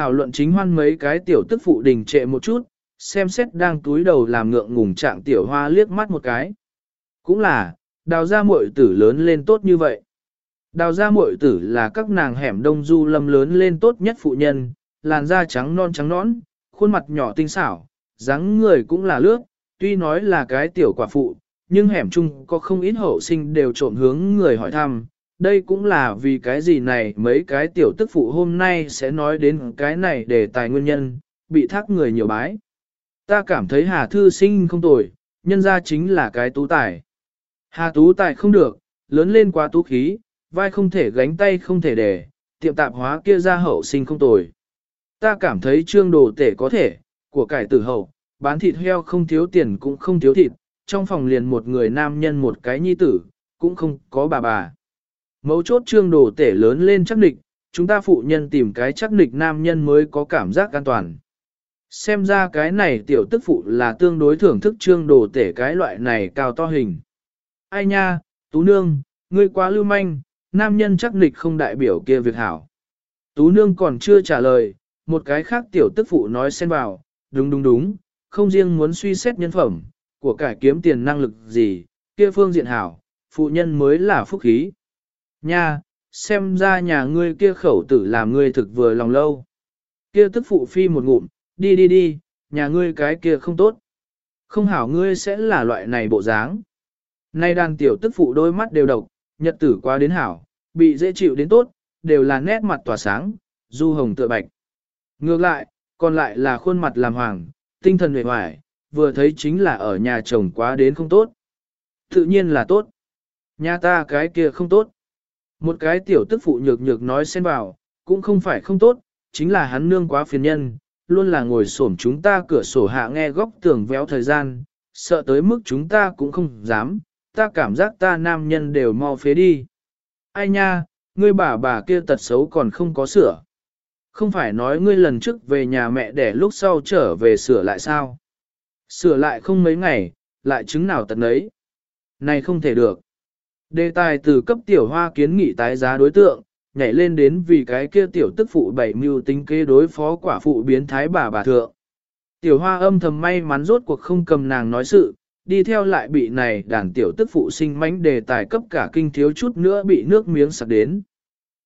Thảo luận chính hoan mấy cái tiểu tức phụ đình trệ một chút, xem xét đang túi đầu làm ngượng ngùng trạng tiểu hoa liếc mắt một cái. Cũng là, đào ra muội tử lớn lên tốt như vậy. Đào ra muội tử là các nàng hẻm đông du lâm lớn lên tốt nhất phụ nhân, làn da trắng non trắng nõn, khuôn mặt nhỏ tinh xảo, dáng người cũng là lướt, tuy nói là cái tiểu quả phụ, nhưng hẻm chung có không ít hậu sinh đều trộm hướng người hỏi thăm. Đây cũng là vì cái gì này mấy cái tiểu tức phụ hôm nay sẽ nói đến cái này để tài nguyên nhân, bị thác người nhiều bái. Ta cảm thấy Hà Thư sinh không tồi, nhân ra chính là cái tú tài. Hà tú tài không được, lớn lên quá tú khí, vai không thể gánh tay không thể để, tiệm tạp hóa kia ra hậu sinh không tồi. Ta cảm thấy trương đồ tể có thể, của cải tử hậu, bán thịt heo không thiếu tiền cũng không thiếu thịt, trong phòng liền một người nam nhân một cái nhi tử, cũng không có bà bà. Mấu chốt trương đồ tể lớn lên chắc nịch, chúng ta phụ nhân tìm cái chắc nịch nam nhân mới có cảm giác an toàn. Xem ra cái này tiểu tức phụ là tương đối thưởng thức trương đồ tể cái loại này cao to hình. Ai nha, tú nương, ngươi quá lưu manh, nam nhân chắc nịch không đại biểu kia việc hảo. Tú nương còn chưa trả lời, một cái khác tiểu tức phụ nói xen vào, đúng đúng đúng, không riêng muốn suy xét nhân phẩm, của cải kiếm tiền năng lực gì, kia phương diện hảo, phụ nhân mới là phúc khí. Nha, xem ra nhà ngươi kia khẩu tử làm ngươi thực vừa lòng lâu. Kia tức phụ phi một ngụm, đi đi đi, nhà ngươi cái kia không tốt. Không hảo ngươi sẽ là loại này bộ dáng. Nay đàn tiểu tức phụ đôi mắt đều độc, nhật tử qua đến hảo, bị dễ chịu đến tốt, đều là nét mặt tỏa sáng, du hồng tựa bạch. Ngược lại, còn lại là khuôn mặt làm hoàng, tinh thần vẻ hoài, vừa thấy chính là ở nhà chồng quá đến không tốt. Tự nhiên là tốt. Nhà ta cái kia không tốt. Một cái tiểu tức phụ nhược nhược nói xen vào, cũng không phải không tốt, chính là hắn nương quá phiền nhân, luôn là ngồi xổm chúng ta cửa sổ hạ nghe góc tường véo thời gian, sợ tới mức chúng ta cũng không dám, ta cảm giác ta nam nhân đều mau phế đi. Ai nha, ngươi bà bà kia tật xấu còn không có sửa. Không phải nói ngươi lần trước về nhà mẹ để lúc sau trở về sửa lại sao? Sửa lại không mấy ngày, lại chứng nào tật nấy Này không thể được. Đề tài từ cấp tiểu hoa kiến nghị tái giá đối tượng, nhảy lên đến vì cái kia tiểu tức phụ bảy mưu tính kế đối phó quả phụ biến thái bà bà thượng. Tiểu hoa âm thầm may mắn rốt cuộc không cầm nàng nói sự, đi theo lại bị này đàn tiểu tức phụ sinh mánh đề tài cấp cả kinh thiếu chút nữa bị nước miếng sặc đến.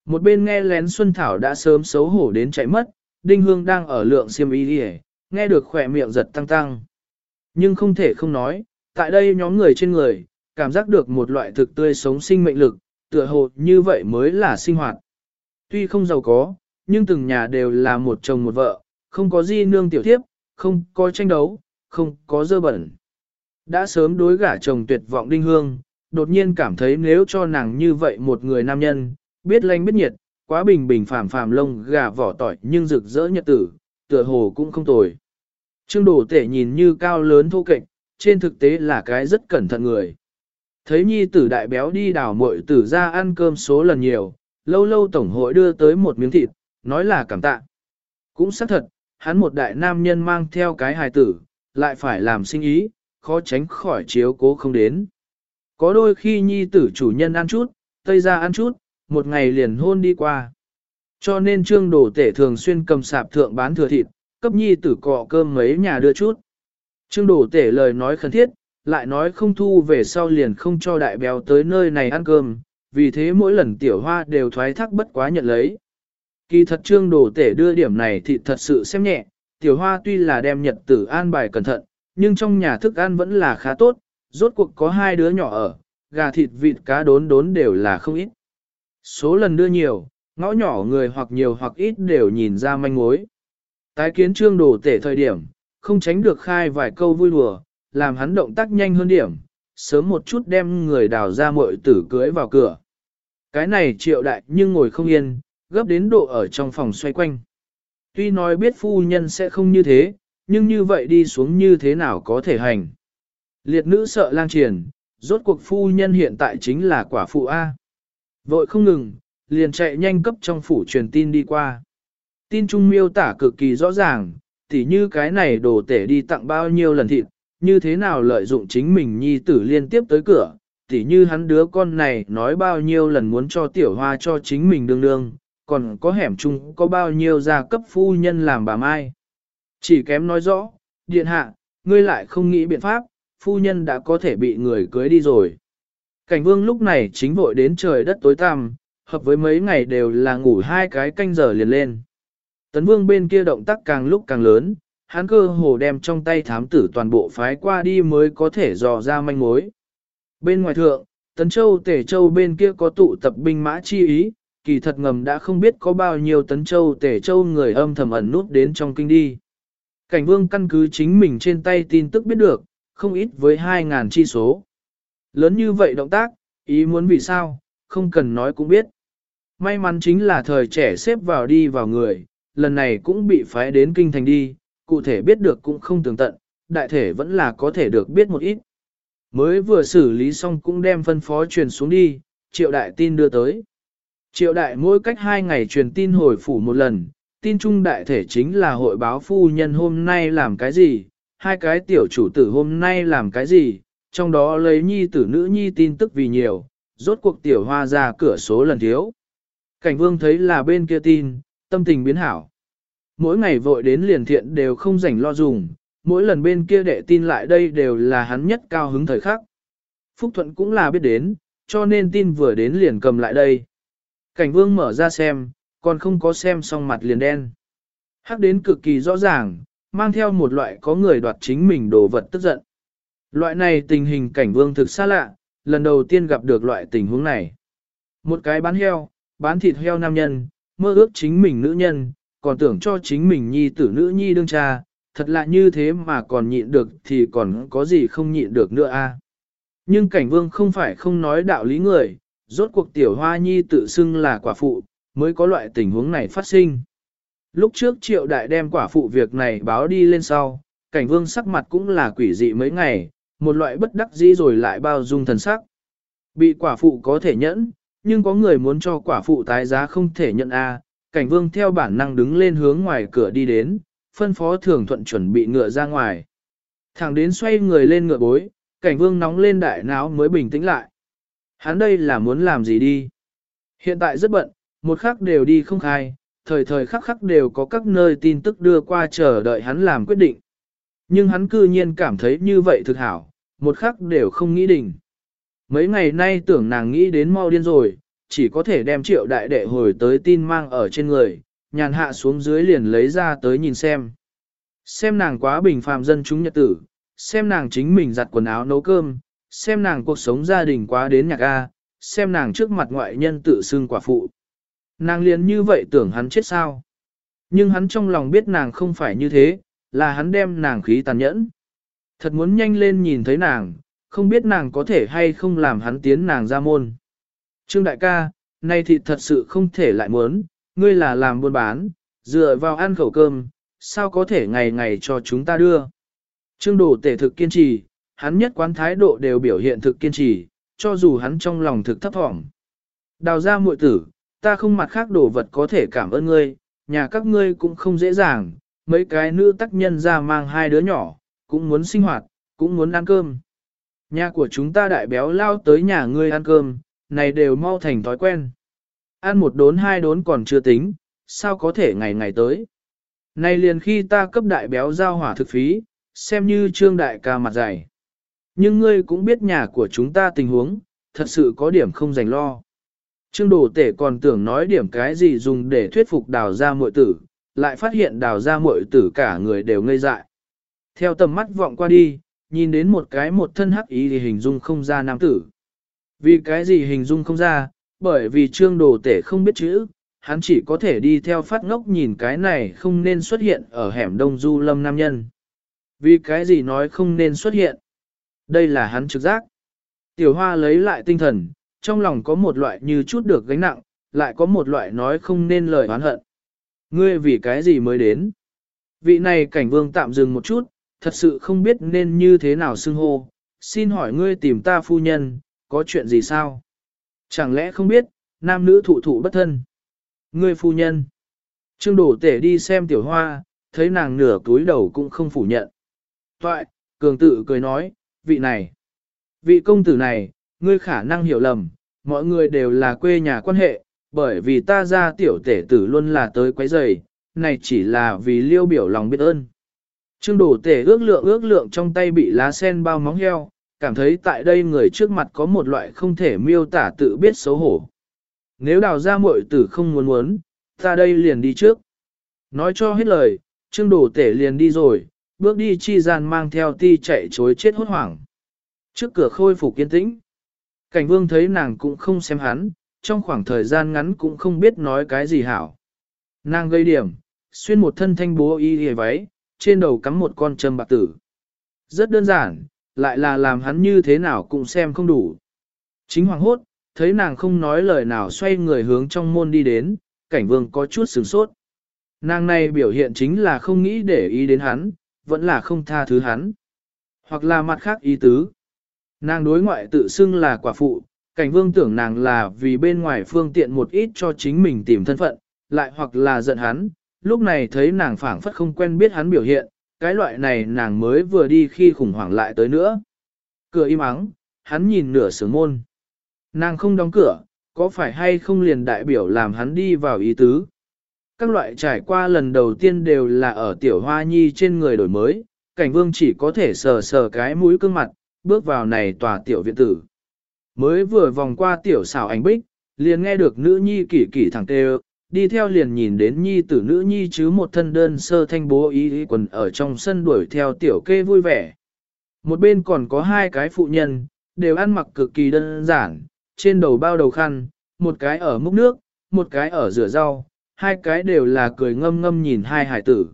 Một bên nghe lén Xuân Thảo đã sớm xấu hổ đến chạy mất, Đinh Hương đang ở lượng siêm y đi nghe được khỏe miệng giật tăng tăng. Nhưng không thể không nói, tại đây nhóm người trên người, cảm giác được một loại thực tươi sống sinh mệnh lực, tựa hồ như vậy mới là sinh hoạt. Tuy không giàu có, nhưng từng nhà đều là một chồng một vợ, không có di nương tiểu thiếp, không có tranh đấu, không có dơ bẩn. Đã sớm đối gả chồng tuyệt vọng đinh hương, đột nhiên cảm thấy nếu cho nàng như vậy một người nam nhân, biết lanh biết nhiệt, quá bình bình phàm phàm lông gà vỏ tỏi nhưng rực rỡ nhật tử, tựa hồ cũng không tồi. Trương đổ tể nhìn như cao lớn thô kệch, trên thực tế là cái rất cẩn thận người. Thấy nhi tử đại béo đi đảo muội tử ra ăn cơm số lần nhiều, lâu lâu tổng hội đưa tới một miếng thịt, nói là cảm tạ. Cũng xác thật, hắn một đại nam nhân mang theo cái hài tử, lại phải làm sinh ý, khó tránh khỏi chiếu cố không đến. Có đôi khi nhi tử chủ nhân ăn chút, tây ra ăn chút, một ngày liền hôn đi qua. Cho nên trương đổ tể thường xuyên cầm sạp thượng bán thừa thịt, cấp nhi tử cọ cơm mấy nhà đưa chút. Trương đổ tể lời nói khẩn thiết, lại nói không thu về sau liền không cho đại béo tới nơi này ăn cơm, vì thế mỗi lần tiểu hoa đều thoái thác bất quá nhận lấy. Kỳ thật trương đồ tể đưa điểm này thì thật sự xem nhẹ, tiểu hoa tuy là đem nhật tử an bài cẩn thận, nhưng trong nhà thức ăn vẫn là khá tốt, rốt cuộc có hai đứa nhỏ ở, gà thịt vịt cá đốn đốn đều là không ít. Số lần đưa nhiều, ngõ nhỏ người hoặc nhiều hoặc ít đều nhìn ra manh mối. Tái kiến trương đồ tể thời điểm, không tránh được khai vài câu vui đùa, làm hắn động tác nhanh hơn điểm, sớm một chút đem người đào ra muội tử cưới vào cửa. Cái này triệu đại nhưng ngồi không yên, gấp đến độ ở trong phòng xoay quanh. Tuy nói biết phu nhân sẽ không như thế, nhưng như vậy đi xuống như thế nào có thể hành. Liệt nữ sợ lang triển, rốt cuộc phu nhân hiện tại chính là quả phụ A. Vội không ngừng, liền chạy nhanh cấp trong phủ truyền tin đi qua. Tin trung miêu tả cực kỳ rõ ràng, tỉ như cái này đồ tể đi tặng bao nhiêu lần thịt, như thế nào lợi dụng chính mình nhi tử liên tiếp tới cửa, tỉ như hắn đứa con này nói bao nhiêu lần muốn cho tiểu hoa cho chính mình đương đương, còn có hẻm chung có bao nhiêu gia cấp phu nhân làm bà mai. Chỉ kém nói rõ, điện hạ, ngươi lại không nghĩ biện pháp, phu nhân đã có thể bị người cưới đi rồi. Cảnh vương lúc này chính vội đến trời đất tối tăm, hợp với mấy ngày đều là ngủ hai cái canh giờ liền lên. Tấn vương bên kia động tác càng lúc càng lớn, hắn cơ hồ đem trong tay thám tử toàn bộ phái qua đi mới có thể dò ra manh mối. Bên ngoài thượng, Tấn Châu Tể Châu bên kia có tụ tập binh mã chi ý, kỳ thật ngầm đã không biết có bao nhiêu Tấn Châu Tể Châu người âm thầm ẩn nút đến trong kinh đi. Cảnh vương căn cứ chính mình trên tay tin tức biết được, không ít với 2.000 chi số. Lớn như vậy động tác, ý muốn vì sao, không cần nói cũng biết. May mắn chính là thời trẻ xếp vào đi vào người, lần này cũng bị phái đến kinh thành đi, cụ thể biết được cũng không tường tận, đại thể vẫn là có thể được biết một ít. Mới vừa xử lý xong cũng đem phân phó truyền xuống đi, triệu đại tin đưa tới. Triệu đại mỗi cách hai ngày truyền tin hồi phủ một lần, tin chung đại thể chính là hội báo phu nhân hôm nay làm cái gì, hai cái tiểu chủ tử hôm nay làm cái gì, trong đó lấy nhi tử nữ nhi tin tức vì nhiều, rốt cuộc tiểu hoa ra cửa số lần thiếu. Cảnh vương thấy là bên kia tin, tâm tình biến hảo. Mỗi ngày vội đến liền thiện đều không rảnh lo dùng, mỗi lần bên kia đệ tin lại đây đều là hắn nhất cao hứng thời khắc. Phúc Thuận cũng là biết đến, cho nên tin vừa đến liền cầm lại đây. Cảnh vương mở ra xem, còn không có xem xong mặt liền đen. Hắc đến cực kỳ rõ ràng, mang theo một loại có người đoạt chính mình đồ vật tức giận. Loại này tình hình cảnh vương thực xa lạ, lần đầu tiên gặp được loại tình huống này. Một cái bán heo, bán thịt heo nam nhân, mơ ước chính mình nữ nhân, còn tưởng cho chính mình nhi tử nữ nhi đương cha, thật lạ như thế mà còn nhịn được thì còn có gì không nhịn được nữa a. Nhưng cảnh vương không phải không nói đạo lý người, rốt cuộc tiểu hoa nhi tự xưng là quả phụ, mới có loại tình huống này phát sinh. Lúc trước triệu đại đem quả phụ việc này báo đi lên sau, cảnh vương sắc mặt cũng là quỷ dị mấy ngày, một loại bất đắc dĩ rồi lại bao dung thần sắc. Bị quả phụ có thể nhẫn, nhưng có người muốn cho quả phụ tái giá không thể nhận a. À, cảnh vương theo bản năng đứng lên hướng ngoài cửa đi đến, phân phó thường thuận chuẩn bị ngựa ra ngoài. Thẳng đến xoay người lên ngựa bối, cảnh vương nóng lên đại náo mới bình tĩnh lại. Hắn đây là muốn làm gì đi? Hiện tại rất bận, một khắc đều đi không khai, thời thời khắc khắc đều có các nơi tin tức đưa qua chờ đợi hắn làm quyết định. Nhưng hắn cư nhiên cảm thấy như vậy thực hảo, một khắc đều không nghĩ định. Mấy ngày nay tưởng nàng nghĩ đến mau điên rồi, chỉ có thể đem triệu đại đệ hồi tới tin mang ở trên người, nhàn hạ xuống dưới liền lấy ra tới nhìn xem. Xem nàng quá bình phàm dân chúng nhật tử, xem nàng chính mình giặt quần áo nấu cơm, xem nàng cuộc sống gia đình quá đến nhạc A, xem nàng trước mặt ngoại nhân tự xưng quả phụ. Nàng liền như vậy tưởng hắn chết sao. Nhưng hắn trong lòng biết nàng không phải như thế, là hắn đem nàng khí tàn nhẫn. Thật muốn nhanh lên nhìn thấy nàng, không biết nàng có thể hay không làm hắn tiến nàng ra môn. Trương đại ca, nay thì thật sự không thể lại muốn, ngươi là làm buôn bán, dựa vào ăn khẩu cơm, sao có thể ngày ngày cho chúng ta đưa. Trương đồ tể thực kiên trì, hắn nhất quán thái độ đều biểu hiện thực kiên trì, cho dù hắn trong lòng thực thấp thỏm. Đào ra muội tử, ta không mặt khác đồ vật có thể cảm ơn ngươi, nhà các ngươi cũng không dễ dàng, mấy cái nữ tác nhân ra mang hai đứa nhỏ, cũng muốn sinh hoạt, cũng muốn ăn cơm. Nhà của chúng ta đại béo lao tới nhà ngươi ăn cơm, này đều mau thành thói quen. Ăn một đốn hai đốn còn chưa tính, sao có thể ngày ngày tới. Này liền khi ta cấp đại béo giao hỏa thực phí, xem như trương đại ca mặt dày. Nhưng ngươi cũng biết nhà của chúng ta tình huống, thật sự có điểm không dành lo. Trương đồ tể còn tưởng nói điểm cái gì dùng để thuyết phục đào ra muội tử, lại phát hiện đào ra muội tử cả người đều ngây dại. Theo tầm mắt vọng qua đi, nhìn đến một cái một thân hắc ý thì hình dung không ra nam tử. Vì cái gì hình dung không ra, bởi vì trương đồ tể không biết chữ, hắn chỉ có thể đi theo phát ngốc nhìn cái này không nên xuất hiện ở hẻm đông du lâm nam nhân. Vì cái gì nói không nên xuất hiện? Đây là hắn trực giác. Tiểu hoa lấy lại tinh thần, trong lòng có một loại như chút được gánh nặng, lại có một loại nói không nên lời oán hận. Ngươi vì cái gì mới đến? Vị này cảnh vương tạm dừng một chút, thật sự không biết nên như thế nào xưng hô. Xin hỏi ngươi tìm ta phu nhân, có chuyện gì sao? Chẳng lẽ không biết, nam nữ thụ thụ bất thân? Ngươi phu nhân. Trương đổ tể đi xem tiểu hoa, thấy nàng nửa túi đầu cũng không phủ nhận. Toại, cường tự cười nói, vị này, vị công tử này, ngươi khả năng hiểu lầm, mọi người đều là quê nhà quan hệ, bởi vì ta ra tiểu tể tử luôn là tới quấy rầy, này chỉ là vì liêu biểu lòng biết ơn. Trương đổ tể ước lượng ước lượng trong tay bị lá sen bao móng heo, cảm thấy tại đây người trước mặt có một loại không thể miêu tả tự biết xấu hổ. Nếu đào ra muội tử không muốn muốn, ta đây liền đi trước. Nói cho hết lời, trương đổ tể liền đi rồi, bước đi chi gian mang theo ti chạy chối chết hốt hoảng. Trước cửa khôi phục kiên tĩnh, cảnh vương thấy nàng cũng không xem hắn, trong khoảng thời gian ngắn cũng không biết nói cái gì hảo. Nàng gây điểm, xuyên một thân thanh bố y hề váy, trên đầu cắm một con châm bạc tử. Rất đơn giản, lại là làm hắn như thế nào cũng xem không đủ. Chính hoàng hốt, thấy nàng không nói lời nào xoay người hướng trong môn đi đến, cảnh vương có chút sửng sốt. Nàng này biểu hiện chính là không nghĩ để ý đến hắn, vẫn là không tha thứ hắn. Hoặc là mặt khác ý tứ. Nàng đối ngoại tự xưng là quả phụ, cảnh vương tưởng nàng là vì bên ngoài phương tiện một ít cho chính mình tìm thân phận, lại hoặc là giận hắn, lúc này thấy nàng phảng phất không quen biết hắn biểu hiện, cái loại này nàng mới vừa đi khi khủng hoảng lại tới nữa. Cửa im ắng, hắn nhìn nửa sướng môn. Nàng không đóng cửa, có phải hay không liền đại biểu làm hắn đi vào ý tứ. Các loại trải qua lần đầu tiên đều là ở tiểu hoa nhi trên người đổi mới, cảnh vương chỉ có thể sờ sờ cái mũi cương mặt, bước vào này tòa tiểu viện tử. Mới vừa vòng qua tiểu xảo ánh bích, liền nghe được nữ nhi kỷ kỷ thẳng tê đi theo liền nhìn đến nhi tử nữ nhi chứ một thân đơn sơ thanh bố ý, quần ở trong sân đuổi theo tiểu kê vui vẻ. Một bên còn có hai cái phụ nhân, đều ăn mặc cực kỳ đơn giản, trên đầu bao đầu khăn, một cái ở múc nước, một cái ở rửa rau, hai cái đều là cười ngâm ngâm nhìn hai hải tử.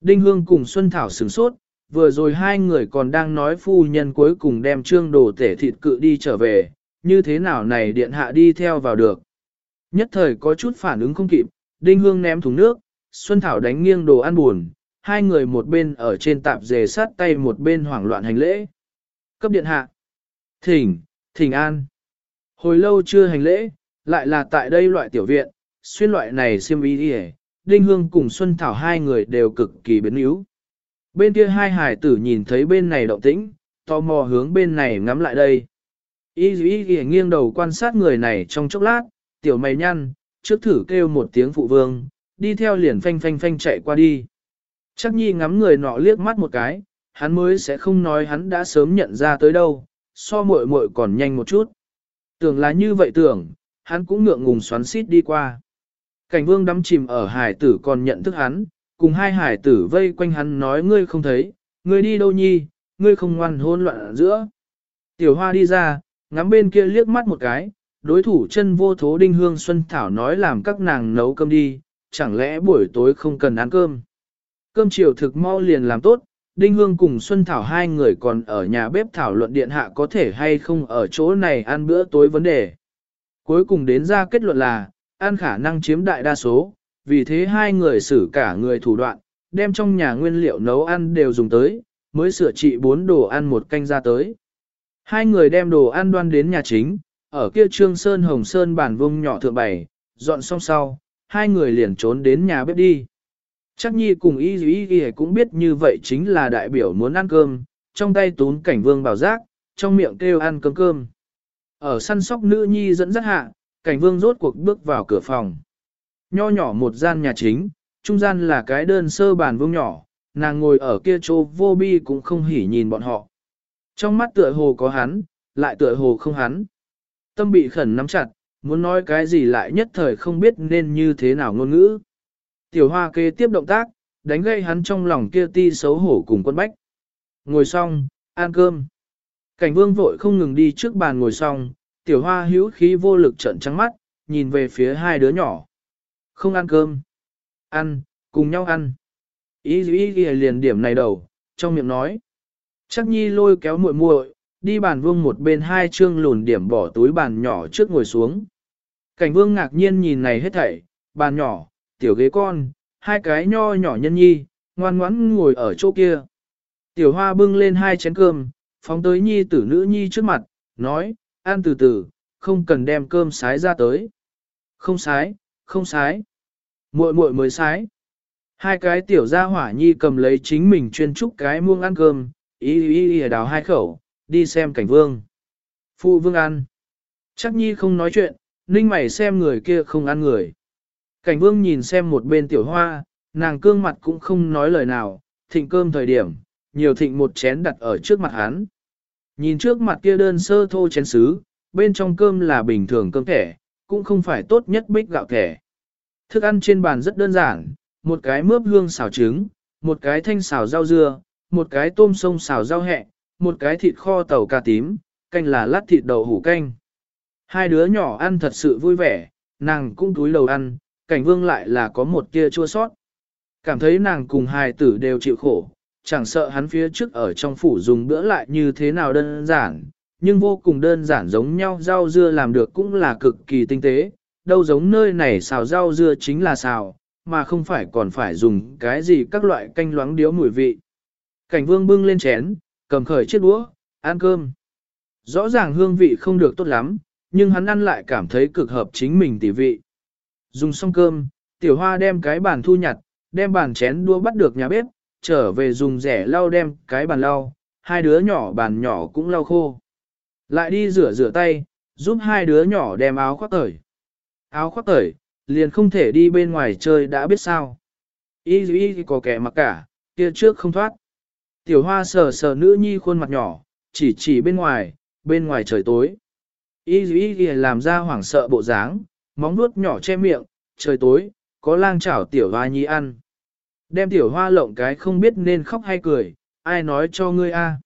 Đinh Hương cùng Xuân Thảo sửng sốt, vừa rồi hai người còn đang nói phu nhân cuối cùng đem trương đồ tể thịt cự đi trở về, như thế nào này điện hạ đi theo vào được. Nhất thời có chút phản ứng không kịp, Đinh Hương ném thùng nước, Xuân Thảo đánh nghiêng đồ ăn buồn, hai người một bên ở trên tạp dề sát tay một bên hoảng loạn hành lễ. Cấp điện hạ. Thỉnh, thỉnh an. Hồi lâu chưa hành lễ, lại là tại đây loại tiểu viện, xuyên loại này xiêm y đi Đinh Hương cùng Xuân Thảo hai người đều cực kỳ biến yếu. Bên kia hai hải tử nhìn thấy bên này động tĩnh, tò mò hướng bên này ngắm lại đây. Y y nghiêng đầu quan sát người này trong chốc lát, tiểu mày nhăn, trước thử kêu một tiếng phụ vương, đi theo liền phanh phanh phanh chạy qua đi. Chắc nhi ngắm người nọ liếc mắt một cái, hắn mới sẽ không nói hắn đã sớm nhận ra tới đâu, so muội muội còn nhanh một chút. Tưởng là như vậy tưởng, hắn cũng ngượng ngùng xoắn xít đi qua. Cảnh vương đắm chìm ở hải tử còn nhận thức hắn, cùng hai hải tử vây quanh hắn nói ngươi không thấy, ngươi đi đâu nhi, ngươi không ngoan hôn loạn ở giữa. Tiểu hoa đi ra, ngắm bên kia liếc mắt một cái, đối thủ chân vô thố đinh hương xuân thảo nói làm các nàng nấu cơm đi, chẳng lẽ buổi tối không cần ăn cơm. Cơm chiều thực mau liền làm tốt, Đinh Hương cùng Xuân Thảo hai người còn ở nhà bếp thảo luận điện hạ có thể hay không ở chỗ này ăn bữa tối vấn đề. Cuối cùng đến ra kết luận là, ăn khả năng chiếm đại đa số, vì thế hai người xử cả người thủ đoạn, đem trong nhà nguyên liệu nấu ăn đều dùng tới, mới sửa trị bốn đồ ăn một canh ra tới. Hai người đem đồ ăn đoan đến nhà chính, ở kia trương sơn hồng sơn bản vung nhỏ thượng bày, dọn xong sau, hai người liền trốn đến nhà bếp đi. Chắc nhi cùng y y y cũng biết như vậy chính là đại biểu muốn ăn cơm, trong tay tún cảnh vương bảo giác, trong miệng kêu ăn cơm cơm. Ở săn sóc nữ nhi dẫn dắt hạ, cảnh vương rốt cuộc bước vào cửa phòng. Nho nhỏ một gian nhà chính, trung gian là cái đơn sơ bàn vương nhỏ, nàng ngồi ở kia chỗ vô bi cũng không hỉ nhìn bọn họ. Trong mắt tựa hồ có hắn, lại tựa hồ không hắn. Tâm bị khẩn nắm chặt, muốn nói cái gì lại nhất thời không biết nên như thế nào ngôn ngữ. Tiểu hoa kế tiếp động tác, đánh gây hắn trong lòng kia ti xấu hổ cùng quân bách. Ngồi xong, ăn cơm. Cảnh vương vội không ngừng đi trước bàn ngồi xong, tiểu hoa hữu khí vô lực trận trắng mắt, nhìn về phía hai đứa nhỏ. Không ăn cơm. Ăn, cùng nhau ăn. Ý ý ý liền điểm này đầu, trong miệng nói. Chắc nhi lôi kéo muội muội, đi bàn vương một bên hai chương lùn điểm bỏ túi bàn nhỏ trước ngồi xuống. Cảnh vương ngạc nhiên nhìn này hết thảy, bàn nhỏ, tiểu ghế con, hai cái nho nhỏ nhân nhi, ngoan ngoãn ngồi ở chỗ kia. Tiểu hoa bưng lên hai chén cơm, phóng tới nhi tử nữ nhi trước mặt, nói, ăn từ từ, không cần đem cơm sái ra tới. Không sái, không sái. muội muội mới sái. Hai cái tiểu gia hỏa nhi cầm lấy chính mình chuyên trúc cái muông ăn cơm, y y y đào hai khẩu, đi xem cảnh vương. Phụ vương ăn. Chắc nhi không nói chuyện, ninh mày xem người kia không ăn người. Cảnh vương nhìn xem một bên tiểu hoa, nàng cương mặt cũng không nói lời nào, thịnh cơm thời điểm, nhiều thịnh một chén đặt ở trước mặt hắn. Nhìn trước mặt kia đơn sơ thô chén sứ, bên trong cơm là bình thường cơm thẻ, cũng không phải tốt nhất bích gạo thẻ. Thức ăn trên bàn rất đơn giản, một cái mướp hương xào trứng, một cái thanh xào rau dưa, một cái tôm sông xào rau hẹ, một cái thịt kho tàu cà tím, canh là lát thịt đậu hủ canh. Hai đứa nhỏ ăn thật sự vui vẻ, nàng cũng túi đầu ăn, cảnh vương lại là có một tia chua sót. Cảm thấy nàng cùng hài tử đều chịu khổ, chẳng sợ hắn phía trước ở trong phủ dùng bữa lại như thế nào đơn giản, nhưng vô cùng đơn giản giống nhau rau dưa làm được cũng là cực kỳ tinh tế, đâu giống nơi này xào rau dưa chính là xào, mà không phải còn phải dùng cái gì các loại canh loãng điếu mùi vị. Cảnh vương bưng lên chén, cầm khởi chiếc đũa, ăn cơm. Rõ ràng hương vị không được tốt lắm, nhưng hắn ăn lại cảm thấy cực hợp chính mình tỉ vị. Dùng xong cơm, tiểu hoa đem cái bàn thu nhặt, đem bàn chén đua bắt được nhà bếp, trở về dùng rẻ lau đem cái bàn lau, hai đứa nhỏ bàn nhỏ cũng lau khô. Lại đi rửa rửa tay, giúp hai đứa nhỏ đem áo khoác tởi. Áo khoác tởi, liền không thể đi bên ngoài chơi đã biết sao. Y y có kẻ mặc cả, kia trước không thoát. Tiểu hoa sờ sờ nữ nhi khuôn mặt nhỏ, chỉ chỉ bên ngoài, bên ngoài trời tối. Y y làm ra hoảng sợ bộ dáng, móng nuốt nhỏ che miệng, trời tối, có lang chảo tiểu hoa nhi ăn. Đem tiểu hoa lộng cái không biết nên khóc hay cười, ai nói cho ngươi a?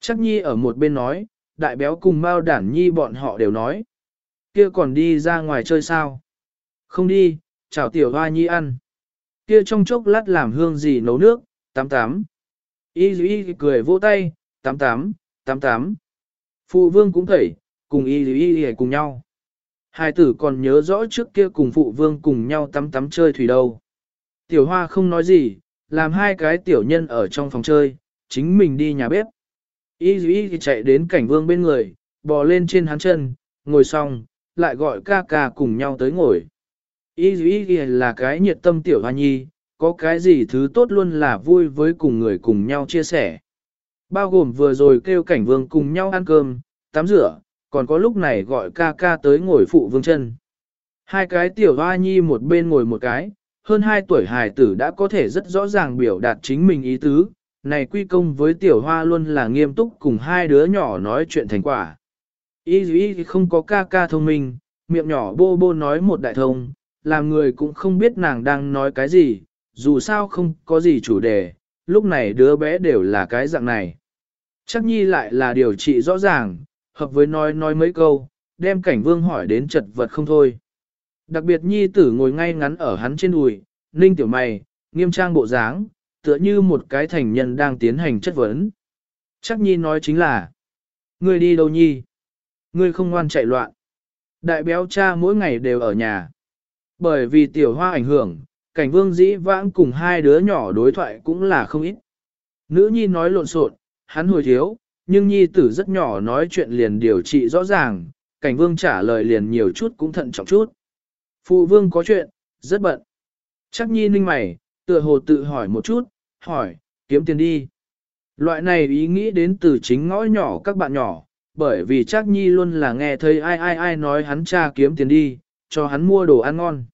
Chắc nhi ở một bên nói, đại béo cùng Mao đản nhi bọn họ đều nói. Kia còn đi ra ngoài chơi sao? Không đi, chảo tiểu hoa nhi ăn. Kia trong chốc lát làm hương gì nấu nước, tám tám. Y y cười vỗ tay, tám tám, tám tám. Phụ vương cũng thẩy, cùng y y y cùng nhau. Hai tử còn nhớ rõ trước kia cùng phụ vương cùng nhau tắm tắm chơi thủy đâu. Tiểu hoa không nói gì, làm hai cái tiểu nhân ở trong phòng chơi, chính mình đi nhà bếp. Y y chạy đến cảnh vương bên người, bò lên trên hắn chân, ngồi xong, lại gọi ca ca cùng nhau tới ngồi. Y y là cái nhiệt tâm tiểu hoa nhi, có cái gì thứ tốt luôn là vui với cùng người cùng nhau chia sẻ. Bao gồm vừa rồi kêu cảnh vương cùng nhau ăn cơm, tắm rửa, còn có lúc này gọi ca ca tới ngồi phụ vương chân. Hai cái tiểu hoa nhi một bên ngồi một cái, hơn hai tuổi hài tử đã có thể rất rõ ràng biểu đạt chính mình ý tứ, này quy công với tiểu hoa luôn là nghiêm túc cùng hai đứa nhỏ nói chuyện thành quả. Ý ý không có ca ca thông minh, miệng nhỏ bô bô nói một đại thông, làm người cũng không biết nàng đang nói cái gì, dù sao không có gì chủ đề, lúc này đứa bé đều là cái dạng này. Chắc nhi lại là điều trị rõ ràng, hợp với nói nói mấy câu, đem cảnh vương hỏi đến chật vật không thôi. Đặc biệt nhi tử ngồi ngay ngắn ở hắn trên đùi, ninh tiểu mày, nghiêm trang bộ dáng, tựa như một cái thành nhân đang tiến hành chất vấn. Chắc nhi nói chính là, ngươi đi đâu nhi? Ngươi không ngoan chạy loạn. Đại béo cha mỗi ngày đều ở nhà. Bởi vì tiểu hoa ảnh hưởng, cảnh vương dĩ vãng cùng hai đứa nhỏ đối thoại cũng là không ít. Nữ nhi nói lộn xộn, hắn hồi thiếu, nhưng nhi tử rất nhỏ nói chuyện liền điều trị rõ ràng, cảnh vương trả lời liền nhiều chút cũng thận trọng chút. Phụ vương có chuyện, rất bận. Chắc nhi ninh mày, tựa hồ tự hỏi một chút, hỏi, kiếm tiền đi. Loại này ý nghĩ đến từ chính ngõ nhỏ các bạn nhỏ, bởi vì chắc nhi luôn là nghe thấy ai ai ai nói hắn cha kiếm tiền đi, cho hắn mua đồ ăn ngon.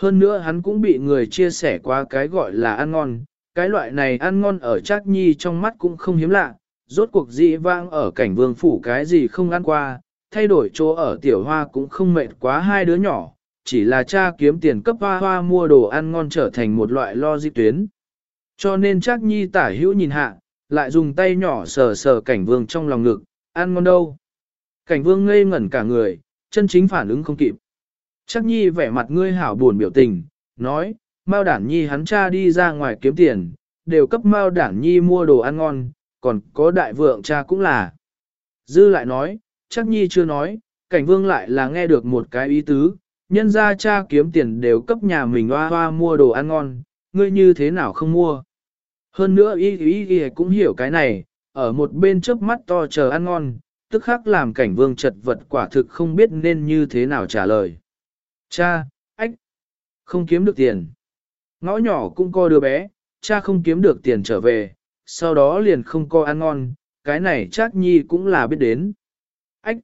Hơn nữa hắn cũng bị người chia sẻ qua cái gọi là ăn ngon, cái loại này ăn ngon ở Trác nhi trong mắt cũng không hiếm lạ, rốt cuộc dị vang ở cảnh vương phủ cái gì không ăn qua, thay đổi chỗ ở tiểu hoa cũng không mệt quá hai đứa nhỏ, chỉ là cha kiếm tiền cấp hoa hoa mua đồ ăn ngon trở thành một loại lo di tuyến. Cho nên Trác nhi tả hữu nhìn hạ, lại dùng tay nhỏ sờ sờ cảnh vương trong lòng ngực, ăn ngon đâu. Cảnh vương ngây ngẩn cả người, chân chính phản ứng không kịp. Chắc nhi vẻ mặt ngươi hảo buồn biểu tình, nói, Mao đản nhi hắn cha đi ra ngoài kiếm tiền, đều cấp Mao đản nhi mua đồ ăn ngon, còn có đại vượng cha cũng là. Dư lại nói, chắc nhi chưa nói, cảnh vương lại là nghe được một cái ý tứ, nhân ra cha kiếm tiền đều cấp nhà mình hoa hoa mua đồ ăn ngon, ngươi như thế nào không mua. Hơn nữa y y y cũng hiểu cái này, ở một bên chớp mắt to chờ ăn ngon, tức khắc làm cảnh vương chật vật quả thực không biết nên như thế nào trả lời. Cha, ách, không kiếm được tiền. Ngõ nhỏ cũng coi đứa bé, cha không kiếm được tiền trở về, sau đó liền không co ăn ngon, cái này chắc nhi cũng là biết đến. Ách,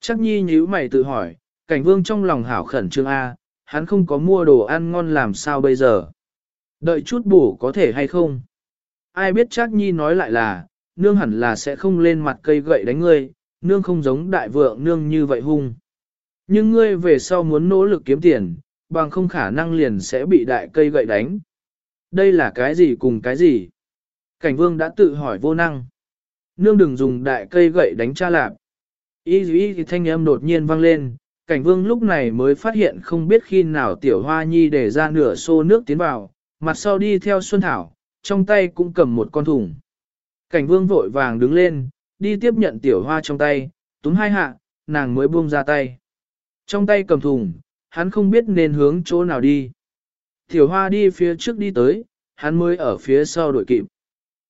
chắc nhi nhíu mày tự hỏi, Cảnh vương trong lòng hảo khẩn trương A, hắn không có mua đồ ăn ngon làm sao bây giờ. Đợi chút bổ có thể hay không? Ai biết chắc nhi nói lại là, nương hẳn là sẽ không lên mặt cây gậy đánh ngươi, nương không giống đại vượng nương như vậy hung. Nhưng ngươi về sau muốn nỗ lực kiếm tiền, bằng không khả năng liền sẽ bị đại cây gậy đánh. Đây là cái gì cùng cái gì? Cảnh vương đã tự hỏi vô năng. Nương đừng dùng đại cây gậy đánh cha lạp. Y dĩ thì thanh âm đột nhiên vang lên, cảnh vương lúc này mới phát hiện không biết khi nào tiểu hoa nhi để ra nửa xô nước tiến vào, mặt sau đi theo Xuân Thảo, trong tay cũng cầm một con thùng. Cảnh vương vội vàng đứng lên, đi tiếp nhận tiểu hoa trong tay, túm hai hạ, nàng mới buông ra tay. Trong tay cầm thùng, hắn không biết nên hướng chỗ nào đi. Tiểu hoa đi phía trước đi tới, hắn mới ở phía sau đội kịp.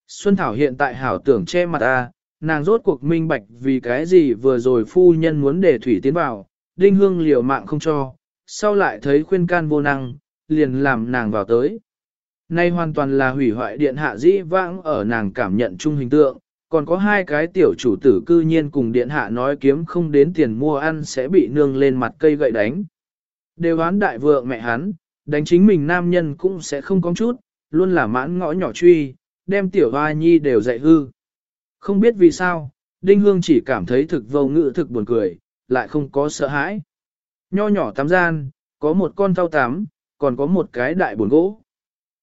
Xuân Thảo hiện tại hảo tưởng che mặt ta, nàng rốt cuộc minh bạch vì cái gì vừa rồi phu nhân muốn để thủy tiến vào, đinh hương liều mạng không cho, sau lại thấy khuyên can vô năng, liền làm nàng vào tới. Nay hoàn toàn là hủy hoại điện hạ dĩ vãng ở nàng cảm nhận chung hình tượng, còn có hai cái tiểu chủ tử cư nhiên cùng điện hạ nói kiếm không đến tiền mua ăn sẽ bị nương lên mặt cây gậy đánh. Đều hán đại vượng mẹ hắn, đánh chính mình nam nhân cũng sẽ không có chút, luôn là mãn ngõ nhỏ truy, đem tiểu hoa nhi đều dạy hư. Không biết vì sao, Đinh Hương chỉ cảm thấy thực vô ngữ thực buồn cười, lại không có sợ hãi. Nho nhỏ tắm gian, có một con thau tắm, còn có một cái đại buồn gỗ.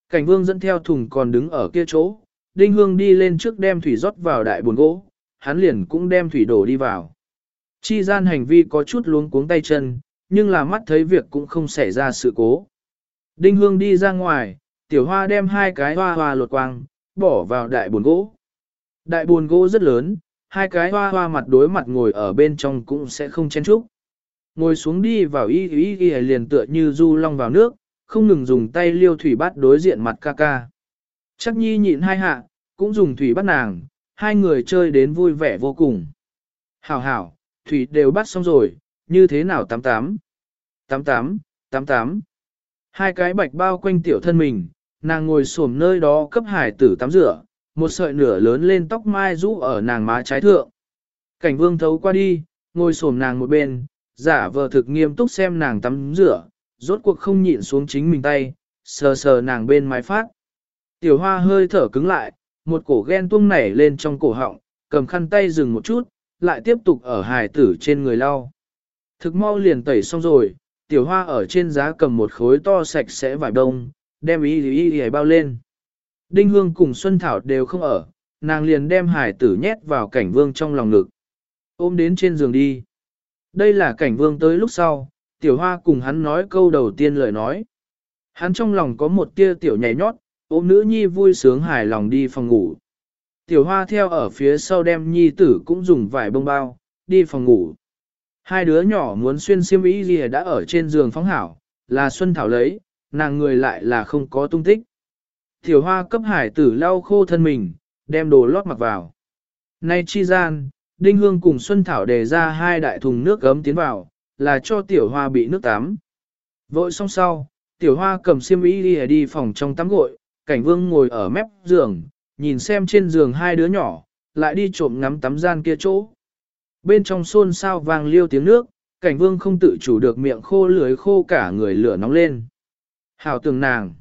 Cảnh vương dẫn theo thùng còn đứng ở kia chỗ, Đinh Hương đi lên trước đem thủy rót vào đại buồn gỗ, hắn liền cũng đem thủy đổ đi vào. Chi gian hành vi có chút luống cuống tay chân, nhưng là mắt thấy việc cũng không xảy ra sự cố. Đinh Hương đi ra ngoài, tiểu hoa đem hai cái hoa hoa lột quang, bỏ vào đại buồn gỗ. Đại buồn gỗ rất lớn, hai cái hoa hoa mặt đối mặt ngồi ở bên trong cũng sẽ không chen chúc. Ngồi xuống đi vào y y y liền tựa như du long vào nước, không ngừng dùng tay liêu thủy bắt đối diện mặt ca ca. Chắc nhi nhịn hai hạ, cũng dùng thủy bắt nàng, hai người chơi đến vui vẻ vô cùng. Hảo hảo, thủy đều bắt xong rồi, như thế nào tám tám? Tám tám, tám tám. Hai cái bạch bao quanh tiểu thân mình, nàng ngồi xổm nơi đó cấp hải tử tắm rửa, một sợi nửa lớn lên tóc mai rũ ở nàng má trái thượng. Cảnh vương thấu qua đi, ngồi xổm nàng một bên, giả vờ thực nghiêm túc xem nàng tắm rửa, rốt cuộc không nhịn xuống chính mình tay, sờ sờ nàng bên mái phát. Tiểu hoa hơi thở cứng lại, một cổ ghen tuông nảy lên trong cổ họng, cầm khăn tay dừng một chút, lại tiếp tục ở hài tử trên người lau. Thực mau liền tẩy xong rồi, tiểu hoa ở trên giá cầm một khối to sạch sẽ vải đông, đem y y y bao lên. Đinh Hương cùng Xuân Thảo đều không ở, nàng liền đem hải tử nhét vào cảnh vương trong lòng ngực. Ôm đến trên giường đi. Đây là cảnh vương tới lúc sau, tiểu hoa cùng hắn nói câu đầu tiên lời nói. Hắn trong lòng có một tia tiểu nhảy nhót, ôm nữ nhi vui sướng hài lòng đi phòng ngủ. Tiểu hoa theo ở phía sau đem nhi tử cũng dùng vải bông bao, đi phòng ngủ. Hai đứa nhỏ muốn xuyên xiêm y gì đã ở trên giường phóng hảo, là Xuân Thảo lấy, nàng người lại là không có tung tích. Tiểu hoa cấp hải tử lau khô thân mình, đem đồ lót mặc vào. Nay chi gian, Đinh Hương cùng Xuân Thảo đề ra hai đại thùng nước gấm tiến vào, là cho tiểu hoa bị nước tắm. Vội xong sau, tiểu hoa cầm xiêm y đi, đi phòng trong tắm gội, cảnh vương ngồi ở mép giường, nhìn xem trên giường hai đứa nhỏ, lại đi trộm ngắm tắm gian kia chỗ. Bên trong xôn xao vang liêu tiếng nước, cảnh vương không tự chủ được miệng khô lưới khô cả người lửa nóng lên. Hảo tường nàng.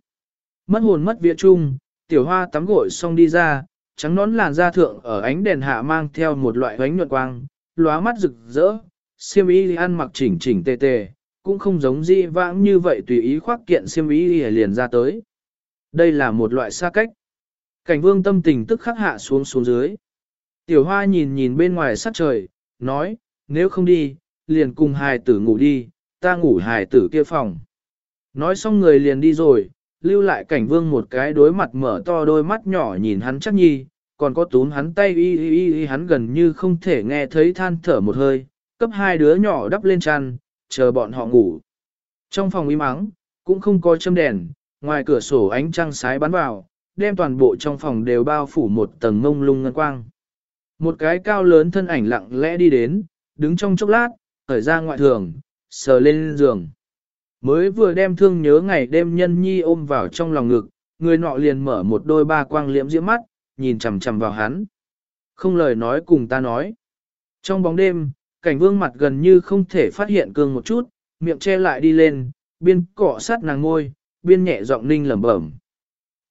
Mất hồn mất vía chung, tiểu hoa tắm gội xong đi ra, trắng nón làn da thượng ở ánh đèn hạ mang theo một loại ánh nhuận quang, lóa mắt rực rỡ, siêm y ăn mặc chỉnh chỉnh tề tề, cũng không giống di vãng như vậy tùy ý khoác kiện siêm y liền ra tới. Đây là một loại xa cách. Cảnh vương tâm tình tức khắc hạ xuống xuống dưới. Tiểu hoa nhìn nhìn bên ngoài sắc trời, nói, nếu không đi, liền cùng hài tử ngủ đi, ta ngủ hài tử kia phòng. Nói xong người liền đi rồi, lưu lại cảnh vương một cái đối mặt mở to đôi mắt nhỏ nhìn hắn chắc nhi, còn có túm hắn tay y y y hắn gần như không thể nghe thấy than thở một hơi, cấp hai đứa nhỏ đắp lên chăn, chờ bọn họ ngủ. Trong phòng im ắng, cũng không có châm đèn, ngoài cửa sổ ánh trăng sái bắn vào, đem toàn bộ trong phòng đều bao phủ một tầng mông lung ngân quang. Một cái cao lớn thân ảnh lặng lẽ đi đến, đứng trong chốc lát, khởi ra ngoại thường, sờ lên giường. Mới vừa đem thương nhớ ngày đêm nhân nhi ôm vào trong lòng ngực, người nọ liền mở một đôi ba quang liễm diễm mắt, nhìn chằm chằm vào hắn. Không lời nói cùng ta nói. Trong bóng đêm, Cảnh vương mặt gần như không thể phát hiện cương một chút, miệng che lại đi lên, biên cọ sát nàng ngôi, biên nhẹ giọng ninh lẩm bẩm.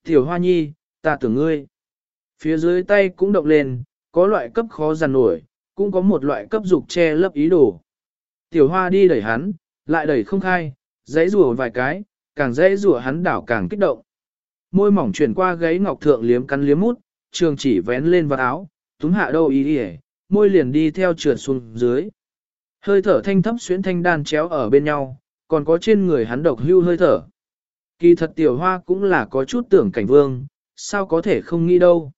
Tiểu hoa nhi, ta tưởng ngươi. Phía dưới tay cũng động lên, có loại cấp khó giàn nổi, cũng có một loại cấp dục che lấp ý đồ. Tiểu hoa đi đẩy hắn, lại đẩy không khai, dãy rùa vài cái, càng dãy rùa hắn đảo càng kích động. Môi mỏng chuyển qua gáy ngọc thượng liếm cắn liếm mút, trường chỉ vén lên vào áo, túm hạ đâu ý đi môi liền đi theo trượt xuống dưới. Hơi thở thanh thấp xuyến thanh đan chéo ở bên nhau, còn có trên người hắn độc hưu hơi thở. Kỳ thật tiểu hoa cũng là có chút tưởng cảnh vương, sao có thể không nghĩ đâu.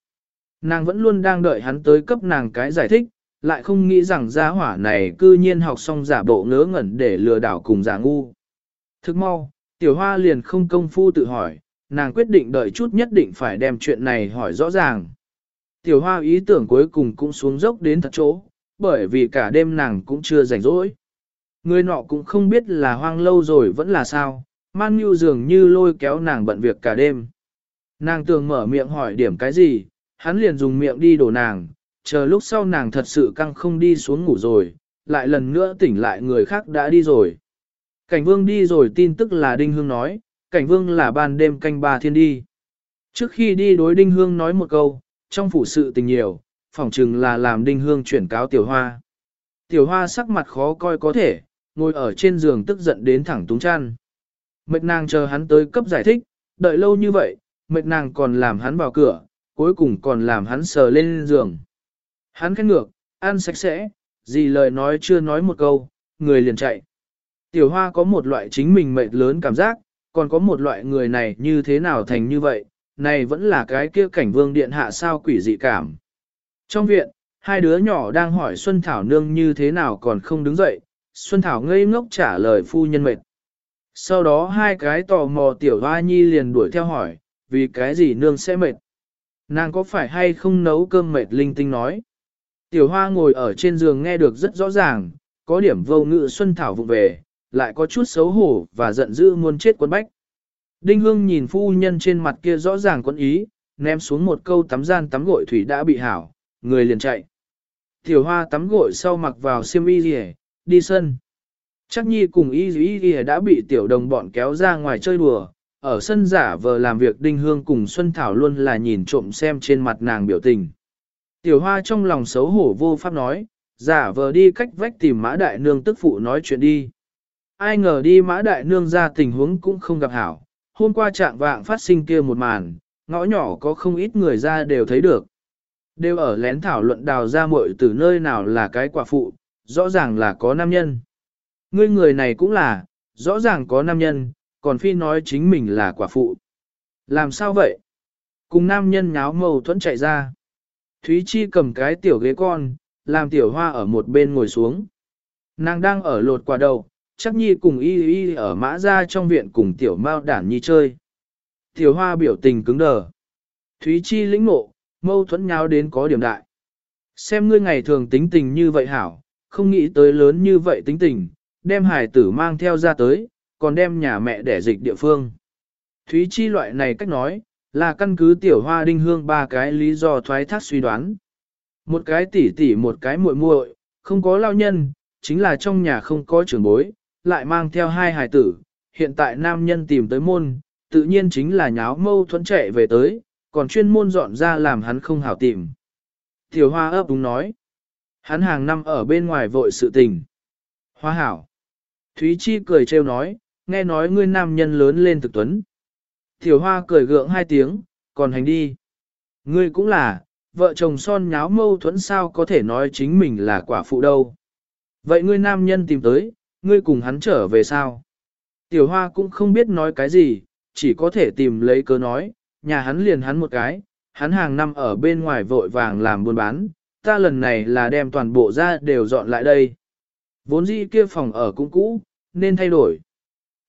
Nàng vẫn luôn đang đợi hắn tới cấp nàng cái giải thích, lại không nghĩ rằng gia hỏa này cư nhiên học xong giả bộ ngớ ngẩn để lừa đảo cùng giả ngu. Thức mau, tiểu hoa liền không công phu tự hỏi, nàng quyết định đợi chút nhất định phải đem chuyện này hỏi rõ ràng. Tiểu hoa ý tưởng cuối cùng cũng xuống dốc đến thật chỗ, bởi vì cả đêm nàng cũng chưa rảnh rỗi. Người nọ cũng không biết là hoang lâu rồi vẫn là sao, man nhu dường như lôi kéo nàng bận việc cả đêm. Nàng tưởng mở miệng hỏi điểm cái gì, hắn liền dùng miệng đi đổ nàng, chờ lúc sau nàng thật sự căng không đi xuống ngủ rồi, lại lần nữa tỉnh lại người khác đã đi rồi. Cảnh vương đi rồi tin tức là Đinh Hương nói, cảnh vương là ban đêm canh ba thiên đi. Trước khi đi đối Đinh Hương nói một câu, trong phủ sự tình nhiều, phỏng chừng là làm Đinh Hương chuyển cáo tiểu hoa. Tiểu hoa sắc mặt khó coi có thể, ngồi ở trên giường tức giận đến thẳng túng chăn. Mệt nàng chờ hắn tới cấp giải thích, đợi lâu như vậy, mệt nàng còn làm hắn vào cửa, cuối cùng còn làm hắn sờ lên giường. Hắn khét ngược, ăn sạch sẽ, gì lời nói chưa nói một câu, người liền chạy. Tiểu hoa có một loại chính mình mệt lớn cảm giác, còn có một loại người này như thế nào thành như vậy, này vẫn là cái kia cảnh vương điện hạ sao quỷ dị cảm. Trong viện, hai đứa nhỏ đang hỏi Xuân Thảo nương như thế nào còn không đứng dậy, Xuân Thảo ngây ngốc trả lời phu nhân mệt. Sau đó hai cái tò mò tiểu hoa nhi liền đuổi theo hỏi, vì cái gì nương sẽ mệt. Nàng có phải hay không nấu cơm mệt linh tinh nói. Tiểu hoa ngồi ở trên giường nghe được rất rõ ràng, có điểm vô ngự Xuân Thảo vụ về, lại có chút xấu hổ và giận dữ muốn chết quân bách. Đinh Hương nhìn phu nhân trên mặt kia rõ ràng quân ý, ném xuống một câu tắm gian tắm gội thủy đã bị hảo, người liền chạy. Tiểu hoa tắm gội sau mặc vào xiêm y rìa, đi sân. Chắc nhi cùng y y y đã bị tiểu đồng bọn kéo ra ngoài chơi đùa, ở sân giả vờ làm việc đinh hương cùng Xuân Thảo luôn là nhìn trộm xem trên mặt nàng biểu tình. Tiểu hoa trong lòng xấu hổ vô pháp nói, giả vờ đi cách vách tìm mã đại nương tức phụ nói chuyện đi. Ai ngờ đi mã đại nương ra tình huống cũng không gặp hảo, hôm qua trạng vạng phát sinh kia một màn, ngõ nhỏ có không ít người ra đều thấy được. Đều ở lén thảo luận đào ra muội từ nơi nào là cái quả phụ, rõ ràng là có nam nhân. Ngươi người này cũng là, rõ ràng có nam nhân, còn phi nói chính mình là quả phụ. Làm sao vậy? Cùng nam nhân nháo mâu thuẫn chạy ra. Thúy Chi cầm cái tiểu ghế con, làm tiểu hoa ở một bên ngồi xuống. Nàng đang ở lột quả đầu, chắc nhi cùng y y ở mã ra trong viện cùng tiểu mao đản nhi chơi. Tiểu hoa biểu tình cứng đờ. Thúy Chi lĩnh ngộ, mâu thuẫn nháo đến có điểm đại. Xem ngươi ngày thường tính tình như vậy hảo, không nghĩ tới lớn như vậy tính tình, đem hải tử mang theo ra tới, còn đem nhà mẹ để dịch địa phương. Thúy Chi loại này cách nói, là căn cứ tiểu hoa đinh hương ba cái lý do thoái thác suy đoán. Một cái tỷ tỷ một cái muội muội, không có lao nhân, chính là trong nhà không có trưởng bối, lại mang theo hai hài tử, hiện tại nam nhân tìm tới môn, tự nhiên chính là nháo mâu thuẫn chạy về tới, còn chuyên môn dọn ra làm hắn không hảo tìm. Tiểu hoa ấp đúng nói, hắn hàng năm ở bên ngoài vội sự tình. Hoa hảo. Thúy Chi cười trêu nói, nghe nói ngươi nam nhân lớn lên thực tuấn. Tiểu hoa cười gượng hai tiếng, còn hành đi. Ngươi cũng là, vợ chồng son nháo mâu thuẫn sao có thể nói chính mình là quả phụ đâu. Vậy ngươi nam nhân tìm tới, ngươi cùng hắn trở về sao? Tiểu hoa cũng không biết nói cái gì, chỉ có thể tìm lấy cớ nói, nhà hắn liền hắn một cái, hắn hàng năm ở bên ngoài vội vàng làm buôn bán, ta lần này là đem toàn bộ ra đều dọn lại đây. Vốn dĩ kia phòng ở cũng cũ, nên thay đổi.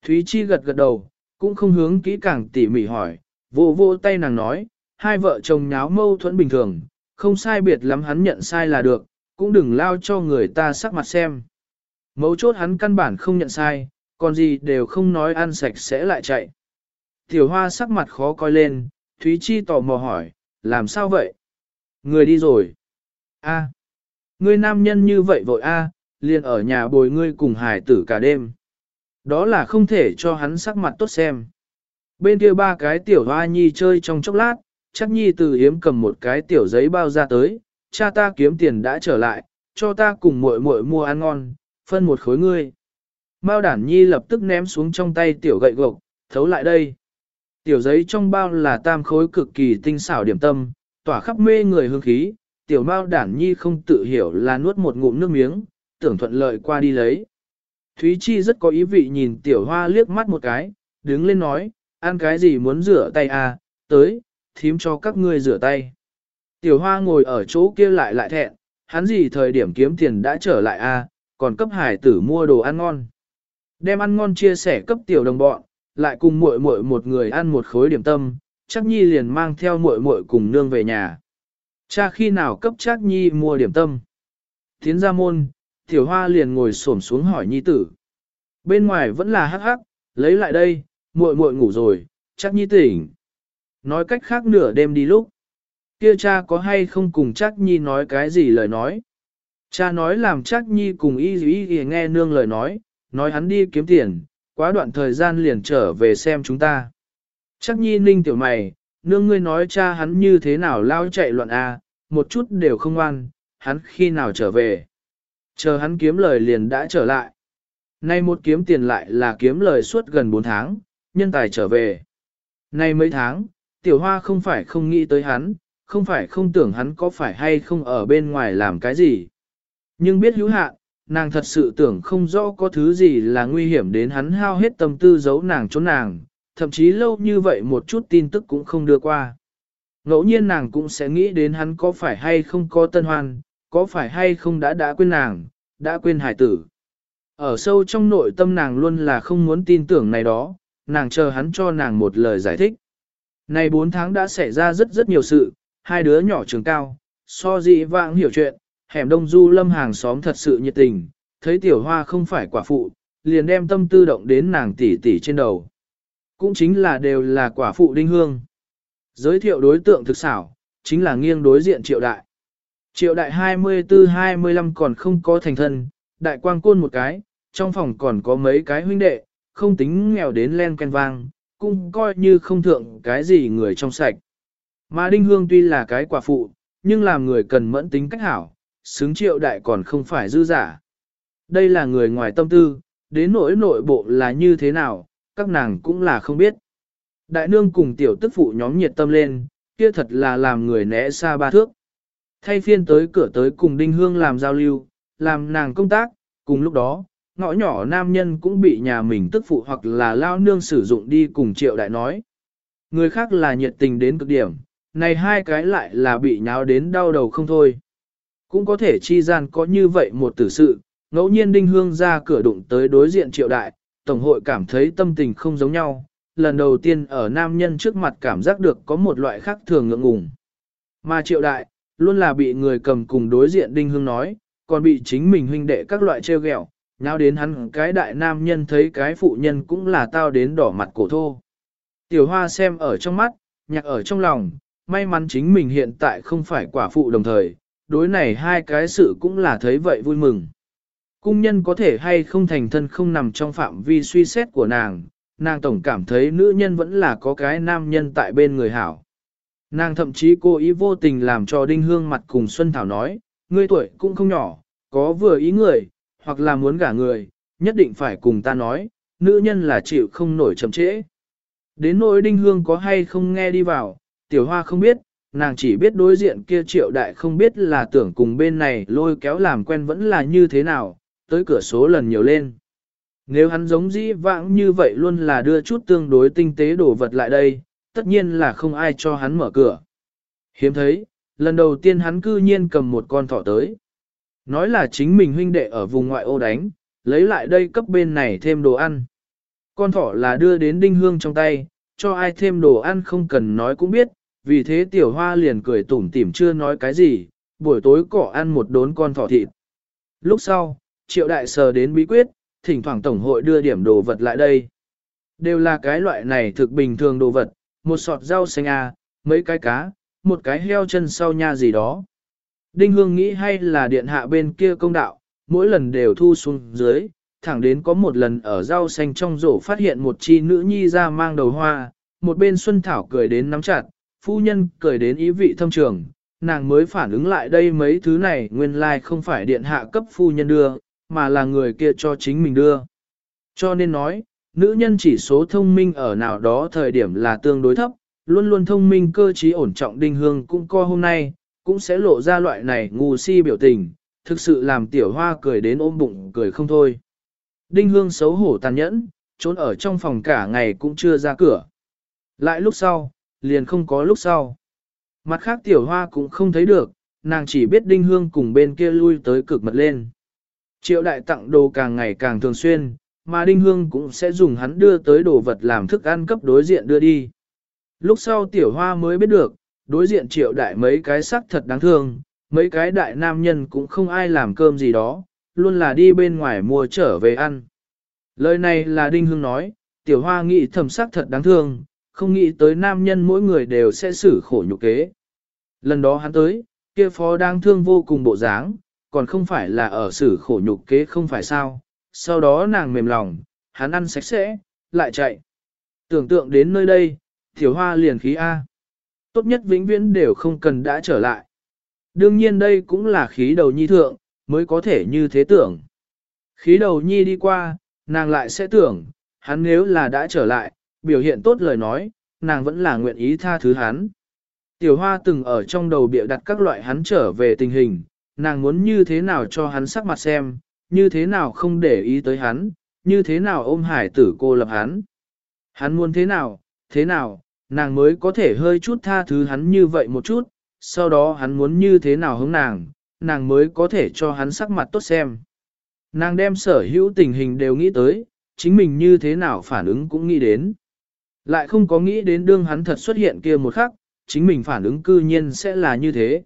Thúy Chi gật gật đầu, cũng không hướng kỹ càng tỉ mỉ hỏi, vô vô tay nàng nói, hai vợ chồng nháo mâu thuẫn bình thường, không sai biệt lắm hắn nhận sai là được, cũng đừng lao cho người ta sắc mặt xem. Mấu chốt hắn căn bản không nhận sai, còn gì đều không nói ăn sạch sẽ lại chạy. Tiểu hoa sắc mặt khó coi lên, Thúy Chi tò mò hỏi, làm sao vậy? Người đi rồi. A. Người nam nhân như vậy vội A, liền ở nhà bồi ngươi cùng hải tử cả đêm. Đó là không thể cho hắn sắc mặt tốt xem. Bên kia ba cái tiểu hoa nhi chơi trong chốc lát, chắc nhi từ hiếm cầm một cái tiểu giấy bao ra tới, cha ta kiếm tiền đã trở lại, cho ta cùng muội muội mua ăn ngon, phân một khối ngươi. Mao đản nhi lập tức ném xuống trong tay tiểu gậy gộc, thấu lại đây. Tiểu giấy trong bao là tam khối cực kỳ tinh xảo điểm tâm, tỏa khắp mê người hương khí, tiểu mao đản nhi không tự hiểu là nuốt một ngụm nước miếng, tưởng thuận lợi qua đi lấy. Thúy Chi rất có ý vị nhìn tiểu hoa liếc mắt một cái, đứng lên nói, ăn cái gì muốn rửa tay à, tới, thím cho các ngươi rửa tay. Tiểu hoa ngồi ở chỗ kia lại lại thẹn, hắn gì thời điểm kiếm tiền đã trở lại à, còn cấp hải tử mua đồ ăn ngon. Đem ăn ngon chia sẻ cấp tiểu đồng bọn, lại cùng muội muội một người ăn một khối điểm tâm, chắc nhi liền mang theo muội muội cùng nương về nhà. Cha khi nào cấp chắc nhi mua điểm tâm. Tiến ra môn, tiểu hoa liền ngồi xổm xuống hỏi nhi tử. Bên ngoài vẫn là hắc hắc, lấy lại đây, muội muội ngủ rồi, chắc nhi tỉnh. Nói cách khác nửa đêm đi lúc. Kia cha có hay không cùng chắc nhi nói cái gì lời nói. Cha nói làm chắc nhi cùng y y y nghe nương lời nói, nói hắn đi kiếm tiền, quá đoạn thời gian liền trở về xem chúng ta. Chắc nhi ninh tiểu mày, nương ngươi nói cha hắn như thế nào lao chạy loạn a, à, một chút đều không ngoan, hắn khi nào trở về. Chờ hắn kiếm lời liền đã trở lại. Nay một kiếm tiền lại là kiếm lời suốt gần 4 tháng, nhân tài trở về. Nay mấy tháng, tiểu hoa không phải không nghĩ tới hắn, không phải không tưởng hắn có phải hay không ở bên ngoài làm cái gì. Nhưng biết hữu hạn, nàng thật sự tưởng không rõ có thứ gì là nguy hiểm đến hắn hao hết tâm tư giấu nàng trốn nàng, thậm chí lâu như vậy một chút tin tức cũng không đưa qua. Ngẫu nhiên nàng cũng sẽ nghĩ đến hắn có phải hay không có tân hoan, có phải hay không đã đã quên nàng, đã quên hải tử. Ở sâu trong nội tâm nàng luôn là không muốn tin tưởng này đó, nàng chờ hắn cho nàng một lời giải thích. Này 4 tháng đã xảy ra rất rất nhiều sự, hai đứa nhỏ trường cao, so dị vãng hiểu chuyện, hẻm đông du lâm hàng xóm thật sự nhiệt tình, thấy tiểu hoa không phải quả phụ, liền đem tâm tư động đến nàng tỷ tỷ trên đầu. Cũng chính là đều là quả phụ đinh hương. Giới thiệu đối tượng thực xảo, chính là nghiêng đối diện triệu đại. Triệu đại 24-25 còn không có thành thân, đại quang côn một cái, trong phòng còn có mấy cái huynh đệ, không tính nghèo đến len ken vang, cũng coi như không thượng cái gì người trong sạch. Mà Đinh Hương tuy là cái quả phụ, nhưng làm người cần mẫn tính cách hảo, xứng triệu đại còn không phải dư giả. Đây là người ngoài tâm tư, đến nỗi nội bộ là như thế nào, các nàng cũng là không biết. Đại nương cùng tiểu tức phụ nhóm nhiệt tâm lên, kia thật là làm người né xa ba thước. Thay phiên tới cửa tới cùng Đinh Hương làm giao lưu, làm nàng công tác, cùng lúc đó, ngõ nhỏ nam nhân cũng bị nhà mình tức phụ hoặc là lao nương sử dụng đi cùng triệu đại nói. Người khác là nhiệt tình đến cực điểm, này hai cái lại là bị nháo đến đau đầu không thôi. Cũng có thể chi gian có như vậy một tử sự, ngẫu nhiên đinh hương ra cửa đụng tới đối diện triệu đại, tổng hội cảm thấy tâm tình không giống nhau, lần đầu tiên ở nam nhân trước mặt cảm giác được có một loại khác thường ngượng ngùng. Mà triệu đại, luôn là bị người cầm cùng đối diện đinh hương nói, còn bị chính mình huynh đệ các loại treo ghẹo, nháo đến hắn cái đại nam nhân thấy cái phụ nhân cũng là tao đến đỏ mặt cổ thô. Tiểu hoa xem ở trong mắt, nhạc ở trong lòng, may mắn chính mình hiện tại không phải quả phụ đồng thời, đối này hai cái sự cũng là thấy vậy vui mừng. Cung nhân có thể hay không thành thân không nằm trong phạm vi suy xét của nàng, nàng tổng cảm thấy nữ nhân vẫn là có cái nam nhân tại bên người hảo. Nàng thậm chí cố ý vô tình làm cho đinh hương mặt cùng Xuân Thảo nói, ngươi tuổi cũng không nhỏ, có vừa ý người, hoặc là muốn gả người, nhất định phải cùng ta nói, nữ nhân là chịu không nổi chậm trễ. Đến nỗi đinh hương có hay không nghe đi vào, tiểu hoa không biết, nàng chỉ biết đối diện kia triệu đại không biết là tưởng cùng bên này lôi kéo làm quen vẫn là như thế nào, tới cửa số lần nhiều lên. Nếu hắn giống dĩ vãng như vậy luôn là đưa chút tương đối tinh tế đồ vật lại đây, tất nhiên là không ai cho hắn mở cửa. Hiếm thấy, lần đầu tiên hắn cư nhiên cầm một con thỏ tới. Nói là chính mình huynh đệ ở vùng ngoại ô đánh, lấy lại đây cấp bên này thêm đồ ăn. Con thỏ là đưa đến đinh hương trong tay, cho ai thêm đồ ăn không cần nói cũng biết, vì thế tiểu hoa liền cười tủm tỉm chưa nói cái gì, buổi tối cỏ ăn một đốn con thỏ thịt. Lúc sau, triệu đại sờ đến bí quyết, thỉnh thoảng tổng hội đưa điểm đồ vật lại đây. Đều là cái loại này thực bình thường đồ vật, một sọt rau xanh à, mấy cái cá, một cái heo chân sau nha gì đó. Đinh Hương nghĩ hay là điện hạ bên kia công đạo, mỗi lần đều thu xuống dưới, thẳng đến có một lần ở rau xanh trong rổ phát hiện một chi nữ nhi ra mang đầu hoa, một bên Xuân Thảo cười đến nắm chặt, phu nhân cười đến ý vị thâm trường, nàng mới phản ứng lại đây mấy thứ này nguyên lai like không phải điện hạ cấp phu nhân đưa, mà là người kia cho chính mình đưa. Cho nên nói, nữ nhân chỉ số thông minh ở nào đó thời điểm là tương đối thấp, luôn luôn thông minh cơ trí ổn trọng đinh hương cũng co hôm nay, cũng sẽ lộ ra loại này ngu si biểu tình, thực sự làm tiểu hoa cười đến ôm bụng cười không thôi. Đinh hương xấu hổ tàn nhẫn, trốn ở trong phòng cả ngày cũng chưa ra cửa. Lại lúc sau, liền không có lúc sau. Mặt khác tiểu hoa cũng không thấy được, nàng chỉ biết đinh hương cùng bên kia lui tới cực mật lên. Triệu đại tặng đồ càng ngày càng thường xuyên, mà đinh hương cũng sẽ dùng hắn đưa tới đồ vật làm thức ăn cấp đối diện đưa đi. Lúc sau tiểu hoa mới biết được, đối diện triệu đại mấy cái sắc thật đáng thương, mấy cái đại nam nhân cũng không ai làm cơm gì đó, luôn là đi bên ngoài mua trở về ăn. Lời này là Đinh Hương nói, tiểu hoa nghĩ thầm sắc thật đáng thương, không nghĩ tới nam nhân mỗi người đều sẽ xử khổ nhục kế. Lần đó hắn tới, kia phó đang thương vô cùng bộ dáng, còn không phải là ở xử khổ nhục kế không phải sao. Sau đó nàng mềm lòng, hắn ăn sạch sẽ, lại chạy. Tưởng tượng đến nơi đây, tiểu hoa liền khí A. Tốt nhất vĩnh viễn đều không cần đã trở lại. Đương nhiên đây cũng là khí đầu nhi thượng, mới có thể như thế tưởng. Khí đầu nhi đi qua, nàng lại sẽ tưởng, hắn nếu là đã trở lại, biểu hiện tốt lời nói, nàng vẫn là nguyện ý tha thứ hắn. Tiểu hoa từng ở trong đầu bịa đặt các loại hắn trở về tình hình, nàng muốn như thế nào cho hắn sắc mặt xem, như thế nào không để ý tới hắn, như thế nào ôm hải tử cô lập hắn. Hắn muốn thế nào, thế nào, nàng mới có thể hơi chút tha thứ hắn như vậy một chút, sau đó hắn muốn như thế nào hướng nàng, nàng mới có thể cho hắn sắc mặt tốt xem. Nàng đem sở hữu tình hình đều nghĩ tới, chính mình như thế nào phản ứng cũng nghĩ đến. Lại không có nghĩ đến đương hắn thật xuất hiện kia một khắc, chính mình phản ứng cư nhiên sẽ là như thế.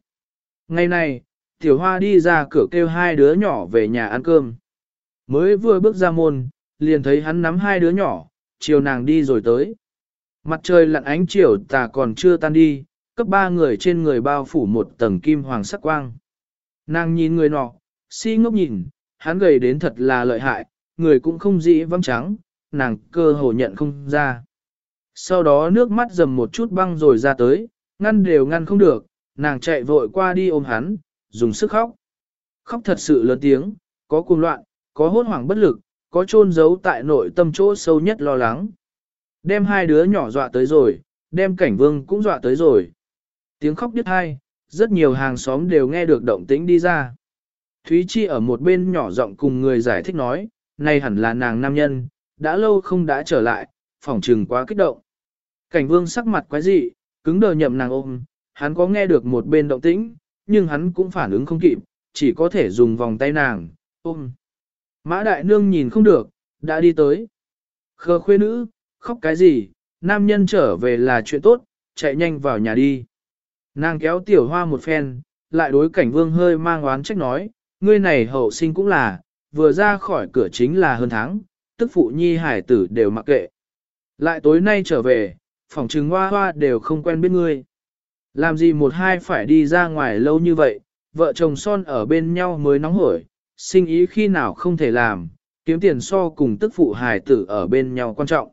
Ngày này, tiểu hoa đi ra cửa kêu hai đứa nhỏ về nhà ăn cơm. Mới vừa bước ra môn, liền thấy hắn nắm hai đứa nhỏ, chiều nàng đi rồi tới. Mặt trời lặn ánh chiều tà còn chưa tan đi, cấp ba người trên người bao phủ một tầng kim hoàng sắc quang. Nàng nhìn người nọ, si ngốc nhìn, hắn gầy đến thật là lợi hại, người cũng không dĩ vắng trắng, nàng cơ hồ nhận không ra. Sau đó nước mắt dầm một chút băng rồi ra tới, ngăn đều ngăn không được, nàng chạy vội qua đi ôm hắn, dùng sức khóc. Khóc thật sự lớn tiếng, có cuồng loạn, có hốt hoảng bất lực, có chôn giấu tại nội tâm chỗ sâu nhất lo lắng. Đem hai đứa nhỏ dọa tới rồi, đem cảnh vương cũng dọa tới rồi. Tiếng khóc đứt hai, rất nhiều hàng xóm đều nghe được động tĩnh đi ra. Thúy Chi ở một bên nhỏ giọng cùng người giải thích nói, này hẳn là nàng nam nhân, đã lâu không đã trở lại, phỏng trừng quá kích động. Cảnh vương sắc mặt quái dị, cứng đờ nhậm nàng ôm, hắn có nghe được một bên động tĩnh, nhưng hắn cũng phản ứng không kịp, chỉ có thể dùng vòng tay nàng, ôm. Mã đại nương nhìn không được, đã đi tới. Khờ khuê nữ, khóc cái gì, nam nhân trở về là chuyện tốt, chạy nhanh vào nhà đi. Nàng kéo tiểu hoa một phen, lại đối cảnh vương hơi mang oán trách nói, ngươi này hậu sinh cũng là, vừa ra khỏi cửa chính là hơn tháng, tức phụ nhi hải tử đều mặc kệ. Lại tối nay trở về, phòng trừng hoa hoa đều không quen biết ngươi. Làm gì một hai phải đi ra ngoài lâu như vậy, vợ chồng son ở bên nhau mới nóng hổi, sinh ý khi nào không thể làm, kiếm tiền so cùng tức phụ hài tử ở bên nhau quan trọng.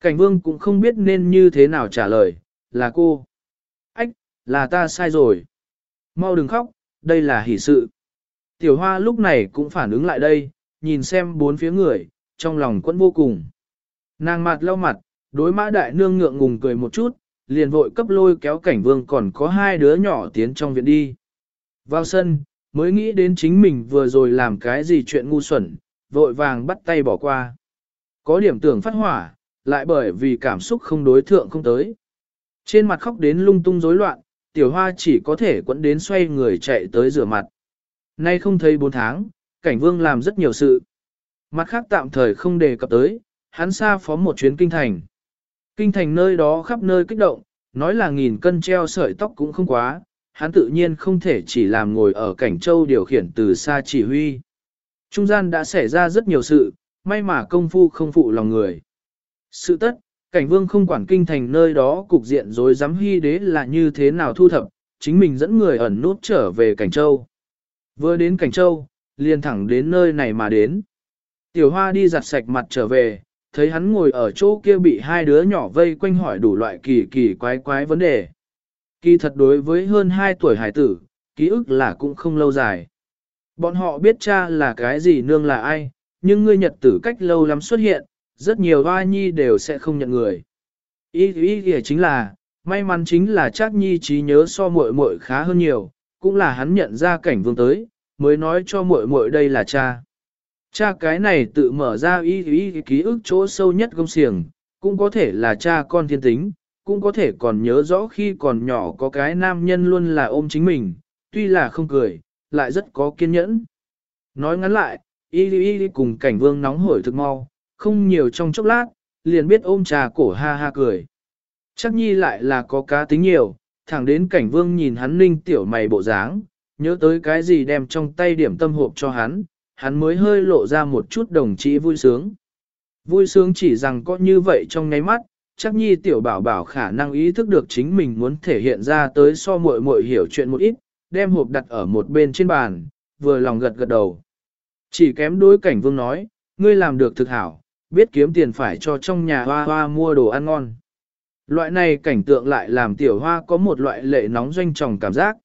Cảnh vương cũng không biết nên như thế nào trả lời, là cô. Ách, là ta sai rồi. Mau đừng khóc, đây là hỷ sự. Tiểu hoa lúc này cũng phản ứng lại đây, nhìn xem bốn phía người, trong lòng quẫn vô cùng. Nàng mặt lau mặt, đối mã đại nương ngượng ngùng cười một chút, liền vội cấp lôi kéo cảnh vương còn có hai đứa nhỏ tiến trong viện đi. Vào sân, mới nghĩ đến chính mình vừa rồi làm cái gì chuyện ngu xuẩn, vội vàng bắt tay bỏ qua. Có điểm tưởng phát hỏa, lại bởi vì cảm xúc không đối thượng không tới. Trên mặt khóc đến lung tung rối loạn, tiểu hoa chỉ có thể quẫn đến xoay người chạy tới rửa mặt. Nay không thấy bốn tháng, cảnh vương làm rất nhiều sự. Mặt khác tạm thời không đề cập tới, hắn xa phó một chuyến kinh thành. Kinh thành nơi đó khắp nơi kích động, nói là nghìn cân treo sợi tóc cũng không quá, hắn tự nhiên không thể chỉ làm ngồi ở cảnh châu điều khiển từ xa chỉ huy. Trung gian đã xảy ra rất nhiều sự, may mà công phu không phụ lòng người. Sự tất, cảnh vương không quản kinh thành nơi đó cục diện rồi dám hy đế là như thế nào thu thập, chính mình dẫn người ẩn nút trở về cảnh châu. Vừa đến cảnh châu, liền thẳng đến nơi này mà đến. Tiểu hoa đi giặt sạch mặt trở về, thấy hắn ngồi ở chỗ kia bị hai đứa nhỏ vây quanh hỏi đủ loại kỳ kỳ quái quái vấn đề. Kỳ thật đối với hơn 2 tuổi hải tử, ký ức là cũng không lâu dài. Bọn họ biết cha là cái gì nương là ai, nhưng ngươi nhật tử cách lâu lắm xuất hiện, rất nhiều hoa nhi đều sẽ không nhận người. Ý ý kìa chính là, may mắn chính là chắc nhi trí nhớ so muội muội khá hơn nhiều, cũng là hắn nhận ra cảnh vương tới, mới nói cho muội muội đây là cha. Cha cái này tự mở ra ý ý ký ức chỗ sâu nhất công xiềng, cũng có thể là cha con thiên tính, cũng có thể còn nhớ rõ khi còn nhỏ có cái nam nhân luôn là ôm chính mình, tuy là không cười, lại rất có kiên nhẫn. Nói ngắn lại, y y cùng cảnh vương nóng hổi thực mau, không nhiều trong chốc lát, liền biết ôm trà cổ ha ha cười. Chắc nhi lại là có cá tính nhiều, thẳng đến cảnh vương nhìn hắn ninh tiểu mày bộ dáng, nhớ tới cái gì đem trong tay điểm tâm hộp cho hắn, hắn mới hơi lộ ra một chút đồng chí vui sướng. Vui sướng chỉ rằng có như vậy trong ngáy mắt, chắc nhi tiểu bảo bảo khả năng ý thức được chính mình muốn thể hiện ra tới so muội muội hiểu chuyện một ít, đem hộp đặt ở một bên trên bàn, vừa lòng gật gật đầu. Chỉ kém đối cảnh vương nói, ngươi làm được thực hảo, biết kiếm tiền phải cho trong nhà hoa hoa mua đồ ăn ngon. Loại này cảnh tượng lại làm tiểu hoa có một loại lệ nóng doanh tròng cảm giác.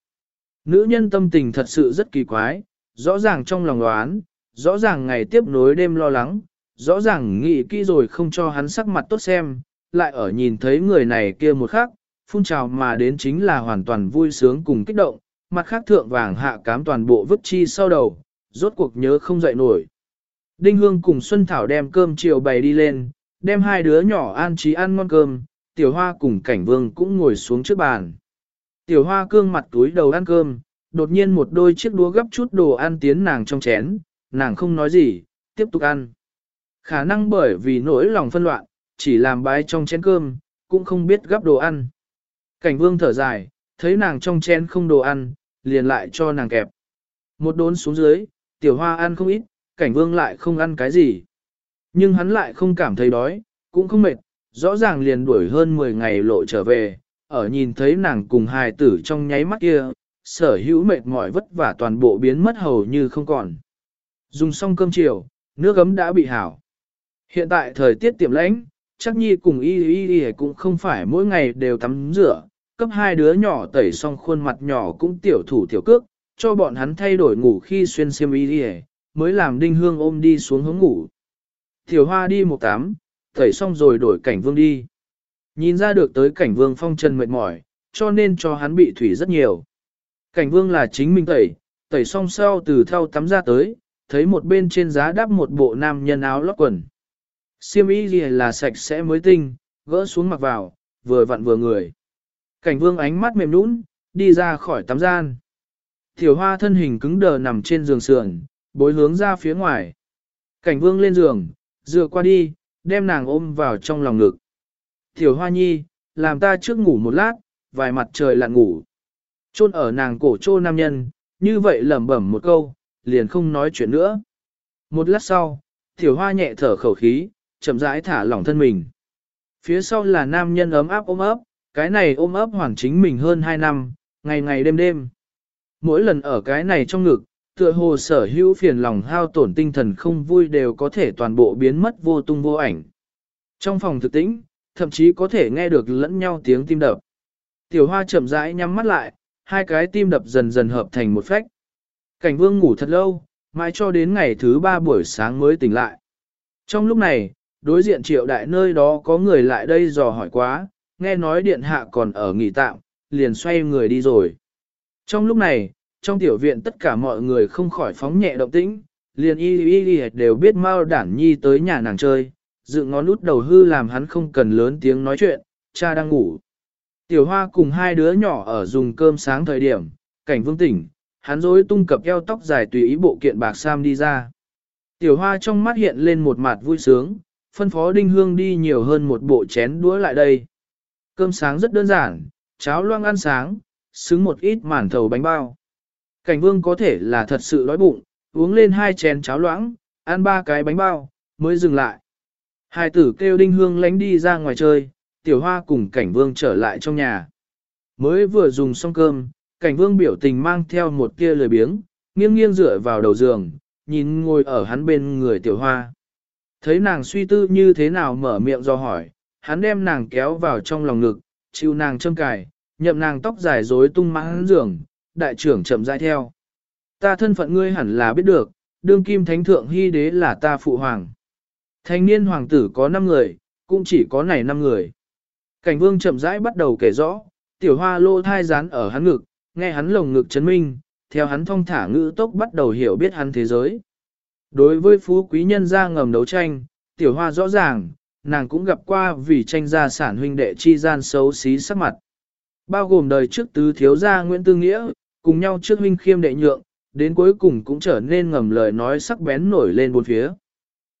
Nữ nhân tâm tình thật sự rất kỳ quái, rõ ràng trong lòng đoán, rõ ràng ngày tiếp nối đêm lo lắng, rõ ràng nghĩ kỹ rồi không cho hắn sắc mặt tốt xem, lại ở nhìn thấy người này kia một khắc, phun trào mà đến chính là hoàn toàn vui sướng cùng kích động, mặt khác thượng vàng hạ cám toàn bộ vứt chi sau đầu, rốt cuộc nhớ không dậy nổi. Đinh Hương cùng Xuân Thảo đem cơm chiều bày đi lên, đem hai đứa nhỏ an trí ăn ngon cơm, Tiểu Hoa cùng Cảnh Vương cũng ngồi xuống trước bàn. Tiểu Hoa cương mặt túi đầu ăn cơm, đột nhiên một đôi chiếc đũa gấp chút đồ ăn tiến nàng trong chén, nàng không nói gì, tiếp tục ăn. Khả năng bởi vì nỗi lòng phân loạn, chỉ làm bái trong chén cơm, cũng không biết gấp đồ ăn. Cảnh Vương thở dài, thấy nàng trong chén không đồ ăn, liền lại cho nàng kẹp. Một đốn xuống dưới, Tiểu Hoa ăn không ít, Cảnh Vương lại không ăn cái gì. Nhưng hắn lại không cảm thấy đói, cũng không mệt, rõ ràng liền đuổi hơn 10 ngày lộ trở về, ở nhìn thấy nàng cùng hài tử trong nháy mắt kia, sở hữu mệt mỏi vất vả toàn bộ biến mất hầu như không còn. Dùng xong cơm chiều, nước ấm đã bị hảo. Hiện tại thời tiết tiệm lãnh, chắc nhi cùng y y y cũng không phải mỗi ngày đều tắm rửa, cấp hai đứa nhỏ tẩy xong khuôn mặt nhỏ cũng tiểu thủ tiểu cước, cho bọn hắn thay đổi ngủ khi xuyên xiêm y y mới làm đinh hương ôm đi xuống hướng ngủ. Tiểu hoa đi một tám, tẩy xong rồi đổi cảnh vương đi. Nhìn ra được tới cảnh vương phong trần mệt mỏi, cho nên cho hắn bị thủy rất nhiều. Cảnh vương là chính mình tẩy, tẩy xong sau từ thau tắm ra tới, thấy một bên trên giá đắp một bộ nam nhân áo lót quần. Siêm y gì là sạch sẽ mới tinh, gỡ xuống mặc vào, vừa vặn vừa người. Cảnh vương ánh mắt mềm nũng, đi ra khỏi tắm gian. Tiểu hoa thân hình cứng đờ nằm trên giường sườn, bối hướng ra phía ngoài. Cảnh vương lên giường, dựa qua đi, đem nàng ôm vào trong lòng ngực. Tiểu hoa nhi, làm ta trước ngủ một lát, vài mặt trời lặn ngủ. Chôn ở nàng cổ trô nam nhân, như vậy lẩm bẩm một câu, liền không nói chuyện nữa. Một lát sau, tiểu hoa nhẹ thở khẩu khí, chậm rãi thả lỏng thân mình. Phía sau là nam nhân ấm áp ôm ấp, cái này ôm ấp hoàn chính mình hơn 2 năm, ngày ngày đêm đêm. Mỗi lần ở cái này trong ngực, tựa hồ sở hữu phiền lòng hao tổn tinh thần không vui đều có thể toàn bộ biến mất vô tung vô ảnh. Trong phòng thực tĩnh, thậm chí có thể nghe được lẫn nhau tiếng tim đập. Tiểu hoa chậm rãi nhắm mắt lại, hai cái tim đập dần dần hợp thành một phách. Cảnh vương ngủ thật lâu, mãi cho đến ngày thứ ba buổi sáng mới tỉnh lại. Trong lúc này, đối diện triệu đại nơi đó có người lại đây dò hỏi quá, nghe nói điện hạ còn ở nghỉ tạm, liền xoay người đi rồi. Trong lúc này, trong tiểu viện tất cả mọi người không khỏi phóng nhẹ động tĩnh, liền y y y đều biết Mao Đản Nhi tới nhà nàng chơi, dựng ngón út đầu hư làm hắn không cần lớn tiếng nói chuyện, cha đang ngủ. Tiểu hoa cùng hai đứa nhỏ ở dùng cơm sáng thời điểm, cảnh vương tỉnh, hắn rối tung cập eo tóc dài tùy ý bộ kiện bạc sam đi ra. Tiểu hoa trong mắt hiện lên một mặt vui sướng, phân phó đinh hương đi nhiều hơn một bộ chén đũa lại đây. Cơm sáng rất đơn giản, cháo loang ăn sáng, xứng một ít mản thầu bánh bao. Cảnh vương có thể là thật sự đói bụng, uống lên hai chén cháo loãng, ăn ba cái bánh bao, mới dừng lại. Hai tử kêu đinh hương lánh đi ra ngoài chơi, tiểu hoa cùng cảnh vương trở lại trong nhà. Mới vừa dùng xong cơm, cảnh vương biểu tình mang theo một tia lười biếng, nghiêng nghiêng dựa vào đầu giường, nhìn ngồi ở hắn bên người tiểu hoa. Thấy nàng suy tư như thế nào mở miệng do hỏi, hắn đem nàng kéo vào trong lòng ngực, chịu nàng châm cài, nhậm nàng tóc dài rối tung mãn giường, đại trưởng chậm rãi theo. Ta thân phận ngươi hẳn là biết được, đương kim thánh thượng hy đế là ta phụ hoàng. Thanh niên hoàng tử có 5 người, cũng chỉ có này 5 người. Cảnh vương chậm rãi bắt đầu kể rõ, tiểu hoa lô thai rán ở hắn ngực, nghe hắn lồng ngực chấn minh, theo hắn thông thả ngữ tốc bắt đầu hiểu biết hắn thế giới. Đối với phú quý nhân gia ngầm đấu tranh, tiểu hoa rõ ràng, nàng cũng gặp qua vì tranh gia sản huynh đệ chi gian xấu xí sắc mặt. Bao gồm đời trước tứ thiếu gia Nguyễn Tư Nghĩa, cùng nhau trước huynh khiêm đệ nhượng, đến cuối cùng cũng trở nên ngầm lời nói sắc bén nổi lên bốn phía.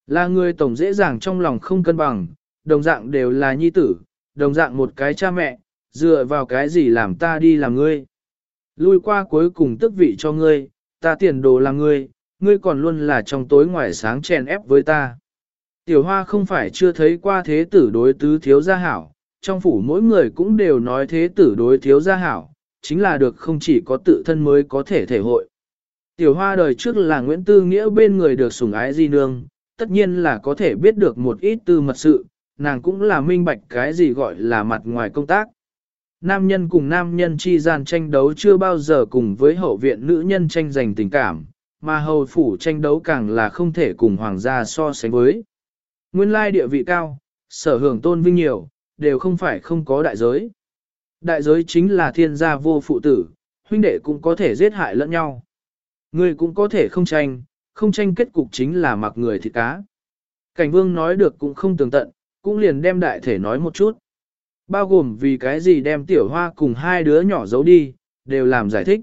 Là người tổng dễ dàng trong lòng không cân bằng, đồng dạng đều là nhi tử, đồng dạng một cái cha mẹ, dựa vào cái gì làm ta đi làm ngươi. Lui qua cuối cùng tức vị cho ngươi, ta tiền đồ làm ngươi, ngươi còn luôn là trong tối ngoài sáng chèn ép với ta. Tiểu hoa không phải chưa thấy qua thế tử đối tứ thiếu gia hảo, trong phủ mỗi người cũng đều nói thế tử đối thiếu gia hảo, chính là được không chỉ có tự thân mới có thể thể hội. Tiểu hoa đời trước là Nguyễn Tư Nghĩa bên người được sủng ái di nương, tất nhiên là có thể biết được một ít tư mật sự, nàng cũng là minh bạch cái gì gọi là mặt ngoài công tác. Nam nhân cùng nam nhân chi gian tranh đấu chưa bao giờ cùng với hậu viện nữ nhân tranh giành tình cảm, mà hầu phủ tranh đấu càng là không thể cùng hoàng gia so sánh với. Nguyên lai địa vị cao, sở hưởng tôn vinh nhiều, đều không phải không có đại giới. Đại giới chính là thiên gia vô phụ tử, huynh đệ cũng có thể giết hại lẫn nhau. Người cũng có thể không tranh, không tranh kết cục chính là mặc người thịt cá. Cảnh vương nói được cũng không tường tận, cũng liền đem đại thể nói một chút. Bao gồm vì cái gì đem tiểu hoa cùng hai đứa nhỏ giấu đi, đều làm giải thích.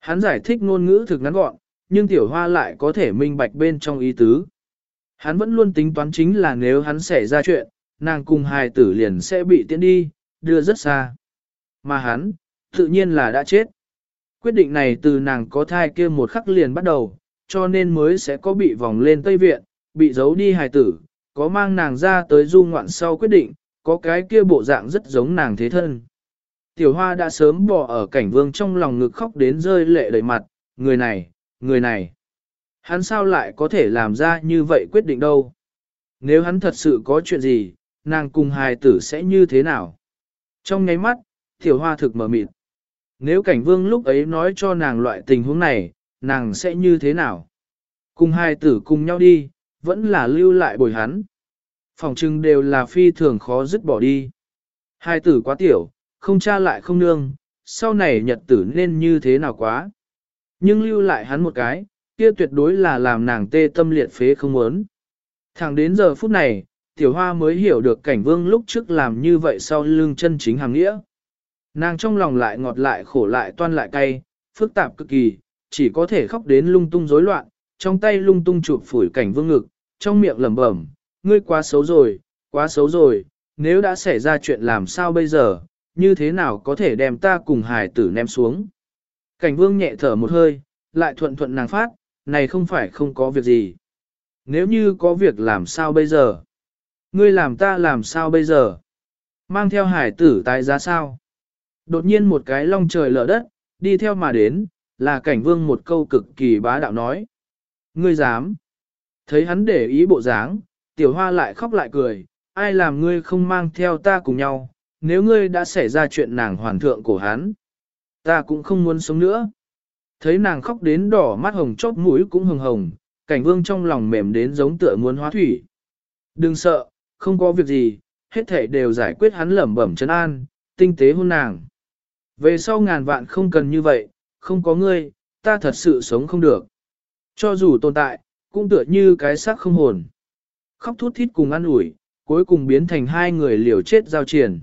Hắn giải thích ngôn ngữ thực ngắn gọn, nhưng tiểu hoa lại có thể minh bạch bên trong ý tứ. Hắn vẫn luôn tính toán chính là nếu hắn xảy ra chuyện, nàng cùng hài tử liền sẽ bị tiễn đi, đưa rất xa. Mà hắn, tự nhiên là đã chết. Quyết định này từ nàng có thai kia một khắc liền bắt đầu, cho nên mới sẽ có bị vòng lên Tây Viện, bị giấu đi hài tử, có mang nàng ra tới du ngoạn sau quyết định, có cái kia bộ dạng rất giống nàng thế thân. Tiểu hoa đã sớm bỏ ở cảnh vương trong lòng ngực khóc đến rơi lệ đầy mặt, người này, người này. Hắn sao lại có thể làm ra như vậy quyết định đâu? Nếu hắn thật sự có chuyện gì, nàng cùng hài tử sẽ như thế nào? Trong nháy mắt, tiểu hoa thực mở mịt. Nếu cảnh vương lúc ấy nói cho nàng loại tình huống này, nàng sẽ như thế nào? Cùng hài tử cùng nhau đi, vẫn là lưu lại bồi hắn. Phòng trưng đều là phi thường khó dứt bỏ đi. Hai tử quá tiểu, không cha lại không nương, sau này nhật tử nên như thế nào quá. Nhưng lưu lại hắn một cái, kia tuyệt đối là làm nàng tê tâm liệt phế không muốn. Thẳng đến giờ phút này, tiểu hoa mới hiểu được cảnh vương lúc trước làm như vậy sau lưng chân chính hàng nghĩa. Nàng trong lòng lại ngọt lại khổ lại toan lại cay, phức tạp cực kỳ, chỉ có thể khóc đến lung tung rối loạn, trong tay lung tung chụp phủi cảnh vương ngực, trong miệng lẩm bẩm, ngươi quá xấu rồi, quá xấu rồi, nếu đã xảy ra chuyện làm sao bây giờ, như thế nào có thể đem ta cùng hải tử ném xuống. Cảnh vương nhẹ thở một hơi, lại thuận thuận nàng phát, này không phải không có việc gì. Nếu như có việc làm sao bây giờ? Ngươi làm ta làm sao bây giờ? Mang theo hải tử tái giá sao? Đột nhiên một cái long trời lở đất, đi theo mà đến, là cảnh vương một câu cực kỳ bá đạo nói. Ngươi dám? Thấy hắn để ý bộ dáng, tiểu hoa lại khóc lại cười, ai làm ngươi không mang theo ta cùng nhau, nếu ngươi đã xảy ra chuyện nàng hoàn thượng của hắn. Ta cũng không muốn sống nữa. Thấy nàng khóc đến đỏ mắt hồng chót mũi cũng hồng hồng, cảnh vương trong lòng mềm đến giống tựa muốn hóa thủy. Đừng sợ, không có việc gì, hết thể đều giải quyết hắn lẩm bẩm chân an, tinh tế hôn nàng. Về sau ngàn vạn không cần như vậy, không có ngươi, ta thật sự sống không được. Cho dù tồn tại, cũng tựa như cái xác không hồn. Khóc thút thít cùng ăn ủi, cuối cùng biến thành hai người liều chết giao triển.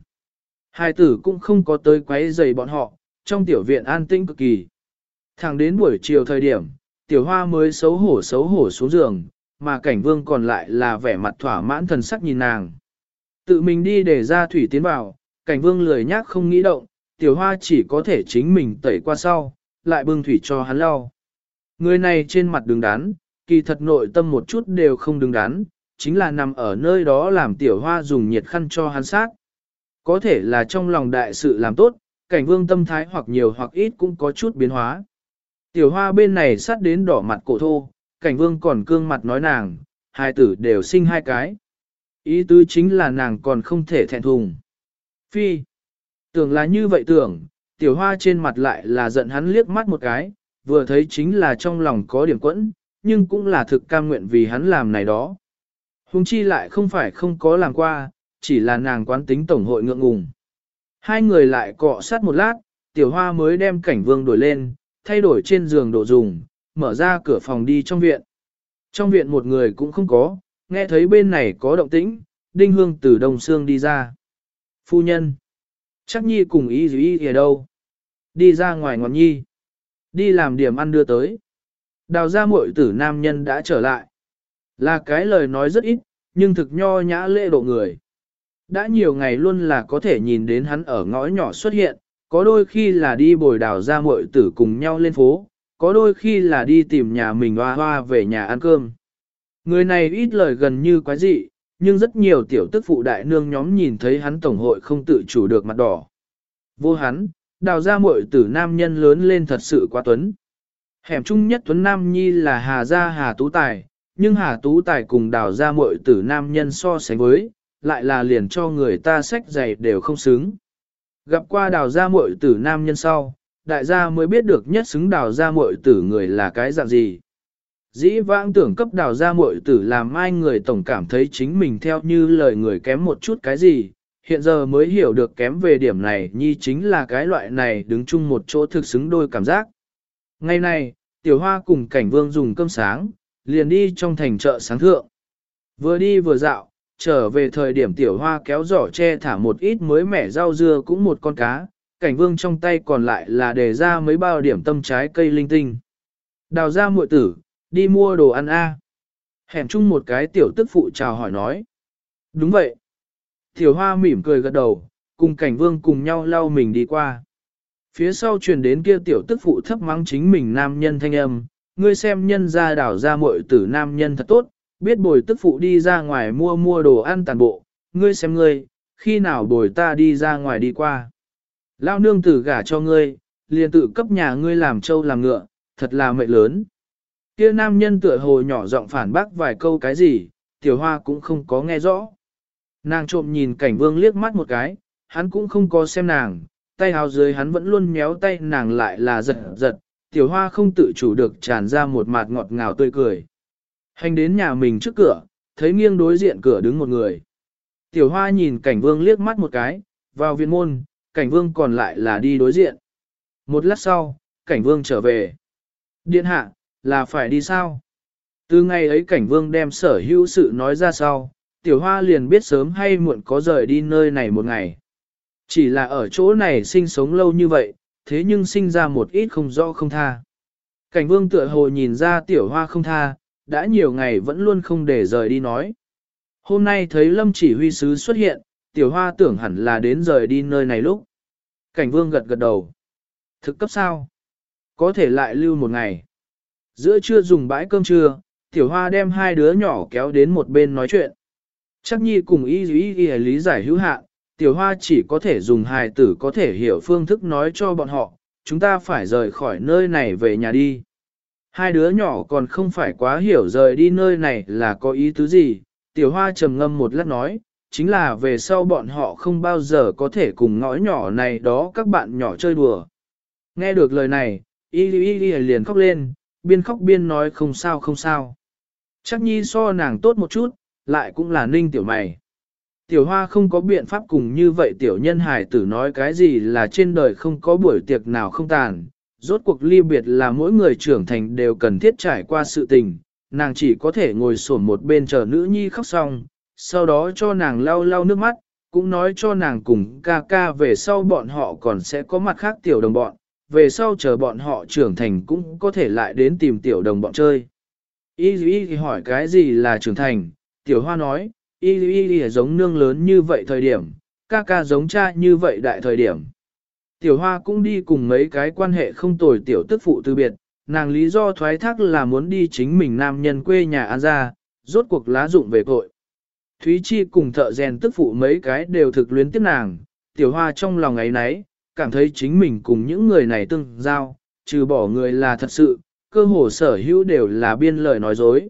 Hai tử cũng không có tới quấy giày bọn họ, trong tiểu viện an tĩnh cực kỳ. Thẳng đến buổi chiều thời điểm, tiểu hoa mới xấu hổ xấu hổ xuống giường, mà cảnh vương còn lại là vẻ mặt thỏa mãn thần sắc nhìn nàng. Tự mình đi để ra thủy tiến vào, cảnh vương lười nhác không nghĩ động, tiểu hoa chỉ có thể chính mình tẩy qua sau, lại bưng thủy cho hắn lau. Người này trên mặt đứng đắn, kỳ thật nội tâm một chút đều không đứng đắn, chính là nằm ở nơi đó làm tiểu hoa dùng nhiệt khăn cho hắn sát. Có thể là trong lòng đại sự làm tốt, cảnh vương tâm thái hoặc nhiều hoặc ít cũng có chút biến hóa. Tiểu hoa bên này sát đến đỏ mặt cổ thô, cảnh vương còn cương mặt nói nàng, hai tử đều sinh hai cái. Ý tứ chính là nàng còn không thể thẹn thùng. Phi, tưởng là như vậy tưởng, tiểu hoa trên mặt lại là giận hắn liếc mắt một cái, vừa thấy chính là trong lòng có điểm quẫn, nhưng cũng là thực cam nguyện vì hắn làm này đó. Hùng chi lại không phải không có làm qua, chỉ là nàng quán tính tổng hội ngượng ngùng. Hai người lại cọ sát một lát, tiểu hoa mới đem cảnh vương đổi lên, thay đổi trên giường đồ dùng, mở ra cửa phòng đi trong viện. Trong viện một người cũng không có, nghe thấy bên này có động tĩnh, đinh hương từ đồng xương đi ra. Phu nhân, chắc nhi cùng ý dù ý ở đâu? Đi ra ngoài ngọn nhi. Đi làm điểm ăn đưa tới. Đào ra muội tử nam nhân đã trở lại. Là cái lời nói rất ít, nhưng thực nho nhã lễ độ người. Đã nhiều ngày luôn là có thể nhìn đến hắn ở ngõ nhỏ xuất hiện, có đôi khi là đi bồi đào ra muội tử cùng nhau lên phố, có đôi khi là đi tìm nhà mình hoa hoa về nhà ăn cơm. Người này ít lời gần như quái dị, nhưng rất nhiều tiểu tức phụ đại nương nhóm nhìn thấy hắn tổng hội không tự chủ được mặt đỏ. Vô hắn, đào ra muội tử nam nhân lớn lên thật sự quá tuấn. Hẻm chung nhất tuấn nam nhi là Hà Gia Hà Tú Tài, nhưng Hà Tú Tài cùng đào ra muội tử nam nhân so sánh với, lại là liền cho người ta sách giày đều không xứng. Gặp qua đào ra muội tử nam nhân sau, đại gia mới biết được nhất xứng đào ra muội tử người là cái dạng gì. Dĩ vãng tưởng cấp đào ra muội tử làm ai người tổng cảm thấy chính mình theo như lời người kém một chút cái gì, hiện giờ mới hiểu được kém về điểm này nhi chính là cái loại này đứng chung một chỗ thực xứng đôi cảm giác. Ngày này, tiểu hoa cùng cảnh vương dùng cơm sáng, liền đi trong thành chợ sáng thượng. Vừa đi vừa dạo, trở về thời điểm tiểu hoa kéo giỏ che thả một ít mới mẻ rau dưa cũng một con cá, cảnh vương trong tay còn lại là để ra mấy bao điểm tâm trái cây linh tinh. Đào ra muội tử, đi mua đồ ăn a. Hẻm chung một cái tiểu tức phụ chào hỏi nói. Đúng vậy. Tiểu hoa mỉm cười gật đầu, cùng cảnh vương cùng nhau lau mình đi qua. Phía sau truyền đến kia tiểu tức phụ thấp mắng chính mình nam nhân thanh âm, ngươi xem nhân ra đảo ra muội tử nam nhân thật tốt, biết bồi tức phụ đi ra ngoài mua mua đồ ăn tàn bộ, ngươi xem ngươi, khi nào bồi ta đi ra ngoài đi qua. Lao nương tử gả cho ngươi, liền tự cấp nhà ngươi làm trâu làm ngựa, thật là mệnh lớn. Kia nam nhân tựa hồ nhỏ giọng phản bác vài câu cái gì, tiểu hoa cũng không có nghe rõ. Nàng trộm nhìn cảnh vương liếc mắt một cái, hắn cũng không có xem nàng, tay hào dưới hắn vẫn luôn méo tay nàng lại là giật giật, tiểu hoa không tự chủ được tràn ra một mặt ngọt ngào tươi cười. Hành đến nhà mình trước cửa, thấy nghiêng đối diện cửa đứng một người. Tiểu hoa nhìn cảnh vương liếc mắt một cái, vào viện môn, cảnh vương còn lại là đi đối diện. Một lát sau, cảnh vương trở về. Điện hạ, là phải đi sao? Từ ngày ấy cảnh vương đem sở hữu sự nói ra sau, tiểu hoa liền biết sớm hay muộn có rời đi nơi này một ngày. Chỉ là ở chỗ này sinh sống lâu như vậy, thế nhưng sinh ra một ít không rõ không tha. Cảnh vương tựa hồ nhìn ra tiểu hoa không tha, đã nhiều ngày vẫn luôn không để rời đi nói. Hôm nay thấy lâm chỉ huy sứ xuất hiện, tiểu hoa tưởng hẳn là đến rời đi nơi này lúc. Cảnh vương gật gật đầu. Thực cấp sao? Có thể lại lưu một ngày. Giữa trưa dùng bãi cơm trưa, tiểu hoa đem hai đứa nhỏ kéo đến một bên nói chuyện. Chắc nhi cùng y y y lý giải hữu hạn, tiểu hoa chỉ có thể dùng hài tử có thể hiểu phương thức nói cho bọn họ, chúng ta phải rời khỏi nơi này về nhà đi. Hai đứa nhỏ còn không phải quá hiểu rời đi nơi này là có ý tứ gì, tiểu hoa trầm ngâm một lát nói, chính là về sau bọn họ không bao giờ có thể cùng ngõ nhỏ này đó các bạn nhỏ chơi đùa. Nghe được lời này, y y y liền khóc lên, biên khóc biên nói không sao không sao. Chắc nhi so nàng tốt một chút, lại cũng là ninh tiểu mày. Tiểu hoa không có biện pháp cùng như vậy tiểu nhân hải tử nói cái gì là trên đời không có buổi tiệc nào không tàn. Rốt cuộc ly biệt là mỗi người trưởng thành đều cần thiết trải qua sự tình, nàng chỉ có thể ngồi sổn một bên chờ nữ nhi khóc xong, sau đó cho nàng lau lau nước mắt, cũng nói cho nàng cùng ca ca về sau bọn họ còn sẽ có mặt khác tiểu đồng bọn, về sau chờ bọn họ trưởng thành cũng có thể lại đến tìm tiểu đồng bọn chơi. ý Y thì hỏi cái gì là trưởng thành, tiểu hoa nói, Y Y Y giống nương lớn như vậy thời điểm, ca ca giống cha như vậy đại thời điểm. Tiểu hoa cũng đi cùng mấy cái quan hệ không tồi tiểu tức phụ từ biệt, nàng lý do thoái thác là muốn đi chính mình nam nhân quê nhà an ra, rốt cuộc lá dụng về cội. Thúy Chi cùng thợ rèn tức phụ mấy cái đều thực luyến tiếp nàng, tiểu hoa trong lòng ấy nấy, cảm thấy chính mình cùng những người này tương giao, trừ bỏ người là thật sự, cơ hồ sở hữu đều là biên lời nói dối.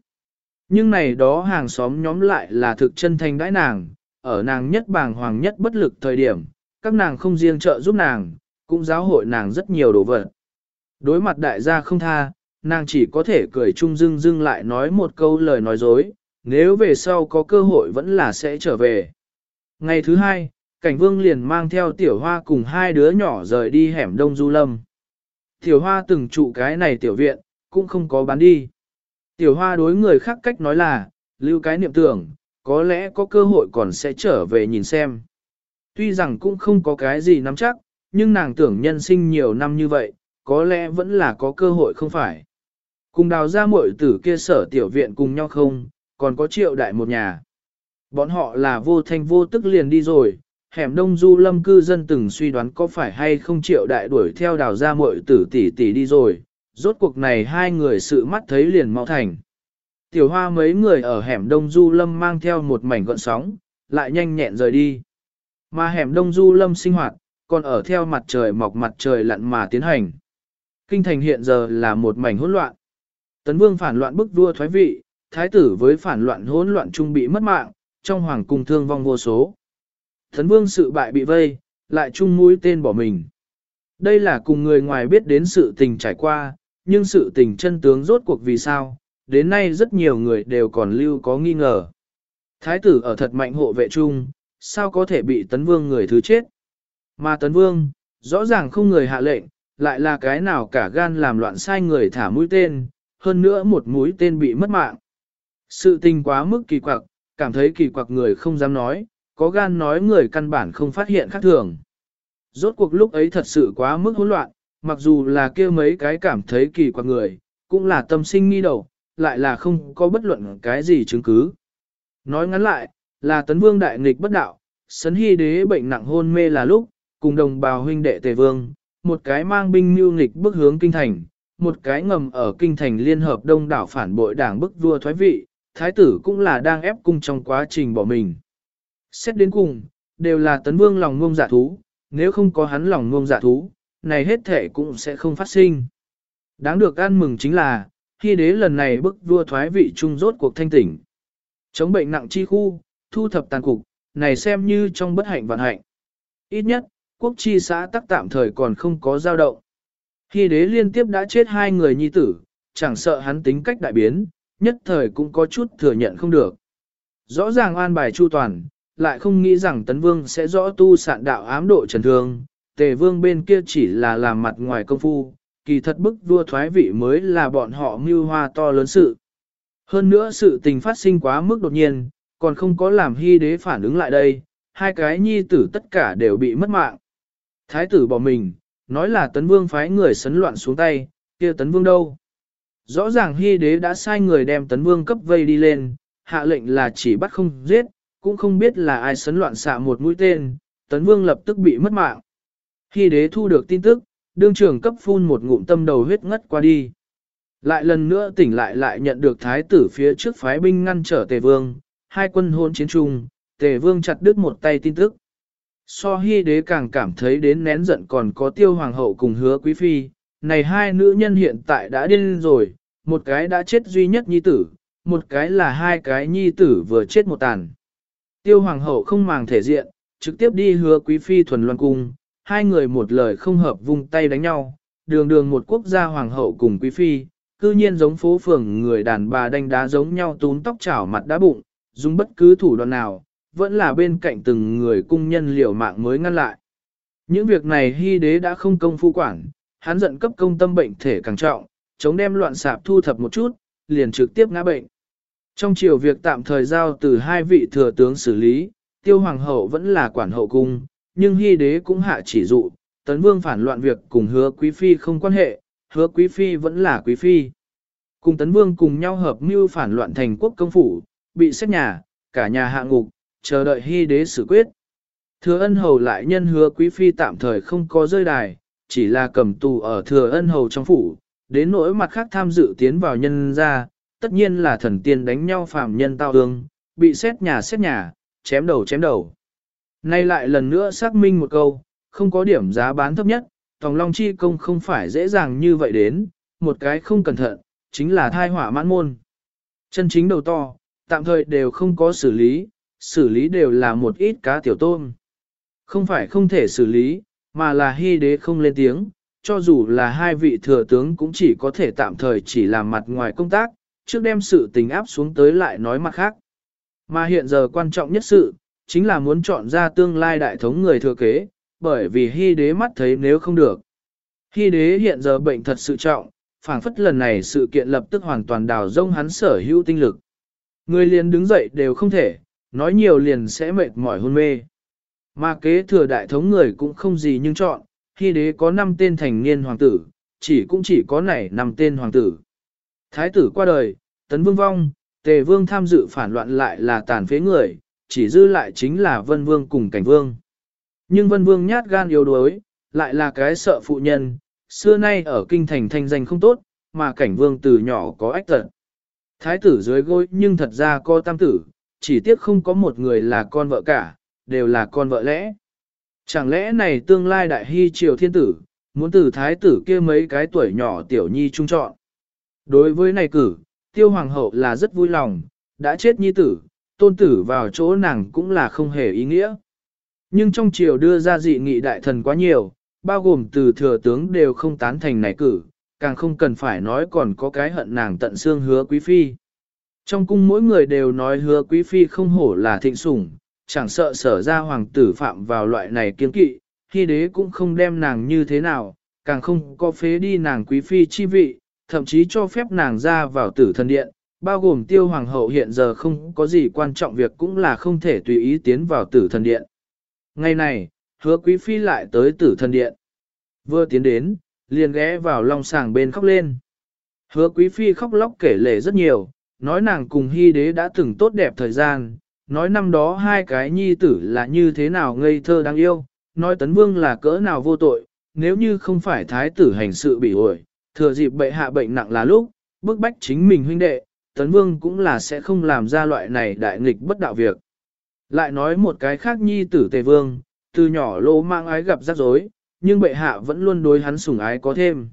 Nhưng này đó hàng xóm nhóm lại là thực chân thành đãi nàng, ở nàng nhất bàng hoàng nhất bất lực thời điểm, các nàng không riêng trợ giúp nàng, cũng giáo hội nàng rất nhiều đồ vật. Đối mặt đại gia không tha, nàng chỉ có thể cười chung dưng dưng lại nói một câu lời nói dối, nếu về sau có cơ hội vẫn là sẽ trở về. Ngày thứ hai, cảnh vương liền mang theo tiểu hoa cùng hai đứa nhỏ rời đi hẻm đông du lâm. Tiểu hoa từng trụ cái này tiểu viện, cũng không có bán đi. Tiểu hoa đối người khác cách nói là, lưu cái niệm tưởng, có lẽ có cơ hội còn sẽ trở về nhìn xem. Tuy rằng cũng không có cái gì nắm chắc, nhưng nàng tưởng nhân sinh nhiều năm như vậy, có lẽ vẫn là có cơ hội không phải. Cùng đào ra muội tử kia sở tiểu viện cùng nhau không, còn có triệu đại một nhà. Bọn họ là vô thanh vô tức liền đi rồi, hẻm đông du lâm cư dân từng suy đoán có phải hay không triệu đại đuổi theo đào ra muội tử tỷ tỷ đi rồi, rốt cuộc này hai người sự mắt thấy liền mau thành. Tiểu hoa mấy người ở hẻm đông du lâm mang theo một mảnh gọn sóng, lại nhanh nhẹn rời đi. Mà hẻm đông du lâm sinh hoạt, còn ở theo mặt trời mọc mặt trời lặn mà tiến hành. Kinh thành hiện giờ là một mảnh hỗn loạn. Tấn vương phản loạn bức vua thoái vị, thái tử với phản loạn hỗn loạn trung bị mất mạng, trong hoàng cung thương vong vô số. Tấn vương sự bại bị vây, lại chung mũi tên bỏ mình. Đây là cùng người ngoài biết đến sự tình trải qua, nhưng sự tình chân tướng rốt cuộc vì sao, đến nay rất nhiều người đều còn lưu có nghi ngờ. Thái tử ở thật mạnh hộ vệ chung, sao có thể bị tấn vương người thứ chết? Mà tấn vương, rõ ràng không người hạ lệnh, lại là cái nào cả gan làm loạn sai người thả mũi tên, hơn nữa một mũi tên bị mất mạng. Sự tình quá mức kỳ quặc, cảm thấy kỳ quặc người không dám nói, có gan nói người căn bản không phát hiện khác thường. Rốt cuộc lúc ấy thật sự quá mức hỗn loạn, mặc dù là kia mấy cái cảm thấy kỳ quặc người, cũng là tâm sinh nghi đầu, lại là không có bất luận cái gì chứng cứ. Nói ngắn lại, là tấn vương đại nghịch bất đạo, sấn hy đế bệnh nặng hôn mê là lúc, cùng đồng bào huynh đệ tề vương, một cái mang binh mưu nghịch bước hướng kinh thành, một cái ngầm ở kinh thành liên hợp đông đảo phản bội đảng bức vua thoái vị, thái tử cũng là đang ép cung trong quá trình bỏ mình. Xét đến cùng, đều là tấn vương lòng ngông giả thú, nếu không có hắn lòng ngông giả thú, này hết thể cũng sẽ không phát sinh. Đáng được ăn mừng chính là, khi đế lần này bức vua thoái vị trung rốt cuộc thanh tỉnh. Chống bệnh nặng chi khu, thu thập tàn cục, này xem như trong bất hạnh vạn hạnh. Ít nhất, quốc chi xã tắc tạm thời còn không có dao động. Khi đế liên tiếp đã chết hai người nhi tử, chẳng sợ hắn tính cách đại biến, nhất thời cũng có chút thừa nhận không được. Rõ ràng an bài chu toàn, lại không nghĩ rằng tấn vương sẽ rõ tu sạn đạo ám độ trần thương, tề vương bên kia chỉ là làm mặt ngoài công phu, kỳ thật bức vua thoái vị mới là bọn họ mưu hoa to lớn sự. Hơn nữa sự tình phát sinh quá mức đột nhiên, còn không có làm hy đế phản ứng lại đây, hai cái nhi tử tất cả đều bị mất mạng. Thái tử bỏ mình, nói là tấn vương phái người sấn loạn xuống tay, kia tấn vương đâu? Rõ ràng hy đế đã sai người đem tấn vương cấp vây đi lên, hạ lệnh là chỉ bắt không giết, cũng không biết là ai sấn loạn xạ một mũi tên, tấn vương lập tức bị mất mạng. Khi đế thu được tin tức, đương trưởng cấp phun một ngụm tâm đầu huyết ngất qua đi. Lại lần nữa tỉnh lại lại nhận được thái tử phía trước phái binh ngăn trở tề vương, hai quân hôn chiến chung, tề vương chặt đứt một tay tin tức. So hy đế càng cảm thấy đến nén giận còn có tiêu hoàng hậu cùng hứa quý phi, này hai nữ nhân hiện tại đã điên rồi, một cái đã chết duy nhất nhi tử, một cái là hai cái nhi tử vừa chết một tàn. Tiêu hoàng hậu không màng thể diện, trực tiếp đi hứa quý phi thuần loan cung, hai người một lời không hợp vung tay đánh nhau, đường đường một quốc gia hoàng hậu cùng quý phi, cư nhiên giống phố phường người đàn bà đánh đá giống nhau tún tóc chảo mặt đá bụng, dùng bất cứ thủ đoạn nào, vẫn là bên cạnh từng người cung nhân liều mạng mới ngăn lại. Những việc này hy đế đã không công phu quản, hắn giận cấp công tâm bệnh thể càng trọng, chống đem loạn sạp thu thập một chút, liền trực tiếp ngã bệnh. Trong chiều việc tạm thời giao từ hai vị thừa tướng xử lý, tiêu hoàng hậu vẫn là quản hậu cung, nhưng hy đế cũng hạ chỉ dụ, tấn vương phản loạn việc cùng hứa quý phi không quan hệ, hứa quý phi vẫn là quý phi. Cùng tấn vương cùng nhau hợp mưu phản loạn thành quốc công phủ, bị xét nhà, cả nhà hạ ngục, chờ đợi hy đế xử quyết. Thừa ân hầu lại nhân hứa quý phi tạm thời không có rơi đài, chỉ là cầm tù ở thừa ân hầu trong phủ, đến nỗi mặt khác tham dự tiến vào nhân ra, tất nhiên là thần tiên đánh nhau phàm nhân tao ương, bị xét nhà xét nhà, chém đầu chém đầu. Nay lại lần nữa xác minh một câu, không có điểm giá bán thấp nhất, Tòng Long Chi công không phải dễ dàng như vậy đến, một cái không cẩn thận, chính là thai hỏa mãn môn. Chân chính đầu to, tạm thời đều không có xử lý, xử lý đều là một ít cá tiểu tôm. Không phải không thể xử lý, mà là hy đế không lên tiếng, cho dù là hai vị thừa tướng cũng chỉ có thể tạm thời chỉ làm mặt ngoài công tác, trước đem sự tình áp xuống tới lại nói mặt khác. Mà hiện giờ quan trọng nhất sự, chính là muốn chọn ra tương lai đại thống người thừa kế, bởi vì hy đế mắt thấy nếu không được. Hy đế hiện giờ bệnh thật sự trọng, phảng phất lần này sự kiện lập tức hoàn toàn đào rông hắn sở hữu tinh lực. Người liền đứng dậy đều không thể, nói nhiều liền sẽ mệt mỏi hôn mê. Mà kế thừa đại thống người cũng không gì nhưng chọn, hy đế có 5 tên thành niên hoàng tử, chỉ cũng chỉ có nảy 5 tên hoàng tử. Thái tử qua đời, tấn vương vong, tề vương tham dự phản loạn lại là tàn phế người, chỉ dư lại chính là vân vương cùng cảnh vương. Nhưng vân vương nhát gan yếu đuối, lại là cái sợ phụ nhân, xưa nay ở kinh thành thanh danh không tốt, mà cảnh vương từ nhỏ có ách tận. Thái tử dưới gối nhưng thật ra có tam tử, chỉ tiếc không có một người là con vợ cả, đều là con vợ lẽ. Chẳng lẽ này tương lai đại hy triều thiên tử, muốn từ thái tử kia mấy cái tuổi nhỏ tiểu nhi trung chọn. Đối với này cử, tiêu hoàng hậu là rất vui lòng, đã chết nhi tử, tôn tử vào chỗ nàng cũng là không hề ý nghĩa. Nhưng trong triều đưa ra dị nghị đại thần quá nhiều, bao gồm từ thừa tướng đều không tán thành này cử, càng không cần phải nói còn có cái hận nàng tận xương hứa quý phi. Trong cung mỗi người đều nói hứa quý phi không hổ là thịnh sủng, chẳng sợ sở ra hoàng tử phạm vào loại này kiên kỵ, khi đế cũng không đem nàng như thế nào, càng không có phế đi nàng quý phi chi vị, thậm chí cho phép nàng ra vào tử thần điện, bao gồm tiêu hoàng hậu hiện giờ không có gì quan trọng việc cũng là không thể tùy ý tiến vào tử thần điện. Ngày này, hứa quý phi lại tới tử thần điện. Vừa tiến đến, liền ghé vào long sàng bên khóc lên. Hứa quý phi khóc lóc kể lể rất nhiều, nói nàng cùng hy đế đã từng tốt đẹp thời gian, nói năm đó hai cái nhi tử là như thế nào ngây thơ đáng yêu, nói tấn vương là cỡ nào vô tội, nếu như không phải thái tử hành sự bị ổi, thừa dịp bệ hạ bệnh nặng là lúc, bức bách chính mình huynh đệ, tấn vương cũng là sẽ không làm ra loại này đại nghịch bất đạo việc. Lại nói một cái khác nhi tử tề vương, từ nhỏ lỗ mang ái gặp rắc rối, nhưng bệ hạ vẫn luôn đối hắn sủng ái có thêm.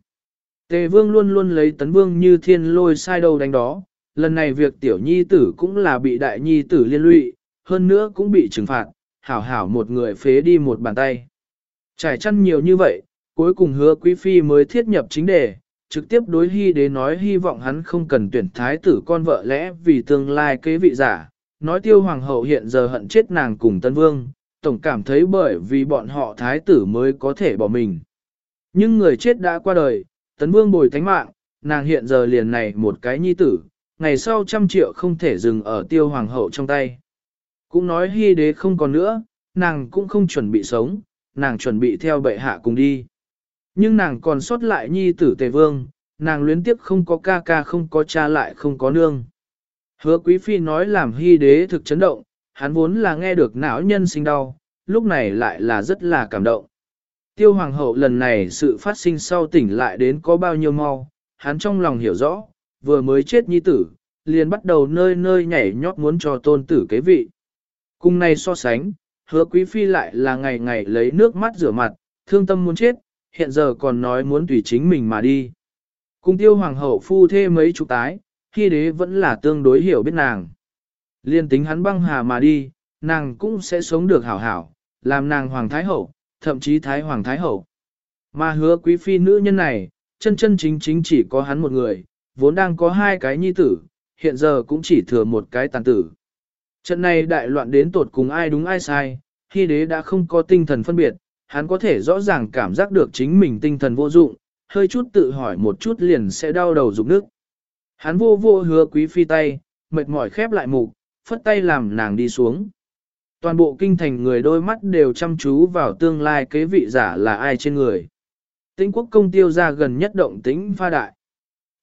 Tề vương luôn luôn lấy tấn vương như thiên lôi sai đầu đánh đó, lần này việc tiểu nhi tử cũng là bị đại nhi tử liên lụy, hơn nữa cũng bị trừng phạt, hảo hảo một người phế đi một bàn tay. Trải chăn nhiều như vậy, cuối cùng hứa quý phi mới thiết nhập chính đề, trực tiếp đối hy đế nói hy vọng hắn không cần tuyển thái tử con vợ lẽ vì tương lai kế vị giả, nói tiêu hoàng hậu hiện giờ hận chết nàng cùng tân vương, tổng cảm thấy bởi vì bọn họ thái tử mới có thể bỏ mình. Nhưng người chết đã qua đời, tấn vương bồi thánh mạng, nàng hiện giờ liền này một cái nhi tử, ngày sau trăm triệu không thể dừng ở tiêu hoàng hậu trong tay. Cũng nói hy đế không còn nữa, nàng cũng không chuẩn bị sống, nàng chuẩn bị theo bệ hạ cùng đi. Nhưng nàng còn sót lại nhi tử tề vương, nàng luyến tiếp không có ca ca không có cha lại không có nương. Hứa quý phi nói làm hy đế thực chấn động, hắn vốn là nghe được não nhân sinh đau, lúc này lại là rất là cảm động. Tiêu hoàng hậu lần này sự phát sinh sau tỉnh lại đến có bao nhiêu mau, hắn trong lòng hiểu rõ, vừa mới chết nhi tử, liền bắt đầu nơi nơi nhảy nhót muốn cho tôn tử kế vị. Cùng này so sánh, hứa quý phi lại là ngày ngày lấy nước mắt rửa mặt, thương tâm muốn chết, hiện giờ còn nói muốn tùy chính mình mà đi. Cùng tiêu hoàng hậu phu thê mấy chục tái, khi đế vẫn là tương đối hiểu biết nàng. Liên tính hắn băng hà mà đi, nàng cũng sẽ sống được hảo hảo, làm nàng hoàng thái hậu, thậm chí thái hoàng thái hậu. Mà hứa quý phi nữ nhân này, chân chân chính chính chỉ có hắn một người, vốn đang có hai cái nhi tử, hiện giờ cũng chỉ thừa một cái tàn tử. Trận này đại loạn đến tột cùng ai đúng ai sai, khi đế đã không có tinh thần phân biệt, hắn có thể rõ ràng cảm giác được chính mình tinh thần vô dụng, hơi chút tự hỏi một chút liền sẽ đau đầu rụng nước. Hắn vô vô hứa quý phi tay, mệt mỏi khép lại mục, phất tay làm nàng đi xuống. Toàn bộ kinh thành người đôi mắt đều chăm chú vào tương lai kế vị giả là ai trên người. Tĩnh quốc công tiêu ra gần nhất động tĩnh pha đại.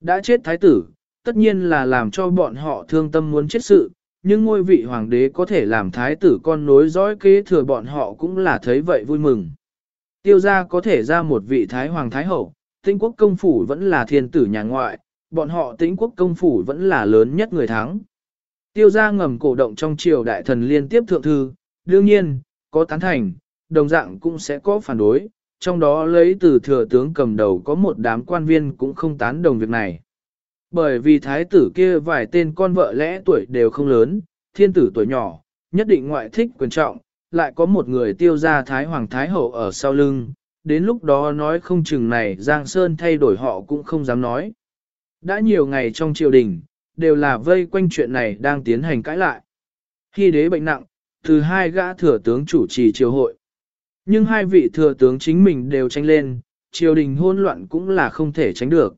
Đã chết thái tử, tất nhiên là làm cho bọn họ thương tâm muốn chết sự, nhưng ngôi vị hoàng đế có thể làm thái tử con nối dõi kế thừa bọn họ cũng là thấy vậy vui mừng. Tiêu gia có thể ra một vị thái hoàng thái hậu, tinh quốc công phủ vẫn là thiên tử nhà ngoại, bọn họ tĩnh quốc công phủ vẫn là lớn nhất người thắng. Tiêu gia ngầm cổ động trong triều đại thần liên tiếp thượng thư, đương nhiên, có tán thành, đồng dạng cũng sẽ có phản đối, trong đó lấy từ thừa tướng cầm đầu có một đám quan viên cũng không tán đồng việc này. Bởi vì thái tử kia vài tên con vợ lẽ tuổi đều không lớn, thiên tử tuổi nhỏ, nhất định ngoại thích quyền trọng, lại có một người tiêu gia thái hoàng thái hậu ở sau lưng, đến lúc đó nói không chừng này Giang Sơn thay đổi họ cũng không dám nói. Đã nhiều ngày trong triều đình, đều là vây quanh chuyện này đang tiến hành cãi lại. Khi đế bệnh nặng, từ hai gã thừa tướng chủ trì triều hội. Nhưng hai vị thừa tướng chính mình đều tranh lên, triều đình hôn loạn cũng là không thể tránh được.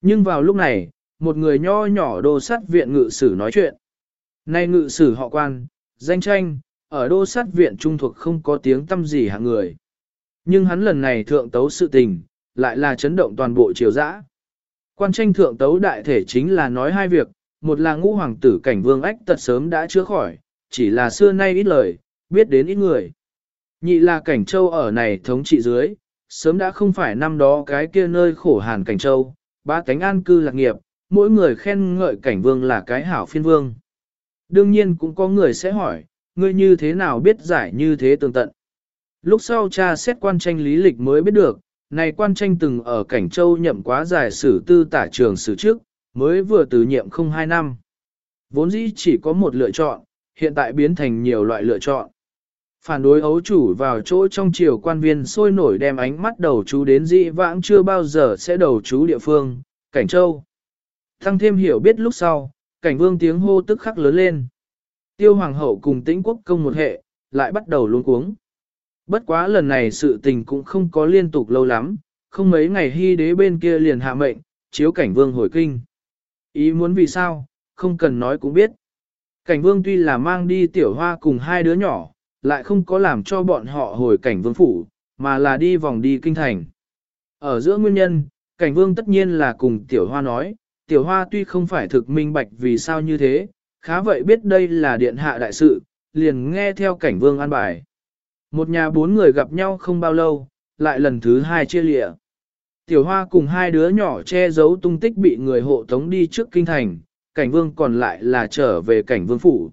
Nhưng vào lúc này, một người nho nhỏ đồ sát viện ngự sử nói chuyện. Nay ngự sử họ quan, danh tranh, ở đô sát viện trung thuộc không có tiếng tâm gì hạng người. Nhưng hắn lần này thượng tấu sự tình, lại là chấn động toàn bộ triều dã. Quan tranh thượng tấu đại thể chính là nói hai việc, một là ngũ hoàng tử cảnh vương ách tật sớm đã chữa khỏi, chỉ là xưa nay ít lời, biết đến ít người. Nhị là cảnh châu ở này thống trị dưới, sớm đã không phải năm đó cái kia nơi khổ hàn cảnh châu, ba cánh an cư lạc nghiệp, mỗi người khen ngợi cảnh vương là cái hảo phiên vương. Đương nhiên cũng có người sẽ hỏi, ngươi như thế nào biết giải như thế tương tận. Lúc sau cha xét quan tranh lý lịch mới biết được, này quan tranh từng ở Cảnh Châu nhậm quá giải sử tư tả trường sử trước, mới vừa từ nhiệm không hai năm. Vốn dĩ chỉ có một lựa chọn, hiện tại biến thành nhiều loại lựa chọn. Phản đối ấu chủ vào chỗ trong triều quan viên sôi nổi đem ánh mắt đầu chú đến dị vãng chưa bao giờ sẽ đầu chú địa phương, Cảnh Châu. Thăng thêm hiểu biết lúc sau, cảnh vương tiếng hô tức khắc lớn lên. Tiêu hoàng hậu cùng tĩnh quốc công một hệ, lại bắt đầu luống cuống. Bất quá lần này sự tình cũng không có liên tục lâu lắm, không mấy ngày hy đế bên kia liền hạ mệnh, chiếu cảnh vương hồi kinh. Ý muốn vì sao, không cần nói cũng biết. Cảnh vương tuy là mang đi tiểu hoa cùng hai đứa nhỏ, lại không có làm cho bọn họ hồi cảnh vương phủ, mà là đi vòng đi kinh thành. Ở giữa nguyên nhân, cảnh vương tất nhiên là cùng tiểu hoa nói, tiểu hoa tuy không phải thực minh bạch vì sao như thế, khá vậy biết đây là điện hạ đại sự, liền nghe theo cảnh vương an bài. Một nhà bốn người gặp nhau không bao lâu, lại lần thứ hai chia lịa. Tiểu hoa cùng hai đứa nhỏ che giấu tung tích bị người hộ tống đi trước kinh thành, cảnh vương còn lại là trở về cảnh vương phủ.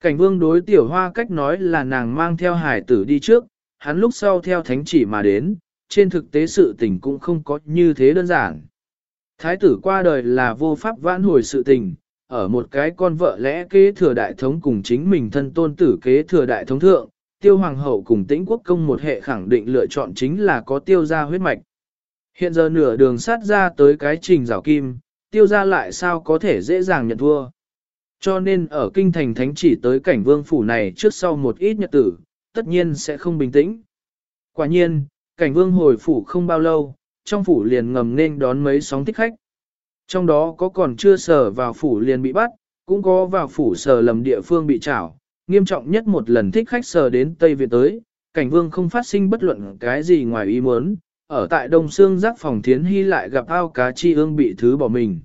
Cảnh vương đối tiểu hoa cách nói là nàng mang theo hải tử đi trước, hắn lúc sau theo thánh chỉ mà đến, trên thực tế sự tình cũng không có như thế đơn giản. Thái tử qua đời là vô pháp vãn hồi sự tình, ở một cái con vợ lẽ kế thừa đại thống cùng chính mình thân tôn tử kế thừa đại thống thượng, tiêu hoàng hậu cùng tĩnh quốc công một hệ khẳng định lựa chọn chính là có tiêu gia huyết mạch. Hiện giờ nửa đường sát ra tới cái trình rào kim, tiêu gia lại sao có thể dễ dàng nhận thua. Cho nên ở kinh thành thánh chỉ tới cảnh vương phủ này trước sau một ít nhật tử, tất nhiên sẽ không bình tĩnh. Quả nhiên, cảnh vương hồi phủ không bao lâu, trong phủ liền ngầm nên đón mấy sóng thích khách. Trong đó có còn chưa sở vào phủ liền bị bắt, cũng có vào phủ sở lầm địa phương bị trảo, nghiêm trọng nhất một lần thích khách sở đến Tây việt tới, cảnh vương không phát sinh bất luận cái gì ngoài ý muốn, ở tại Đông Sương giác phòng thiến hy lại gặp ao cá chi ương bị thứ bỏ mình.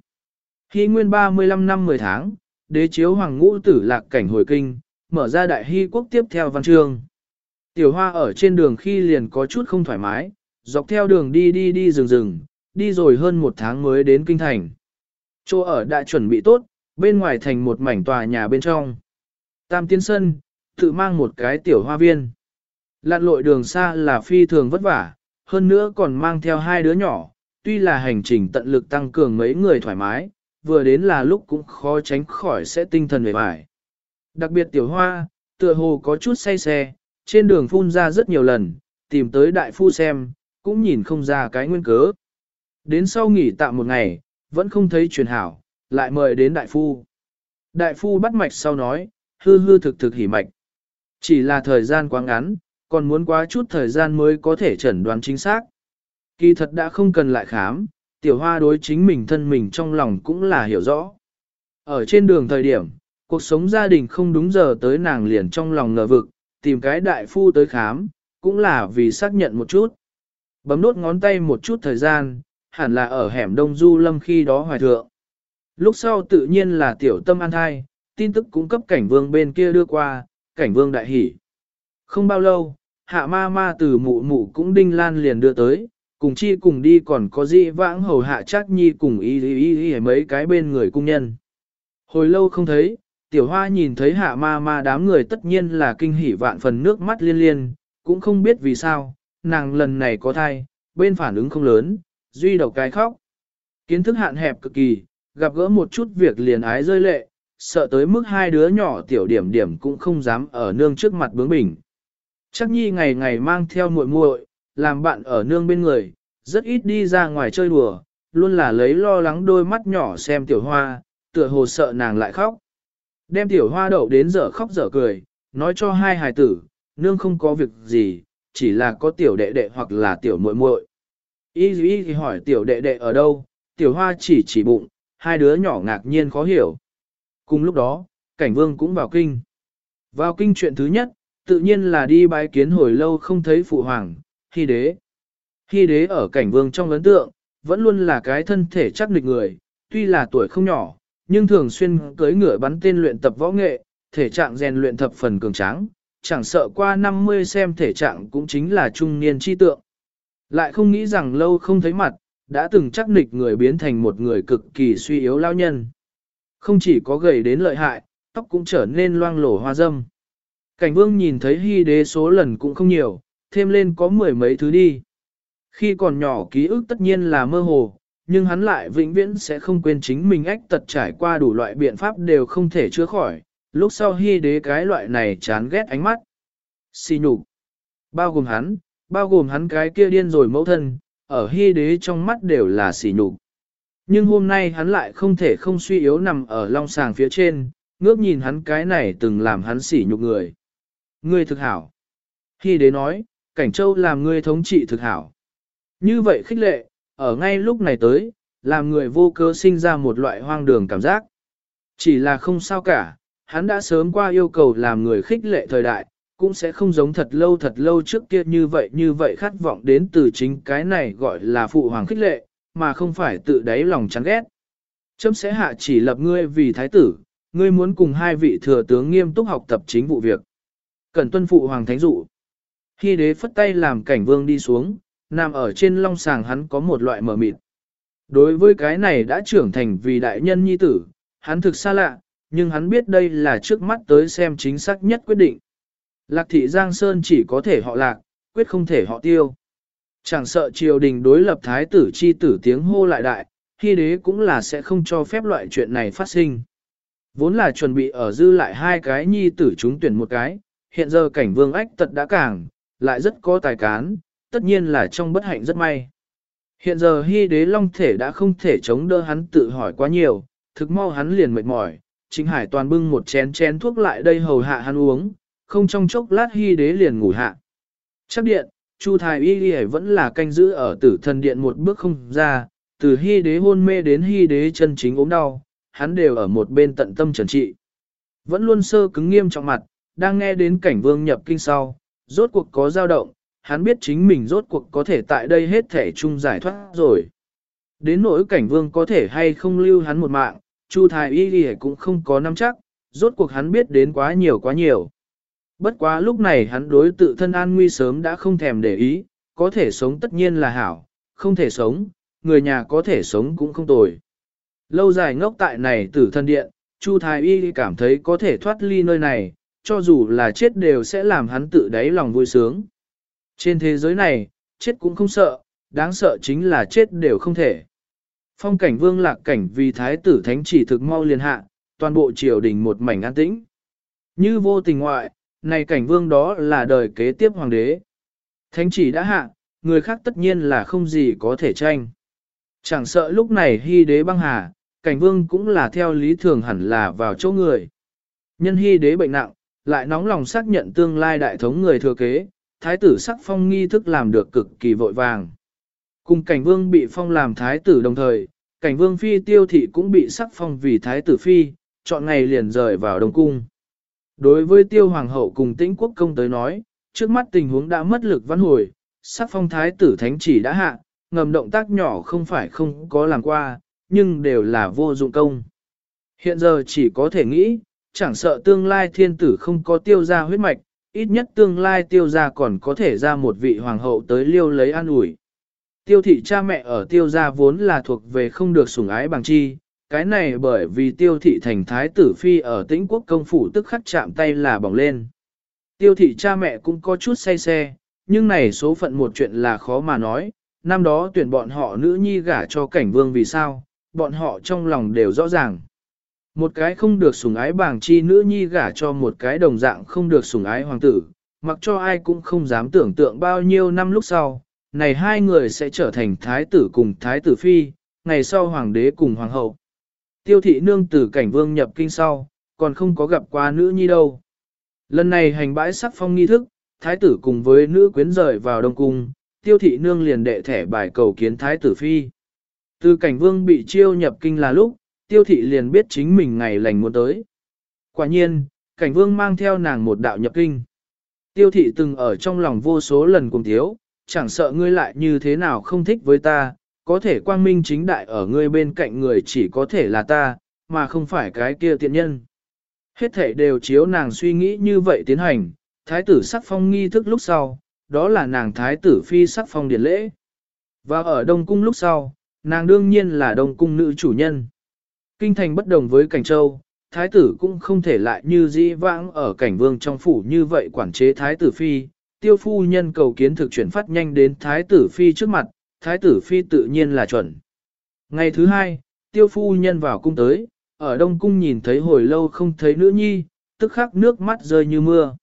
Hy nguyên 35 năm 10 tháng, đế chiếu hoàng ngũ tử lạc cảnh hồi kinh, mở ra đại hy quốc tiếp theo văn chương. Tiểu hoa ở trên đường khi liền có chút không thoải mái, dọc theo đường đi đi đi rừng rừng, đi rồi hơn một tháng mới đến kinh thành. Chỗ ở đã chuẩn bị tốt, bên ngoài thành một mảnh tòa nhà bên trong. Tam tiến sân, tự mang một cái tiểu hoa viên. Lặn lội đường xa là phi thường vất vả, hơn nữa còn mang theo hai đứa nhỏ, tuy là hành trình tận lực tăng cường mấy người thoải mái, vừa đến là lúc cũng khó tránh khỏi sẽ tinh thần về bài. Đặc biệt tiểu hoa, tựa hồ có chút say xe, trên đường phun ra rất nhiều lần, tìm tới đại phu xem, cũng nhìn không ra cái nguyên cớ. Đến sau nghỉ tạm một ngày, vẫn không thấy truyền hảo, lại mời đến đại phu. Đại phu bắt mạch sau nói, hư hư thực thực hỉ mạch. Chỉ là thời gian quá ngắn, còn muốn quá chút thời gian mới có thể chẩn đoán chính xác. Kỳ thật đã không cần lại khám, tiểu hoa đối chính mình thân mình trong lòng cũng là hiểu rõ. Ở trên đường thời điểm, cuộc sống gia đình không đúng giờ tới nàng liền trong lòng ngờ vực, tìm cái đại phu tới khám, cũng là vì xác nhận một chút. Bấm nốt ngón tay một chút thời gian, hẳn là ở hẻm Đông Du Lâm khi đó hoài thượng. Lúc sau tự nhiên là tiểu tâm an thai, tin tức cung cấp cảnh vương bên kia đưa qua, cảnh vương đại hỉ. Không bao lâu, hạ ma ma từ mụ mụ cũng đinh lan liền đưa tới, cùng chi cùng đi còn có dị vãng hầu hạ chắc nhi cùng y y y, y mấy cái bên người cung nhân. Hồi lâu không thấy, tiểu hoa nhìn thấy hạ ma ma đám người tất nhiên là kinh hỉ vạn phần nước mắt liên liên, cũng không biết vì sao, nàng lần này có thai, bên phản ứng không lớn, duy đầu cái khóc. Kiến thức hạn hẹp cực kỳ, gặp gỡ một chút việc liền ái rơi lệ, sợ tới mức hai đứa nhỏ tiểu điểm điểm cũng không dám ở nương trước mặt bướng bỉnh. Chắc nhi ngày ngày mang theo muội muội, làm bạn ở nương bên người, rất ít đi ra ngoài chơi đùa, luôn là lấy lo lắng đôi mắt nhỏ xem tiểu hoa, tựa hồ sợ nàng lại khóc. Đem tiểu hoa đậu đến giờ khóc giờ cười, nói cho hai hài tử, nương không có việc gì, chỉ là có tiểu đệ đệ hoặc là tiểu muội muội. Y y thì hỏi tiểu đệ đệ ở đâu, tiểu hoa chỉ chỉ bụng, hai đứa nhỏ ngạc nhiên khó hiểu. Cùng lúc đó, cảnh vương cũng vào kinh. Vào kinh chuyện thứ nhất, tự nhiên là đi bái kiến hồi lâu không thấy phụ hoàng, hy đế. Hy đế ở cảnh vương trong ấn tượng, vẫn luôn là cái thân thể chắc nịch người, tuy là tuổi không nhỏ, nhưng thường xuyên cưới ngựa bắn tên luyện tập võ nghệ, thể trạng rèn luyện thập phần cường tráng, chẳng sợ qua 50 xem thể trạng cũng chính là trung niên chi tượng. Lại không nghĩ rằng lâu không thấy mặt, đã từng chắc nịch người biến thành một người cực kỳ suy yếu lao nhân. Không chỉ có gầy đến lợi hại, tóc cũng trở nên loang lổ hoa dâm. Cảnh vương nhìn thấy hy đế số lần cũng không nhiều, thêm lên có mười mấy thứ đi. Khi còn nhỏ ký ức tất nhiên là mơ hồ, nhưng hắn lại vĩnh viễn sẽ không quên chính mình ách tật trải qua đủ loại biện pháp đều không thể chữa khỏi, lúc sau hy đế cái loại này chán ghét ánh mắt. Xì nhục. Bao gồm hắn, bao gồm hắn cái kia điên rồi mẫu thân, ở hy đế trong mắt đều là sỉ nhục. Nhưng hôm nay hắn lại không thể không suy yếu nằm ở long sàng phía trên, ngước nhìn hắn cái này từng làm hắn xỉ nhục người. Ngươi thực hảo. Hy đế nói, cảnh châu làm ngươi thống trị thực hảo. Như vậy khích lệ, ở ngay lúc này tới, làm người vô cơ sinh ra một loại hoang đường cảm giác. Chỉ là không sao cả, hắn đã sớm qua yêu cầu làm người khích lệ thời đại, cũng sẽ không giống thật lâu thật lâu trước kia như vậy như vậy khát vọng đến từ chính cái này gọi là phụ hoàng khích lệ, mà không phải tự đáy lòng chán ghét. Chấm sẽ hạ chỉ lập ngươi vì thái tử, ngươi muốn cùng hai vị thừa tướng nghiêm túc học tập chính vụ việc. Cần tuân phụ hoàng thánh dụ. Khi đế phất tay làm cảnh vương đi xuống, nằm ở trên long sàng hắn có một loại mở mịt. Đối với cái này đã trưởng thành vì đại nhân nhi tử, hắn thực xa lạ, nhưng hắn biết đây là trước mắt tới xem chính xác nhất quyết định. Lạc thị Giang Sơn chỉ có thể họ lạc, quyết không thể họ tiêu. Chẳng sợ triều đình đối lập thái tử chi tử tiếng hô lại đại, khi đế cũng là sẽ không cho phép loại chuyện này phát sinh. Vốn là chuẩn bị ở dư lại hai cái nhi tử chúng tuyển một cái, hiện giờ cảnh vương ách tật đã cảng, lại rất có tài cán, tất nhiên là trong bất hạnh rất may. Hiện giờ hy đế long thể đã không thể chống đỡ hắn tự hỏi quá nhiều, thực mau hắn liền mệt mỏi, chính hải toàn bưng một chén chén thuốc lại đây hầu hạ hắn uống, không trong chốc lát hy đế liền ngủ hạ. Chắc điện, Chu Thái Y Y vẫn là canh giữ ở tử thần điện một bước không ra, từ hy đế hôn mê đến hy đế chân chính ốm đau, hắn đều ở một bên tận tâm trần trị. Vẫn luôn sơ cứng nghiêm trọng mặt, đang nghe đến cảnh vương nhập kinh sau, rốt cuộc có dao động, hắn biết chính mình rốt cuộc có thể tại đây hết thể chung giải thoát rồi. Đến nỗi cảnh vương có thể hay không lưu hắn một mạng, Chu Thái Y Y cũng không có nắm chắc, rốt cuộc hắn biết đến quá nhiều quá nhiều. Bất quá lúc này hắn đối tự thân an nguy sớm đã không thèm để ý, có thể sống tất nhiên là hảo, không thể sống, người nhà có thể sống cũng không tồi. Lâu dài ngốc tại này tử thân điện, Chu Thái Y cảm thấy có thể thoát ly nơi này, cho dù là chết đều sẽ làm hắn tự đáy lòng vui sướng. Trên thế giới này, chết cũng không sợ, đáng sợ chính là chết đều không thể. Phong cảnh vương lạc cảnh vì thái tử thánh chỉ thực mau liền hạ, toàn bộ triều đình một mảnh an tĩnh. Như vô tình ngoại, này cảnh vương đó là đời kế tiếp hoàng đế. Thánh chỉ đã hạ, người khác tất nhiên là không gì có thể tranh. Chẳng sợ lúc này hy đế băng hà, cảnh vương cũng là theo lý thường hẳn là vào chỗ người. Nhân hy đế bệnh nặng, lại nóng lòng xác nhận tương lai đại thống người thừa kế, thái tử sắc phong nghi thức làm được cực kỳ vội vàng. Cùng cảnh vương bị phong làm thái tử đồng thời, cảnh vương phi tiêu thị cũng bị sắc phong vì thái tử phi, chọn ngày liền rời vào đông cung. Đối với tiêu hoàng hậu cùng tĩnh quốc công tới nói, trước mắt tình huống đã mất lực văn hồi, sắc phong thái tử thánh chỉ đã hạ, ngầm động tác nhỏ không phải không có làm qua, nhưng đều là vô dụng công. Hiện giờ chỉ có thể nghĩ, chẳng sợ tương lai thiên tử không có tiêu ra huyết mạch, ít nhất tương lai tiêu gia còn có thể ra một vị hoàng hậu tới liêu lấy an ủi. Tiêu thị cha mẹ ở tiêu gia vốn là thuộc về không được sủng ái bằng chi, cái này bởi vì tiêu thị thành thái tử phi ở tĩnh quốc công phủ tức khắc chạm tay là bỏng lên. Tiêu thị cha mẹ cũng có chút say xe, nhưng này số phận một chuyện là khó mà nói, năm đó tuyển bọn họ nữ nhi gả cho cảnh vương vì sao, bọn họ trong lòng đều rõ ràng. Một cái không được sủng ái bảng chi nữ nhi gả cho một cái đồng dạng không được sủng ái hoàng tử, mặc cho ai cũng không dám tưởng tượng bao nhiêu năm lúc sau, này hai người sẽ trở thành thái tử cùng thái tử phi, ngày sau hoàng đế cùng hoàng hậu. Tiêu thị nương tử cảnh vương nhập kinh sau, còn không có gặp qua nữ nhi đâu. Lần này hành bãi sắc phong nghi thức, thái tử cùng với nữ quyến rời vào đông cung, tiêu thị nương liền đệ thẻ bài cầu kiến thái tử phi. Từ cảnh vương bị chiêu nhập kinh là lúc, tiêu thị liền biết chính mình ngày lành muốn tới. Quả nhiên, cảnh vương mang theo nàng một đạo nhập kinh. Tiêu thị từng ở trong lòng vô số lần cùng thiếu, chẳng sợ ngươi lại như thế nào không thích với ta, có thể quang minh chính đại ở ngươi bên cạnh người chỉ có thể là ta, mà không phải cái kia tiện nhân. Hết thể đều chiếu nàng suy nghĩ như vậy tiến hành, thái tử sắc phong nghi thức lúc sau, đó là nàng thái tử phi sắc phong điển lễ. Và ở Đông Cung lúc sau, nàng đương nhiên là Đông Cung nữ chủ nhân. Kinh thành bất đồng với Cảnh Châu, thái tử cũng không thể lại như di vãng ở cảnh vương trong phủ như vậy quản chế thái tử phi. Tiêu phu nhân cầu kiến thực chuyển phát nhanh đến thái tử phi trước mặt, thái tử phi tự nhiên là chuẩn. Ngày thứ hai, tiêu phu nhân vào cung tới, ở đông cung nhìn thấy hồi lâu không thấy nữ nhi, tức khắc nước mắt rơi như mưa.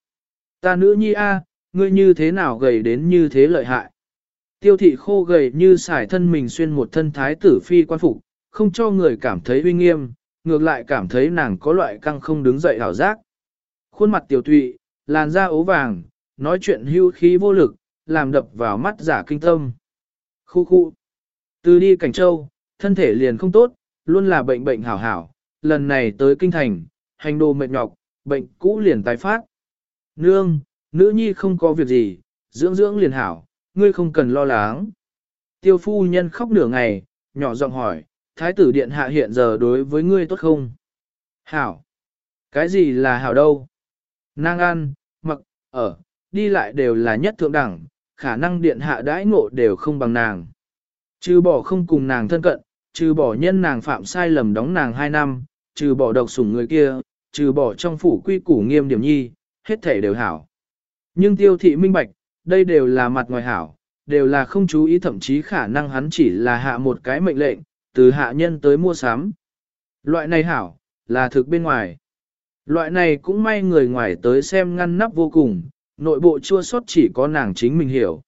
Ta nữ nhi a, ngươi như thế nào gầy đến như thế lợi hại. Tiêu thị khô gầy như xài thân mình xuyên một thân thái tử phi quan phục, không cho người cảm thấy uy nghiêm, ngược lại cảm thấy nàng có loại căng không đứng dậy hảo giác. Khuôn mặt tiểu thụy, làn da ố vàng, nói chuyện hưu khí vô lực, làm đập vào mắt giả kinh tâm. Khu khu. Từ đi Cảnh Châu, thân thể liền không tốt, luôn là bệnh bệnh hảo hảo, lần này tới kinh thành, hành đồ mệt nhọc, bệnh cũ liền tái phát. Nương, nữ nhi không có việc gì, dưỡng dưỡng liền hảo, ngươi không cần lo lắng. Tiêu phu nhân khóc nửa ngày, nhỏ giọng hỏi, thái tử điện hạ hiện giờ đối với ngươi tốt không? Hảo. Cái gì là hảo đâu? Nang ăn, mặc, ở, đi lại đều là nhất thượng đẳng, khả năng điện hạ đãi ngộ đều không bằng nàng. Trừ bỏ không cùng nàng thân cận, trừ bỏ nhân nàng phạm sai lầm đóng nàng 2 năm, trừ bỏ độc sủng người kia, trừ bỏ trong phủ quy củ nghiêm điểm nhi, hết thể đều hảo. Nhưng tiêu thị minh bạch, đây đều là mặt ngoài hảo, đều là không chú ý thậm chí khả năng hắn chỉ là hạ một cái mệnh lệnh, từ hạ nhân tới mua sắm. Loại này hảo, là thực bên ngoài. Loại này cũng may người ngoài tới xem ngăn nắp vô cùng, nội bộ chua sót chỉ có nàng chính mình hiểu.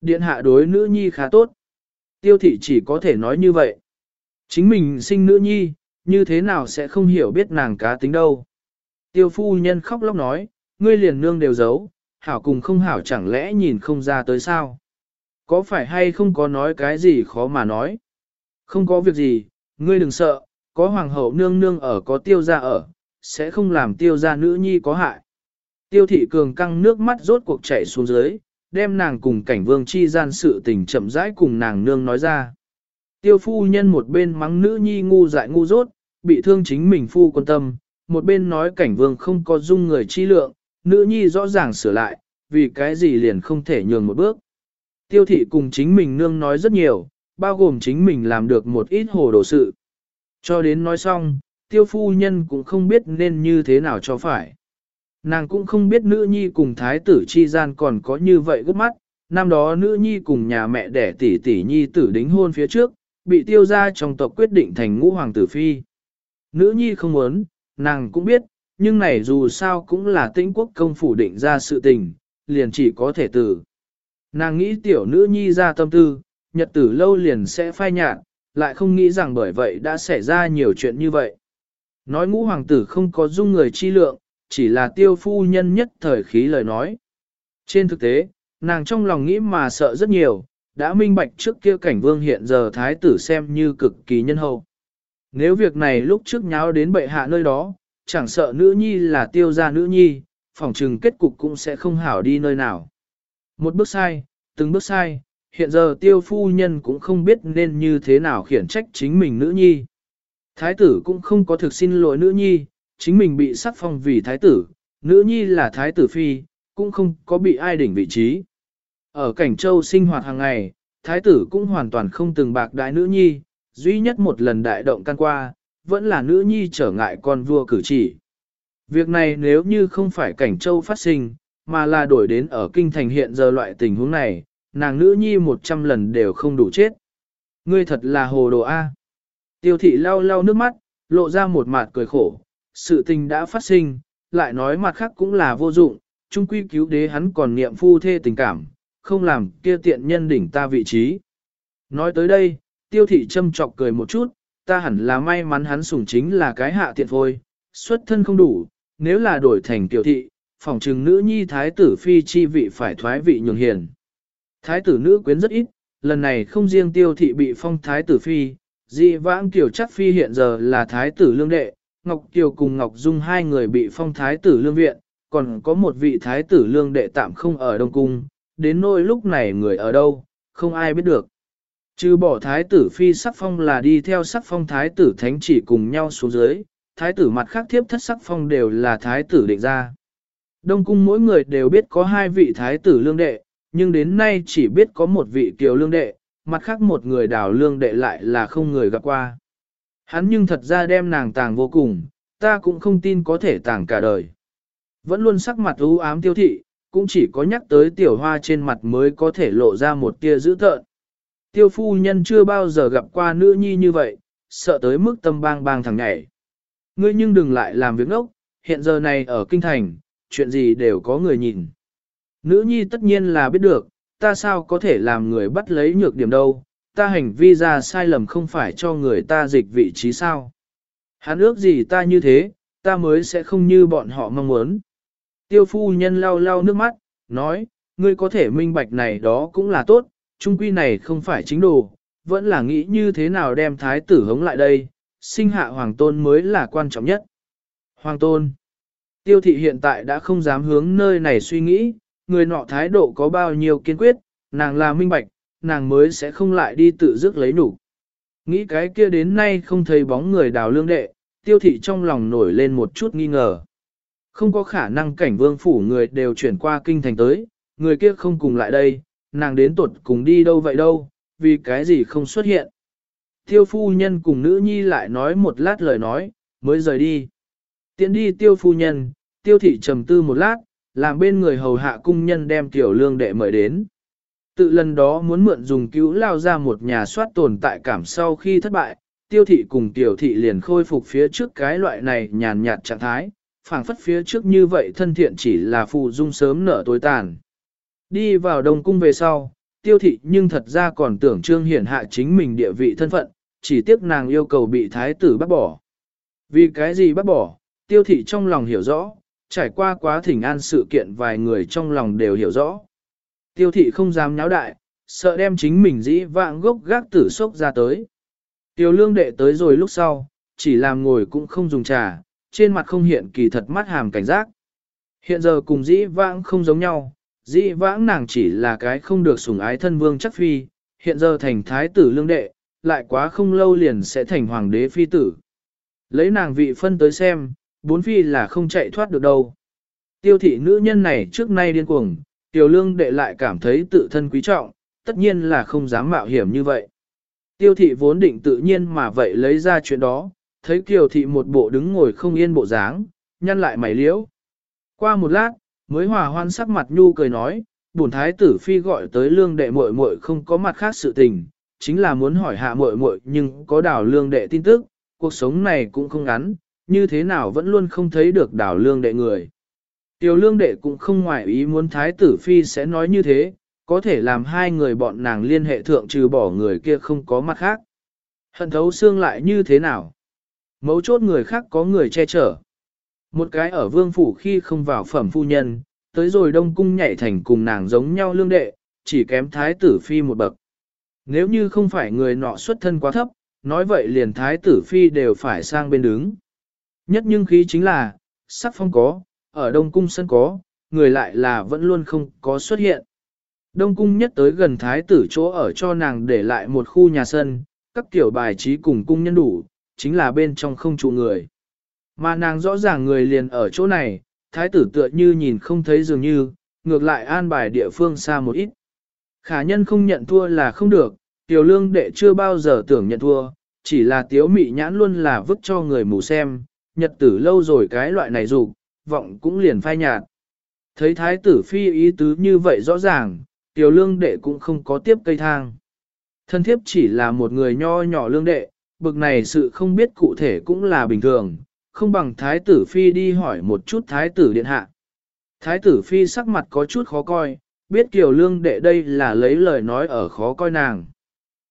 Điện hạ đối nữ nhi khá tốt. Tiêu thị chỉ có thể nói như vậy. Chính mình sinh nữ nhi, như thế nào sẽ không hiểu biết nàng cá tính đâu. Tiêu phu nhân khóc lóc nói, ngươi liền nương đều giấu, hảo cùng không hảo chẳng lẽ nhìn không ra tới sao. Có phải hay không có nói cái gì khó mà nói. Không có việc gì, ngươi đừng sợ, có hoàng hậu nương nương ở có tiêu gia ở, sẽ không làm tiêu gia nữ nhi có hại. Tiêu thị cường căng nước mắt rốt cuộc chảy xuống dưới, đem nàng cùng cảnh vương chi gian sự tình chậm rãi cùng nàng nương nói ra. Tiêu phu nhân một bên mắng nữ nhi ngu dại ngu dốt, bị thương chính mình phu quan tâm, một bên nói cảnh vương không có dung người chi lượng, nữ nhi rõ ràng sửa lại, vì cái gì liền không thể nhường một bước. Tiêu thị cùng chính mình nương nói rất nhiều, bao gồm chính mình làm được một ít hồ đồ sự. Cho đến nói xong, tiêu phu nhân cũng không biết nên như thế nào cho phải. Nàng cũng không biết nữ nhi cùng thái tử chi gian còn có như vậy gấp mắt, năm đó nữ nhi cùng nhà mẹ đẻ tỷ tỷ nhi tử đính hôn phía trước, bị tiêu ra trong tộc quyết định thành ngũ hoàng tử phi. Nữ nhi không muốn, nàng cũng biết, nhưng này dù sao cũng là tĩnh quốc công phủ định ra sự tình, liền chỉ có thể tử. Nàng nghĩ tiểu nữ nhi ra tâm tư, nhật tử lâu liền sẽ phai nhạt, lại không nghĩ rằng bởi vậy đã xảy ra nhiều chuyện như vậy. Nói ngũ hoàng tử không có dung người chi lượng, chỉ là tiêu phu nhân nhất thời khí lời nói. Trên thực tế, nàng trong lòng nghĩ mà sợ rất nhiều, đã minh bạch trước kia cảnh vương hiện giờ thái tử xem như cực kỳ nhân hậu. Nếu việc này lúc trước nháo đến bệ hạ nơi đó, chẳng sợ nữ nhi là tiêu gia nữ nhi, phỏng trừng kết cục cũng sẽ không hảo đi nơi nào. Một bước sai, từng bước sai, hiện giờ tiêu phu nhân cũng không biết nên như thế nào khiển trách chính mình nữ nhi. Thái tử cũng không có thực xin lỗi nữ nhi, chính mình bị sắc phong vì thái tử, nữ nhi là thái tử phi, cũng không có bị ai đỉnh vị trí. Ở cảnh châu sinh hoạt hàng ngày, thái tử cũng hoàn toàn không từng bạc đại nữ nhi, duy nhất một lần đại động can qua, vẫn là nữ nhi trở ngại con vua cử chỉ. Việc này nếu như không phải cảnh châu phát sinh, mà là đổi đến ở kinh thành hiện giờ loại tình huống này, nàng nữ nhi một trăm lần đều không đủ chết. Ngươi thật là hồ đồ A. Tiêu thị lau lau nước mắt, lộ ra một mặt cười khổ, sự tình đã phát sinh, lại nói mặt khác cũng là vô dụng, Chung quy cứu đế hắn còn niệm phu thê tình cảm, không làm kia tiện nhân đỉnh ta vị trí. Nói tới đây, tiêu thị châm chọc cười một chút, ta hẳn là may mắn hắn sủng chính là cái hạ tiện phôi, xuất thân không đủ, nếu là đổi thành tiểu thị, phòng trừng nữ nhi thái tử phi chi vị phải thoái vị nhường hiền. Thái tử nữ quyến rất ít, lần này không riêng tiêu thị bị phong thái tử phi, dị vãng tiểu chắc phi hiện giờ là thái tử lương đệ, Ngọc Kiều cùng Ngọc Dung hai người bị phong thái tử lương viện, còn có một vị thái tử lương đệ tạm không ở Đông Cung, đến nỗi lúc này người ở đâu, không ai biết được. Trừ bỏ thái tử phi sắc phong là đi theo sắc phong thái tử thánh chỉ cùng nhau xuống dưới, thái tử mặt khác thiếp thất sắc phong đều là thái tử định ra. Đông cung mỗi người đều biết có hai vị thái tử lương đệ, nhưng đến nay chỉ biết có một vị kiều lương đệ, mặt khác một người đào lương đệ lại là không người gặp qua. Hắn nhưng thật ra đem nàng tàng vô cùng, ta cũng không tin có thể tàng cả đời. Vẫn luôn sắc mặt u ám tiêu thị, cũng chỉ có nhắc tới tiểu hoa trên mặt mới có thể lộ ra một tia dữ tợn. Tiêu phu nhân chưa bao giờ gặp qua nữ nhi như vậy, sợ tới mức tâm bang bang thằng nhảy. Ngươi nhưng đừng lại làm việc ngốc, hiện giờ này ở kinh thành, chuyện gì đều có người nhìn. Nữ nhi tất nhiên là biết được, ta sao có thể làm người bắt lấy nhược điểm đâu, ta hành vi ra sai lầm không phải cho người ta dịch vị trí sao. Hắn ước gì ta như thế, ta mới sẽ không như bọn họ mong muốn. Tiêu phu nhân lau lau nước mắt, nói, ngươi có thể minh bạch này đó cũng là tốt, trung quy này không phải chính đồ, vẫn là nghĩ như thế nào đem thái tử hống lại đây, sinh hạ hoàng tôn mới là quan trọng nhất. Hoàng tôn, tiêu thị hiện tại đã không dám hướng nơi này suy nghĩ, người nọ thái độ có bao nhiêu kiên quyết, nàng là minh bạch, nàng mới sẽ không lại đi tự dứt lấy đủ. Nghĩ cái kia đến nay không thấy bóng người đào lương đệ, tiêu thị trong lòng nổi lên một chút nghi ngờ. Không có khả năng cảnh vương phủ người đều chuyển qua kinh thành tới, người kia không cùng lại đây, nàng đến tuột cùng đi đâu vậy đâu, vì cái gì không xuất hiện. Tiêu phu nhân cùng nữ nhi lại nói một lát lời nói, mới rời đi. Tiến đi tiêu phu nhân, tiêu thị trầm tư một lát, làm bên người hầu hạ cung nhân đem tiểu lương đệ mời đến. Tự lần đó muốn mượn dùng cứu lao ra một nhà soát tồn tại cảm sau khi thất bại, tiêu thị cùng tiểu thị liền khôi phục phía trước cái loại này nhàn nhạt trạng thái, phảng phất phía trước như vậy thân thiện chỉ là phụ dung sớm nở tối tàn. Đi vào đông cung về sau, tiêu thị nhưng thật ra còn tưởng trương hiển hạ chính mình địa vị thân phận, chỉ tiếc nàng yêu cầu bị thái tử bắt bỏ. Vì cái gì bắt bỏ, tiêu thị trong lòng hiểu rõ, trải qua quá thỉnh an sự kiện vài người trong lòng đều hiểu rõ. Tiêu thị không dám nháo đại, sợ đem chính mình dĩ vạng gốc gác tử sốc ra tới. Tiêu lương đệ tới rồi lúc sau, chỉ làm ngồi cũng không dùng trà, trên mặt không hiện kỳ thật mắt hàm cảnh giác. Hiện giờ cùng dĩ vãng không giống nhau, dĩ vãng nàng chỉ là cái không được sủng ái thân vương chắc phi, hiện giờ thành thái tử lương đệ, lại quá không lâu liền sẽ thành hoàng đế phi tử. Lấy nàng vị phân tới xem, bốn phi là không chạy thoát được đâu. Tiêu thị nữ nhân này trước nay điên cuồng, tiểu lương đệ lại cảm thấy tự thân quý trọng, tất nhiên là không dám mạo hiểm như vậy. Tiêu thị vốn định tự nhiên mà vậy lấy ra chuyện đó, thấy kiều thị một bộ đứng ngồi không yên bộ dáng, nhăn lại mày liễu. Qua một lát, mới hòa hoan sắc mặt nhu cười nói, bổn thái tử phi gọi tới lương đệ muội muội không có mặt khác sự tình, chính là muốn hỏi hạ muội muội nhưng có đảo lương đệ tin tức, cuộc sống này cũng không ngắn, như thế nào vẫn luôn không thấy được đảo lương đệ người. Tiểu lương đệ cũng không ngoại ý muốn thái tử phi sẽ nói như thế, có thể làm hai người bọn nàng liên hệ thượng trừ bỏ người kia không có mặt khác. Hận thấu xương lại như thế nào? Mấu chốt người khác có người che chở. Một cái ở vương phủ khi không vào phẩm phu nhân, tới rồi đông cung nhảy thành cùng nàng giống nhau lương đệ, chỉ kém thái tử phi một bậc. Nếu như không phải người nọ xuất thân quá thấp, nói vậy liền thái tử phi đều phải sang bên đứng. Nhất nhưng khí chính là, sắc phong có, ở đông cung sân có, người lại là vẫn luôn không có xuất hiện. Đông cung nhất tới gần thái tử chỗ ở cho nàng để lại một khu nhà sân, các kiểu bài trí cùng cung nhân đủ, chính là bên trong không trụ người. Mà nàng rõ ràng người liền ở chỗ này, thái tử tựa như nhìn không thấy dường như, ngược lại an bài địa phương xa một ít. Khả nhân không nhận thua là không được, tiểu lương đệ chưa bao giờ tưởng nhận thua, chỉ là tiếu mị nhãn luôn là vứt cho người mù xem, nhật tử lâu rồi cái loại này dục vọng cũng liền phai nhạt. Thấy thái tử phi ý tứ như vậy rõ ràng, tiểu lương đệ cũng không có tiếp cây thang. Thân thiếp chỉ là một người nho nhỏ lương đệ, bực này sự không biết cụ thể cũng là bình thường, không bằng thái tử phi đi hỏi một chút thái tử điện hạ. Thái tử phi sắc mặt có chút khó coi, biết kiều lương đệ đây là lấy lời nói ở khó coi nàng.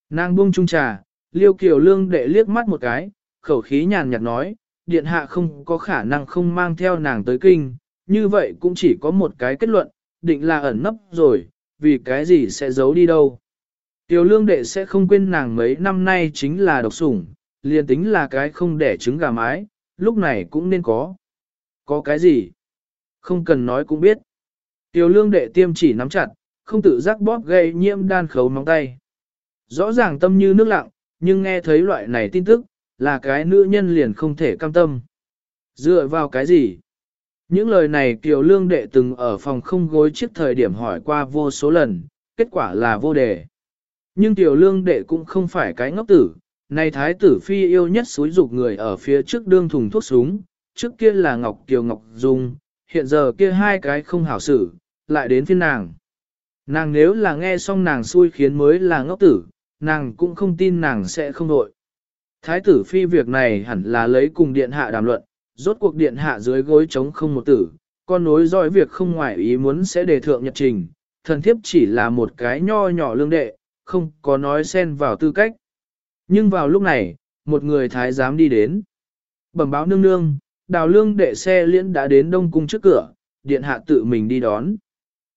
Nàng buông chung trà, liêu kiều lương đệ liếc mắt một cái, khẩu khí nhàn nhạt nói, điện hạ không có khả năng không mang theo nàng tới kinh, như vậy cũng chỉ có một cái kết luận, định là ẩn nấp rồi, vì cái gì sẽ giấu đi đâu. Tiểu lương đệ sẽ không quên nàng mấy năm nay chính là độc sủng, liền tính là cái không đẻ trứng gà mái, lúc này cũng nên có. Có cái gì? Không cần nói cũng biết. Tiểu lương đệ tiêm chỉ nắm chặt, không tự giác bóp gây nhiễm đan khấu móng tay. Rõ ràng tâm như nước lặng, nhưng nghe thấy loại này tin tức, là cái nữ nhân liền không thể cam tâm. Dựa vào cái gì? Những lời này Kiều Lương Đệ từng ở phòng không gối trước thời điểm hỏi qua vô số lần, kết quả là vô đề. Nhưng Tiểu Lương Đệ cũng không phải cái ngốc tử, này thái tử phi yêu nhất suối dục người ở phía trước đương thùng thuốc súng, trước kia là Ngọc Kiều Ngọc Dung, hiện giờ kia hai cái không hảo xử, lại đến phiên nàng. Nàng nếu là nghe xong nàng xui khiến mới là ngốc tử, nàng cũng không tin nàng sẽ không đội. Thái tử phi việc này hẳn là lấy cùng điện hạ đàm luận, rốt cuộc điện hạ dưới gối chống không một tử, con nối dõi việc không ngoài ý muốn sẽ đề thượng nhật trình, thần thiếp chỉ là một cái nho nhỏ lương đệ, không có nói xen vào tư cách. Nhưng vào lúc này, một người thái giám đi đến. Bẩm báo nương nương, đào lương đệ xe liễn đã đến đông cung trước cửa, điện hạ tự mình đi đón.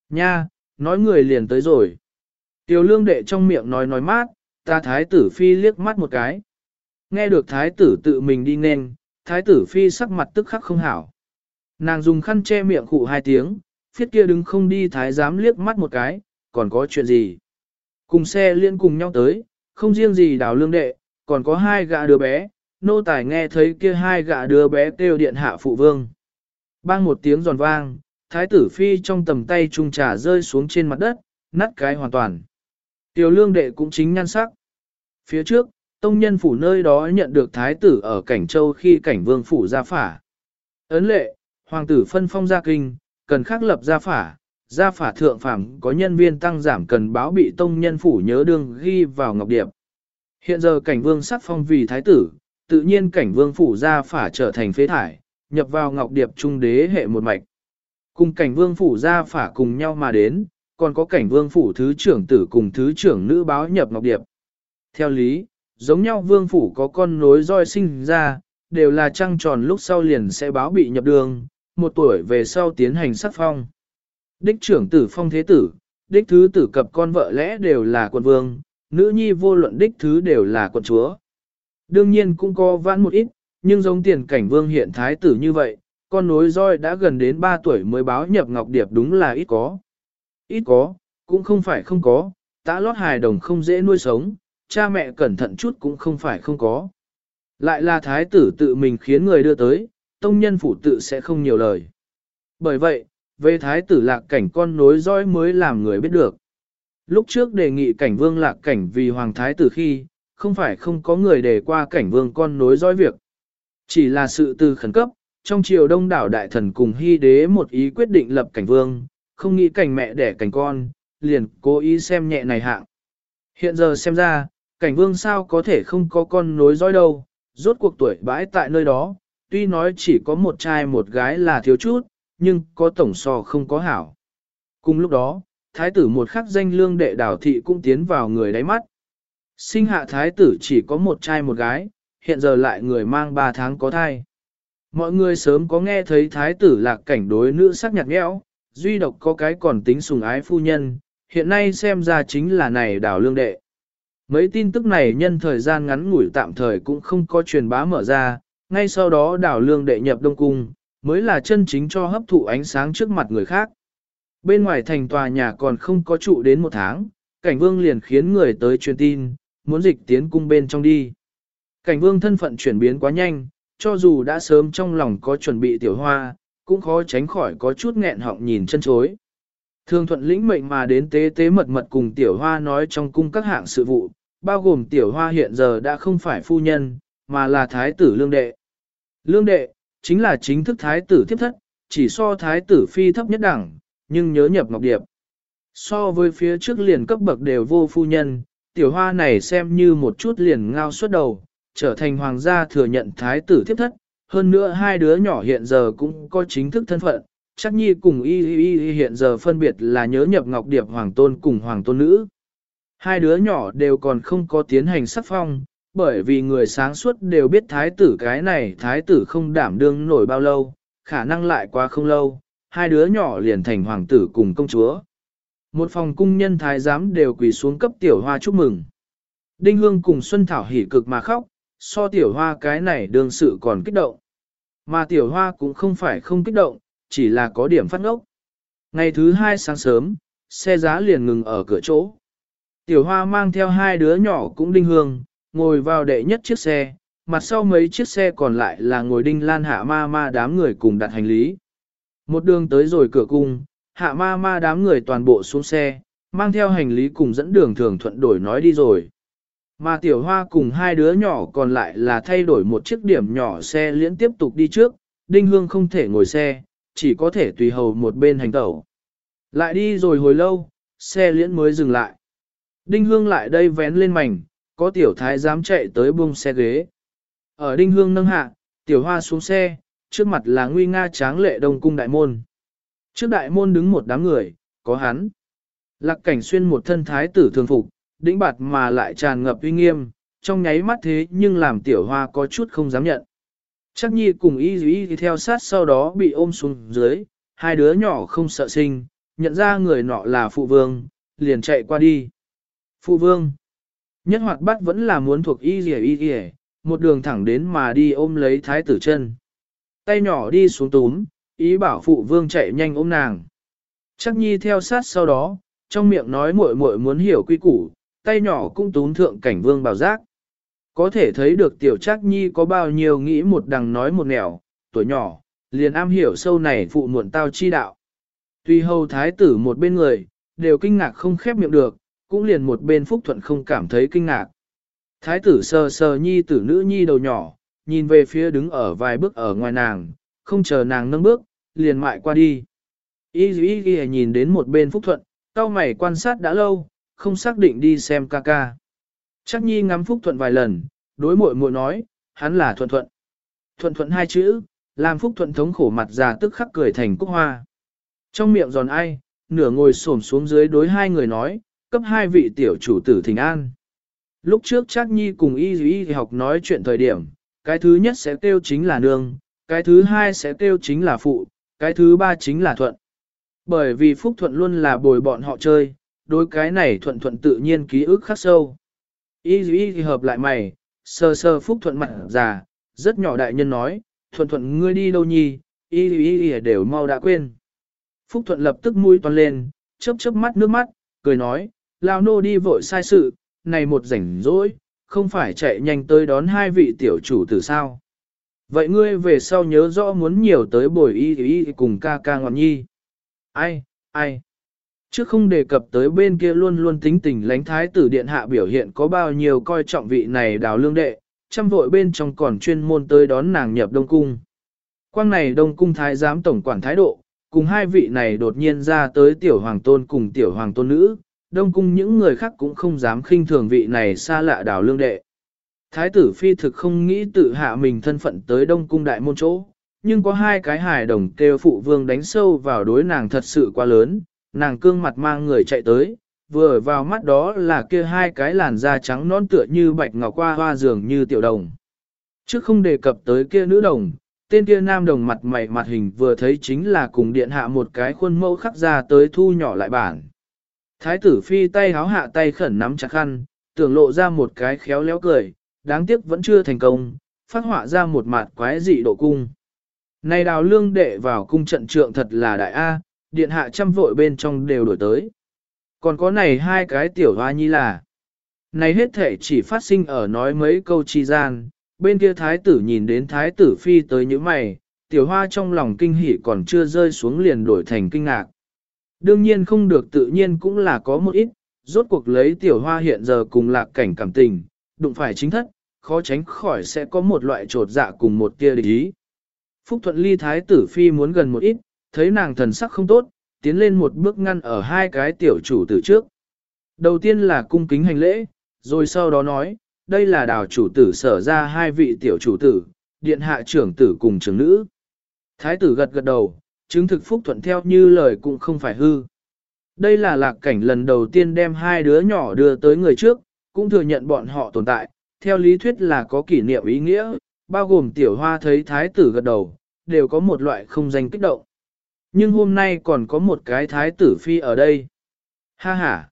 Nha, nói người liền tới rồi. Tiểu lương đệ trong miệng nói nói mát, ta thái tử phi liếc mắt một cái. Nghe được thái tử tự mình đi nên, thái tử phi sắc mặt tức khắc không hảo. Nàng dùng khăn che miệng khụ hai tiếng, phiết kia đứng không đi thái giám liếc mắt một cái, còn có chuyện gì. Cùng xe liên cùng nhau tới, không riêng gì đào lương đệ, còn có hai gã đứa bé, nô tài nghe thấy kia hai gã đứa bé kêu điện hạ phụ vương. Bang một tiếng giòn vang, thái tử phi trong tầm tay trung trà rơi xuống trên mặt đất, nát cái hoàn toàn. Tiểu lương đệ cũng chính nhan sắc. Phía trước, tông nhân phủ nơi đó nhận được thái tử ở cảnh châu khi cảnh vương phủ ra phả. Ấn lệ, hoàng tử phân phong gia kinh, cần khắc lập gia phả, gia phả thượng phẳng có nhân viên tăng giảm cần báo bị tông nhân phủ nhớ đương ghi vào ngọc điệp. Hiện giờ cảnh vương sắc phong vì thái tử, tự nhiên cảnh vương phủ gia phả trở thành phế thải, nhập vào ngọc điệp trung đế hệ một mạch. Cùng cảnh vương phủ gia phả cùng nhau mà đến, còn có cảnh vương phủ thứ trưởng tử cùng thứ trưởng nữ báo nhập ngọc điệp. Theo lý, giống nhau vương phủ có con nối roi sinh ra, đều là trăng tròn lúc sau liền sẽ báo bị nhập đường, một tuổi về sau tiến hành sắc phong. Đích trưởng tử phong thế tử, đích thứ tử cập con vợ lẽ đều là quận vương, nữ nhi vô luận đích thứ đều là quận chúa. Đương nhiên cũng có vãn một ít, nhưng giống tiền cảnh vương hiện thái tử như vậy, con nối roi đã gần đến 3 tuổi mới báo nhập ngọc điệp đúng là ít có. Ít có, cũng không phải không có, tã lót hài đồng không dễ nuôi sống, cha mẹ cẩn thận chút cũng không phải không có. Lại là thái tử tự mình khiến người đưa tới, tông nhân phủ tự sẽ không nhiều lời. Bởi vậy, về thái tử lạc cảnh con nối dõi mới làm người biết được. Lúc trước đề nghị cảnh vương lạc cảnh vì hoàng thái tử khi, không phải không có người đề qua cảnh vương con nối dõi việc. Chỉ là sự từ khẩn cấp, trong triều đông đảo đại thần cùng hy đế một ý quyết định lập cảnh vương, không nghĩ cảnh mẹ đẻ cảnh con, liền cố ý xem nhẹ này hạng. Hiện giờ xem ra, cảnh vương sao có thể không có con nối dõi đâu, rốt cuộc tuổi bãi tại nơi đó, tuy nói chỉ có một trai một gái là thiếu chút, nhưng có tổng so không có hảo. Cùng lúc đó, thái tử một khắc danh lương đệ đảo thị cũng tiến vào người đáy mắt. Sinh hạ thái tử chỉ có một trai một gái, hiện giờ lại người mang ba tháng có thai. Mọi người sớm có nghe thấy thái tử lạc cảnh đối nữ sắc nhạt nhẽo, duy độc có cái còn tính sùng ái phu nhân, hiện nay xem ra chính là này đảo lương đệ. Mấy tin tức này nhân thời gian ngắn ngủi tạm thời cũng không có truyền bá mở ra, ngay sau đó đảo lương đệ nhập Đông Cung, mới là chân chính cho hấp thụ ánh sáng trước mặt người khác. Bên ngoài thành tòa nhà còn không có trụ đến một tháng, cảnh vương liền khiến người tới truyền tin, muốn dịch tiến cung bên trong đi. Cảnh vương thân phận chuyển biến quá nhanh, cho dù đã sớm trong lòng có chuẩn bị tiểu hoa, cũng khó tránh khỏi có chút nghẹn họng nhìn chân chối. Thương thuận lĩnh mệnh mà đến tế tế mật mật cùng tiểu hoa nói trong cung các hạng sự vụ, bao gồm tiểu hoa hiện giờ đã không phải phu nhân, mà là thái tử lương đệ. Lương đệ, chính là chính thức thái tử tiếp thất, chỉ so thái tử phi thấp nhất đẳng, nhưng nhớ nhập ngọc điệp. So với phía trước liền cấp bậc đều vô phu nhân, tiểu hoa này xem như một chút liền ngao suốt đầu, trở thành hoàng gia thừa nhận thái tử thiếp thất, hơn nữa hai đứa nhỏ hiện giờ cũng có chính thức thân phận, chắc nhi cùng y y y hiện giờ phân biệt là nhớ nhập ngọc điệp hoàng tôn cùng hoàng tôn nữ. Hai đứa nhỏ đều còn không có tiến hành sắc phong, bởi vì người sáng suốt đều biết thái tử cái này thái tử không đảm đương nổi bao lâu, khả năng lại qua không lâu, hai đứa nhỏ liền thành hoàng tử cùng công chúa. Một phòng cung nhân thái giám đều quỳ xuống cấp tiểu hoa chúc mừng. Đinh Hương cùng Xuân Thảo hỉ cực mà khóc, so tiểu hoa cái này đương sự còn kích động. Mà tiểu hoa cũng không phải không kích động, chỉ là có điểm phát ngốc. Ngày thứ hai sáng sớm, xe giá liền ngừng ở cửa chỗ. Tiểu hoa mang theo hai đứa nhỏ cũng đinh hương, ngồi vào đệ nhất chiếc xe, mặt sau mấy chiếc xe còn lại là ngồi đinh lan hạ ma ma đám người cùng đặt hành lý. Một đường tới rồi cửa cung, hạ ma ma đám người toàn bộ xuống xe, mang theo hành lý cùng dẫn đường thường thuận đổi nói đi rồi. Mà tiểu hoa cùng hai đứa nhỏ còn lại là thay đổi một chiếc điểm nhỏ xe liễn tiếp tục đi trước, đinh hương không thể ngồi xe, chỉ có thể tùy hầu một bên hành tẩu. Lại đi rồi hồi lâu, xe liễn mới dừng lại. Đinh hương lại đây vén lên mảnh, có tiểu thái dám chạy tới buông xe ghế. Ở đinh hương nâng hạ, tiểu hoa xuống xe, trước mặt là nguy nga tráng lệ đông cung đại môn. Trước đại môn đứng một đám người, có hắn. Lạc cảnh xuyên một thân thái tử thường phục, đĩnh bạt mà lại tràn ngập uy nghiêm, trong nháy mắt thế nhưng làm tiểu hoa có chút không dám nhận. Chắc nhi cùng y y theo sát sau đó bị ôm xuống dưới, hai đứa nhỏ không sợ sinh, nhận ra người nọ là phụ vương, liền chạy qua đi. Phụ vương, nhất hoạt bát vẫn là muốn thuộc y y y y, một đường thẳng đến mà đi ôm lấy thái tử chân. Tay nhỏ đi xuống túm, ý bảo phụ vương chạy nhanh ôm nàng. Chắc nhi theo sát sau đó, trong miệng nói muội muội muốn hiểu quy củ, tay nhỏ cũng túm thượng cảnh vương bảo giác. Có thể thấy được tiểu trác nhi có bao nhiêu nghĩ một đằng nói một nẻo, tuổi nhỏ, liền am hiểu sâu này phụ muộn tao chi đạo. Tuy hầu thái tử một bên người, đều kinh ngạc không khép miệng được, cũng liền một bên phúc thuận không cảm thấy kinh ngạc. Thái tử sờ sờ nhi tử nữ nhi đầu nhỏ, nhìn về phía đứng ở vài bước ở ngoài nàng, không chờ nàng nâng bước, liền mại qua đi. Y dĩ ghi nhìn đến một bên phúc thuận, cao mày quan sát đã lâu, không xác định đi xem ca ca. Chắc nhi ngắm phúc thuận vài lần, đối mội mội nói, hắn là thuận thuận. Thuận thuận hai chữ, làm phúc thuận thống khổ mặt già tức khắc cười thành cúc hoa. Trong miệng giòn ai, nửa ngồi xổm xuống dưới đối hai người nói, cấp hai vị tiểu chủ tử thỉnh an. Lúc trước Trác nhi cùng y y học nói chuyện thời điểm, cái thứ nhất sẽ tiêu chính là nương, cái thứ hai sẽ tiêu chính là phụ, cái thứ ba chính là thuận. Bởi vì phúc thuận luôn là bồi bọn họ chơi, đối cái này thuận thuận tự nhiên ký ức khắc sâu. Y y hợp lại mày, sơ sơ phúc thuận mặt già, rất nhỏ đại nhân nói, thuận thuận ngươi đi đâu nhi, y y y đều mau đã quên. Phúc thuận lập tức mũi toàn lên, chớp chớp mắt nước mắt, cười nói, lao nô đi vội sai sự, này một rảnh rỗi, không phải chạy nhanh tới đón hai vị tiểu chủ từ sao. Vậy ngươi về sau nhớ rõ muốn nhiều tới bồi y y cùng ca ca ngọn nhi. Ai, ai. Trước không đề cập tới bên kia luôn luôn tính tình lánh thái tử điện hạ biểu hiện có bao nhiêu coi trọng vị này đào lương đệ, chăm vội bên trong còn chuyên môn tới đón nàng nhập Đông Cung. Quang này Đông Cung thái giám tổng quản thái độ, cùng hai vị này đột nhiên ra tới tiểu hoàng tôn cùng tiểu hoàng tôn nữ, Đông Cung những người khác cũng không dám khinh thường vị này xa lạ đào lương đệ. Thái tử phi thực không nghĩ tự hạ mình thân phận tới Đông Cung đại môn chỗ, nhưng có hai cái hài đồng kêu phụ vương đánh sâu vào đối nàng thật sự quá lớn, nàng cương mặt mang người chạy tới, vừa vào mắt đó là kia hai cái làn da trắng non tựa như bạch ngọc qua hoa dường như tiểu đồng. Chứ không đề cập tới kia nữ đồng, tên kia nam đồng mặt mày mặt hình vừa thấy chính là cùng điện hạ một cái khuôn mẫu khắc ra tới thu nhỏ lại bản. Thái tử phi tay háo hạ tay khẩn nắm chặt khăn, tưởng lộ ra một cái khéo léo cười, đáng tiếc vẫn chưa thành công, phát họa ra một mặt quái dị độ cung. Này đào lương đệ vào cung trận trượng thật là đại A, điện hạ trăm vội bên trong đều đổi tới. Còn có này hai cái tiểu hoa nhi là. Này hết thể chỉ phát sinh ở nói mấy câu chi gian, bên kia thái tử nhìn đến thái tử phi tới những mày, tiểu hoa trong lòng kinh hỉ còn chưa rơi xuống liền đổi thành kinh ngạc. Đương nhiên không được tự nhiên cũng là có một ít, rốt cuộc lấy tiểu hoa hiện giờ cùng lạc cảnh cảm tình, đụng phải chính thất, khó tránh khỏi sẽ có một loại trột dạ cùng một tia địch ý. Phúc Thuận Ly Thái tử Phi muốn gần một ít, thấy nàng thần sắc không tốt, tiến lên một bước ngăn ở hai cái tiểu chủ tử trước. Đầu tiên là cung kính hành lễ, rồi sau đó nói, đây là đào chủ tử sở ra hai vị tiểu chủ tử, điện hạ trưởng tử cùng trưởng nữ. Thái tử gật gật đầu, chứng thực phúc thuận theo như lời cũng không phải hư. Đây là lạc cảnh lần đầu tiên đem hai đứa nhỏ đưa tới người trước, cũng thừa nhận bọn họ tồn tại, theo lý thuyết là có kỷ niệm ý nghĩa, bao gồm tiểu hoa thấy thái tử gật đầu, đều có một loại không danh kích động. Nhưng hôm nay còn có một cái thái tử phi ở đây. Ha ha!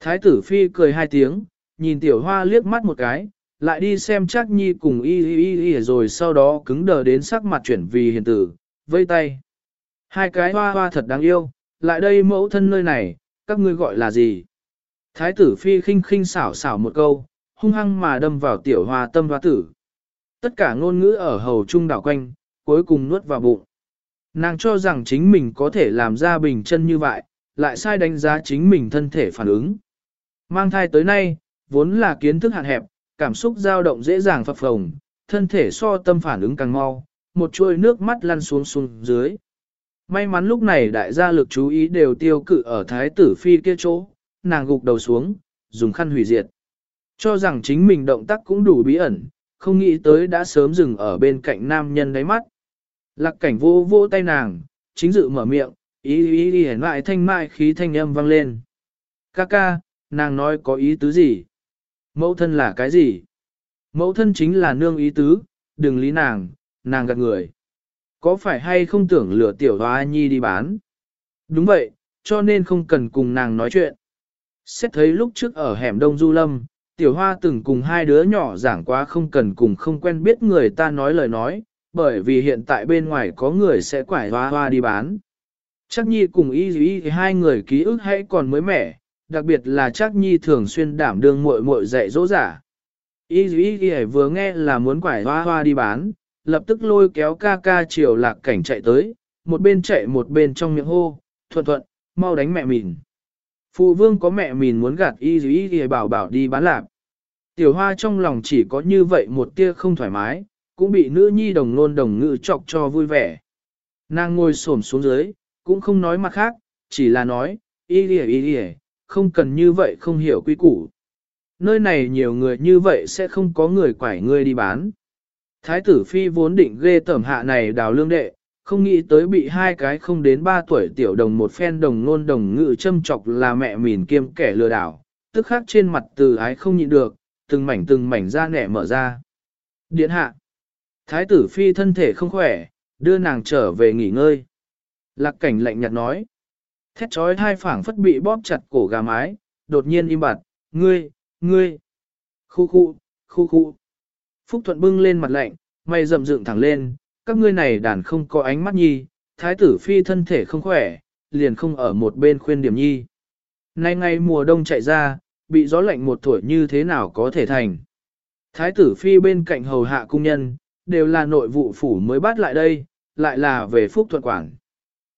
Thái tử phi cười hai tiếng, nhìn tiểu hoa liếc mắt một cái, lại đi xem chắc nhi cùng y y y rồi sau đó cứng đờ đến sắc mặt chuyển vì hiền tử, vây tay. Hai cái hoa hoa thật đáng yêu, lại đây mẫu thân nơi này, các ngươi gọi là gì? Thái tử phi khinh khinh xảo xảo một câu, hung hăng mà đâm vào tiểu hoa tâm hoa tử. Tất cả ngôn ngữ ở hầu trung đảo quanh, cuối cùng nuốt vào bụng. Nàng cho rằng chính mình có thể làm ra bình chân như vậy, lại sai đánh giá chính mình thân thể phản ứng. Mang thai tới nay, vốn là kiến thức hạn hẹp, cảm xúc dao động dễ dàng phập phồng, thân thể so tâm phản ứng càng mau, một chuôi nước mắt lăn xuống xuống dưới. May mắn lúc này đại gia lực chú ý đều tiêu cự ở thái tử phi kia chỗ, nàng gục đầu xuống, dùng khăn hủy diệt. Cho rằng chính mình động tác cũng đủ bí ẩn, không nghĩ tới đã sớm dừng ở bên cạnh nam nhân đáy mắt. Lạc cảnh vô vô tay nàng, chính dự mở miệng, ý ý ý hẻn lại thanh mai khí thanh âm vang lên. Ca ca, nàng nói có ý tứ gì? Mẫu thân là cái gì? Mẫu thân chính là nương ý tứ, đừng lý nàng, nàng gạt người. Có phải hay không tưởng lừa tiểu hoa nhi đi bán? Đúng vậy, cho nên không cần cùng nàng nói chuyện. Xét thấy lúc trước ở hẻm Đông Du Lâm, tiểu hoa từng cùng hai đứa nhỏ giảng quá không cần cùng không quen biết người ta nói lời nói, bởi vì hiện tại bên ngoài có người sẽ quải hoa hoa đi bán. Chắc nhi cùng y y thì hai người ký ức hãy còn mới mẻ, đặc biệt là chắc nhi thường xuyên đảm đương muội muội dạy dỗ giả. Y y thì vừa nghe là muốn quải hoa hoa đi bán, lập tức lôi kéo ca ca chiều lạc cảnh chạy tới, một bên chạy một bên trong miệng hô, thuận thuận, mau đánh mẹ mình. Phụ vương có mẹ mình muốn gạt y y y bảo bảo đi bán lạc. Tiểu hoa trong lòng chỉ có như vậy một tia không thoải mái, cũng bị nữ nhi đồng nôn đồng ngự chọc cho vui vẻ. Nàng ngồi xổm xuống dưới, cũng không nói mặt khác, chỉ là nói, y dì y dì, không cần như vậy không hiểu quy củ. Nơi này nhiều người như vậy sẽ không có người quải ngươi đi bán. Thái tử phi vốn định ghê tẩm hạ này đào lương đệ, không nghĩ tới bị hai cái không đến ba tuổi tiểu đồng một phen đồng ngôn đồng ngự châm chọc là mẹ mìn kiêm kẻ lừa đảo, tức khắc trên mặt từ ái không nhịn được, từng mảnh từng mảnh da nẻ mở ra. Điện hạ. Thái tử phi thân thể không khỏe, đưa nàng trở về nghỉ ngơi. Lạc cảnh lạnh nhạt nói. Thét trói hai phảng phất bị bóp chặt cổ gà mái, đột nhiên im bặt, ngươi, ngươi. Khu khu, khu khu. Phúc Thuận bưng lên mặt lạnh, mày rậm dựng thẳng lên, các ngươi này đàn không có ánh mắt nhi, thái tử phi thân thể không khỏe, liền không ở một bên khuyên điểm nhi. Nay ngày mùa đông chạy ra, bị gió lạnh một tuổi như thế nào có thể thành. Thái tử phi bên cạnh hầu hạ cung nhân, đều là nội vụ phủ mới bắt lại đây, lại là về Phúc Thuận quản.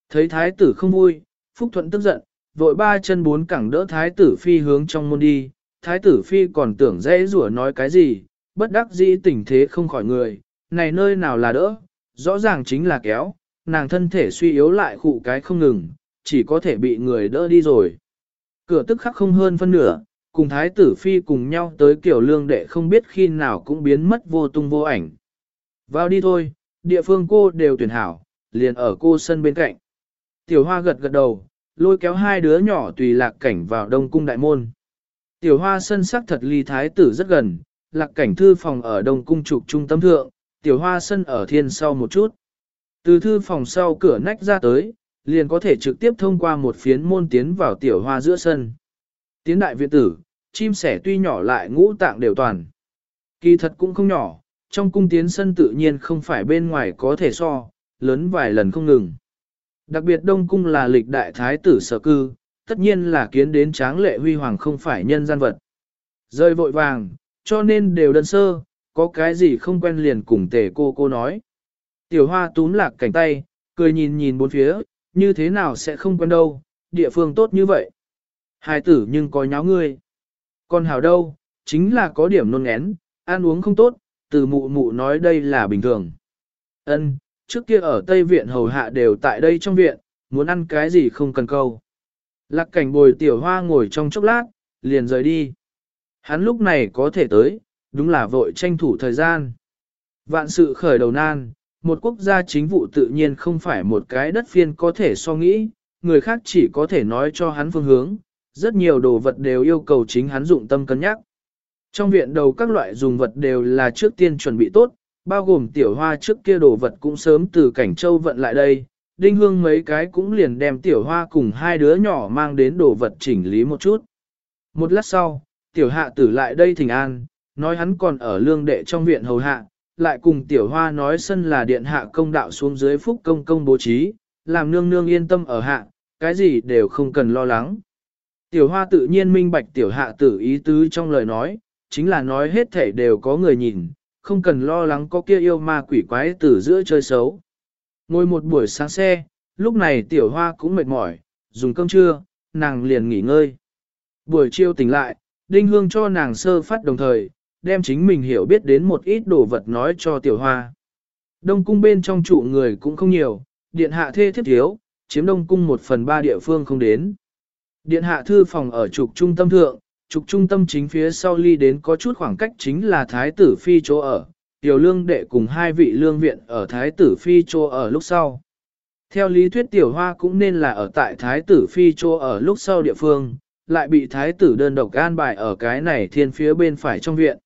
Thấy thái tử không vui, Phúc Thuận tức giận, vội ba chân bốn cẳng đỡ thái tử phi hướng trong môn đi, thái tử phi còn tưởng dễ rủa nói cái gì, bất đắc dĩ tình thế không khỏi người, này nơi nào là đỡ, rõ ràng chính là kéo, nàng thân thể suy yếu lại khụ cái không ngừng, chỉ có thể bị người đỡ đi rồi. Cửa tức khắc không hơn phân nửa, cùng thái tử phi cùng nhau tới kiểu lương đệ không biết khi nào cũng biến mất vô tung vô ảnh. Vào đi thôi, địa phương cô đều tuyển hảo, liền ở cô sân bên cạnh. Tiểu hoa gật gật đầu, lôi kéo hai đứa nhỏ tùy lạc cảnh vào đông cung đại môn. Tiểu hoa sân sắc thật ly thái tử rất gần, lạc cảnh thư phòng ở đông cung trục trung tâm thượng, tiểu hoa sân ở thiên sau một chút. Từ thư phòng sau cửa nách ra tới, liền có thể trực tiếp thông qua một phiến môn tiến vào tiểu hoa giữa sân. Tiến đại viện tử, chim sẻ tuy nhỏ lại ngũ tạng đều toàn. Kỳ thật cũng không nhỏ, trong cung tiến sân tự nhiên không phải bên ngoài có thể so, lớn vài lần không ngừng. Đặc biệt Đông Cung là lịch đại thái tử sở cư, tất nhiên là kiến đến tráng lệ huy hoàng không phải nhân gian vật. Rơi vội vàng, cho nên đều đơn sơ, có cái gì không quen liền cùng tề cô cô nói. Tiểu hoa túm lạc cảnh tay, cười nhìn nhìn bốn phía, như thế nào sẽ không quen đâu, địa phương tốt như vậy. Hai tử nhưng có nháo ngươi. con hảo đâu, chính là có điểm nôn ngén, ăn uống không tốt, từ mụ mụ nói đây là bình thường. Ân, trước kia ở Tây Viện hầu hạ đều tại đây trong viện, muốn ăn cái gì không cần câu. Lạc cảnh bồi tiểu hoa ngồi trong chốc lát, liền rời đi. Hắn lúc này có thể tới, đúng là vội tranh thủ thời gian. Vạn sự khởi đầu nan, một quốc gia chính vụ tự nhiên không phải một cái đất phiên có thể so nghĩ, người khác chỉ có thể nói cho hắn phương hướng, rất nhiều đồ vật đều yêu cầu chính hắn dụng tâm cân nhắc. Trong viện đầu các loại dùng vật đều là trước tiên chuẩn bị tốt, bao gồm tiểu hoa trước kia đồ vật cũng sớm từ cảnh châu vận lại đây, đinh hương mấy cái cũng liền đem tiểu hoa cùng hai đứa nhỏ mang đến đồ vật chỉnh lý một chút. Một lát sau, tiểu hạ tử lại đây thỉnh an, nói hắn còn ở lương đệ trong viện hầu hạ, lại cùng tiểu hoa nói sân là điện hạ công đạo xuống dưới phúc công công bố trí, làm nương nương yên tâm ở hạ, cái gì đều không cần lo lắng. Tiểu hoa tự nhiên minh bạch tiểu hạ tử ý tứ trong lời nói, chính là nói hết thể đều có người nhìn, không cần lo lắng có kia yêu ma quỷ quái từ giữa chơi xấu. Ngồi một buổi sáng xe, lúc này tiểu hoa cũng mệt mỏi, dùng cơm trưa, nàng liền nghỉ ngơi. Buổi chiều tỉnh lại, đinh hương cho nàng sơ phát đồng thời, đem chính mình hiểu biết đến một ít đồ vật nói cho tiểu hoa. Đông cung bên trong trụ người cũng không nhiều, điện hạ thê thiết thiếu, chiếm đông cung một phần ba địa phương không đến. Điện hạ thư phòng ở trục trung tâm thượng, trục trung tâm chính phía sau ly đến có chút khoảng cách chính là thái tử phi chỗ ở, tiểu lương đệ cùng hai vị lương viện ở thái tử phi chỗ ở lúc sau. Theo lý thuyết tiểu hoa cũng nên là ở tại thái tử phi chỗ ở lúc sau địa phương, lại bị thái tử đơn độc an bài ở cái này thiên phía bên phải trong viện.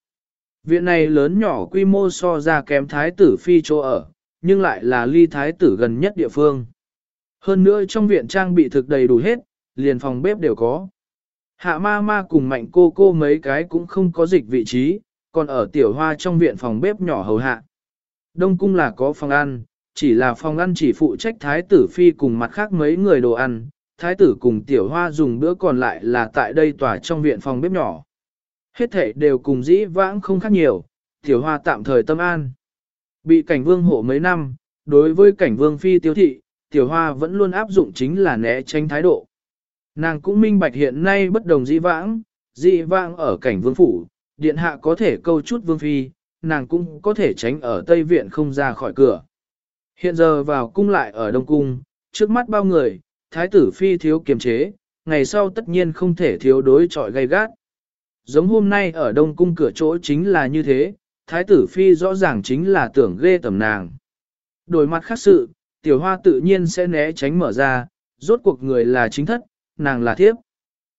Viện này lớn nhỏ quy mô so ra kém thái tử phi chỗ ở, nhưng lại là ly thái tử gần nhất địa phương. Hơn nữa trong viện trang bị thực đầy đủ hết, liền phòng bếp đều có. Hạ ma ma cùng mạnh cô cô mấy cái cũng không có dịch vị trí, còn ở tiểu hoa trong viện phòng bếp nhỏ hầu hạ. Đông cung là có phòng ăn, chỉ là phòng ăn chỉ phụ trách thái tử phi cùng mặt khác mấy người đồ ăn, thái tử cùng tiểu hoa dùng bữa còn lại là tại đây tòa trong viện phòng bếp nhỏ. Hết thể đều cùng dĩ vãng không khác nhiều, tiểu hoa tạm thời tâm an. Bị cảnh vương hộ mấy năm, đối với cảnh vương phi tiêu thị, tiểu hoa vẫn luôn áp dụng chính là né tránh thái độ. Nàng cũng minh bạch hiện nay bất đồng dĩ vãng, dĩ vãng ở cảnh vương phủ, điện hạ có thể câu chút vương phi, nàng cũng có thể tránh ở Tây Viện không ra khỏi cửa. Hiện giờ vào cung lại ở Đông Cung, trước mắt bao người, thái tử phi thiếu kiềm chế, ngày sau tất nhiên không thể thiếu đối trọi gay gắt. Giống hôm nay ở Đông Cung cửa chỗ chính là như thế, thái tử phi rõ ràng chính là tưởng ghê tầm nàng. Đổi mặt khác sự, tiểu hoa tự nhiên sẽ né tránh mở ra, rốt cuộc người là chính thất, nàng là thiếp.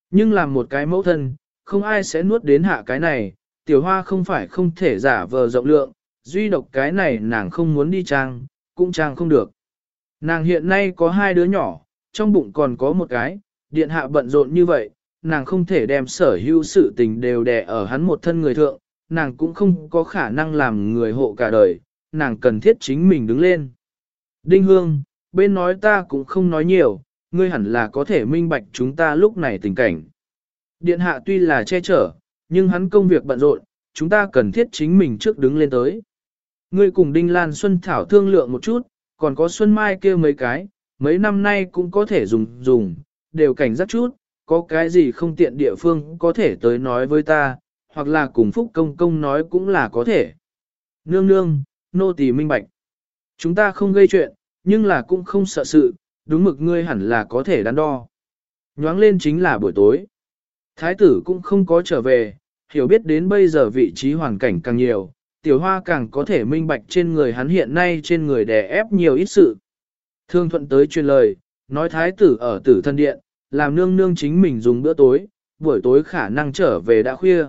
Nhưng làm một cái mẫu thân, không ai sẽ nuốt đến hạ cái này, tiểu hoa không phải không thể giả vờ rộng lượng, duy độc cái này nàng không muốn đi trang, cũng trang không được. Nàng hiện nay có hai đứa nhỏ, trong bụng còn có một cái, điện hạ bận rộn như vậy, nàng không thể đem sở hữu sự tình đều đè ở hắn một thân người thượng, nàng cũng không có khả năng làm người hộ cả đời, nàng cần thiết chính mình đứng lên. Đinh Hương, bên nói ta cũng không nói nhiều, ngươi hẳn là có thể minh bạch chúng ta lúc này tình cảnh. Điện hạ tuy là che chở, nhưng hắn công việc bận rộn, chúng ta cần thiết chính mình trước đứng lên tới. Ngươi cùng Đinh Lan Xuân Thảo thương lượng một chút, còn có Xuân Mai kêu mấy cái, mấy năm nay cũng có thể dùng dùng, đều cảnh giác chút, có cái gì không tiện địa phương có thể tới nói với ta, hoặc là cùng Phúc Công Công nói cũng là có thể. Nương nương, nô tỳ minh bạch. Chúng ta không gây chuyện, nhưng là cũng không sợ sự, đúng mực ngươi hẳn là có thể đắn đo. Nhoáng lên chính là buổi tối. Thái tử cũng không có trở về, hiểu biết đến bây giờ vị trí hoàn cảnh càng nhiều, tiểu hoa càng có thể minh bạch trên người hắn hiện nay trên người đè ép nhiều ít sự. Thương thuận tới truyền lời, nói thái tử ở tử thân điện, làm nương nương chính mình dùng bữa tối, buổi tối khả năng trở về đã khuya.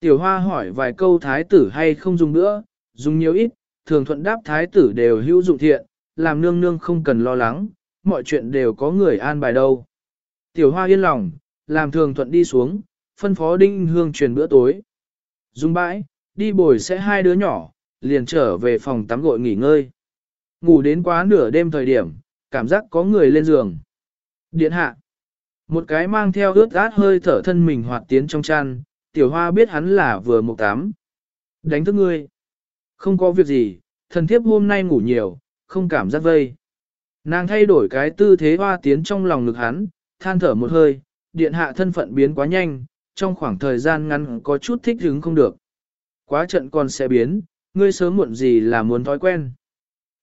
Tiểu hoa hỏi vài câu thái tử hay không dùng bữa, dùng nhiều ít, thường thuận đáp thái tử đều hữu dụng thiện, làm nương nương không cần lo lắng, mọi chuyện đều có người an bài đâu. Tiểu hoa yên lòng, làm thường thuận đi xuống, phân phó đinh hương truyền bữa tối. Dùng bãi, đi bồi sẽ hai đứa nhỏ, liền trở về phòng tắm gội nghỉ ngơi. Ngủ đến quá nửa đêm thời điểm, cảm giác có người lên giường. Điện hạ. Một cái mang theo ướt át hơi thở thân mình hoạt tiến trong chăn, tiểu hoa biết hắn là vừa mục tám. Đánh thức ngươi. Không có việc gì, thần thiếp hôm nay ngủ nhiều, không cảm giác vây. Nàng thay đổi cái tư thế hoa tiến trong lòng ngực hắn, than thở một hơi, điện hạ thân phận biến quá nhanh, trong khoảng thời gian ngắn có chút thích hứng không được. Quá trận còn sẽ biến, ngươi sớm muộn gì là muốn thói quen.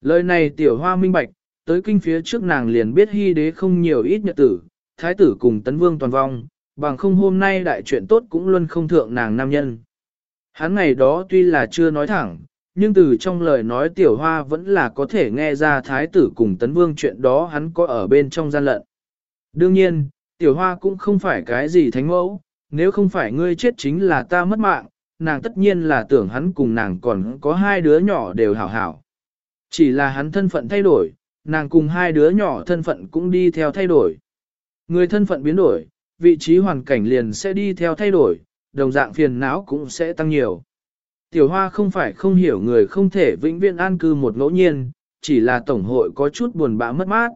Lời này tiểu hoa minh bạch, tới kinh phía trước nàng liền biết hy đế không nhiều ít nhật tử, thái tử cùng tấn vương toàn vong, bằng không hôm nay đại chuyện tốt cũng luôn không thượng nàng nam nhân. Hắn ngày đó tuy là chưa nói thẳng, nhưng từ trong lời nói tiểu hoa vẫn là có thể nghe ra thái tử cùng tấn vương chuyện đó hắn có ở bên trong gian lận. Đương nhiên, tiểu hoa cũng không phải cái gì thánh mẫu, nếu không phải ngươi chết chính là ta mất mạng, nàng tất nhiên là tưởng hắn cùng nàng còn có hai đứa nhỏ đều hảo hảo. Chỉ là hắn thân phận thay đổi, nàng cùng hai đứa nhỏ thân phận cũng đi theo thay đổi. Người thân phận biến đổi, vị trí hoàn cảnh liền sẽ đi theo thay đổi, đồng dạng phiền não cũng sẽ tăng nhiều. Tiểu hoa không phải không hiểu người không thể vĩnh viễn an cư một ngẫu nhiên, chỉ là tổng hội có chút buồn bã mất mát.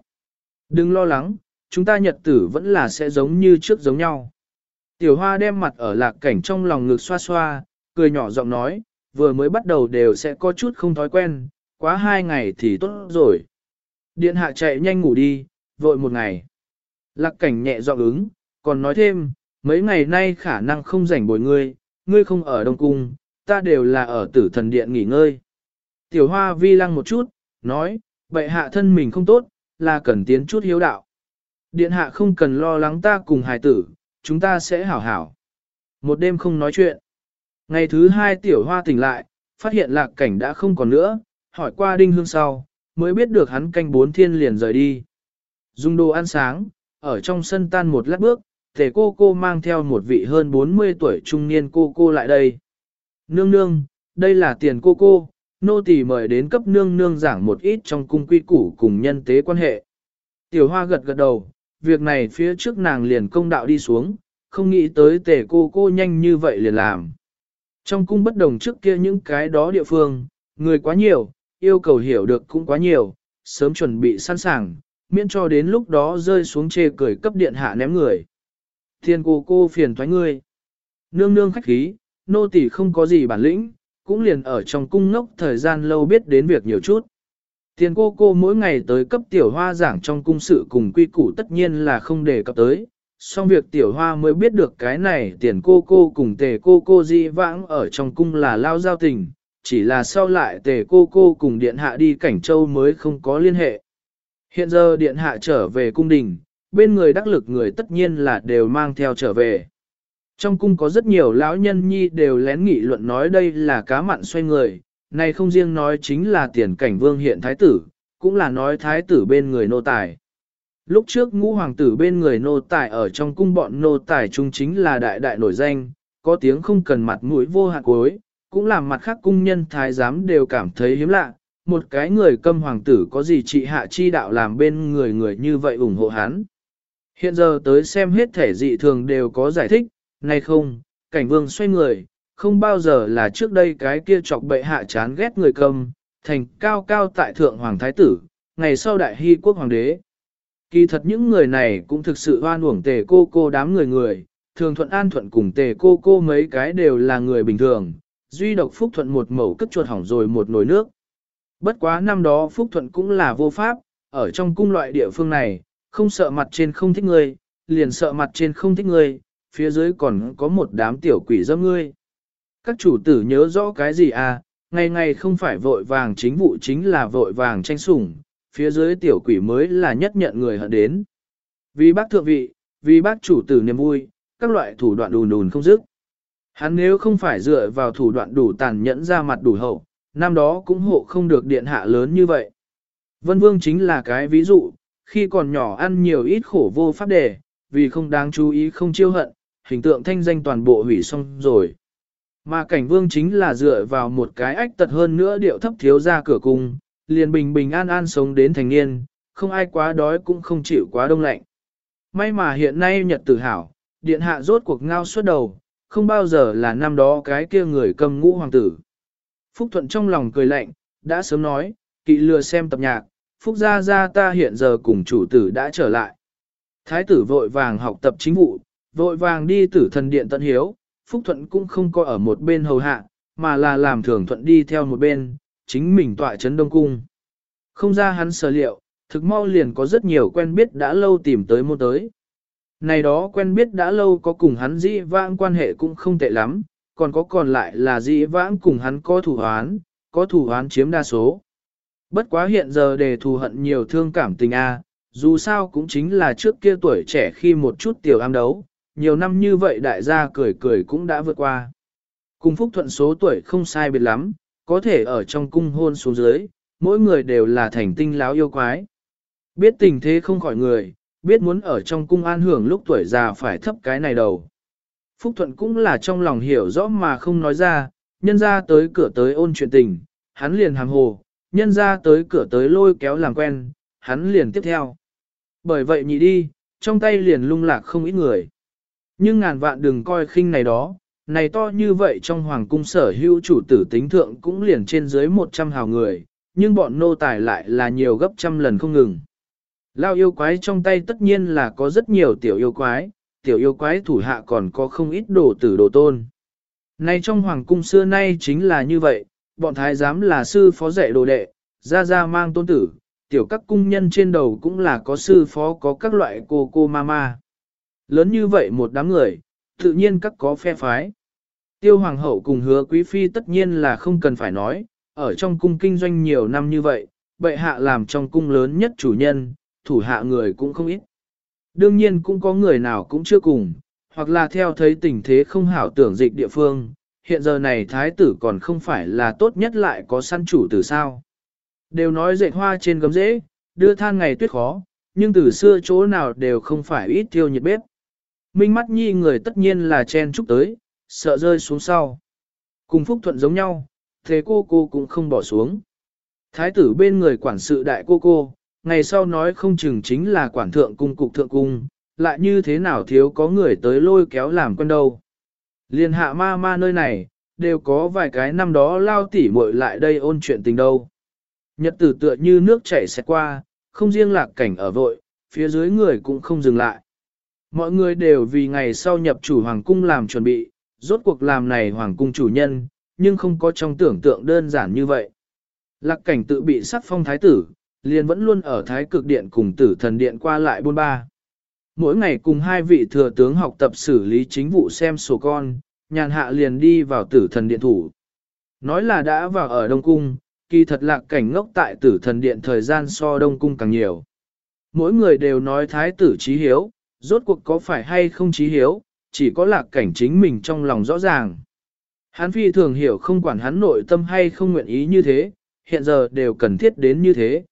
Đừng lo lắng, chúng ta nhật tử vẫn là sẽ giống như trước giống nhau. Tiểu hoa đem mặt ở lạc cảnh trong lòng ngực xoa xoa, cười nhỏ giọng nói, vừa mới bắt đầu đều sẽ có chút không thói quen, quá hai ngày thì tốt rồi. Điện hạ chạy nhanh ngủ đi, vội một ngày. Lạc cảnh nhẹ giọng ứng, còn nói thêm, mấy ngày nay khả năng không rảnh bồi ngươi, ngươi không ở Đông Cung, ta đều là ở tử thần điện nghỉ ngơi. Tiểu hoa vi lăng một chút, nói, bệ hạ thân mình không tốt, là cần tiến chút hiếu đạo. Điện hạ không cần lo lắng ta cùng hài tử, chúng ta sẽ hảo hảo. Một đêm không nói chuyện. Ngày thứ hai tiểu hoa tỉnh lại, phát hiện lạc cảnh đã không còn nữa, hỏi qua đinh hương sau, mới biết được hắn canh bốn thiên liền rời đi. Dùng đồ ăn sáng, ở trong sân tan một lát bước, tề cô cô mang theo một vị hơn 40 tuổi trung niên cô cô lại đây. Nương nương, đây là tiền cô cô, nô tỳ mời đến cấp nương nương giảng một ít trong cung quy củ cùng nhân tế quan hệ. Tiểu hoa gật gật đầu, việc này phía trước nàng liền công đạo đi xuống, không nghĩ tới tề cô cô nhanh như vậy liền làm. Trong cung bất đồng trước kia những cái đó địa phương, người quá nhiều, yêu cầu hiểu được cũng quá nhiều, sớm chuẩn bị sẵn sàng, miễn cho đến lúc đó rơi xuống chê cười cấp điện hạ ném người. Thiên cô cô phiền thoái ngươi. Nương nương khách khí, nô tỳ không có gì bản lĩnh, cũng liền ở trong cung ngốc thời gian lâu biết đến việc nhiều chút. Thiên cô cô mỗi ngày tới cấp tiểu hoa giảng trong cung sự cùng quy củ tất nhiên là không đề cập tới. Xong việc tiểu hoa mới biết được cái này tiền cô cô cùng tề cô cô di vãng ở trong cung là lao giao tình, chỉ là sau lại tề cô cô cùng điện hạ đi cảnh châu mới không có liên hệ. Hiện giờ điện hạ trở về cung đình, bên người đắc lực người tất nhiên là đều mang theo trở về. Trong cung có rất nhiều lão nhân nhi đều lén nghị luận nói đây là cá mặn xoay người, này không riêng nói chính là tiền cảnh vương hiện thái tử, cũng là nói thái tử bên người nô tài. Lúc trước ngũ hoàng tử bên người nô tài ở trong cung bọn nô tài trung chính là đại đại nổi danh, có tiếng không cần mặt mũi vô hạn cuối, cũng làm mặt khác cung nhân thái giám đều cảm thấy hiếm lạ, một cái người câm hoàng tử có gì trị hạ chi đạo làm bên người người như vậy ủng hộ hắn. Hiện giờ tới xem hết thể dị thường đều có giải thích, này không, cảnh vương xoay người, không bao giờ là trước đây cái kia chọc bệ hạ chán ghét người cầm, thành cao cao tại thượng hoàng thái tử, ngày sau đại hy quốc hoàng đế. Kỳ thật những người này cũng thực sự hoan uổng tề cô cô đám người người, thường thuận an thuận cùng tề cô cô mấy cái đều là người bình thường, duy độc phúc thuận một mẩu cất chuột hỏng rồi một nồi nước. Bất quá năm đó phúc thuận cũng là vô pháp, ở trong cung loại địa phương này, không sợ mặt trên không thích người, liền sợ mặt trên không thích người, phía dưới còn có một đám tiểu quỷ dâm ngươi. Các chủ tử nhớ rõ cái gì à, ngày ngày không phải vội vàng chính vụ chính là vội vàng tranh sủng, phía dưới tiểu quỷ mới là nhất nhận người hận đến. Vì bác thượng vị, vì bác chủ tử niềm vui, các loại thủ đoạn đùn đùn không dứt. Hắn nếu không phải dựa vào thủ đoạn đủ tàn nhẫn ra mặt đủ hậu, năm đó cũng hộ không được điện hạ lớn như vậy. Vân Vương chính là cái ví dụ, khi còn nhỏ ăn nhiều ít khổ vô pháp đề, vì không đáng chú ý không chiêu hận, hình tượng thanh danh toàn bộ hủy xong rồi. Mà cảnh vương chính là dựa vào một cái ách tật hơn nữa điệu thấp thiếu ra cửa cung, liền bình bình an an sống đến thành niên, không ai quá đói cũng không chịu quá đông lạnh. May mà hiện nay nhật tử hảo, điện hạ rốt cuộc ngao suốt đầu, không bao giờ là năm đó cái kia người cầm ngũ hoàng tử. Phúc Thuận trong lòng cười lạnh, đã sớm nói, kỵ lừa xem tập nhạc, Phúc gia gia ta hiện giờ cùng chủ tử đã trở lại. Thái tử vội vàng học tập chính vụ, vội vàng đi tử thần điện tận hiếu, Phúc Thuận cũng không coi ở một bên hầu hạ, mà là làm thường thuận đi theo một bên, chính mình tọa chấn đông cung. Không ra hắn sở liệu, thực mau liền có rất nhiều quen biết đã lâu tìm tới môn tới. Này đó quen biết đã lâu có cùng hắn dĩ vãng quan hệ cũng không tệ lắm, còn có còn lại là dĩ vãng cùng hắn có thủ hoán, có thủ hoán chiếm đa số. Bất quá hiện giờ để thù hận nhiều thương cảm tình a, dù sao cũng chính là trước kia tuổi trẻ khi một chút tiểu am đấu, nhiều năm như vậy đại gia cười cười cũng đã vượt qua. Cùng Phúc Thuận số tuổi không sai biệt lắm, có thể ở trong cung hôn xuống dưới, mỗi người đều là thành tinh láo yêu quái. Biết tình thế không khỏi người, biết muốn ở trong cung an hưởng lúc tuổi già phải thấp cái này đầu. Phúc Thuận cũng là trong lòng hiểu rõ mà không nói ra, nhân ra tới cửa tới ôn chuyện tình, hắn liền hàng hồ, nhân ra tới cửa tới lôi kéo làm quen, hắn liền tiếp theo. Bởi vậy nhị đi, trong tay liền lung lạc không ít người. Nhưng ngàn vạn đừng coi khinh này đó, này to như vậy trong hoàng cung sở hữu chủ tử tính thượng cũng liền trên dưới 100 hào người, nhưng bọn nô tài lại là nhiều gấp trăm lần không ngừng. Lao yêu quái trong tay tất nhiên là có rất nhiều tiểu yêu quái, tiểu yêu quái thủ hạ còn có không ít đồ tử đồ tôn. Nay trong hoàng cung xưa nay chính là như vậy, bọn thái giám là sư phó dạy đồ đệ, ra ra mang tôn tử, tiểu các cung nhân trên đầu cũng là có sư phó có các loại cô cô ma ma. Lớn như vậy một đám người, tự nhiên các có phe phái. Tiêu hoàng hậu cùng hứa quý phi tất nhiên là không cần phải nói, ở trong cung kinh doanh nhiều năm như vậy, bệ hạ làm trong cung lớn nhất chủ nhân, thủ hạ người cũng không ít. Đương nhiên cũng có người nào cũng chưa cùng, hoặc là theo thấy tình thế không hảo tưởng dịch địa phương, hiện giờ này thái tử còn không phải là tốt nhất lại có săn chủ từ sao. Đều nói dệt hoa trên gấm rễ, đưa than ngày tuyết khó, nhưng từ xưa chỗ nào đều không phải ít tiêu nhiệt bếp. Minh mắt nhi người tất nhiên là chen chúc tới, sợ rơi xuống sau. Cùng phúc thuận giống nhau, thế cô cô cũng không bỏ xuống. Thái tử bên người quản sự đại cô cô, ngày sau nói không chừng chính là quản thượng cung cục thượng cung, lại như thế nào thiếu có người tới lôi kéo làm quân đâu. Liên hạ ma ma nơi này, đều có vài cái năm đó lao tỉ muội lại đây ôn chuyện tình đâu. Nhật tử tựa như nước chảy xẹt qua, không riêng lạc cảnh ở vội, phía dưới người cũng không dừng lại. Mọi người đều vì ngày sau nhập chủ hoàng cung làm chuẩn bị, rốt cuộc làm này hoàng cung chủ nhân, nhưng không có trong tưởng tượng đơn giản như vậy. Lạc cảnh tự bị sắc phong thái tử, liền vẫn luôn ở thái cực điện cùng tử thần điện qua lại buôn ba. Mỗi ngày cùng hai vị thừa tướng học tập xử lý chính vụ xem sổ con, nhàn hạ liền đi vào tử thần điện thủ. Nói là đã vào ở Đông Cung, kỳ thật lạc cảnh ngốc tại tử thần điện thời gian so Đông Cung càng nhiều. Mỗi người đều nói thái tử trí hiếu, rốt cuộc có phải hay không trí hiếu, chỉ có lạc cảnh chính mình trong lòng rõ ràng. Hán phi thường hiểu không quản hắn nội tâm hay không nguyện ý như thế, hiện giờ đều cần thiết đến như thế.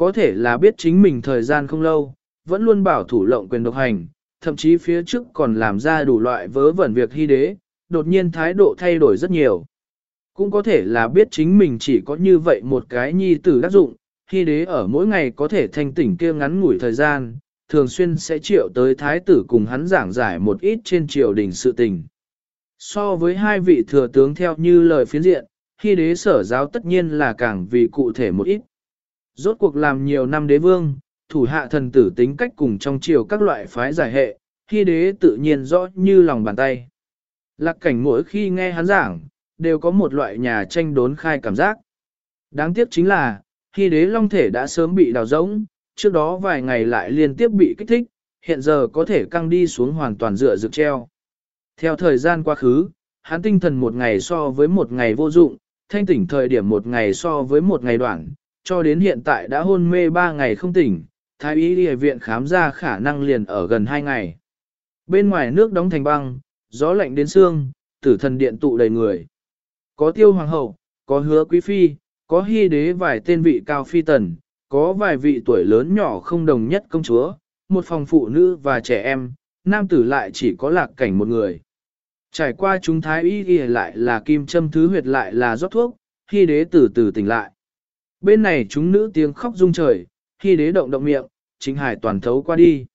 Có thể là biết chính mình thời gian không lâu, vẫn luôn bảo thủ lộng quyền độc hành, thậm chí phía trước còn làm ra đủ loại vớ vẩn việc hy đế, đột nhiên thái độ thay đổi rất nhiều. Cũng có thể là biết chính mình chỉ có như vậy một cái nhi tử đắc dụng, hy đế ở mỗi ngày có thể thanh tỉnh kia ngắn ngủi thời gian, thường xuyên sẽ triệu tới thái tử cùng hắn giảng giải một ít trên triều đình sự tình. So với hai vị thừa tướng theo như lời phiến diện, hy đế sở giáo tất nhiên là càng vì cụ thể một ít. Rốt cuộc làm nhiều năm đế vương, thủ hạ thần tử tính cách cùng trong triều các loại phái giải hệ, khi đế tự nhiên rõ như lòng bàn tay. Lạc cảnh mỗi khi nghe hắn giảng, đều có một loại nhà tranh đốn khai cảm giác. Đáng tiếc chính là, khi đế long thể đã sớm bị đào rỗng, trước đó vài ngày lại liên tiếp bị kích thích, hiện giờ có thể căng đi xuống hoàn toàn dựa dược treo. Theo thời gian quá khứ, hắn tinh thần một ngày so với một ngày vô dụng, thanh tỉnh thời điểm một ngày so với một ngày đoạn, cho đến hiện tại đã hôn mê ba ngày không tỉnh, thái y đi viện khám ra khả năng liền ở gần hai ngày. Bên ngoài nước đóng thành băng, gió lạnh đến xương, tử thần điện tụ đầy người. Có tiêu hoàng hậu, có hứa quý phi, có hy đế vài tên vị cao phi tần, có vài vị tuổi lớn nhỏ không đồng nhất công chúa, một phòng phụ nữ và trẻ em, nam tử lại chỉ có lạc cảnh một người. Trải qua chúng thái y ghi lại là kim châm thứ huyệt lại là rót thuốc, hy đế từ từ tỉnh lại. Bên này chúng nữ tiếng khóc rung trời, khi đế động động miệng, chính hải toàn thấu qua đi.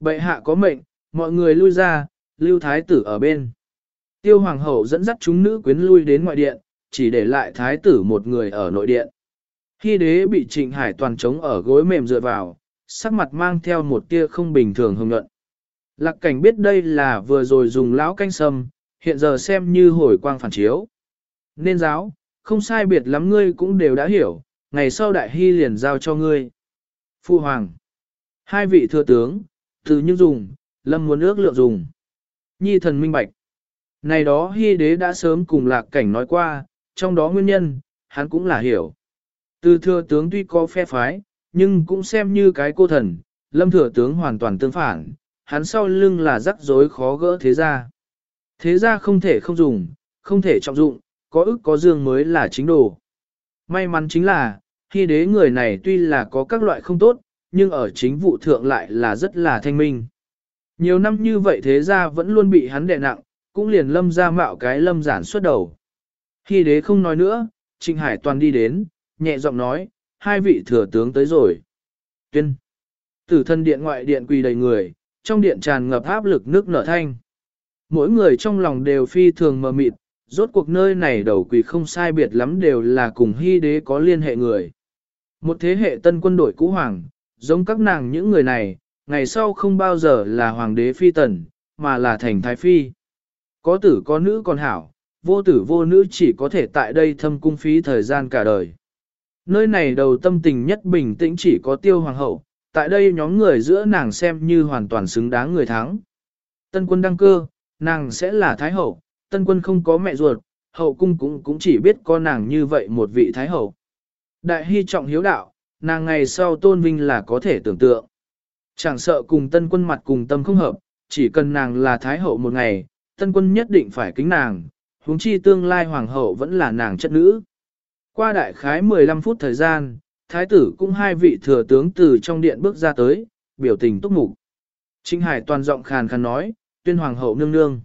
Bệ hạ có mệnh, mọi người lui ra, lưu thái tử ở bên. Tiêu hoàng hậu dẫn dắt chúng nữ quyến lui đến ngoại điện, chỉ để lại thái tử một người ở nội điện. Khi đế bị trịnh hải toàn trống ở gối mềm dựa vào, sắc mặt mang theo một tia không bình thường hồng nhuận. Lạc cảnh biết đây là vừa rồi dùng lão canh sâm, hiện giờ xem như hồi quang phản chiếu. Nên giáo, không sai biệt lắm ngươi cũng đều đã hiểu, ngày sau đại hy liền giao cho ngươi. Phu hoàng, hai vị thừa tướng, từ những dùng, lâm muốn ước lượng dùng. Nhi thần minh bạch. Này đó hy đế đã sớm cùng lạc cảnh nói qua, trong đó nguyên nhân, hắn cũng là hiểu. Từ thừa tướng tuy có phe phái, nhưng cũng xem như cái cô thần, lâm thừa tướng hoàn toàn tương phản, hắn sau lưng là rắc rối khó gỡ thế gia. Thế gia không thể không dùng, không thể trọng dụng, có ức có dương mới là chính đồ. May mắn chính là, Hy đế người này tuy là có các loại không tốt, nhưng ở chính vụ thượng lại là rất là thanh minh. Nhiều năm như vậy thế gia vẫn luôn bị hắn đè nặng, cũng liền lâm ra mạo cái lâm giản xuất đầu. Hy đế không nói nữa, Trịnh Hải toàn đi đến, nhẹ giọng nói, hai vị thừa tướng tới rồi. Tuyên. Tử thân điện ngoại điện quỳ đầy người, trong điện tràn ngập áp lực nước nở thanh. Mỗi người trong lòng đều phi thường mờ mịt, rốt cuộc nơi này đầu quỳ không sai biệt lắm đều là cùng hy đế có liên hệ người. Một thế hệ tân quân đội cũ hoàng, giống các nàng những người này, ngày sau không bao giờ là hoàng đế phi tần, mà là thành thái phi. Có tử có nữ còn hảo, vô tử vô nữ chỉ có thể tại đây thâm cung phí thời gian cả đời. Nơi này đầu tâm tình nhất bình tĩnh chỉ có tiêu hoàng hậu, tại đây nhóm người giữa nàng xem như hoàn toàn xứng đáng người thắng. Tân quân đăng cơ, nàng sẽ là thái hậu, tân quân không có mẹ ruột, hậu cung cũng cũng chỉ biết có nàng như vậy một vị thái hậu. Đại hy trọng hiếu đạo, nàng ngày sau tôn vinh là có thể tưởng tượng. Chẳng sợ cùng tân quân mặt cùng tâm không hợp, chỉ cần nàng là thái hậu một ngày, tân quân nhất định phải kính nàng, huống chi tương lai hoàng hậu vẫn là nàng chất nữ. Qua đại khái 15 phút thời gian, thái tử cũng hai vị thừa tướng từ trong điện bước ra tới, biểu tình túc mục. Trinh Hải toàn giọng khàn khàn nói, tuyên hoàng hậu nương nương.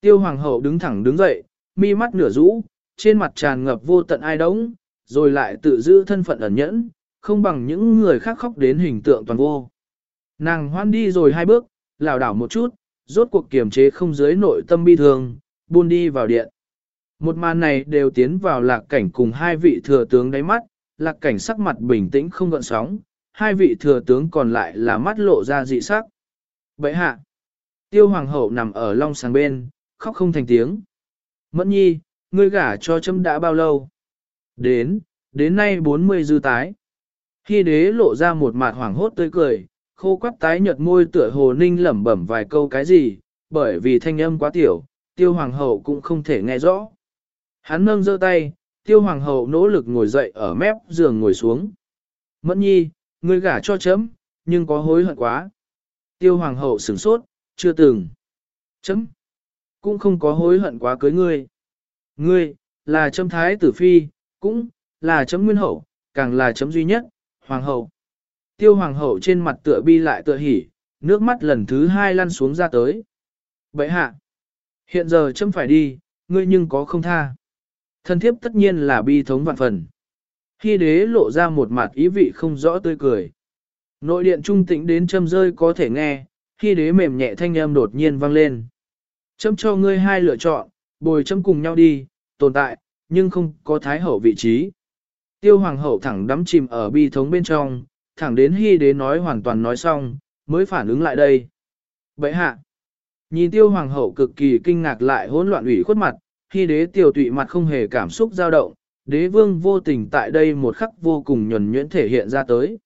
Tiêu hoàng hậu đứng thẳng đứng dậy, mi mắt nửa rũ, trên mặt tràn ngập vô tận ai đống, rồi lại tự giữ thân phận ẩn nhẫn, không bằng những người khác khóc đến hình tượng toàn vô. Nàng hoan đi rồi hai bước, lảo đảo một chút, rốt cuộc kiềm chế không dưới nội tâm bi thương, buôn đi vào điện. Một màn này đều tiến vào lạc cảnh cùng hai vị thừa tướng đáy mắt, lạc cảnh sắc mặt bình tĩnh không gợn sóng, hai vị thừa tướng còn lại là mắt lộ ra dị sắc. Bậy hạ, tiêu hoàng hậu nằm ở long sàng bên, khóc không thành tiếng. Mẫn nhi, ngươi gả cho chấm đã bao lâu? Đến, đến nay 40 dư tái. Khi đế lộ ra một mặt hoảng hốt tươi cười, khô quắp tái nhợt môi tựa hồ ninh lẩm bẩm vài câu cái gì, bởi vì thanh âm quá tiểu, tiêu hoàng hậu cũng không thể nghe rõ. Hắn nâng giơ tay, tiêu hoàng hậu nỗ lực ngồi dậy ở mép giường ngồi xuống. Mẫn nhi, ngươi gả cho chấm, nhưng có hối hận quá. Tiêu hoàng hậu sửng sốt, chưa từng. Chấm. Cũng không có hối hận quá cưới ngươi. Ngươi, là châm thái tử phi, cũng, là chấm nguyên hậu, càng là chấm duy nhất, hoàng hậu. Tiêu hoàng hậu trên mặt tựa bi lại tựa hỉ, nước mắt lần thứ hai lăn xuống ra tới. Vậy hạ, hiện giờ chấm phải đi, ngươi nhưng có không tha. Thân thiếp tất nhiên là bi thống vạn phần. Khi đế lộ ra một mặt ý vị không rõ tươi cười. Nội điện trung tĩnh đến châm rơi có thể nghe, khi đế mềm nhẹ thanh âm đột nhiên vang lên. Châm cho ngươi hai lựa chọn, bồi châm cùng nhau đi, tồn tại, nhưng không có thái hậu vị trí. Tiêu hoàng hậu thẳng đắm chìm ở bi thống bên trong, thẳng đến hy đế nói hoàn toàn nói xong, mới phản ứng lại đây. Bệ hạ, nhìn tiêu hoàng hậu cực kỳ kinh ngạc lại hỗn loạn ủy khuất mặt, hy đế tiểu tụy mặt không hề cảm xúc dao động, đế vương vô tình tại đây một khắc vô cùng nhuần nhuyễn thể hiện ra tới.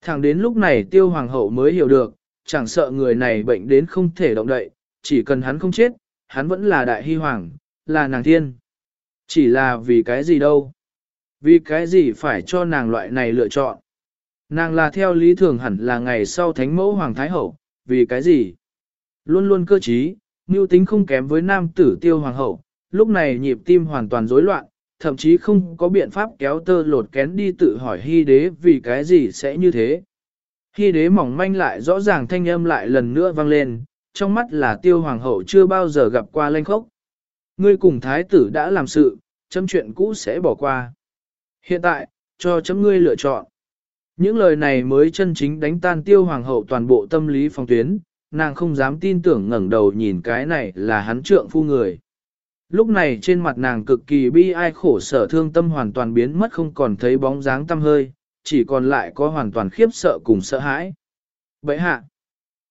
Thẳng đến lúc này tiêu hoàng hậu mới hiểu được, chẳng sợ người này bệnh đến không thể động đậy, chỉ cần hắn không chết, hắn vẫn là đại hy hoàng, là nàng thiên. Chỉ là vì cái gì đâu? Vì cái gì phải cho nàng loại này lựa chọn? Nàng là theo lý thường hẳn là ngày sau thánh mẫu hoàng thái hậu, vì cái gì? Luôn luôn cơ trí, mưu tính không kém với nam tử tiêu hoàng hậu, lúc này nhịp tim hoàn toàn rối loạn, thậm chí không có biện pháp kéo tơ lột kén đi tự hỏi hy đế vì cái gì sẽ như thế. Hy đế mỏng manh lại rõ ràng thanh âm lại lần nữa vang lên, trong mắt là tiêu hoàng hậu chưa bao giờ gặp qua lanh khốc. Ngươi cùng thái tử đã làm sự, chấm chuyện cũ sẽ bỏ qua. Hiện tại, cho chấm ngươi lựa chọn. Những lời này mới chân chính đánh tan tiêu hoàng hậu toàn bộ tâm lý phong tuyến, nàng không dám tin tưởng ngẩng đầu nhìn cái này là hắn trượng phu người. Lúc này trên mặt nàng cực kỳ bi ai khổ sở thương tâm hoàn toàn biến mất không còn thấy bóng dáng tâm hơi, chỉ còn lại có hoàn toàn khiếp sợ cùng sợ hãi. Vậy hạ,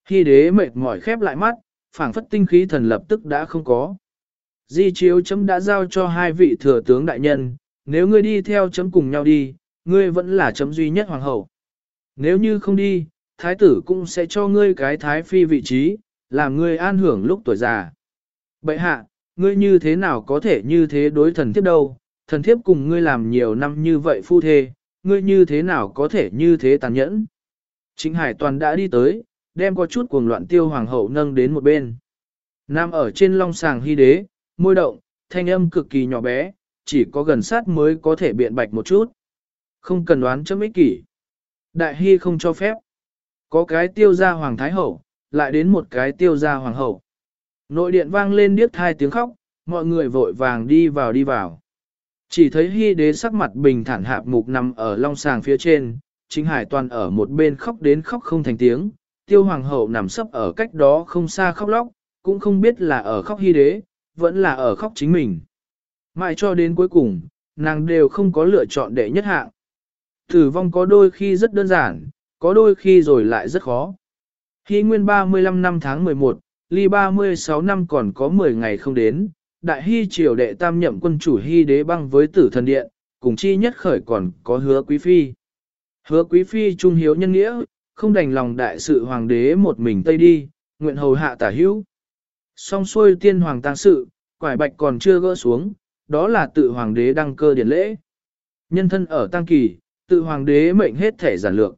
khi đế mệt mỏi khép lại mắt, phảng phất tinh khí thần lập tức đã không có. Di chiếu chấm đã giao cho hai vị thừa tướng đại nhân, nếu ngươi đi theo chấm cùng nhau đi, ngươi vẫn là chấm duy nhất hoàng hậu. Nếu như không đi, thái tử cũng sẽ cho ngươi cái thái phi vị trí, làm ngươi an hưởng lúc tuổi già. Bậy hạ, ngươi như thế nào có thể như thế đối thần thiếp đâu, thần thiếp cùng ngươi làm nhiều năm như vậy phu thê, ngươi như thế nào có thể như thế tàn nhẫn. Chính Hải Toàn đã đi tới, đem có chút cuồng loạn tiêu hoàng hậu nâng đến một bên. Nam ở trên long sàng hy đế, môi động, thanh âm cực kỳ nhỏ bé, chỉ có gần sát mới có thể biện bạch một chút. Không cần đoán chấm ích kỷ. Đại hy không cho phép. Có cái tiêu gia hoàng thái hậu, lại đến một cái tiêu gia hoàng hậu. Nội điện vang lên điếc thai tiếng khóc, mọi người vội vàng đi vào đi vào. Chỉ thấy hy đế sắc mặt bình thản hạp mục nằm ở long sàng phía trên, chính hải toàn ở một bên khóc đến khóc không thành tiếng, tiêu hoàng hậu nằm sấp ở cách đó không xa khóc lóc, cũng không biết là ở khóc hy đế, vẫn là ở khóc chính mình. Mãi cho đến cuối cùng, nàng đều không có lựa chọn đệ nhất hạng. Tử vong có đôi khi rất đơn giản, có đôi khi rồi lại rất khó. Khi nguyên 35 năm tháng 11, ly 36 năm còn có 10 ngày không đến, đại hy triều đệ tam nhậm quân chủ hy đế băng với tử thần điện, cùng chi nhất khởi còn có hứa quý phi. Hứa quý phi trung hiếu nhân nghĩa, không đành lòng đại sự hoàng đế một mình tây đi, nguyện hầu hạ tả hữu. Song xuôi tiên hoàng tang sự, quải bạch còn chưa gỡ xuống, đó là tự hoàng đế đăng cơ điển lễ. Nhân thân ở tăng kỳ, tự hoàng đế mệnh hết thể giản lược.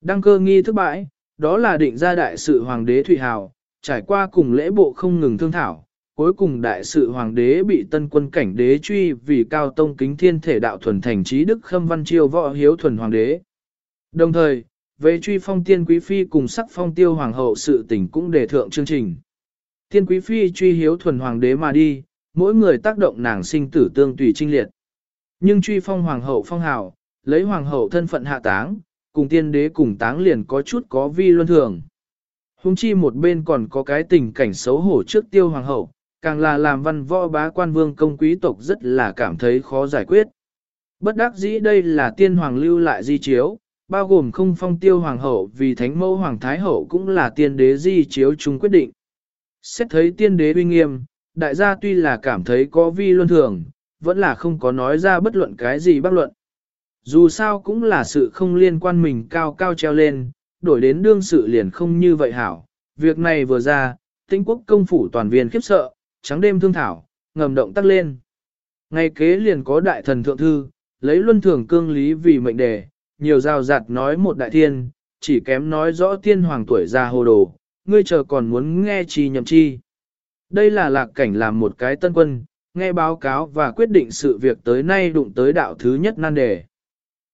Đăng cơ nghi thức bãi, đó là định ra đại sự hoàng đế Thụy Hào, trải qua cùng lễ bộ không ngừng thương thảo, cuối cùng đại sự hoàng đế bị tân quân cảnh đế truy vì cao tông kính thiên thể đạo thuần thành trí đức khâm văn chiêu võ hiếu thuần hoàng đế. Đồng thời, về truy phong tiên quý phi cùng sắc phong tiêu hoàng hậu sự tình cũng đề thượng chương trình. Thiên quý phi truy hiếu thuần hoàng đế mà đi, mỗi người tác động nàng sinh tử tương tùy trinh liệt. Nhưng truy phong hoàng hậu phong hào, lấy hoàng hậu thân phận hạ táng, cùng tiên đế cùng táng liền có chút có vi luân thường. Hùng chi một bên còn có cái tình cảnh xấu hổ trước tiêu hoàng hậu, càng là làm văn võ bá quan vương công quý tộc rất là cảm thấy khó giải quyết. Bất đắc dĩ đây là tiên hoàng lưu lại di chiếu, bao gồm không phong tiêu hoàng hậu vì thánh mẫu hoàng thái hậu cũng là tiên đế di chiếu chung quyết định. Xét thấy tiên đế uy nghiêm, đại gia tuy là cảm thấy có vi luân thường, vẫn là không có nói ra bất luận cái gì bác luận. Dù sao cũng là sự không liên quan mình cao cao treo lên, đổi đến đương sự liền không như vậy hảo. Việc này vừa ra, tinh quốc công phủ toàn viên khiếp sợ, trắng đêm thương thảo, ngầm động tắc lên. Ngày kế liền có đại thần thượng thư, lấy luân thường cương lý vì mệnh đề, nhiều rào rạt nói một đại thiên, chỉ kém nói rõ tiên hoàng tuổi già hồ đồ, ngươi chờ còn muốn nghe chi nhậm chi. Đây là lạc cảnh làm một cái tân quân, nghe báo cáo và quyết định sự việc tới nay đụng tới đạo thứ nhất nan đề.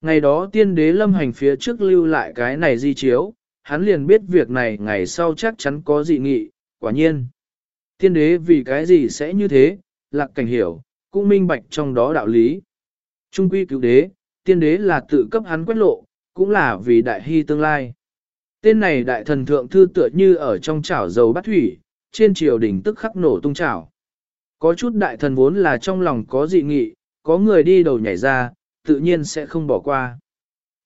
Ngày đó tiên đế lâm hành phía trước lưu lại cái này di chiếu, hắn liền biết việc này ngày sau chắc chắn có dị nghị, quả nhiên. Tiên đế vì cái gì sẽ như thế, lạc cảnh hiểu, cũng minh bạch trong đó đạo lý. Trung quy cứu đế, tiên đế là tự cấp hắn quét lộ, cũng là vì đại hy tương lai. Tên này đại thần thượng thư tựa như ở trong chảo dầu bát thủy, trên triều đỉnh tức khắc nổ tung chảo. Có chút đại thần vốn là trong lòng có dị nghị, có người đi đầu nhảy ra, tự nhiên sẽ không bỏ qua.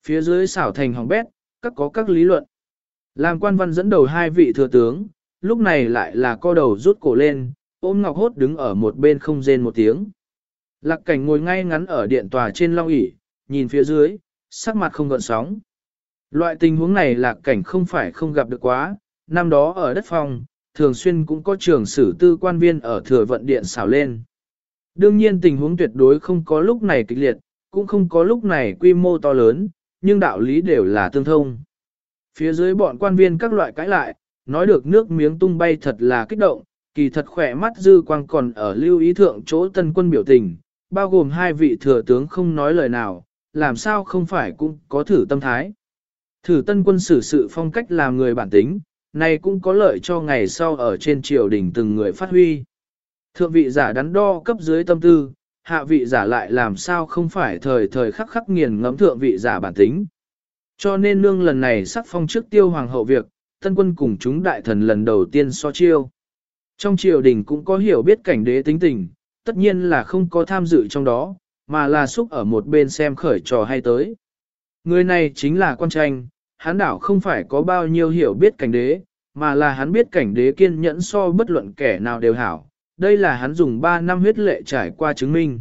Phía dưới xảo thành hỏng bét, các có các lý luận. Làm quan văn dẫn đầu hai vị thừa tướng, lúc này lại là co đầu rút cổ lên, ôm ngọc hốt đứng ở một bên không rên một tiếng. Lạc cảnh ngồi ngay ngắn ở điện tòa trên long ỷ nhìn phía dưới, sắc mặt không gợn sóng. Loại tình huống này lạc cảnh không phải không gặp được quá, năm đó ở đất phòng, thường xuyên cũng có trường sử tư quan viên ở thừa vận điện xảo lên. Đương nhiên tình huống tuyệt đối không có lúc này kịch liệt, cũng không có lúc này quy mô to lớn, nhưng đạo lý đều là tương thông. Phía dưới bọn quan viên các loại cãi lại, nói được nước miếng tung bay thật là kích động, kỳ thật khỏe mắt dư quang còn ở lưu ý thượng chỗ tân quân biểu tình, bao gồm hai vị thừa tướng không nói lời nào, làm sao không phải cũng có thử tâm thái. Thử tân quân xử sự phong cách làm người bản tính, này cũng có lợi cho ngày sau ở trên triều đình từng người phát huy. Thượng vị giả đắn đo cấp dưới tâm tư, hạ vị giả lại làm sao không phải thời thời khắc khắc nghiền ngẫm thượng vị giả bản tính. Cho nên nương lần này sắc phong trước tiêu hoàng hậu việc, tân quân cùng chúng đại thần lần đầu tiên so chiêu. Trong triều đình cũng có hiểu biết cảnh đế tính tình, tất nhiên là không có tham dự trong đó, mà là xúc ở một bên xem khởi trò hay tới. Người này chính là quan tranh, hắn đảo không phải có bao nhiêu hiểu biết cảnh đế, mà là hắn biết cảnh đế kiên nhẫn so bất luận kẻ nào đều hảo. Đây là hắn dùng 3 năm huyết lệ trải qua chứng minh.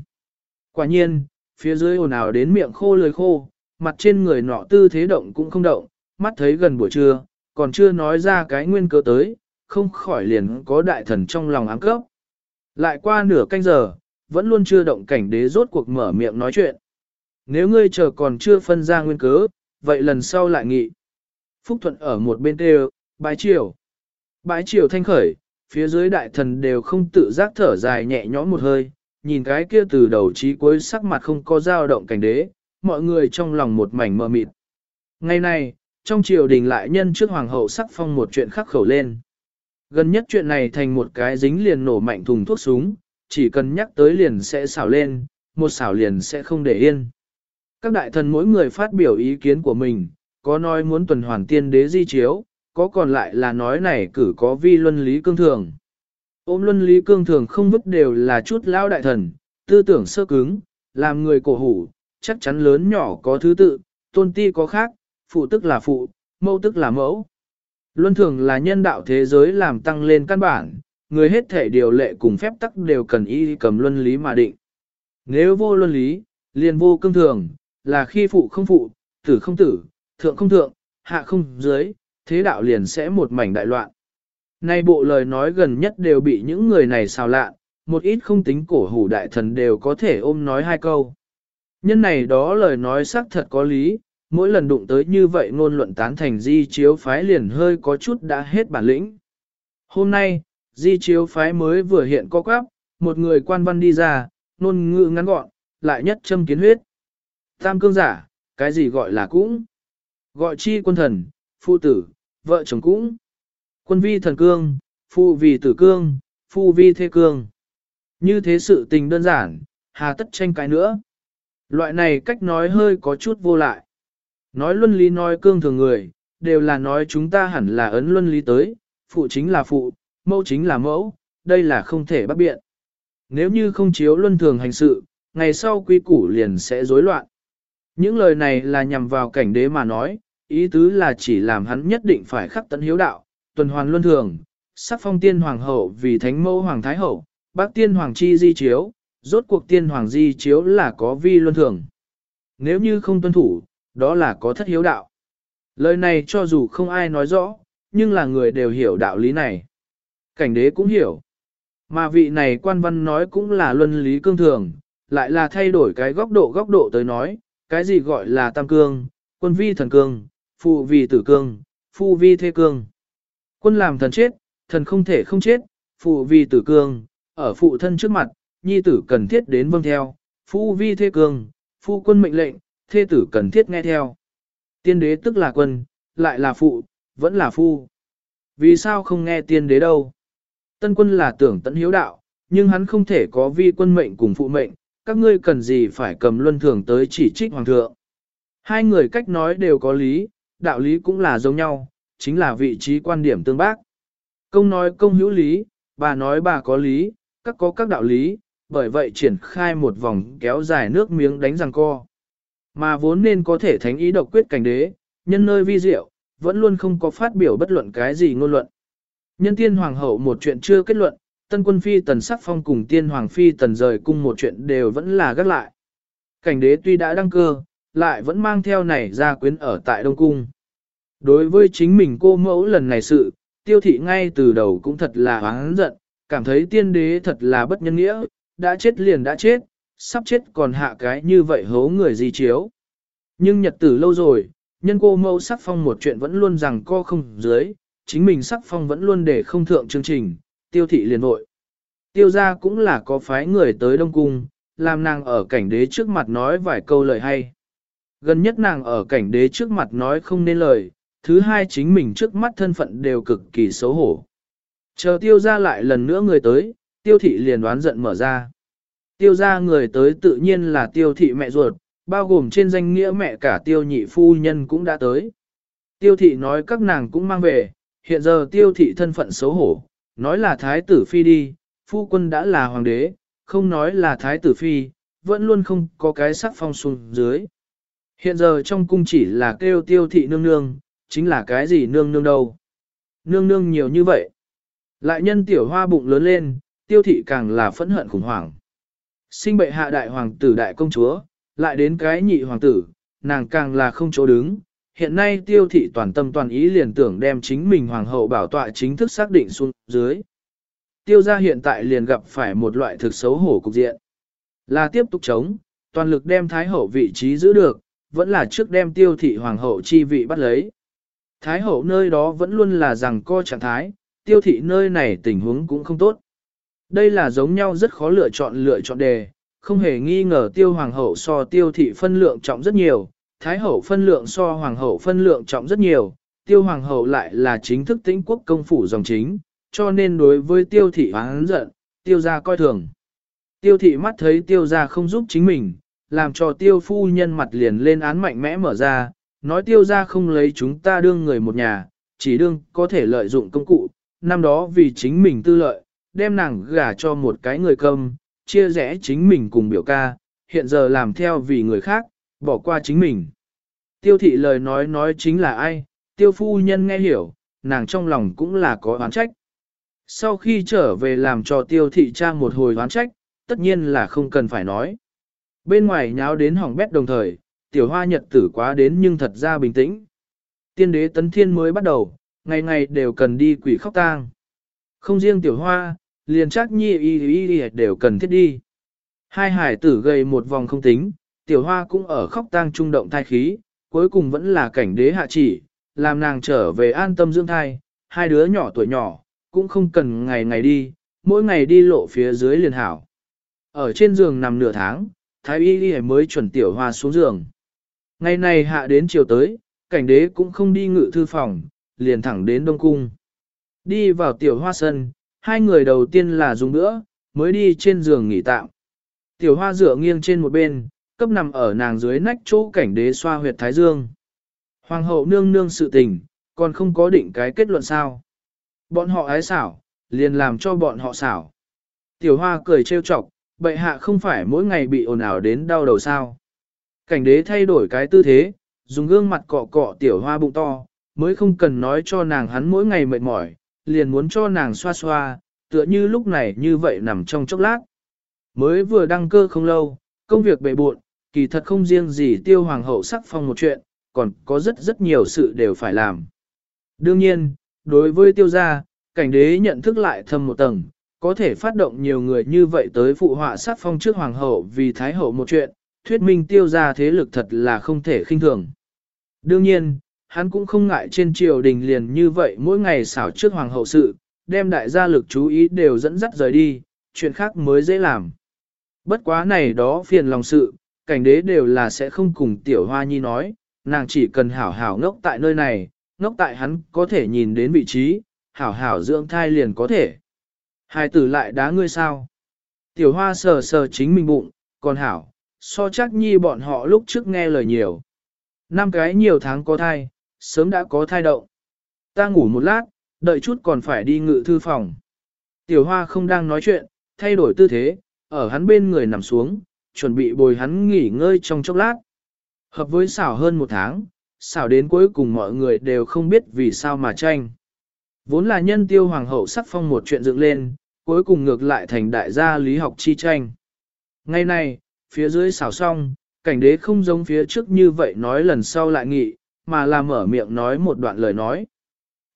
Quả nhiên, phía dưới ồn ào đến miệng khô lưỡi khô, mặt trên người nọ tư thế động cũng không động, mắt thấy gần buổi trưa, còn chưa nói ra cái nguyên cơ tới, không khỏi liền có đại thần trong lòng ám cấp. Lại qua nửa canh giờ, vẫn luôn chưa động cảnh đế rốt cuộc mở miệng nói chuyện. Nếu ngươi chờ còn chưa phân ra nguyên cớ, vậy lần sau lại nghị. Phúc Thuận ở một bên đều, bái triều. Bái triều thanh khởi, phía dưới đại thần đều không tự giác thở dài nhẹ nhõm một hơi, nhìn cái kia từ đầu chí cuối sắc mặt không có dao động cảnh đế, mọi người trong lòng một mảnh mờ mịt. Ngày này, trong triều đình lại nhân trước hoàng hậu sắc phong một chuyện khắc khẩu lên. Gần nhất chuyện này thành một cái dính liền nổ mạnh thùng thuốc súng, chỉ cần nhắc tới liền sẽ xảo lên, một xảo liền sẽ không để yên. Các đại thần mỗi người phát biểu ý kiến của mình, có nói muốn tuần hoàn tiên đế di chiếu, có còn lại là nói này cử có vi luân lý cương thường. Ôm luân lý cương thường không vứt đều là chút lao đại thần, tư tưởng sơ cứng, làm người cổ hủ, chắc chắn lớn nhỏ có thứ tự, tôn ti có khác, phụ tức là phụ, mẫu tức là mẫu. Luân thường là nhân đạo thế giới làm tăng lên căn bản, người hết thể điều lệ cùng phép tắc đều cần y cầm luân lý mà định. Nếu vô luân lý, liền vô cương thường, là khi phụ không phụ, tử không tử, thượng không thượng, hạ không dưới, thế đạo liền sẽ một mảnh đại loạn. Nay bộ lời nói gần nhất đều bị những người này xào lạ, một ít không tính cổ hủ đại thần đều có thể ôm nói hai câu. Nhân này đó lời nói xác thật có lý, mỗi lần đụng tới như vậy ngôn luận tán thành di chiếu phái liền hơi có chút đã hết bản lĩnh. Hôm nay, di chiếu phái mới vừa hiện có quáp, một người quan văn đi ra, nôn ngữ ngắn gọn, lại nhất châm kiến huyết. Tam cương giả, cái gì gọi là cũng? Gọi chi quân thần, phụ tử, vợ chồng cũng. Quân vi thần cương, phụ vì tử cương, phụ vi thê cương. Như thế sự tình đơn giản, hà tất tranh cái nữa. Loại này cách nói hơi có chút vô lại. Nói luân lý nói cương thường người, đều là nói chúng ta hẳn là ấn luân lý tới, phụ chính là phụ, mẫu chính là mẫu, đây là không thể bắt biện. Nếu như không chiếu luân thường hành sự, ngày sau quy củ liền sẽ rối loạn. Những lời này là nhằm vào cảnh đế mà nói, ý tứ là chỉ làm hắn nhất định phải khắc tận hiếu đạo, tuần hoàn luân thường, sắc phong tiên hoàng hậu vì thánh mẫu hoàng thái hậu, bác tiên hoàng chi di chiếu, rốt cuộc tiên hoàng di chiếu là có vi luân thường. Nếu như không tuân thủ, đó là có thất hiếu đạo. Lời này cho dù không ai nói rõ, nhưng là người đều hiểu đạo lý này. Cảnh đế cũng hiểu. Mà vị này quan văn nói cũng là luân lý cương thường, lại là thay đổi cái góc độ góc độ tới nói, cái gì gọi là tam cương, quân vi thần cương, phụ vi tử cương, phu vi thế cương. Quân làm thần chết, thần không thể không chết, phụ vi tử cương, ở phụ thân trước mặt, nhi tử cần thiết đến vâng theo, phu vi thế cương, phu quân mệnh lệnh, thê tử cần thiết nghe theo. Tiên đế tức là quân, lại là phụ, vẫn là phu. Vì sao không nghe tiên đế đâu? Tân quân là tưởng tận hiếu đạo, nhưng hắn không thể có vi quân mệnh cùng phụ mệnh, các ngươi cần gì phải cầm luân thường tới chỉ trích hoàng thượng. Hai người cách nói đều có lý, đạo lý cũng là giống nhau, chính là vị trí quan điểm tương bác. Công nói công hữu lý, bà nói bà có lý, các có các đạo lý, bởi vậy triển khai một vòng kéo dài nước miếng đánh răng co. Mà vốn nên có thể thánh ý độc quyết cảnh đế, nhân nơi vi diệu, vẫn luôn không có phát biểu bất luận cái gì ngôn luận. Nhân tiên hoàng hậu một chuyện chưa kết luận, tân quân phi tần sắc phong cùng tiên hoàng phi tần rời cung một chuyện đều vẫn là gác lại. Cảnh đế tuy đã đăng cơ, lại vẫn mang theo này ra quyến ở tại Đông Cung. Đối với chính mình cô mẫu lần này sự, tiêu thị ngay từ đầu cũng thật là oán giận, cảm thấy tiên đế thật là bất nhân nghĩa, đã chết liền đã chết, sắp chết còn hạ cái như vậy hố người gì chiếu. Nhưng nhật tử lâu rồi, nhân cô mẫu sắc phong một chuyện vẫn luôn rằng co không dưới, chính mình sắc phong vẫn luôn để không thượng chương trình, tiêu thị liền vội. Tiêu gia cũng là có phái người tới Đông Cung, làm nàng ở cảnh đế trước mặt nói vài câu lời hay. Gần nhất nàng ở cảnh đế trước mặt nói không nên lời, thứ hai chính mình trước mắt thân phận đều cực kỳ xấu hổ. Chờ tiêu gia lại lần nữa người tới, tiêu thị liền đoán giận mở ra. Tiêu gia người tới tự nhiên là tiêu thị mẹ ruột, bao gồm trên danh nghĩa mẹ cả tiêu nhị phu nhân cũng đã tới. Tiêu thị nói các nàng cũng mang về, hiện giờ tiêu thị thân phận xấu hổ, nói là thái tử phi đi, phu quân đã là hoàng đế, không nói là thái tử phi, vẫn luôn không có cái sắc phong xuống dưới. Hiện giờ trong cung chỉ là kêu tiêu thị nương nương, chính là cái gì nương nương đâu. Nương nương nhiều như vậy. Lại nhân tiểu hoa bụng lớn lên, tiêu thị càng là phẫn hận khủng hoảng. Sinh bệ hạ đại hoàng tử đại công chúa, lại đến cái nhị hoàng tử, nàng càng là không chỗ đứng. Hiện nay tiêu thị toàn tâm toàn ý liền tưởng đem chính mình hoàng hậu bảo tọa chính thức xác định xuống dưới. Tiêu gia hiện tại liền gặp phải một loại thực xấu hổ cục diện. Là tiếp tục chống, toàn lực đem Thái Hậu vị trí giữ được, vẫn là trước đem tiêu thị Hoàng hậu chi vị bắt lấy. Thái Hậu nơi đó vẫn luôn là rằng co trạng thái, tiêu thị nơi này tình huống cũng không tốt. Đây là giống nhau rất khó lựa chọn lựa chọn đề, không hề nghi ngờ tiêu hoàng hậu so tiêu thị phân lượng trọng rất nhiều, thái hậu phân lượng so hoàng hậu phân lượng trọng rất nhiều, tiêu hoàng hậu lại là chính thức tĩnh quốc công phủ dòng chính, cho nên đối với tiêu thị hoáng giận, tiêu gia coi thường. Tiêu thị mắt thấy tiêu gia không giúp chính mình, làm cho tiêu phu nhân mặt liền lên án mạnh mẽ mở ra, nói tiêu gia không lấy chúng ta đương người một nhà, chỉ đương có thể lợi dụng công cụ, năm đó vì chính mình tư lợi, đem nàng gả cho một cái người cầm, chia rẽ chính mình cùng biểu ca, hiện giờ làm theo vì người khác, bỏ qua chính mình. Tiêu thị lời nói nói chính là ai, tiêu phu nhân nghe hiểu, nàng trong lòng cũng là có oán trách. Sau khi trở về làm cho tiêu thị trang một hồi oán trách, tất nhiên là không cần phải nói. Bên ngoài nháo đến hỏng bét đồng thời, tiểu hoa nhật tử quá đến nhưng thật ra bình tĩnh. Tiên đế tấn thiên mới bắt đầu, ngày ngày đều cần đi quỷ khóc tang. Không riêng tiểu hoa, liền chắc nhi y y y đều cần thiết đi. Hai hải tử gây một vòng không tính, tiểu hoa cũng ở khóc tang trung động thai khí, cuối cùng vẫn là cảnh đế hạ chỉ, làm nàng trở về an tâm dưỡng thai, hai đứa nhỏ tuổi nhỏ, cũng không cần ngày ngày đi, mỗi ngày đi lộ phía dưới liền hảo. Ở trên giường nằm nửa tháng, thái y y mới chuẩn tiểu hoa xuống giường. Ngày này hạ đến chiều tới, cảnh đế cũng không đi ngự thư phòng, liền thẳng đến Đông Cung. Đi vào tiểu hoa sân, hai người đầu tiên là dùng nữa, mới đi trên giường nghỉ tạm. Tiểu hoa dựa nghiêng trên một bên, cấp nằm ở nàng dưới nách chỗ cảnh đế xoa huyệt thái dương. Hoàng hậu nương nương sự tình, còn không có định cái kết luận sao. Bọn họ ái xảo, liền làm cho bọn họ xảo. Tiểu hoa cười trêu chọc, bệ hạ không phải mỗi ngày bị ồn ào đến đau đầu sao. Cảnh đế thay đổi cái tư thế, dùng gương mặt cọ cọ tiểu hoa bụng to, mới không cần nói cho nàng hắn mỗi ngày mệt mỏi, liền muốn cho nàng xoa xoa, tựa như lúc này như vậy nằm trong chốc lát. Mới vừa đăng cơ không lâu, công việc bệ buộn, kỳ thật không riêng gì tiêu hoàng hậu sắc phong một chuyện, còn có rất rất nhiều sự đều phải làm. Đương nhiên, đối với tiêu gia, cảnh đế nhận thức lại thâm một tầng, có thể phát động nhiều người như vậy tới phụ họa sắc phong trước hoàng hậu vì thái hậu một chuyện, thuyết minh tiêu gia thế lực thật là không thể khinh thường. Đương nhiên, hắn cũng không ngại trên triều đình liền như vậy mỗi ngày xảo trước hoàng hậu sự, đem đại gia lực chú ý đều dẫn dắt rời đi, chuyện khác mới dễ làm. Bất quá này đó phiền lòng sự, cảnh đế đều là sẽ không cùng tiểu hoa nhi nói, nàng chỉ cần hảo hảo ngốc tại nơi này, ngốc tại hắn có thể nhìn đến vị trí, hảo hảo dưỡng thai liền có thể. Hai tử lại đá ngươi sao? Tiểu hoa sờ sờ chính mình bụng, còn hảo, so chắc nhi bọn họ lúc trước nghe lời nhiều. Năm cái nhiều tháng có thai, sớm đã có thai động. Ta ngủ một lát, đợi chút còn phải đi ngự thư phòng. Tiểu hoa không đang nói chuyện, thay đổi tư thế, ở hắn bên người nằm xuống, chuẩn bị bồi hắn nghỉ ngơi trong chốc lát. Hợp với xảo hơn một tháng, xảo đến cuối cùng mọi người đều không biết vì sao mà tranh. Vốn là nhân tiêu hoàng hậu sắc phong một chuyện dựng lên, cuối cùng ngược lại thành đại gia lý học chi tranh. Ngày nay, phía dưới xảo xong, cảnh đế không giống phía trước như vậy nói lần sau lại nghị, mà là mở miệng nói một đoạn lời nói.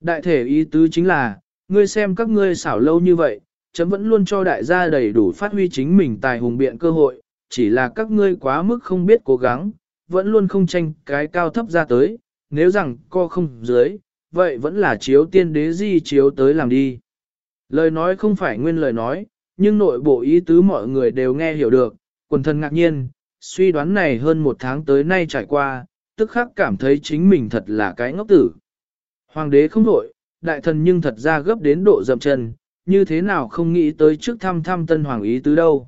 Đại thể ý tứ chính là, ngươi xem các ngươi xảo lâu như vậy, chấm vẫn luôn cho đại gia đầy đủ phát huy chính mình tài hùng biện cơ hội, chỉ là các ngươi quá mức không biết cố gắng, vẫn luôn không tranh cái cao thấp ra tới, nếu rằng co không dưới, vậy vẫn là chiếu tiên đế di chiếu tới làm đi. Lời nói không phải nguyên lời nói, nhưng nội bộ ý tứ mọi người đều nghe hiểu được, quần thân ngạc nhiên, suy đoán này hơn một tháng tới nay trải qua, tức khắc cảm thấy chính mình thật là cái ngốc tử. Hoàng đế không nội, đại thần nhưng thật ra gấp đến độ dậm chân, như thế nào không nghĩ tới trước thăm thăm tân hoàng ý tứ đâu.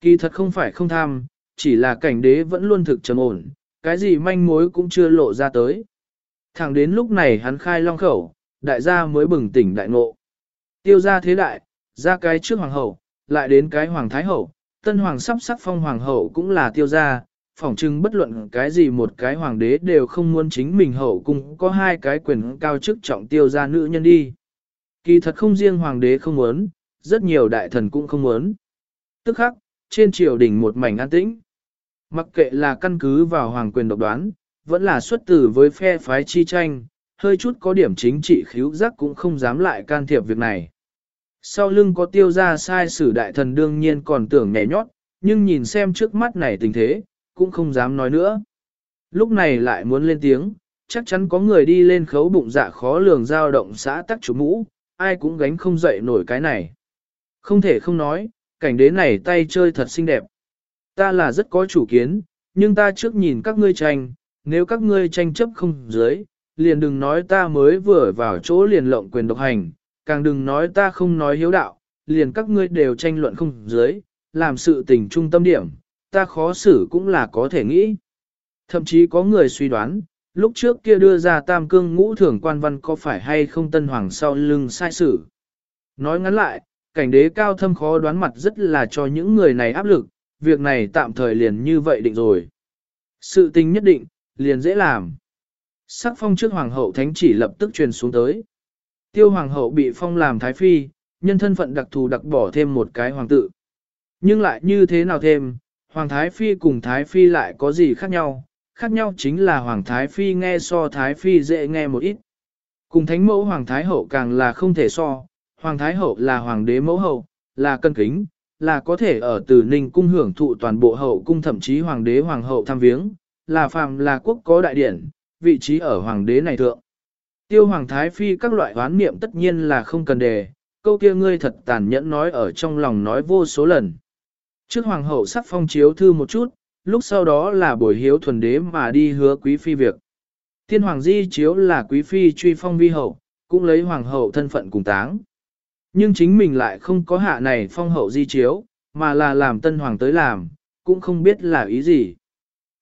Kỳ thật không phải không tham, chỉ là cảnh đế vẫn luôn thực trầm ổn, cái gì manh mối cũng chưa lộ ra tới. Thẳng đến lúc này hắn khai long khẩu, đại gia mới bừng tỉnh đại ngộ. Tiêu ra thế đại, ra cái trước hoàng hậu, lại đến cái hoàng thái hậu, tân hoàng sắp sắc phong hoàng hậu cũng là tiêu ra, phỏng chừng bất luận cái gì một cái hoàng đế đều không muốn chính mình hậu cung có hai cái quyền cao chức trọng tiêu ra nữ nhân đi. Kỳ thật không riêng hoàng đế không muốn, rất nhiều đại thần cũng không muốn. Tức khắc, trên triều đình một mảnh an tĩnh. Mặc kệ là căn cứ vào hoàng quyền độc đoán, vẫn là xuất tử với phe phái chi tranh, hơi chút có điểm chính trị khíu giác cũng không dám lại can thiệp việc này. Sau lưng có tiêu ra sai sử đại thần đương nhiên còn tưởng nhẹ nhót, nhưng nhìn xem trước mắt này tình thế, cũng không dám nói nữa. Lúc này lại muốn lên tiếng, chắc chắn có người đi lên khấu bụng dạ khó lường dao động xã tắc chủ mũ, ai cũng gánh không dậy nổi cái này. Không thể không nói, cảnh đế này tay chơi thật xinh đẹp. Ta là rất có chủ kiến, nhưng ta trước nhìn các ngươi tranh, nếu các ngươi tranh chấp không dưới, liền đừng nói ta mới vừa vào chỗ liền lộng quyền độc hành, càng đừng nói ta không nói hiếu đạo, liền các ngươi đều tranh luận không dưới, làm sự tình trung tâm điểm, ta khó xử cũng là có thể nghĩ. Thậm chí có người suy đoán, lúc trước kia đưa ra tam cương ngũ thưởng quan văn có phải hay không tân hoàng sau lưng sai sử Nói ngắn lại, cảnh đế cao thâm khó đoán mặt rất là cho những người này áp lực, việc này tạm thời liền như vậy định rồi. Sự tình nhất định, liền dễ làm. Sắc phong trước hoàng hậu thánh chỉ lập tức truyền xuống tới. Tiêu hoàng hậu bị phong làm thái phi, nhân thân phận đặc thù đặc bỏ thêm một cái hoàng tự. Nhưng lại như thế nào thêm, hoàng thái phi cùng thái phi lại có gì khác nhau, khác nhau chính là hoàng thái phi nghe so thái phi dễ nghe một ít. Cùng thánh mẫu hoàng thái hậu càng là không thể so, hoàng thái hậu là hoàng đế mẫu hậu, là cân kính, là có thể ở từ ninh cung hưởng thụ toàn bộ hậu cung thậm chí hoàng đế hoàng hậu thăm viếng, là phàm là quốc có đại điển, vị trí ở hoàng đế này thượng. Tiêu hoàng thái phi các loại hoán niệm tất nhiên là không cần đề, câu kia ngươi thật tàn nhẫn nói ở trong lòng nói vô số lần. Trước hoàng hậu sắc phong chiếu thư một chút, lúc sau đó là buổi hiếu thuần đế mà đi hứa quý phi việc. Tiên hoàng di chiếu là quý phi truy phong vi hậu, cũng lấy hoàng hậu thân phận cùng táng. Nhưng chính mình lại không có hạ này phong hậu di chiếu, mà là làm tân hoàng tới làm, cũng không biết là ý gì.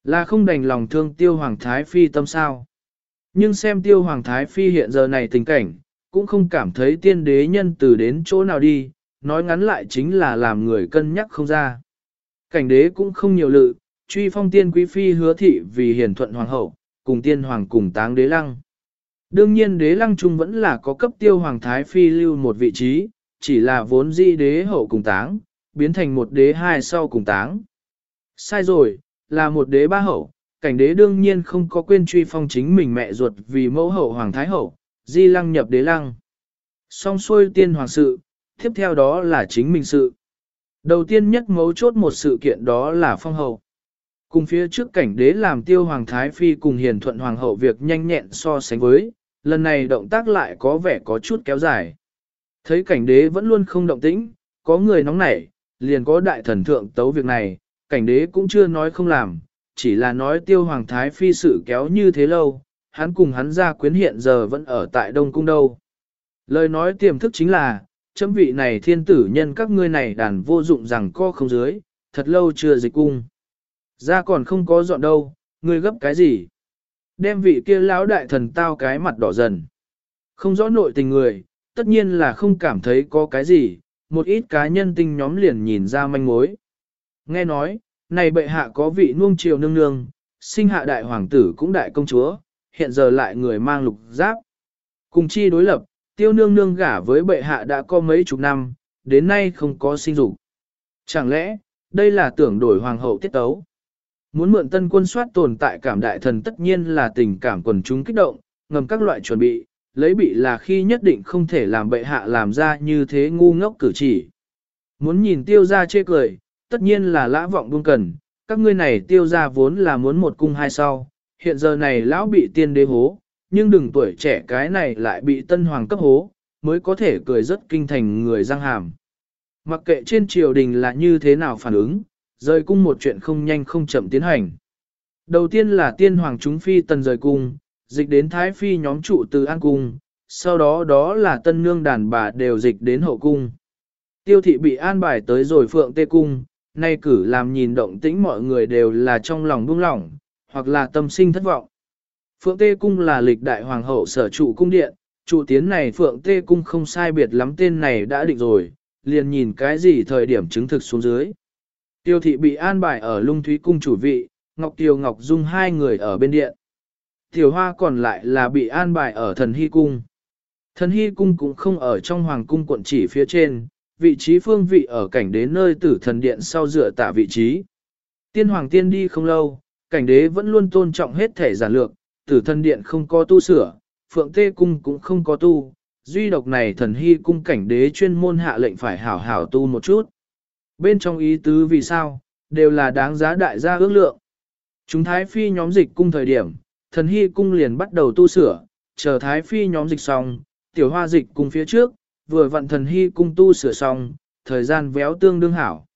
Là không đành lòng thương tiêu hoàng thái phi tâm sao. Nhưng xem tiêu hoàng thái phi hiện giờ này tình cảnh, cũng không cảm thấy tiên đế nhân từ đến chỗ nào đi, nói ngắn lại chính là làm người cân nhắc không ra. Cảnh đế cũng không nhiều lự, truy phong tiên quý phi hứa thị vì hiền thuận hoàng hậu, cùng tiên hoàng cùng táng đế lăng. Đương nhiên đế lăng trung vẫn là có cấp tiêu hoàng thái phi lưu một vị trí, chỉ là vốn di đế hậu cùng táng, biến thành một đế hai sau cùng táng. Sai rồi, là một đế ba hậu, cảnh đế đương nhiên không có quên truy phong chính mình mẹ ruột vì mẫu hậu hoàng thái hậu, di lăng nhập đế lăng. Xong xuôi tiên hoàng sự, tiếp theo đó là chính mình sự. Đầu tiên nhất mấu chốt một sự kiện đó là phong hậu. Cùng phía trước cảnh đế làm tiêu hoàng thái phi cùng hiền thuận hoàng hậu việc nhanh nhẹn so sánh với, lần này động tác lại có vẻ có chút kéo dài. Thấy cảnh đế vẫn luôn không động tĩnh, có người nóng nảy, liền có đại thần thượng tấu việc này, cảnh đế cũng chưa nói không làm, chỉ là nói tiêu hoàng thái phi sự kéo như thế lâu, hắn cùng hắn ra quyến hiện giờ vẫn ở tại Đông Cung đâu. Lời nói tiềm thức chính là, chấm vị này thiên tử nhân các ngươi này đàn vô dụng rằng co không dưới, thật lâu chưa dịch cung. Ra còn không có dọn đâu, ngươi gấp cái gì? Đem vị kia lão đại thần tao cái mặt đỏ dần. Không rõ nội tình người, tất nhiên là không cảm thấy có cái gì, một ít cá nhân tinh nhóm liền nhìn ra manh mối. Nghe nói, này bệ hạ có vị nuông triều nương nương, sinh hạ đại hoàng tử cũng đại công chúa, hiện giờ lại người mang lục giáp. Cùng chi đối lập, tiêu nương nương gả với bệ hạ đã có mấy chục năm, đến nay không có sinh dục. Chẳng lẽ, đây là tưởng đổi hoàng hậu tiết tấu? Muốn mượn tân quân soát tồn tại cảm đại thần tất nhiên là tình cảm quần chúng kích động, ngầm các loại chuẩn bị, lấy bị là khi nhất định không thể làm bệ hạ làm ra như thế ngu ngốc cử chỉ. Muốn nhìn tiêu ra chê cười, tất nhiên là lã vọng buông cần, các ngươi này tiêu ra vốn là muốn một cung hai sau, hiện giờ này lão bị tiên đế hố, nhưng đừng tuổi trẻ cái này lại bị tân hoàng cấp hố, mới có thể cười rất kinh thành người giang hàm. Mặc kệ trên triều đình là như thế nào phản ứng, rời cung một chuyện không nhanh không chậm tiến hành. Đầu tiên là tiên hoàng chúng phi tần rời cung, dịch đến thái phi nhóm trụ từ an cung, sau đó đó là tân nương đàn bà đều dịch đến hậu cung. Tiêu thị bị an bài tới rồi phượng tê cung, nay cử làm nhìn động tĩnh mọi người đều là trong lòng buông lỏng, hoặc là tâm sinh thất vọng. Phượng Tê Cung là lịch đại hoàng hậu sở trụ cung điện, trụ tiến này Phượng Tê Cung không sai biệt lắm tên này đã định rồi, liền nhìn cái gì thời điểm chứng thực xuống dưới. Tiêu thị bị an bài ở lung thúy cung chủ vị, Ngọc Tiêu Ngọc Dung hai người ở bên điện. Tiểu Hoa còn lại là bị an bài ở thần hy cung. Thần hy cung cũng không ở trong hoàng cung quận chỉ phía trên, vị trí phương vị ở cảnh Đế nơi tử thần điện sau dựa tả vị trí. Tiên hoàng tiên đi không lâu, cảnh đế vẫn luôn tôn trọng hết thể giản lược, tử thần điện không có tu sửa, phượng tê cung cũng không có tu, duy độc này thần hy cung cảnh đế chuyên môn hạ lệnh phải hảo hảo tu một chút. Bên trong ý tứ vì sao, đều là đáng giá đại gia ước lượng. Chúng Thái Phi nhóm dịch cung thời điểm, thần hy cung liền bắt đầu tu sửa, chờ Thái Phi nhóm dịch xong, tiểu hoa dịch cung phía trước, vừa vặn thần hy cung tu sửa xong, thời gian véo tương đương hảo.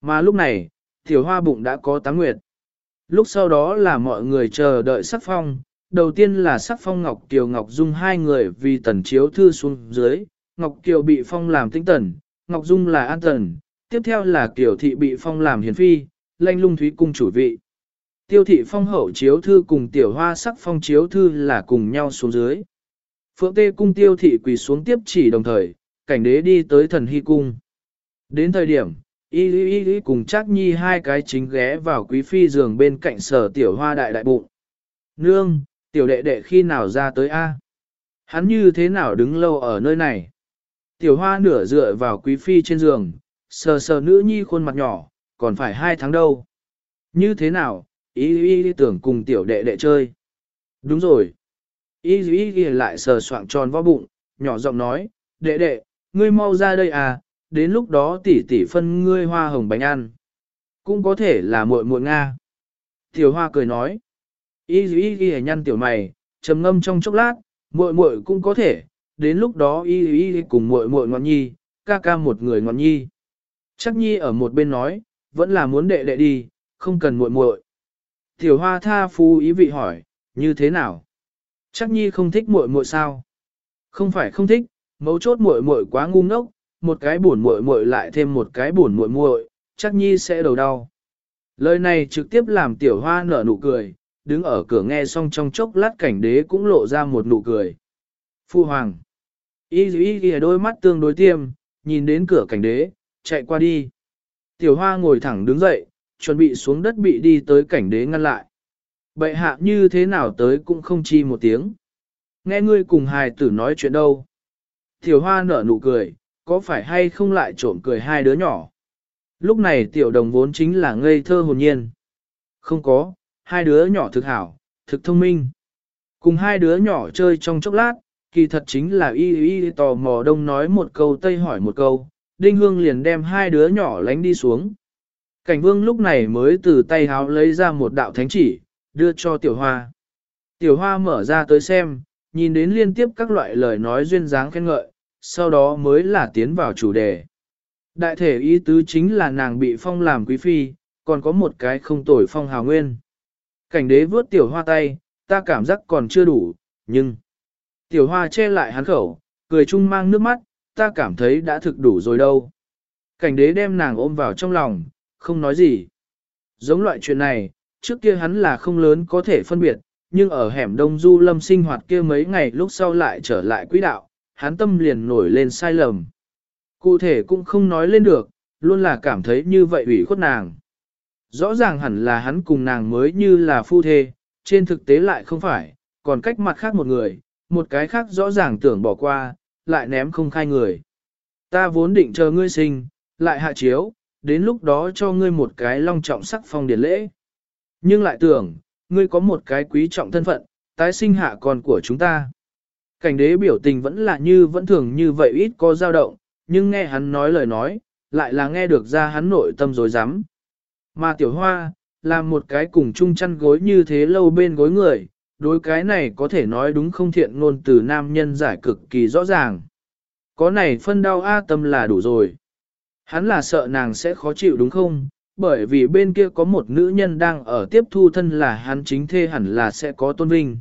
Mà lúc này, tiểu hoa bụng đã có tám nguyệt. Lúc sau đó là mọi người chờ đợi sắc phong, đầu tiên là sắc phong Ngọc Kiều Ngọc Dung hai người vì tần chiếu thư xuống dưới, Ngọc Kiều bị phong làm tinh tần, Ngọc Dung là an tần, tiếp theo là Kiều Thị bị phong làm hiền phi, lanh lung thúy cung chủ vị. Tiêu thị phong hậu chiếu thư cùng tiểu hoa sắc phong chiếu thư là cùng nhau xuống dưới. Phượng tê cung tiêu thị quỳ xuống tiếp chỉ đồng thời, cảnh đế đi tới thần hy cung. Đến thời điểm, y y y cùng chắc nhi hai cái chính ghé vào quý phi giường bên cạnh sở tiểu hoa đại đại bụng. Nương, tiểu đệ đệ khi nào ra tới A? Hắn như thế nào đứng lâu ở nơi này? Tiểu hoa nửa dựa vào quý phi trên giường, sờ sờ nữ nhi khuôn mặt nhỏ, còn phải hai tháng đâu. Như thế nào, y y tưởng cùng tiểu đệ đệ chơi. Đúng rồi. Y y y lại sờ soạng tròn vo bụng, nhỏ giọng nói, đệ đệ, ngươi mau ra đây à, đến lúc đó tỷ tỷ phân ngươi hoa hồng bánh ăn. Cũng có thể là muội muội Nga. Tiểu hoa cười nói. Y y y nhăn tiểu mày, trầm ngâm trong chốc lát, muội muội cũng có thể, đến lúc đó y y cùng muội muội ngọn nhi, ca ca một người ngọn nhi. Chắc nhi ở một bên nói, vẫn là muốn đệ đệ đi, không cần muội muội. Tiểu hoa tha phu ý vị hỏi, như thế nào? Chắc nhi không thích muội muội sao? Không phải không thích, mấu chốt muội muội quá ngu ngốc, một cái buồn muội muội lại thêm một cái buồn muội muội, chắc nhi sẽ đầu đau. Lời này trực tiếp làm tiểu hoa nở nụ cười, đứng ở cửa nghe xong trong chốc lát cảnh đế cũng lộ ra một nụ cười. Phu hoàng. Y y y đôi mắt tương đối tiêm, nhìn đến cửa cảnh đế, chạy qua đi. Tiểu hoa ngồi thẳng đứng dậy, chuẩn bị xuống đất bị đi tới cảnh đế ngăn lại. Bệ hạ như thế nào tới cũng không chi một tiếng. Nghe ngươi cùng hài tử nói chuyện đâu. Tiểu hoa nở nụ cười, có phải hay không lại trộm cười hai đứa nhỏ. Lúc này tiểu đồng vốn chính là ngây thơ hồn nhiên. Không có, hai đứa nhỏ thực hảo, thực thông minh. Cùng hai đứa nhỏ chơi trong chốc lát, kỳ thật chính là y y tò mò đông nói một câu tây hỏi một câu, đinh hương liền đem hai đứa nhỏ lánh đi xuống. Cảnh vương lúc này mới từ tay háo lấy ra một đạo thánh chỉ, đưa cho tiểu hoa. Tiểu hoa mở ra tới xem, nhìn đến liên tiếp các loại lời nói duyên dáng khen ngợi, sau đó mới là tiến vào chủ đề. Đại thể ý tứ chính là nàng bị phong làm quý phi, còn có một cái không tồi phong hào nguyên. Cảnh đế vướt tiểu hoa tay, ta cảm giác còn chưa đủ, nhưng... Tiểu hoa che lại hắn khẩu, cười chung mang nước mắt, ta cảm thấy đã thực đủ rồi đâu. Cảnh đế đem nàng ôm vào trong lòng, không nói gì. Giống loại chuyện này, trước kia hắn là không lớn có thể phân biệt, nhưng ở hẻm đông du lâm sinh hoạt kia mấy ngày lúc sau lại trở lại quỹ đạo, hắn tâm liền nổi lên sai lầm. Cụ thể cũng không nói lên được, luôn là cảm thấy như vậy ủy khuất nàng. Rõ ràng hẳn là hắn cùng nàng mới như là phu thê, trên thực tế lại không phải, còn cách mặt khác một người, một cái khác rõ ràng tưởng bỏ qua, lại ném không khai người. Ta vốn định chờ ngươi sinh, lại hạ chiếu, đến lúc đó cho ngươi một cái long trọng sắc phong điển lễ. Nhưng lại tưởng, ngươi có một cái quý trọng thân phận, tái sinh hạ con của chúng ta. Cảnh đế biểu tình vẫn là như vẫn thường như vậy ít có dao động, nhưng nghe hắn nói lời nói, lại là nghe được ra hắn nội tâm rồi dám. Mà tiểu hoa, là một cái cùng chung chăn gối như thế lâu bên gối người, đối cái này có thể nói đúng không thiện ngôn từ nam nhân giải cực kỳ rõ ràng. Có này phân đau a tâm là đủ rồi. Hắn là sợ nàng sẽ khó chịu đúng không? Bởi vì bên kia có một nữ nhân đang ở tiếp thu thân là hắn chính thê hẳn là sẽ có tôn vinh.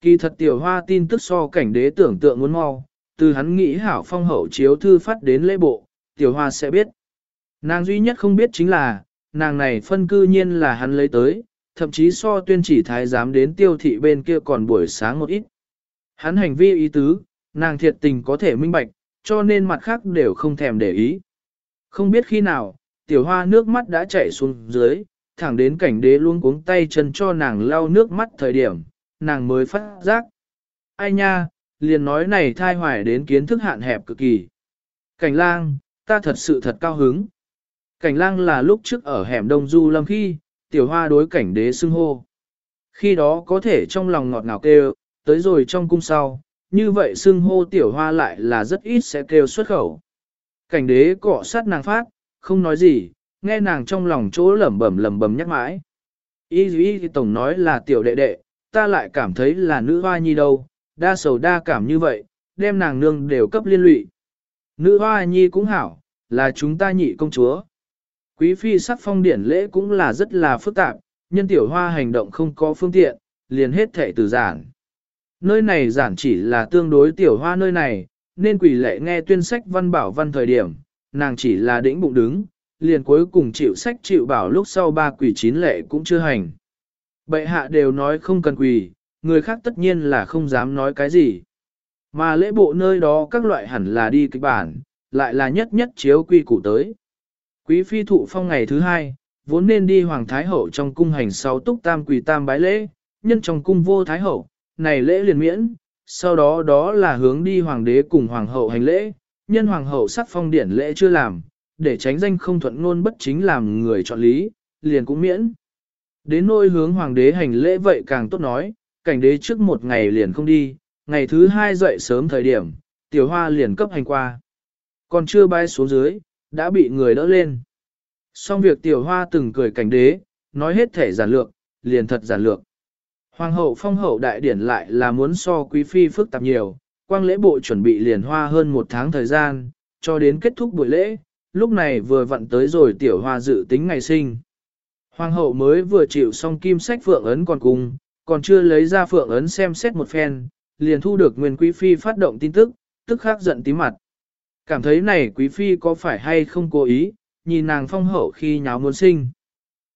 Kỳ thật tiểu hoa tin tức so cảnh đế tưởng tượng muốn mau, từ hắn nghĩ hảo phong hậu chiếu thư phát đến lễ bộ, tiểu hoa sẽ biết. Nàng duy nhất không biết chính là, nàng này phân cư nhiên là hắn lấy tới, thậm chí so tuyên chỉ thái giám đến tiêu thị bên kia còn buổi sáng một ít. Hắn hành vi ý tứ, nàng thiệt tình có thể minh bạch, cho nên mặt khác đều không thèm để ý. Không biết khi nào, tiểu hoa nước mắt đã chảy xuống dưới, thẳng đến cảnh đế luôn cuống tay chân cho nàng lau nước mắt thời điểm, nàng mới phát giác. Ai nha, liền nói này thai hoài đến kiến thức hạn hẹp cực kỳ. Cảnh lang, ta thật sự thật cao hứng. Cảnh lang là lúc trước ở hẻm Đông Du Lâm khi, tiểu hoa đối cảnh đế xưng hô. Khi đó có thể trong lòng ngọt ngào kêu, tới rồi trong cung sau, như vậy xưng hô tiểu hoa lại là rất ít sẽ kêu xuất khẩu. Cảnh đế cọ sát nàng phát, không nói gì, nghe nàng trong lòng chỗ lẩm bẩm lẩm bẩm nhắc mãi. Y y tổng nói là tiểu đệ đệ, ta lại cảm thấy là nữ hoa nhi đâu, đa sầu đa cảm như vậy, đem nàng nương đều cấp liên lụy. Nữ hoa nhi cũng hảo, là chúng ta nhị công chúa. Quý phi sắc phong điển lễ cũng là rất là phức tạp, nhân tiểu hoa hành động không có phương tiện, liền hết thệ từ giản. Nơi này giản chỉ là tương đối tiểu hoa nơi này, nên quỷ lệ nghe tuyên sách văn bảo văn thời điểm, nàng chỉ là đĩnh bụng đứng, liền cuối cùng chịu sách chịu bảo lúc sau ba quỷ chín lệ cũng chưa hành. Bệ hạ đều nói không cần quỷ, người khác tất nhiên là không dám nói cái gì. Mà lễ bộ nơi đó các loại hẳn là đi kịch bản, lại là nhất nhất chiếu quy củ tới. Quý phi thụ phong ngày thứ hai, vốn nên đi hoàng thái hậu trong cung hành sáu túc tam quỳ tam bái lễ, nhân trong cung vô thái hậu, này lễ liền miễn, sau đó đó là hướng đi hoàng đế cùng hoàng hậu hành lễ, nhân hoàng hậu sắc phong điển lễ chưa làm, để tránh danh không thuận ngôn bất chính làm người chọn lý, liền cũng miễn. Đến nôi hướng hoàng đế hành lễ vậy càng tốt nói, cảnh đế trước một ngày liền không đi, ngày thứ hai dậy sớm thời điểm, tiểu hoa liền cấp hành qua. Còn chưa bay xuống dưới, đã bị người đỡ lên. Xong việc tiểu hoa từng cười cảnh đế, nói hết thể giản lược, liền thật giản lược. Hoàng hậu phong hậu đại điển lại là muốn so quý phi phức tạp nhiều, quang lễ bộ chuẩn bị liền hoa hơn một tháng thời gian, cho đến kết thúc buổi lễ, lúc này vừa vặn tới rồi tiểu hoa dự tính ngày sinh. Hoàng hậu mới vừa chịu xong kim sách phượng ấn còn cùng, còn chưa lấy ra phượng ấn xem xét một phen, liền thu được nguyên quý phi phát động tin tức, tức khắc giận tí mặt. Cảm thấy này quý phi có phải hay không cố ý, nhìn nàng phong hậu khi nháo muốn sinh.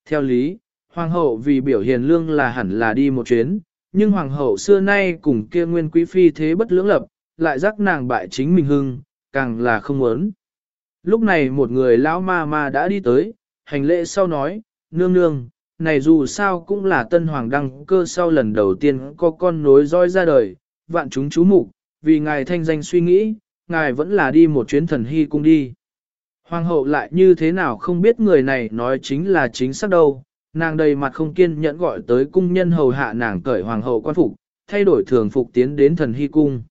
Theo lý, hoàng hậu vì biểu hiền lương là hẳn là đi một chuyến, nhưng hoàng hậu xưa nay cùng kia nguyên quý phi thế bất lưỡng lập, lại rắc nàng bại chính mình hưng, càng là không muốn. Lúc này một người lão ma ma đã đi tới, hành lễ sau nói, nương nương, này dù sao cũng là tân hoàng đăng cơ sau lần đầu tiên có con nối roi ra đời, vạn chúng chú mục, vì ngài thanh danh suy nghĩ, ngài vẫn là đi một chuyến thần hy cung đi. Hoàng hậu lại như thế nào không biết người này nói chính là chính xác đâu, nàng đầy mặt không kiên nhẫn gọi tới cung nhân hầu hạ nàng cởi hoàng hậu quan phục, thay đổi thường phục tiến đến thần hy cung.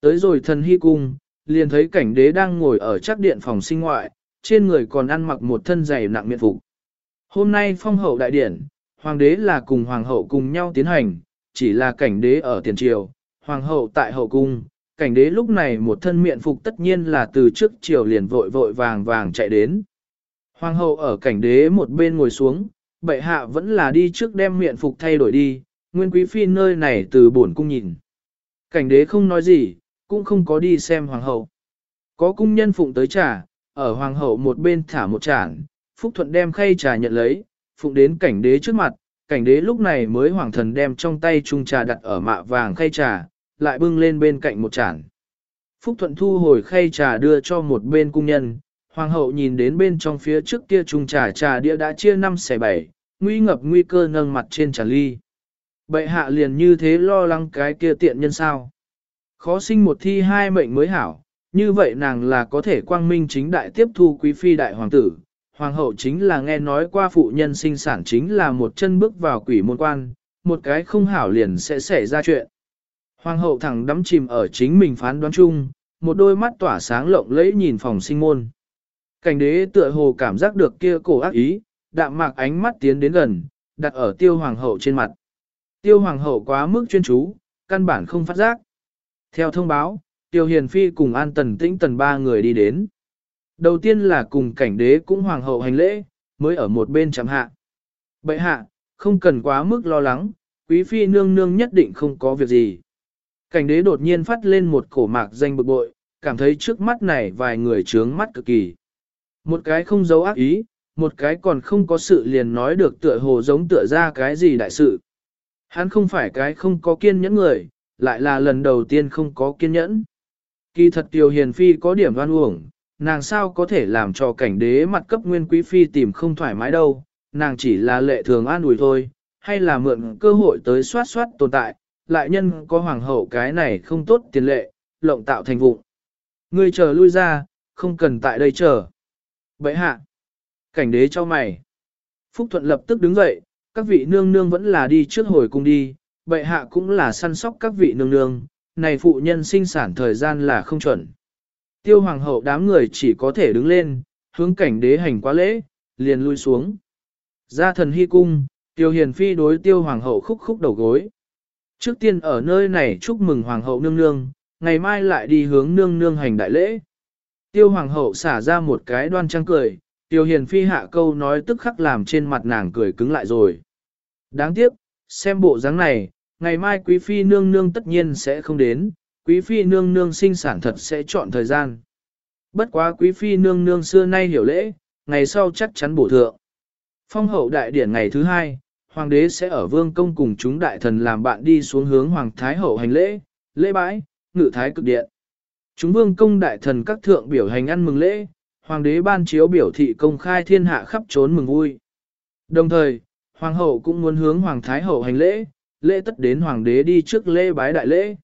Tới rồi thần hy cung, liền thấy cảnh đế đang ngồi ở chắc điện phòng sinh ngoại, trên người còn ăn mặc một thân dày nặng miệng phục. Hôm nay phong hậu đại điển, hoàng đế là cùng hoàng hậu cùng nhau tiến hành, chỉ là cảnh đế ở tiền triều, hoàng hậu tại hậu cung, cảnh đế lúc này một thân miệng phục tất nhiên là từ trước triều liền vội vội vàng vàng chạy đến. Hoàng hậu ở cảnh đế một bên ngồi xuống, bệ hạ vẫn là đi trước đem miệng phục thay đổi đi, nguyên quý phi nơi này từ bổn cung nhìn. Cảnh đế không nói gì, cũng không có đi xem hoàng hậu. Có cung nhân phụng tới trà, ở hoàng hậu một bên thả một chản, Phúc Thuận đem khay trà nhận lấy, phụng đến cảnh đế trước mặt, cảnh đế lúc này mới hoàng thần đem trong tay chung trà đặt ở mạ vàng khay trà, lại bưng lên bên cạnh một chản. Phúc Thuận thu hồi khay trà đưa cho một bên cung nhân, hoàng hậu nhìn đến bên trong phía trước kia chung trà trà đĩa đã chia năm xẻ bảy, nguy ngập nguy cơ nâng mặt trên trà ly. Bệ hạ liền như thế lo lắng cái kia tiện nhân sao. Khó sinh một thi hai mệnh mới hảo, như vậy nàng là có thể quang minh chính đại tiếp thu quý phi đại hoàng tử. Hoàng hậu chính là nghe nói qua phụ nhân sinh sản chính là một chân bước vào quỷ môn quan, một cái không hảo liền sẽ xảy ra chuyện. Hoàng hậu thẳng đắm chìm ở chính mình phán đoán chung, một đôi mắt tỏa sáng lộng lẫy nhìn phòng sinh môn. Cảnh đế tựa hồ cảm giác được kia cổ ác ý, đạm mạc ánh mắt tiến đến gần, đặt ở tiêu hoàng hậu trên mặt. Tiêu hoàng hậu quá mức chuyên chú, căn bản không phát giác. Theo thông báo, tiêu hiền phi cùng an tần tĩnh tần ba người đi đến. Đầu tiên là cùng cảnh đế cũng hoàng hậu hành lễ, mới ở một bên chạm hạ. Bậy hạ, không cần quá mức lo lắng, quý phi nương nương nhất định không có việc gì. Cảnh đế đột nhiên phát lên một cổ mạc danh bực bội, cảm thấy trước mắt này vài người trướng mắt cực kỳ. Một cái không giấu ác ý, một cái còn không có sự liền nói được tựa hồ giống tựa ra cái gì đại sự. Hắn không phải cái không có kiên nhẫn người, lại là lần đầu tiên không có kiên nhẫn. Kỳ thật Tiêu Hiền Phi có điểm đoan uổng, nàng sao có thể làm cho cảnh đế mặt cấp nguyên quý phi tìm không thoải mái đâu, nàng chỉ là lệ thường an ủi thôi, hay là mượn cơ hội tới soát soát tồn tại, lại nhân có hoàng hậu cái này không tốt tiền lệ, lộng tạo thành vụ. Ngươi chờ lui ra, không cần tại đây chờ. Bậy hạ. Cảnh đế cho mày. Phúc Thuận lập tức đứng dậy, các vị nương nương vẫn là đi trước hồi cung đi, bệ hạ cũng là săn sóc các vị nương nương, này phụ nhân sinh sản thời gian là không chuẩn. Tiêu hoàng hậu đám người chỉ có thể đứng lên, hướng cảnh đế hành quá lễ, liền lui xuống. Ra thần hy cung, tiêu hiền phi đối tiêu hoàng hậu khúc khúc đầu gối. Trước tiên ở nơi này chúc mừng hoàng hậu nương nương, ngày mai lại đi hướng nương nương hành đại lễ. Tiêu hoàng hậu xả ra một cái đoan trang cười, tiêu hiền phi hạ câu nói tức khắc làm trên mặt nàng cười cứng lại rồi. Đáng tiếc, xem bộ dáng này, ngày mai quý phi nương nương tất nhiên sẽ không đến, quý phi nương nương sinh sản thật sẽ chọn thời gian. Bất quá quý phi nương nương xưa nay hiểu lễ, ngày sau chắc chắn bổ thượng. Phong hậu đại điển ngày thứ hai, hoàng đế sẽ ở vương công cùng chúng đại thần làm bạn đi xuống hướng hoàng thái hậu hành lễ, lễ bãi, ngự thái cực điện. Chúng vương công đại thần các thượng biểu hành ăn mừng lễ, hoàng đế ban chiếu biểu thị công khai thiên hạ khắp trốn mừng vui. Đồng thời, hoàng hậu cũng muốn hướng hoàng thái hậu hành lễ, lễ tất đến hoàng đế đi trước lễ bái đại lễ.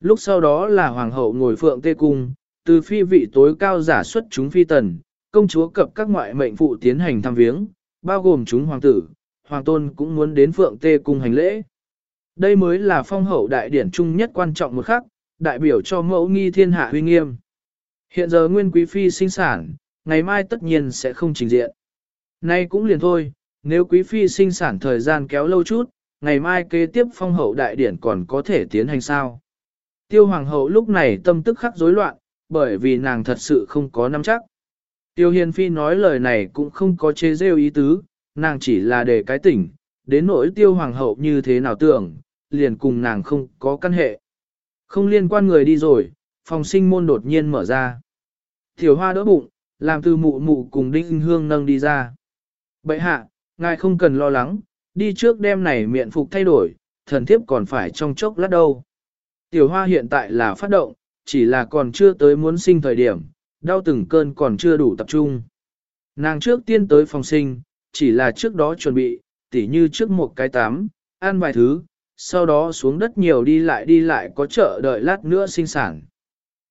Lúc sau đó là hoàng hậu ngồi phượng tê cung, từ phi vị tối cao giả xuất chúng phi tần, công chúa cập các ngoại mệnh phụ tiến hành thăm viếng, bao gồm chúng hoàng tử, hoàng tôn cũng muốn đến phượng tê cung hành lễ. Đây mới là phong hậu đại điển trung nhất quan trọng một khắc, đại biểu cho mẫu nghi thiên hạ huy nghiêm. Hiện giờ nguyên quý phi sinh sản, ngày mai tất nhiên sẽ không trình diện. Nay cũng liền thôi, nếu quý phi sinh sản thời gian kéo lâu chút, ngày mai kế tiếp phong hậu đại điển còn có thể tiến hành sao. Tiêu hoàng hậu lúc này tâm tức khắc rối loạn, bởi vì nàng thật sự không có nắm chắc. Tiêu hiền phi nói lời này cũng không có chế rêu ý tứ, nàng chỉ là để cái tỉnh, đến nỗi tiêu hoàng hậu như thế nào tưởng, liền cùng nàng không có căn hệ. Không liên quan người đi rồi, phòng sinh môn đột nhiên mở ra. Tiểu hoa đỡ bụng, làm từ mụ mụ cùng đinh hương nâng đi ra. Bậy hạ, ngài không cần lo lắng, đi trước đêm này miệng phục thay đổi, thần thiếp còn phải trong chốc lát đâu. Tiểu hoa hiện tại là phát động, chỉ là còn chưa tới muốn sinh thời điểm, đau từng cơn còn chưa đủ tập trung. Nàng trước tiên tới phòng sinh, chỉ là trước đó chuẩn bị, tỉ như trước một cái tắm, ăn vài thứ, sau đó xuống đất nhiều đi lại đi lại có chợ đợi lát nữa sinh sản.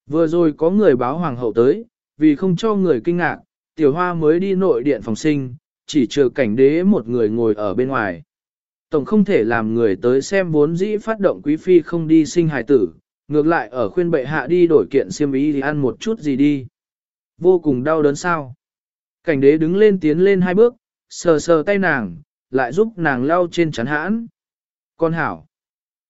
Vừa rồi có người báo hoàng hậu tới, vì không cho người kinh ngạc, tiểu hoa mới đi nội điện phòng sinh, chỉ chờ cảnh đế một người ngồi ở bên ngoài. Tổng không thể làm người tới xem vốn dĩ phát động quý phi không đi sinh hài tử, ngược lại ở khuyên bệ hạ đi đổi kiện xiêm ý thì ăn một chút gì đi. Vô cùng đau đớn sao. Cảnh đế đứng lên tiến lên hai bước, sờ sờ tay nàng, lại giúp nàng lau trên chắn hãn. Con hảo.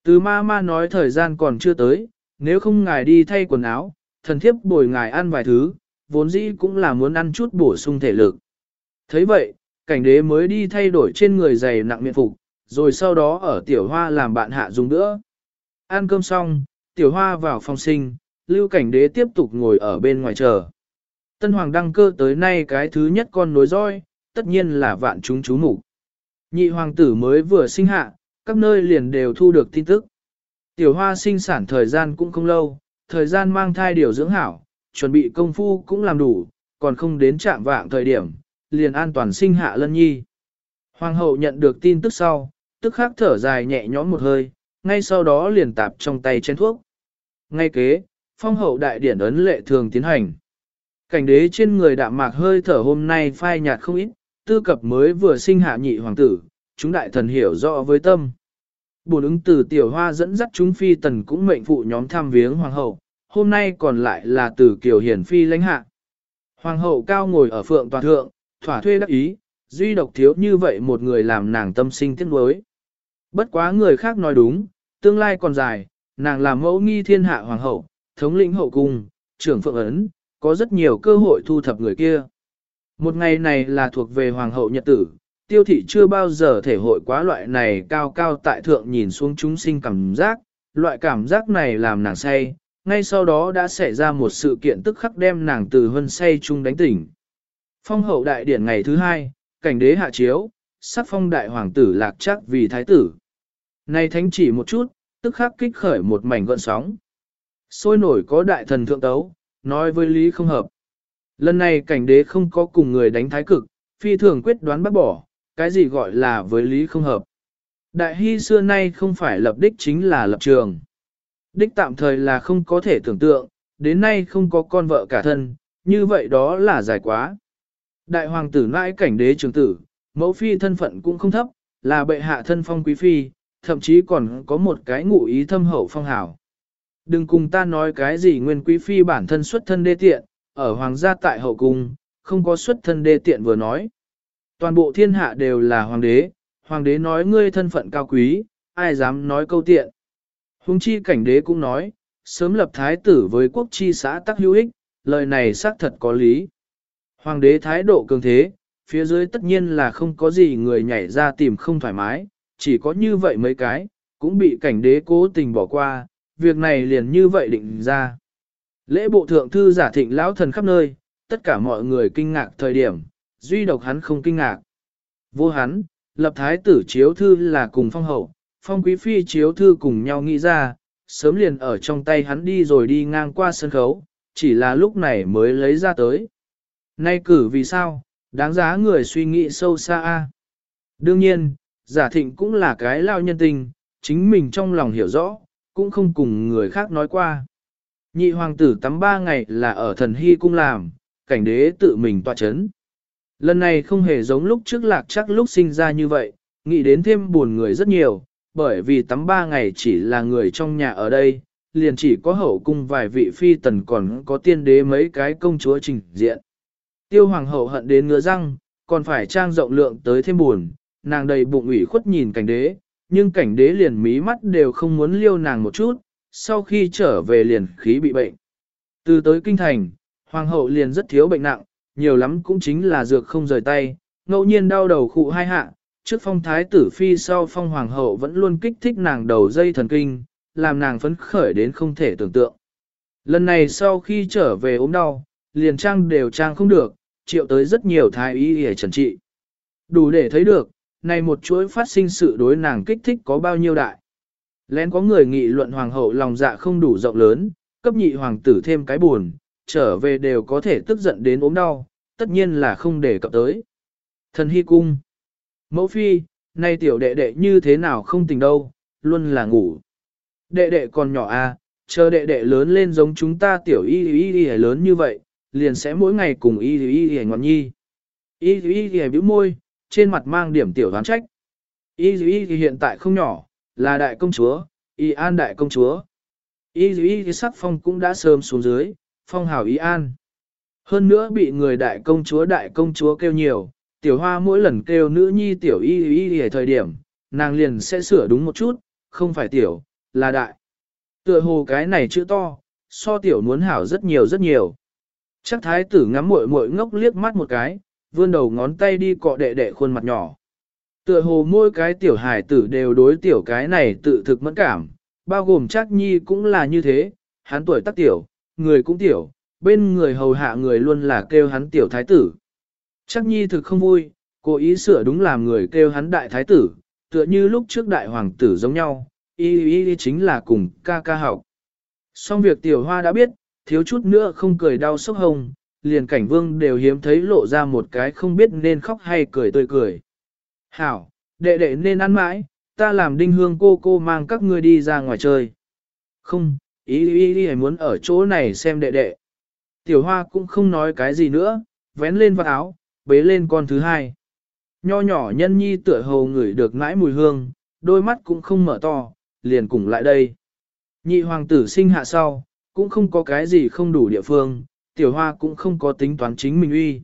Từ ma ma nói thời gian còn chưa tới, nếu không ngài đi thay quần áo, thần thiếp bồi ngài ăn vài thứ, vốn dĩ cũng là muốn ăn chút bổ sung thể lực. thấy vậy, cảnh đế mới đi thay đổi trên người giày nặng miệng phục, rồi sau đó ở tiểu hoa làm bạn hạ dùng nữa. Ăn cơm xong, tiểu hoa vào phòng sinh, lưu cảnh đế tiếp tục ngồi ở bên ngoài chờ. Tân hoàng đăng cơ tới nay cái thứ nhất con nối roi, tất nhiên là vạn chúng chú mục Nhị hoàng tử mới vừa sinh hạ, các nơi liền đều thu được tin tức. Tiểu hoa sinh sản thời gian cũng không lâu, thời gian mang thai điều dưỡng hảo, chuẩn bị công phu cũng làm đủ, còn không đến chạm vạng thời điểm, liền an toàn sinh hạ lân nhi. Hoàng hậu nhận được tin tức sau, tức khắc thở dài nhẹ nhõm một hơi, ngay sau đó liền tạp trong tay chén thuốc. Ngay kế, phong hậu đại điển ấn lệ thường tiến hành. Cảnh đế trên người đạm mạc hơi thở hôm nay phai nhạt không ít, tư cập mới vừa sinh hạ nhị hoàng tử, chúng đại thần hiểu rõ với tâm. Bổn ứng từ tiểu hoa dẫn dắt chúng phi tần cũng mệnh phụ nhóm tham viếng hoàng hậu, hôm nay còn lại là từ kiều hiển phi lãnh hạ. Hoàng hậu cao ngồi ở phượng toàn thượng, thỏa thuê đắc ý, duy độc thiếu như vậy một người làm nàng tâm sinh tiếc nuối. Bất quá người khác nói đúng, tương lai còn dài, nàng làm mẫu nghi thiên hạ hoàng hậu, thống lĩnh hậu cung, trưởng phượng ấn, có rất nhiều cơ hội thu thập người kia. Một ngày này là thuộc về hoàng hậu nhật tử, tiêu thị chưa bao giờ thể hội quá loại này cao cao tại thượng nhìn xuống chúng sinh cảm giác, loại cảm giác này làm nàng say, ngay sau đó đã xảy ra một sự kiện tức khắc đem nàng từ hân say chung đánh tỉnh. Phong hậu đại điển ngày thứ hai, cảnh đế hạ chiếu, sắc phong đại hoàng tử lạc chắc vì thái tử. Này thánh chỉ một chút, tức khắc kích khởi một mảnh gọn sóng. Sôi nổi có đại thần thượng tấu, nói với lý không hợp. Lần này cảnh đế không có cùng người đánh thái cực, phi thường quyết đoán bác bỏ, cái gì gọi là với lý không hợp. Đại hy xưa nay không phải lập đích chính là lập trường. Đích tạm thời là không có thể tưởng tượng, đến nay không có con vợ cả thân, như vậy đó là dài quá. Đại hoàng tử nãi cảnh đế trường tử, mẫu phi thân phận cũng không thấp, là bệ hạ thân phong quý phi, thậm chí còn có một cái ngụ ý thâm hậu phong hảo. Đừng cùng ta nói cái gì nguyên quý phi bản thân xuất thân đê tiện, ở hoàng gia tại hậu cung, không có xuất thân đê tiện vừa nói. Toàn bộ thiên hạ đều là hoàng đế, hoàng đế nói ngươi thân phận cao quý, ai dám nói câu tiện. Hùng chi cảnh đế cũng nói, sớm lập thái tử với quốc chi xã tắc hữu ích, lời này xác thật có lý. Hoàng đế thái độ cường thế, phía dưới tất nhiên là không có gì người nhảy ra tìm không thoải mái, chỉ có như vậy mấy cái, cũng bị cảnh đế cố tình bỏ qua, việc này liền như vậy định ra. Lễ bộ thượng thư giả thịnh lão thần khắp nơi, tất cả mọi người kinh ngạc thời điểm, duy độc hắn không kinh ngạc. Vô hắn, lập thái tử chiếu thư là cùng phong hậu, phong quý phi chiếu thư cùng nhau nghĩ ra, sớm liền ở trong tay hắn đi rồi đi ngang qua sân khấu, chỉ là lúc này mới lấy ra tới. Nay cử vì sao, đáng giá người suy nghĩ sâu xa a. Đương nhiên, giả thịnh cũng là cái lao nhân tình, chính mình trong lòng hiểu rõ, cũng không cùng người khác nói qua. Nhị hoàng tử tắm ba ngày là ở thần hy cung làm, cảnh đế tự mình tọa chấn. Lần này không hề giống lúc trước lạc chắc lúc sinh ra như vậy, nghĩ đến thêm buồn người rất nhiều, bởi vì tắm ba ngày chỉ là người trong nhà ở đây, liền chỉ có hậu cung vài vị phi tần còn có tiên đế mấy cái công chúa trình diện. Tiêu hoàng hậu hận đến ngứa răng, còn phải trang rộng lượng tới thêm buồn, nàng đầy bụng ủy khuất nhìn cảnh đế, nhưng cảnh đế liền mí mắt đều không muốn liêu nàng một chút, sau khi trở về liền khí bị bệnh. Từ tới kinh thành, hoàng hậu liền rất thiếu bệnh nặng, nhiều lắm cũng chính là dược không rời tay, ngẫu nhiên đau đầu khụ hai hạ, trước phong thái tử phi sau phong hoàng hậu vẫn luôn kích thích nàng đầu dây thần kinh, làm nàng phấn khởi đến không thể tưởng tượng. Lần này sau khi trở về ốm đau, liền trang đều trang không được, triệu tới rất nhiều thái y để trần trị. Đủ để thấy được, này một chuỗi phát sinh sự đối nàng kích thích có bao nhiêu đại. Lén có người nghị luận hoàng hậu lòng dạ không đủ rộng lớn, cấp nhị hoàng tử thêm cái buồn, trở về đều có thể tức giận đến ốm đau, tất nhiên là không để cập tới. Thần hy cung. Mẫu phi, nay tiểu đệ đệ như thế nào không tỉnh đâu, luôn là ngủ. Đệ đệ còn nhỏ à, chờ đệ đệ lớn lên giống chúng ta tiểu y y y lớn như vậy, liền sẽ mỗi ngày cùng y y y ngọn nhi. Y y y bĩu môi, trên mặt mang điểm tiểu đoán trách. Y y y hiện tại không nhỏ, là đại công chúa, y an đại công chúa. Y y y sắc phong cũng đã sớm xuống dưới, phong hào y an. Hơn nữa bị người đại công chúa đại công chúa kêu nhiều, tiểu hoa mỗi lần kêu nữ nhi tiểu y y y thời điểm, nàng liền sẽ sửa đúng một chút, không phải tiểu, là đại. Tựa hồ cái này chữ to, so tiểu muốn hảo rất nhiều rất nhiều. Chắc thái tử ngắm muội muội ngốc liếc mắt một cái, vươn đầu ngón tay đi cọ đệ đệ khuôn mặt nhỏ. Tựa hồ mỗi cái tiểu hài tử đều đối tiểu cái này tự thực mẫn cảm, bao gồm chắc nhi cũng là như thế, hắn tuổi tác tiểu, người cũng tiểu, bên người hầu hạ người luôn là kêu hắn tiểu thái tử. Chắc nhi thực không vui, cố ý sửa đúng làm người kêu hắn đại thái tử, tựa như lúc trước đại hoàng tử giống nhau, y y chính là cùng ca ca học. Xong việc tiểu hoa đã biết, thiếu chút nữa không cười đau sốc hồng, liền cảnh vương đều hiếm thấy lộ ra một cái không biết nên khóc hay cười tươi cười. Hảo, đệ đệ nên ăn mãi, ta làm đinh hương cô cô mang các ngươi đi ra ngoài chơi. Không, ý ý ý muốn ở chỗ này xem đệ đệ. Tiểu hoa cũng không nói cái gì nữa, vén lên vào áo, bế lên con thứ hai. Nho nhỏ nhân nhi tựa hồ ngửi được ngãi mùi hương, đôi mắt cũng không mở to, liền cùng lại đây. Nhị hoàng tử sinh hạ sau, cũng không có cái gì không đủ địa phương, tiểu hoa cũng không có tính toán chính mình uy.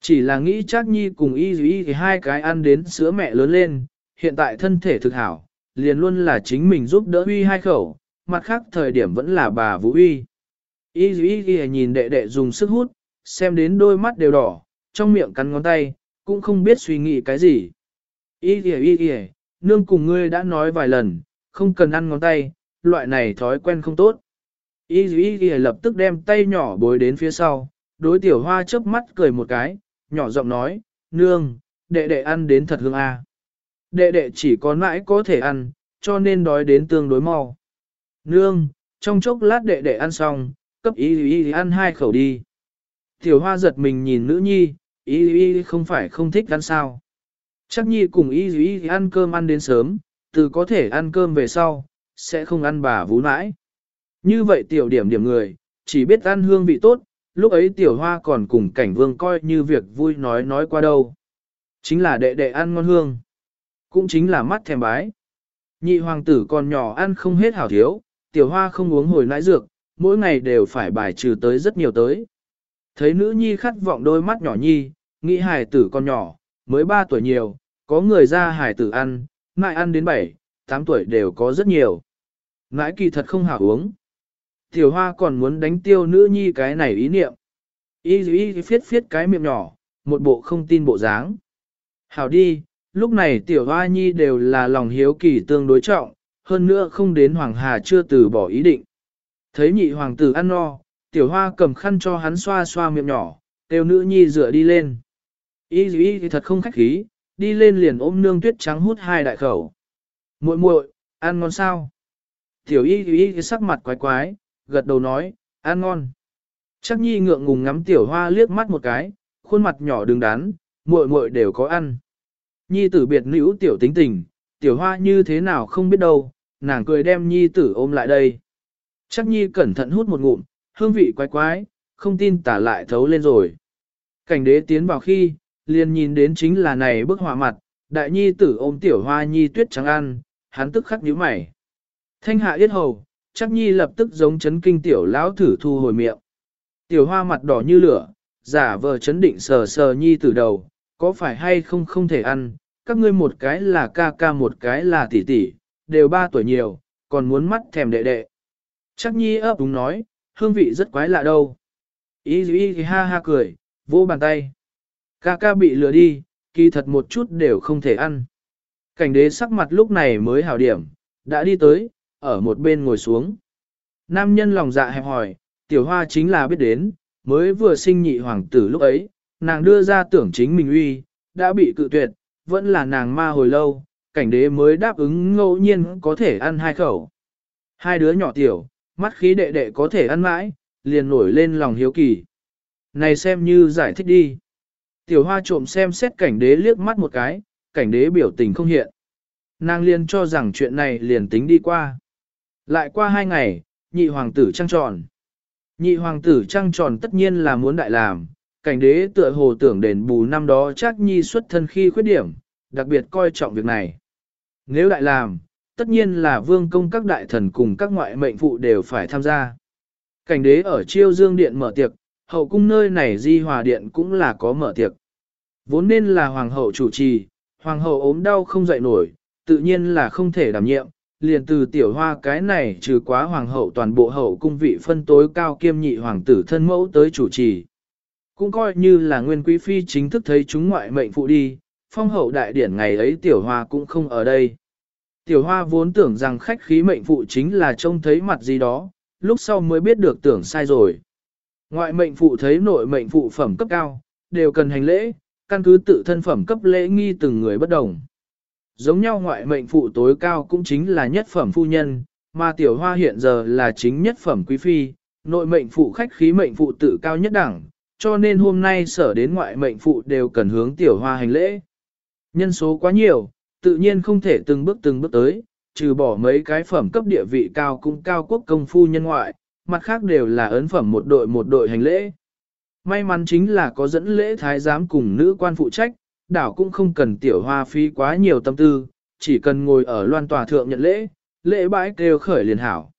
Chỉ là nghĩ chắc nhi cùng y y thì hai cái ăn đến sữa mẹ lớn lên, hiện tại thân thể thực hảo, liền luôn là chính mình giúp đỡ uy hai khẩu, mặt khác thời điểm vẫn là bà vũ uy. Y y y nhìn đệ đệ dùng sức hút, xem đến đôi mắt đều đỏ, trong miệng cắn ngón tay, cũng không biết suy nghĩ cái gì. Y y y y, nương cùng ngươi đã nói vài lần, không cần ăn ngón tay, loại này thói quen không tốt. Y y y lập tức đem tay nhỏ bối đến phía sau, đối tiểu hoa chớp mắt cười một cái, nhỏ giọng nói, nương, đệ đệ ăn đến thật hương a. Đệ đệ chỉ có mãi có thể ăn, cho nên đói đến tương đối mau. Nương, trong chốc lát đệ đệ ăn xong, cấp y y ăn hai khẩu đi. Tiểu hoa giật mình nhìn nữ nhi, y y không phải không thích ăn sao. Chắc nhi cùng y y ăn cơm ăn đến sớm, từ có thể ăn cơm về sau, sẽ không ăn bà vú nãi. Như vậy tiểu điểm điểm người, chỉ biết ăn hương vị tốt, lúc ấy tiểu hoa còn cùng cảnh vương coi như việc vui nói nói qua đâu. Chính là đệ đệ ăn ngon hương. Cũng chính là mắt thèm bái. Nhị hoàng tử còn nhỏ ăn không hết hảo thiếu, tiểu hoa không uống hồi nãi dược, mỗi ngày đều phải bài trừ tới rất nhiều tới. Thấy nữ nhi khát vọng đôi mắt nhỏ nhi, nghĩ hài tử con nhỏ, mới 3 tuổi nhiều, có người ra hải tử ăn, ngại ăn đến 7, 8 tuổi đều có rất nhiều. Ngãi kỳ thật không hảo uống. Tiểu hoa còn muốn đánh tiêu nữ nhi cái này ý niệm. Y y phiết phiết cái miệng nhỏ, một bộ không tin bộ dáng. Hảo đi, lúc này tiểu hoa nhi đều là lòng hiếu kỳ tương đối trọng, hơn nữa không đến hoàng hà chưa từ bỏ ý định. Thấy nhị hoàng tử ăn no, tiểu hoa cầm khăn cho hắn xoa xoa miệng nhỏ, tiêu nữ nhi dựa đi lên. Y y thật không khách khí, đi lên liền ôm nương tuyết trắng hút hai đại khẩu. muội muội, ăn ngon sao? Tiểu y y sắc mặt quái quái, gật đầu nói, ăn ngon. Chắc nhi ngượng ngùng ngắm tiểu hoa liếc mắt một cái, khuôn mặt nhỏ đứng đắn, muội muội đều có ăn. Nhi tử biệt nữ tiểu tính tình, tiểu hoa như thế nào không biết đâu, nàng cười đem nhi tử ôm lại đây. Chắc nhi cẩn thận hút một ngụm, hương vị quái quái, không tin tả lại thấu lên rồi. Cảnh đế tiến vào khi, liền nhìn đến chính là này bức họa mặt, đại nhi tử ôm tiểu hoa nhi tuyết trắng ăn, hắn tức khắc nhíu mày. Thanh hạ yết hầu, chắc nhi lập tức giống chấn kinh tiểu lão thử thu hồi miệng. Tiểu hoa mặt đỏ như lửa, giả vờ chấn định sờ sờ nhi tử đầu, có phải hay không không thể ăn, các ngươi một cái là ca ca một cái là tỷ tỷ, đều ba tuổi nhiều, còn muốn mắt thèm đệ đệ. Chắc nhi ấp đúng nói, hương vị rất quái lạ đâu. Ý ý thì ha ha cười, vô bàn tay. Ca ca bị lừa đi, kỳ thật một chút đều không thể ăn. Cảnh đế sắc mặt lúc này mới hảo điểm, đã đi tới, ở một bên ngồi xuống. Nam nhân lòng dạ hẹp hỏi, tiểu hoa chính là biết đến, mới vừa sinh nhị hoàng tử lúc ấy, nàng đưa ra tưởng chính mình uy, đã bị cự tuyệt, vẫn là nàng ma hồi lâu, cảnh đế mới đáp ứng ngẫu nhiên có thể ăn hai khẩu. Hai đứa nhỏ tiểu, mắt khí đệ đệ có thể ăn mãi, liền nổi lên lòng hiếu kỳ. Này xem như giải thích đi. Tiểu hoa trộm xem xét cảnh đế liếc mắt một cái, cảnh đế biểu tình không hiện. Nàng liền cho rằng chuyện này liền tính đi qua. Lại qua hai ngày, nhị hoàng tử trăng tròn. Nhị hoàng tử trăng tròn tất nhiên là muốn đại làm, cảnh đế tựa hồ tưởng đền bù năm đó chắc nhi xuất thân khi khuyết điểm, đặc biệt coi trọng việc này. Nếu đại làm, tất nhiên là vương công các đại thần cùng các ngoại mệnh phụ đều phải tham gia. Cảnh đế ở chiêu dương điện mở tiệc, hậu cung nơi này di hòa điện cũng là có mở tiệc. Vốn nên là hoàng hậu chủ trì, hoàng hậu ốm đau không dậy nổi, tự nhiên là không thể đảm nhiệm, liền từ tiểu hoa cái này trừ quá hoàng hậu toàn bộ hậu cung vị phân tối cao kiêm nhị hoàng tử thân mẫu tới chủ trì. Cũng coi như là nguyên quý phi chính thức thấy chúng ngoại mệnh phụ đi, phong hậu đại điển ngày ấy tiểu hoa cũng không ở đây. Tiểu hoa vốn tưởng rằng khách khí mệnh phụ chính là trông thấy mặt gì đó, lúc sau mới biết được tưởng sai rồi. Ngoại mệnh phụ thấy nội mệnh phụ phẩm cấp cao, đều cần hành lễ, căn cứ tự thân phẩm cấp lễ nghi từng người bất đồng. Giống nhau ngoại mệnh phụ tối cao cũng chính là nhất phẩm phu nhân, mà tiểu hoa hiện giờ là chính nhất phẩm quý phi, nội mệnh phụ khách khí mệnh phụ tự cao nhất đẳng, cho nên hôm nay sở đến ngoại mệnh phụ đều cần hướng tiểu hoa hành lễ. Nhân số quá nhiều, tự nhiên không thể từng bước từng bước tới, trừ bỏ mấy cái phẩm cấp địa vị cao cũng cao quốc công phu nhân ngoại, mặt khác đều là ấn phẩm một đội một đội hành lễ. May mắn chính là có dẫn lễ thái giám cùng nữ quan phụ trách, đảo cũng không cần tiểu hoa phí quá nhiều tâm tư, chỉ cần ngồi ở loan tòa thượng nhận lễ, lễ bãi kêu khởi liền hảo.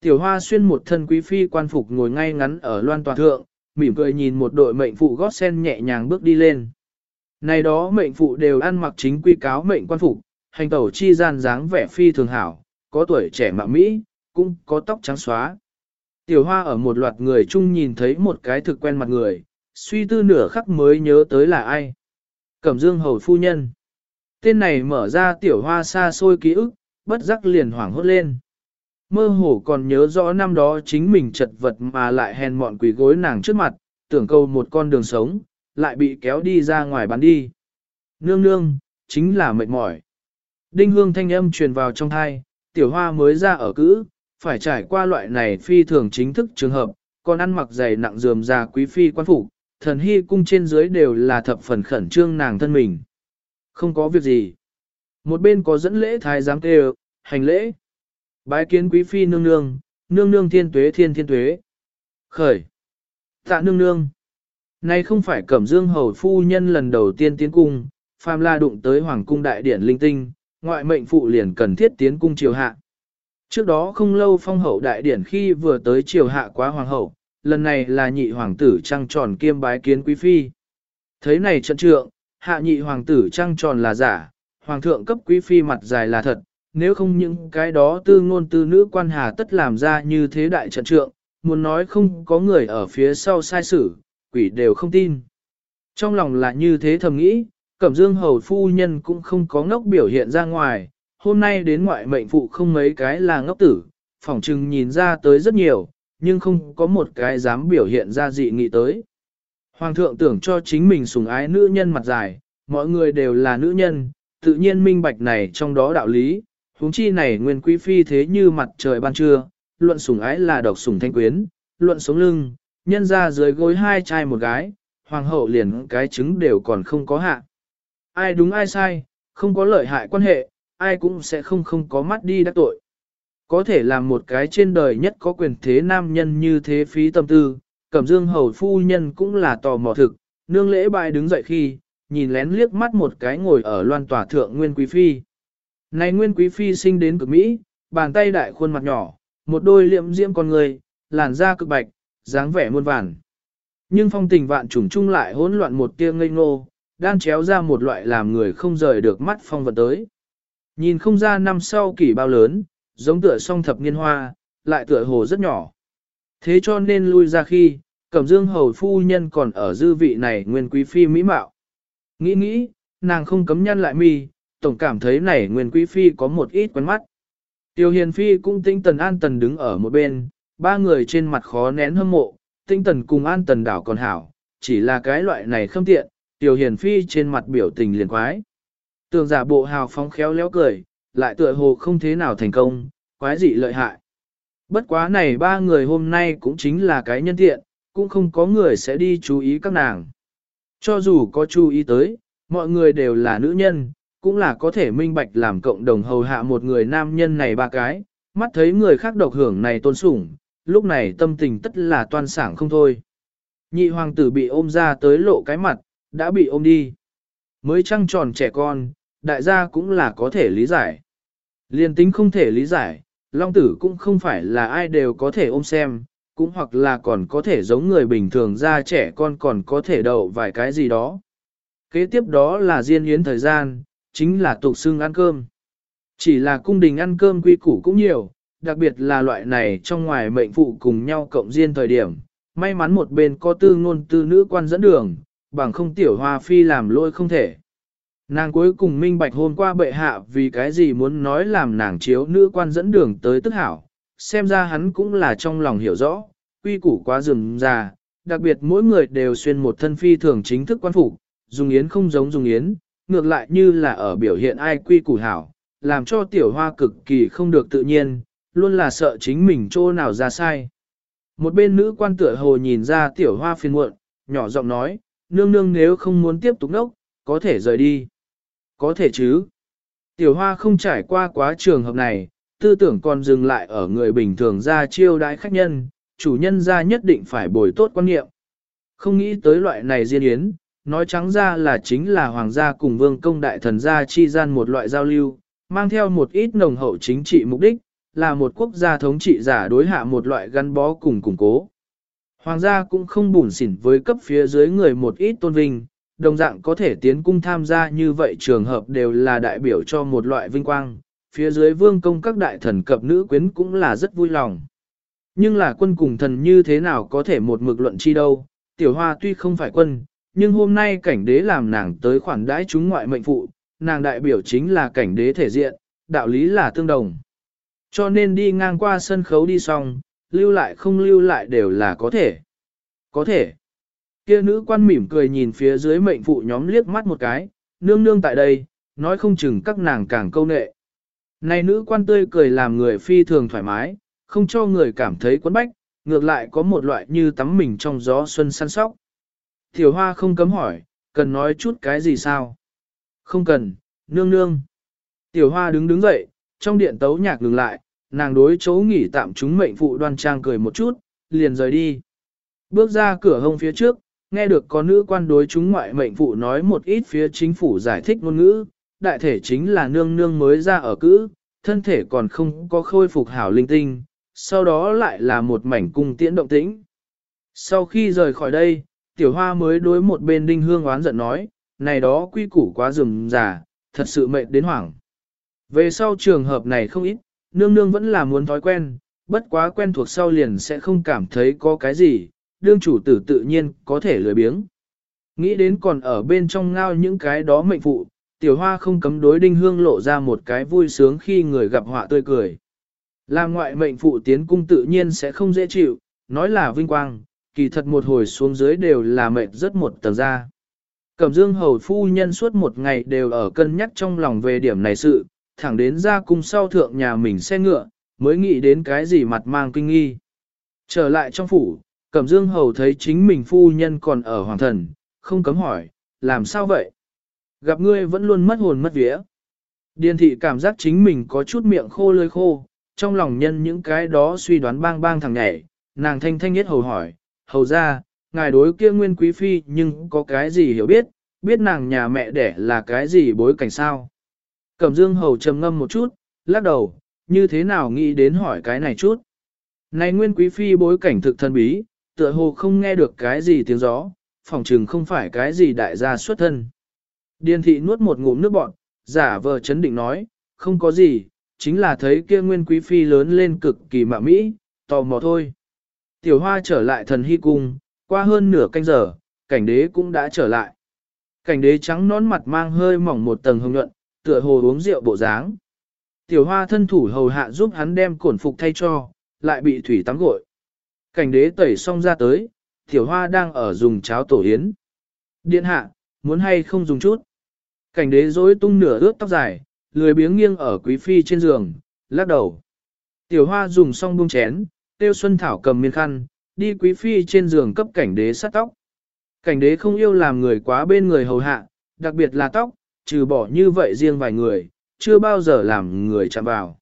Tiểu hoa xuyên một thân quý phi quan phục ngồi ngay ngắn ở loan tòa thượng, mỉm cười nhìn một đội mệnh phụ gót sen nhẹ nhàng bước đi lên. Này đó mệnh phụ đều ăn mặc chính quy cáo mệnh quan phục, hành tẩu chi gian dáng vẻ phi thường hảo, có tuổi trẻ mạ Mỹ, cũng có tóc trắng xóa. Tiểu hoa ở một loạt người chung nhìn thấy một cái thực quen mặt người, suy tư nửa khắc mới nhớ tới là ai. Cẩm dương hầu phu nhân. Tên này mở ra tiểu hoa xa xôi ký ức, bất giác liền hoảng hốt lên. Mơ hồ còn nhớ rõ năm đó chính mình chật vật mà lại hèn mọn quỷ gối nàng trước mặt, tưởng câu một con đường sống, lại bị kéo đi ra ngoài bán đi. Nương nương, chính là mệt mỏi. Đinh hương thanh âm truyền vào trong thai, tiểu hoa mới ra ở cữ, phải trải qua loại này phi thường chính thức trường hợp, còn ăn mặc dày nặng dườm già quý phi quan phủ, thần hy cung trên dưới đều là thập phần khẩn trương nàng thân mình. Không có việc gì. Một bên có dẫn lễ thái giám kêu, hành lễ. Bái kiến quý phi nương nương, nương nương thiên tuế thiên thiên tuế. Khởi. Tạ nương nương nay không phải cẩm dương hầu phu nhân lần đầu tiên tiến cung, phàm la đụng tới hoàng cung đại điển linh tinh, ngoại mệnh phụ liền cần thiết tiến cung triều hạ. Trước đó không lâu phong hậu đại điển khi vừa tới triều hạ quá hoàng hậu, lần này là nhị hoàng tử trăng tròn kiêm bái kiến quý phi. Thấy này trận trượng, hạ nhị hoàng tử trăng tròn là giả, hoàng thượng cấp quý phi mặt dài là thật, nếu không những cái đó tư ngôn tư nữ quan hà tất làm ra như thế đại trận trượng, muốn nói không có người ở phía sau sai sử, quỷ đều không tin. Trong lòng là như thế thầm nghĩ, Cẩm Dương hầu phu nhân cũng không có ngốc biểu hiện ra ngoài, hôm nay đến ngoại mệnh phụ không mấy cái là ngốc tử, phỏng chừng nhìn ra tới rất nhiều, nhưng không có một cái dám biểu hiện ra dị nghị tới. Hoàng thượng tưởng cho chính mình sủng ái nữ nhân mặt dài, mọi người đều là nữ nhân, tự nhiên minh bạch này trong đó đạo lý, huống chi này nguyên quý phi thế như mặt trời ban trưa, luận sủng ái là độc sủng thanh quyến, luận sống lưng, nhân ra dưới gối hai trai một gái, hoàng hậu liền cái trứng đều còn không có hạ. Ai đúng ai sai, không có lợi hại quan hệ, ai cũng sẽ không không có mắt đi đắc tội. Có thể làm một cái trên đời nhất có quyền thế nam nhân như thế phí tâm tư, cẩm dương hầu phu nhân cũng là tò mò thực, nương lễ bại đứng dậy khi, nhìn lén liếc mắt một cái ngồi ở loan tòa thượng nguyên quý phi. Này nguyên quý phi sinh đến cực Mỹ, bàn tay đại khuôn mặt nhỏ, một đôi liệm diễm con người, làn da cực bạch, dáng vẻ muôn vàn. Nhưng phong tình vạn trùng chung lại hỗn loạn một tia ngây ngô, đang chéo ra một loại làm người không rời được mắt phong vật tới. Nhìn không ra năm sau kỷ bao lớn, giống tựa song thập niên hoa, lại tựa hồ rất nhỏ. Thế cho nên lui ra khi, Cẩm Dương hầu phu nhân còn ở dư vị này nguyên quý phi mỹ mạo. Nghĩ nghĩ, nàng không cấm nhăn lại mi, tổng cảm thấy này nguyên quý phi có một ít quen mắt. Tiêu hiền phi cũng tinh tần an tần đứng ở một bên, ba người trên mặt khó nén hâm mộ, tinh tần cùng an tần đảo còn hảo, chỉ là cái loại này không tiện, Tiểu hiền phi trên mặt biểu tình liền quái. Tường giả bộ hào phóng khéo léo cười, lại tựa hồ không thế nào thành công, quái dị lợi hại. Bất quá này ba người hôm nay cũng chính là cái nhân tiện, cũng không có người sẽ đi chú ý các nàng. Cho dù có chú ý tới, mọi người đều là nữ nhân, cũng là có thể minh bạch làm cộng đồng hầu hạ một người nam nhân này ba cái, mắt thấy người khác độc hưởng này tôn sủng, lúc này tâm tình tất là toan sảng không thôi. Nhị hoàng tử bị ôm ra tới lộ cái mặt, đã bị ôm đi. Mới trăng tròn trẻ con, đại gia cũng là có thể lý giải. Liên tính không thể lý giải, Long tử cũng không phải là ai đều có thể ôm xem, cũng hoặc là còn có thể giống người bình thường ra trẻ con còn có thể đậu vài cái gì đó. Kế tiếp đó là diên yến thời gian, chính là tục xưng ăn cơm. Chỉ là cung đình ăn cơm quy củ cũng nhiều, đặc biệt là loại này trong ngoài mệnh phụ cùng nhau cộng riêng thời điểm. May mắn một bên có tư ngôn tư nữ quan dẫn đường, bằng không tiểu hoa phi làm lôi không thể. Nàng cuối cùng minh bạch hôm qua bệ hạ vì cái gì muốn nói làm nàng chiếu nữ quan dẫn đường tới tức hảo, xem ra hắn cũng là trong lòng hiểu rõ, quy củ quá rườm già, đặc biệt mỗi người đều xuyên một thân phi thường chính thức quan phục, dùng yến không giống dùng yến, ngược lại như là ở biểu hiện ai quy củ hảo, làm cho tiểu hoa cực kỳ không được tự nhiên, luôn là sợ chính mình chỗ nào ra sai. Một bên nữ quan tựa hồ nhìn ra tiểu hoa phiền muộn, nhỏ giọng nói, nương nương nếu không muốn tiếp tục nốc, có thể rời đi. Có thể chứ. Tiểu hoa không trải qua quá trường hợp này, tư tưởng còn dừng lại ở người bình thường ra chiêu đãi khách nhân, chủ nhân ra nhất định phải bồi tốt quan niệm. Không nghĩ tới loại này diên yến, nói trắng ra là chính là hoàng gia cùng vương công đại thần gia chi gian một loại giao lưu, mang theo một ít nồng hậu chính trị mục đích, là một quốc gia thống trị giả đối hạ một loại gắn bó cùng củng cố. Hoàng gia cũng không bùn xỉn với cấp phía dưới người một ít tôn vinh, đồng dạng có thể tiến cung tham gia như vậy trường hợp đều là đại biểu cho một loại vinh quang, phía dưới vương công các đại thần cập nữ quyến cũng là rất vui lòng. Nhưng là quân cùng thần như thế nào có thể một mực luận chi đâu, tiểu hoa tuy không phải quân, nhưng hôm nay cảnh đế làm nàng tới khoản đãi chúng ngoại mệnh phụ, nàng đại biểu chính là cảnh đế thể diện, đạo lý là tương đồng. Cho nên đi ngang qua sân khấu đi xong, lưu lại không lưu lại đều là có thể. Có thể. Kia nữ quan mỉm cười nhìn phía dưới mệnh phụ nhóm liếc mắt một cái, nương nương tại đây, nói không chừng các nàng càng câu nệ. Này nữ quan tươi cười làm người phi thường thoải mái, không cho người cảm thấy quấn bách, ngược lại có một loại như tắm mình trong gió xuân săn sóc. Tiểu hoa không cấm hỏi, cần nói chút cái gì sao? Không cần, nương nương. Tiểu hoa đứng đứng dậy, trong điện tấu nhạc ngừng lại, nàng đối chỗ nghỉ tạm chúng mệnh phụ đoan trang cười một chút, liền rời đi. Bước ra cửa hông phía trước, nghe được có nữ quan đối chúng ngoại mệnh phụ nói một ít phía chính phủ giải thích ngôn ngữ, đại thể chính là nương nương mới ra ở cữ, thân thể còn không có khôi phục hảo linh tinh, sau đó lại là một mảnh cung tiễn động tĩnh. Sau khi rời khỏi đây, tiểu hoa mới đối một bên đinh hương oán giận nói, này đó quy củ quá rườm rà, thật sự mệt đến hoảng. Về sau trường hợp này không ít, nương nương vẫn là muốn thói quen, bất quá quen thuộc sau liền sẽ không cảm thấy có cái gì, đương chủ tử tự nhiên có thể lười biếng. Nghĩ đến còn ở bên trong ngao những cái đó mệnh phụ, tiểu hoa không cấm đối đinh hương lộ ra một cái vui sướng khi người gặp họa tươi cười. Làm ngoại mệnh phụ tiến cung tự nhiên sẽ không dễ chịu, nói là vinh quang, kỳ thật một hồi xuống dưới đều là mệnh rất một tầng ra. Cẩm dương hầu phu nhân suốt một ngày đều ở cân nhắc trong lòng về điểm này sự, thẳng đến ra cung sau thượng nhà mình xe ngựa, mới nghĩ đến cái gì mặt mang kinh nghi. Trở lại trong phủ, Cẩm dương hầu thấy chính mình phu nhân còn ở hoàng thần, không cấm hỏi, làm sao vậy? Gặp ngươi vẫn luôn mất hồn mất vía. Điền thị cảm giác chính mình có chút miệng khô lơi khô, trong lòng nhân những cái đó suy đoán bang bang thằng nhảy, nàng thanh thanh nhất hầu hỏi, hầu ra, ngài đối kia nguyên quý phi nhưng có cái gì hiểu biết, biết nàng nhà mẹ đẻ là cái gì bối cảnh sao. Cẩm dương hầu trầm ngâm một chút, lắc đầu, như thế nào nghĩ đến hỏi cái này chút. Này nguyên quý phi bối cảnh thực thân bí, tựa hồ không nghe được cái gì tiếng gió, phòng trừng không phải cái gì đại gia xuất thân. Điền thị nuốt một ngụm nước bọn, giả vờ chấn định nói, không có gì, chính là thấy kia nguyên quý phi lớn lên cực kỳ mạ mỹ, tò mò thôi. Tiểu hoa trở lại thần hy cung, qua hơn nửa canh giờ, cảnh đế cũng đã trở lại. Cảnh đế trắng nón mặt mang hơi mỏng một tầng hồng nhuận, tựa hồ uống rượu bộ dáng. Tiểu hoa thân thủ hầu hạ giúp hắn đem cổn phục thay cho, lại bị thủy tắm gội. Cảnh đế tẩy xong ra tới, tiểu hoa đang ở dùng cháo tổ yến. Điện hạ, muốn hay không dùng chút. Cảnh đế rối tung nửa ướt tóc dài, lười biếng nghiêng ở quý phi trên giường, lắc đầu. Tiểu hoa dùng xong buông chén, tiêu xuân thảo cầm miên khăn, đi quý phi trên giường cấp cảnh đế sát tóc. Cảnh đế không yêu làm người quá bên người hầu hạ, đặc biệt là tóc, trừ bỏ như vậy riêng vài người, chưa bao giờ làm người chạm vào.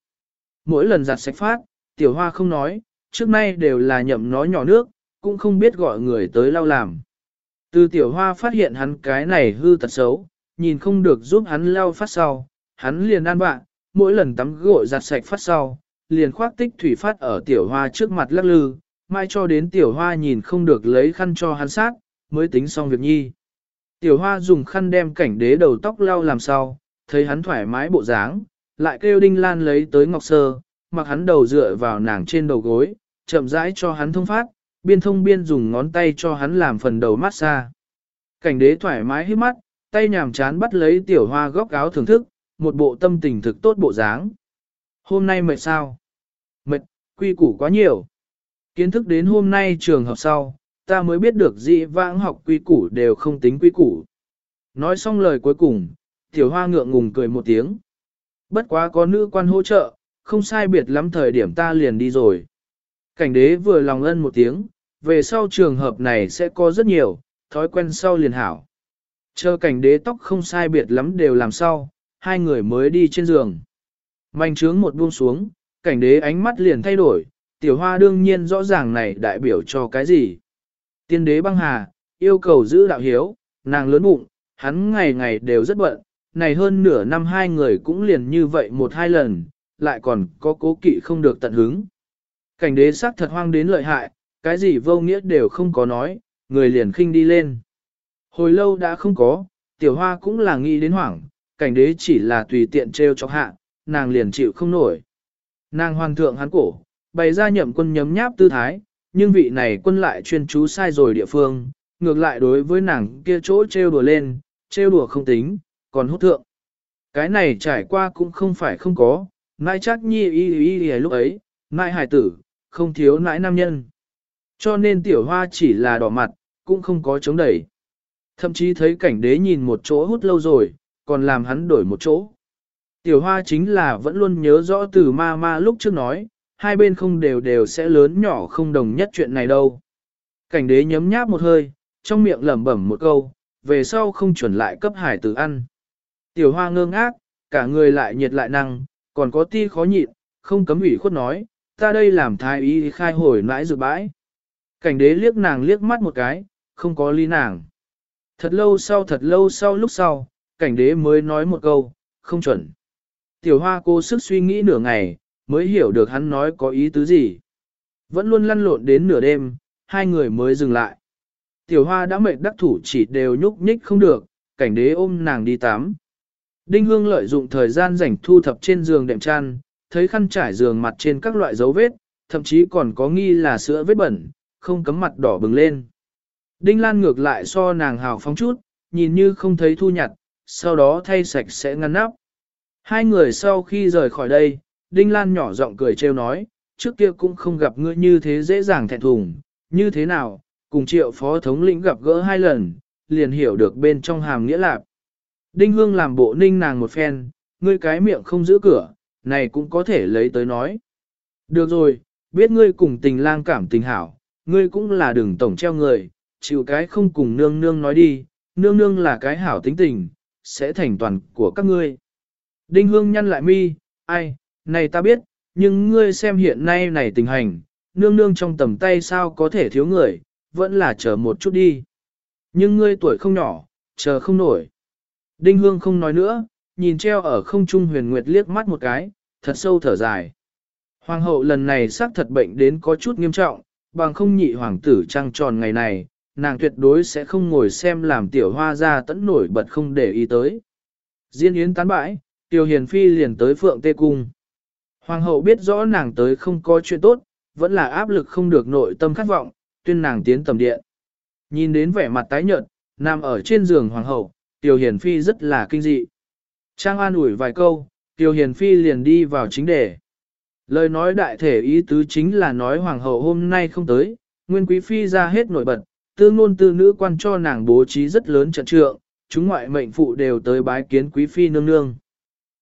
Mỗi lần giặt sạch phát, tiểu hoa không nói, trước nay đều là nhậm nói nhỏ nước, cũng không biết gọi người tới lau làm. Từ tiểu hoa phát hiện hắn cái này hư tật xấu, nhìn không được giúp hắn lau phát sau, hắn liền ăn bạn, mỗi lần tắm gội giặt sạch phát sau, liền khoác tích thủy phát ở tiểu hoa trước mặt lắc lư, mai cho đến tiểu hoa nhìn không được lấy khăn cho hắn sát, mới tính xong việc nhi. Tiểu hoa dùng khăn đem cảnh đế đầu tóc lau làm sao, thấy hắn thoải mái bộ dáng, lại kêu đinh lan lấy tới ngọc sơ, mặc hắn đầu dựa vào nàng trên đầu gối, chậm rãi cho hắn thông phát, biên thông biên dùng ngón tay cho hắn làm phần đầu massage. Cảnh đế thoải mái hít mắt, tay nhàm chán bắt lấy tiểu hoa góc áo thưởng thức, một bộ tâm tình thực tốt bộ dáng. Hôm nay mệt sao? Mệt, quy củ quá nhiều. Kiến thức đến hôm nay trường hợp sau, ta mới biết được dị vãng học quy củ đều không tính quy củ. Nói xong lời cuối cùng, tiểu hoa ngượng ngùng cười một tiếng. Bất quá có nữ quan hỗ trợ, không sai biệt lắm thời điểm ta liền đi rồi. Cảnh đế vừa lòng ân một tiếng, về sau trường hợp này sẽ có rất nhiều, thói quen sau liền hảo. Chờ cảnh đế tóc không sai biệt lắm đều làm sau, hai người mới đi trên giường. Manh trướng một buông xuống, cảnh đế ánh mắt liền thay đổi, tiểu hoa đương nhiên rõ ràng này đại biểu cho cái gì. Tiên đế băng hà, yêu cầu giữ đạo hiếu, nàng lớn bụng, hắn ngày ngày đều rất bận, này hơn nửa năm hai người cũng liền như vậy một hai lần, lại còn có cố kỵ không được tận hứng. Cảnh đế sắc thật hoang đến lợi hại, cái gì vô nghĩa đều không có nói, người liền khinh đi lên. Hồi lâu đã không có, tiểu hoa cũng là nghĩ đến hoảng, cảnh đế chỉ là tùy tiện treo cho hạ, nàng liền chịu không nổi. Nàng hoàng thượng hắn cổ, bày ra nhậm quân nhấm nháp tư thái, nhưng vị này quân lại chuyên chú sai rồi địa phương, ngược lại đối với nàng kia chỗ trêu đùa lên, trêu đùa không tính, còn hút thượng. Cái này trải qua cũng không phải không có, nãi chắc nhi y y y lúc ấy, nãi hải tử, không thiếu nãi nam nhân. Cho nên tiểu hoa chỉ là đỏ mặt, cũng không có chống đẩy. Thậm chí thấy cảnh đế nhìn một chỗ hút lâu rồi, còn làm hắn đổi một chỗ. Tiểu hoa chính là vẫn luôn nhớ rõ từ ma ma lúc trước nói, hai bên không đều đều sẽ lớn nhỏ không đồng nhất chuyện này đâu. Cảnh đế nhấm nháp một hơi, trong miệng lẩm bẩm một câu, về sau không chuẩn lại cấp hải tử ăn. Tiểu hoa ngơ ngác, cả người lại nhiệt lại năng, còn có ti khó nhịn, không cấm ủy khuất nói, ta đây làm thái y khai hồi nãi dự bãi. Cảnh đế liếc nàng liếc mắt một cái, không có ly nàng. Thật lâu sau thật lâu sau lúc sau, cảnh đế mới nói một câu, không chuẩn. Tiểu hoa cô sức suy nghĩ nửa ngày, mới hiểu được hắn nói có ý tứ gì. Vẫn luôn lăn lộn đến nửa đêm, hai người mới dừng lại. Tiểu hoa đã mệt đắc thủ chỉ đều nhúc nhích không được, cảnh đế ôm nàng đi tắm. Đinh Hương lợi dụng thời gian rảnh thu thập trên giường đệm chăn, thấy khăn trải giường mặt trên các loại dấu vết, thậm chí còn có nghi là sữa vết bẩn, không cấm mặt đỏ bừng lên. Đinh Lan ngược lại so nàng hào phóng chút, nhìn như không thấy thu nhặt, sau đó thay sạch sẽ ngăn nắp. Hai người sau khi rời khỏi đây, Đinh Lan nhỏ giọng cười trêu nói, trước kia cũng không gặp ngươi như thế dễ dàng thẹn thùng, như thế nào, cùng triệu phó thống lĩnh gặp gỡ hai lần, liền hiểu được bên trong hàm nghĩa lạc. Đinh Hương làm bộ ninh nàng một phen, ngươi cái miệng không giữ cửa, này cũng có thể lấy tới nói. Được rồi, biết ngươi cùng tình lang cảm tình hảo, ngươi cũng là đừng tổng treo người, chịu cái không cùng nương nương nói đi, nương nương là cái hảo tính tình, sẽ thành toàn của các ngươi. Đinh Hương nhăn lại mi, ai, này ta biết, nhưng ngươi xem hiện nay này tình hành, nương nương trong tầm tay sao có thể thiếu người, vẫn là chờ một chút đi. Nhưng ngươi tuổi không nhỏ, chờ không nổi. Đinh Hương không nói nữa, nhìn treo ở không trung huyền nguyệt liếc mắt một cái, thật sâu thở dài. Hoàng hậu lần này xác thật bệnh đến có chút nghiêm trọng, bằng không nhị hoàng tử trăng tròn ngày này, nàng tuyệt đối sẽ không ngồi xem làm tiểu hoa ra tẫn nổi bật không để ý tới. Diên yến tán bãi, tiểu hiền phi liền tới phượng tê cung. Hoàng hậu biết rõ nàng tới không có chuyện tốt, vẫn là áp lực không được nội tâm khát vọng, tuyên nàng tiến tầm điện. Nhìn đến vẻ mặt tái nhợt, nằm ở trên giường hoàng hậu, tiểu hiền phi rất là kinh dị. Trang an ủi vài câu, tiểu hiền phi liền đi vào chính đề. Lời nói đại thể ý tứ chính là nói hoàng hậu hôm nay không tới, nguyên quý phi ra hết nổi bật, tư ngôn tư nữ quan cho nàng bố trí rất lớn trận trượng, chúng ngoại mệnh phụ đều tới bái kiến quý phi nương nương.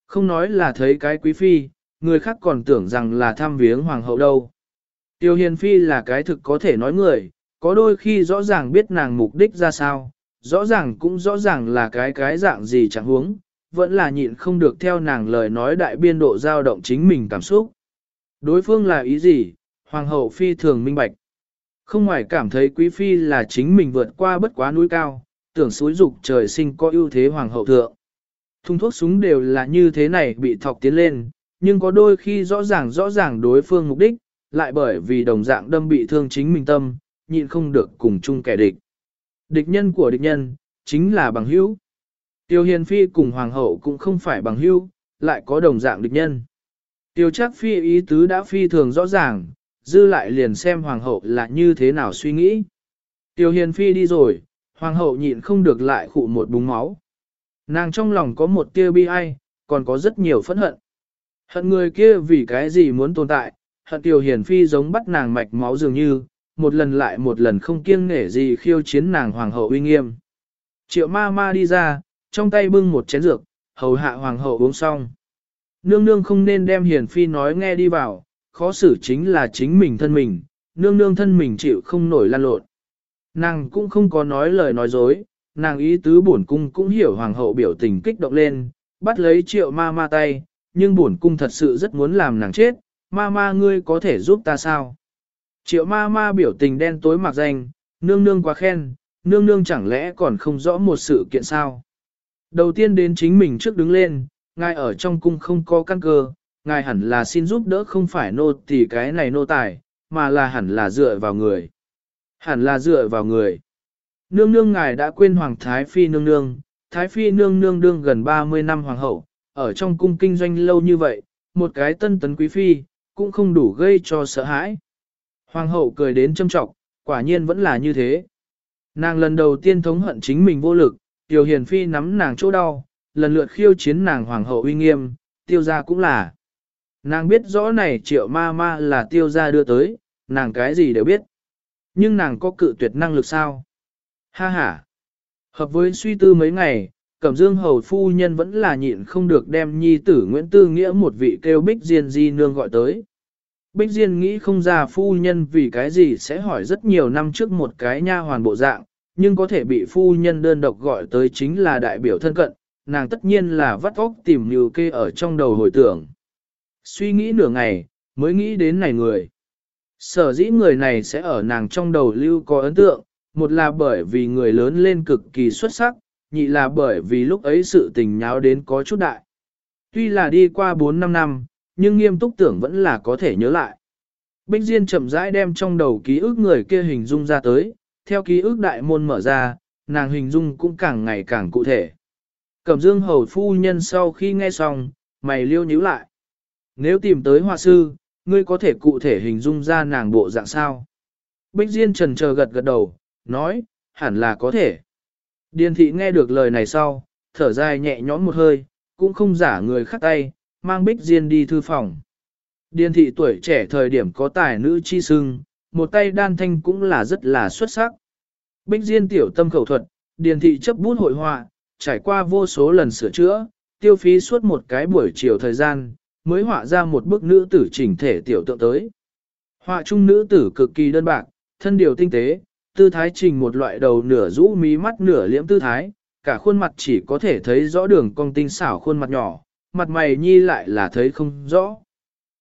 Không nói là thấy cái quý phi, người khác còn tưởng rằng là thăm viếng hoàng hậu đâu. Tiêu hiền phi là cái thực có thể nói người, có đôi khi rõ ràng biết nàng mục đích ra sao, rõ ràng cũng rõ ràng là cái cái dạng gì chẳng huống, vẫn là nhịn không được theo nàng lời nói đại biên độ dao động chính mình cảm xúc. Đối phương là ý gì, hoàng hậu phi thường minh bạch. Không ngoài cảm thấy quý phi là chính mình vượt qua bất quá núi cao, tưởng suối dục trời sinh có ưu thế hoàng hậu thượng. Thung thuốc súng đều là như thế này bị thọc tiến lên, nhưng có đôi khi rõ ràng rõ ràng đối phương mục đích, lại bởi vì đồng dạng đâm bị thương chính mình tâm, nhịn không được cùng chung kẻ địch. Địch nhân của địch nhân, chính là bằng hữu. Tiêu Hiền Phi cùng Hoàng hậu cũng không phải bằng hữu, lại có đồng dạng địch nhân. Tiêu Trác Phi ý tứ đã phi thường rõ ràng, dư lại liền xem Hoàng hậu là như thế nào suy nghĩ. Tiêu Hiền Phi đi rồi, Hoàng hậu nhịn không được lại khụ một búng máu. Nàng trong lòng có một tia bi ai, còn có rất nhiều phẫn hận. Hận người kia vì cái gì muốn tồn tại, hận tiểu hiển Phi giống bắt nàng mạch máu dường như, một lần lại một lần không kiêng nể gì khiêu chiến nàng hoàng hậu uy nghiêm. Triệu ma ma đi ra, trong tay bưng một chén dược, hầu hạ hoàng hậu uống xong. Nương nương không nên đem hiển phi nói nghe đi vào, khó xử chính là chính mình thân mình, nương nương thân mình chịu không nổi lan lộn. Nàng cũng không có nói lời nói dối, nàng ý tứ bổn cung cũng hiểu hoàng hậu biểu tình kích động lên, bắt lấy triệu ma ma tay, nhưng bổn cung thật sự rất muốn làm nàng chết, ma ma ngươi có thể giúp ta sao? Triệu ma ma biểu tình đen tối mặc danh, nương nương quá khen, nương nương chẳng lẽ còn không rõ một sự kiện sao. Đầu tiên đến chính mình trước đứng lên, ngài ở trong cung không có căn cơ, ngài hẳn là xin giúp đỡ không phải nô tỳ cái này nô tài, mà là hẳn là dựa vào người. Hẳn là dựa vào người. Nương nương ngài đã quên Hoàng Thái Phi nương nương, Thái Phi nương nương đương gần 30 năm Hoàng hậu, ở trong cung kinh doanh lâu như vậy, một cái tân tấn quý phi, cũng không đủ gây cho sợ hãi. Hoàng hậu cười đến châm trọng, quả nhiên vẫn là như thế. Nàng lần đầu tiên thống hận chính mình vô lực, Tiểu Hiền Phi nắm nàng chỗ đau, lần lượt khiêu chiến nàng hoàng hậu uy nghiêm, tiêu gia cũng là. Nàng biết rõ này triệu ma ma là tiêu gia đưa tới, nàng cái gì đều biết. Nhưng nàng có cự tuyệt năng lực sao? Ha ha! Hợp với suy tư mấy ngày, Cẩm Dương Hầu Phu Nhân vẫn là nhịn không được đem nhi tử Nguyễn Tư Nghĩa một vị kêu bích diên di nương gọi tới. Bích Diên nghĩ không ra phu nhân vì cái gì sẽ hỏi rất nhiều năm trước một cái nha hoàn bộ dạng, nhưng có thể bị phu nhân đơn độc gọi tới chính là đại biểu thân cận, nàng tất nhiên là vắt óc tìm nhiều kê ở trong đầu hồi tưởng. Suy nghĩ nửa ngày, mới nghĩ đến này người. Sở dĩ người này sẽ ở nàng trong đầu lưu có ấn tượng, một là bởi vì người lớn lên cực kỳ xuất sắc, nhị là bởi vì lúc ấy sự tình nháo đến có chút đại. Tuy là đi qua 4-5 năm, nhưng nghiêm túc tưởng vẫn là có thể nhớ lại. Bích Diên chậm rãi đem trong đầu ký ức người kia hình dung ra tới, theo ký ức đại môn mở ra, nàng hình dung cũng càng ngày càng cụ thể. Cẩm dương hầu phu nhân sau khi nghe xong, mày liêu nhíu lại. Nếu tìm tới họa sư, ngươi có thể cụ thể hình dung ra nàng bộ dạng sao? Bích Diên trần chờ gật gật đầu, nói, hẳn là có thể. Điền thị nghe được lời này sau, thở dài nhẹ nhõm một hơi, cũng không giả người khác tay, mang Bích Diên đi thư phòng. Điền thị tuổi trẻ thời điểm có tài nữ chi sưng, một tay đan thanh cũng là rất là xuất sắc. Bích Diên tiểu tâm khẩu thuật, điền thị chấp bút hội họa, trải qua vô số lần sửa chữa, tiêu phí suốt một cái buổi chiều thời gian, mới họa ra một bức nữ tử chỉnh thể tiểu tượng tới. Họa chung nữ tử cực kỳ đơn bạc, thân điều tinh tế, tư thái trình một loại đầu nửa rũ mí mắt nửa liễm tư thái, cả khuôn mặt chỉ có thể thấy rõ đường cong tinh xảo khuôn mặt nhỏ, mặt mày nhi lại là thấy không rõ.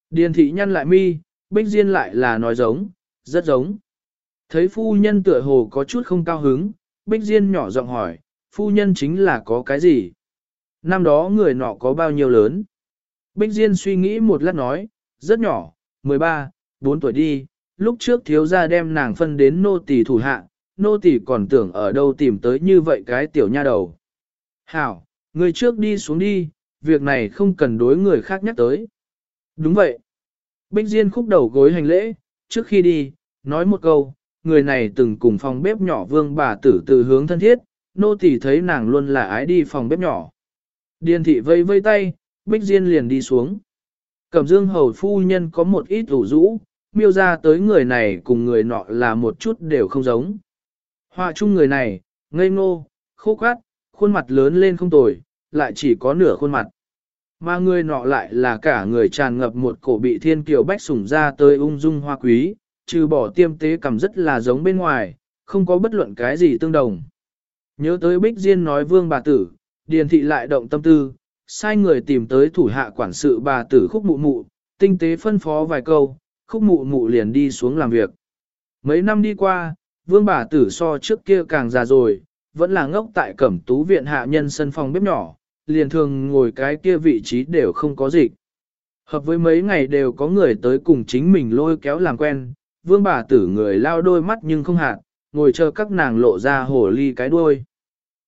Điền thị nhăn lại mi, bích diên lại là nói giống, rất giống. Thấy phu nhân tựa hồ có chút không cao hứng, bích diên nhỏ giọng hỏi, phu nhân chính là có cái gì? Năm đó người nọ có bao nhiêu lớn? Bích diên suy nghĩ một lát nói, rất nhỏ, 13, 4 tuổi đi, lúc trước thiếu gia đem nàng phân đến nô tỳ thủ hạ, nô tỳ còn tưởng ở đâu tìm tới như vậy cái tiểu nha đầu. Hảo, người trước đi xuống đi, việc này không cần đối người khác nhắc tới. Đúng vậy. Bích Diên khúc đầu gối hành lễ, trước khi đi, nói một câu, người này từng cùng phòng bếp nhỏ vương bà tử từ hướng thân thiết, nô tỳ thấy nàng luôn là ái đi phòng bếp nhỏ. Điền thị vây vây tay, Bích Diên liền đi xuống. Cẩm dương hầu phu nhân có một ít ủ rũ, miêu ra tới người này cùng người nọ là một chút đều không giống. Họa chung người này, ngây ngô, khô cát, khuôn mặt lớn lên không tồi, lại chỉ có nửa khuôn mặt. Mà người nọ lại là cả người tràn ngập một cổ bị thiên kiều bách sủng ra tới ung dung hoa quý, trừ bỏ tiêm tế cầm rất là giống bên ngoài, không có bất luận cái gì tương đồng. Nhớ tới Bích Diên nói vương bà tử, điền thị lại động tâm tư, sai người tìm tới thủ hạ quản sự bà tử khúc mụ mụ, tinh tế phân phó vài câu, khúc mụ mụ liền đi xuống làm việc. Mấy năm đi qua, vương bà tử so trước kia càng già rồi, vẫn là ngốc tại cẩm tú viện hạ nhân sân phòng bếp nhỏ, liền thường ngồi cái kia vị trí đều không có dịch. Hợp với mấy ngày đều có người tới cùng chính mình lôi kéo làm quen, vương bà tử người lao đôi mắt nhưng không hạt, ngồi chờ các nàng lộ ra hổ ly cái đuôi.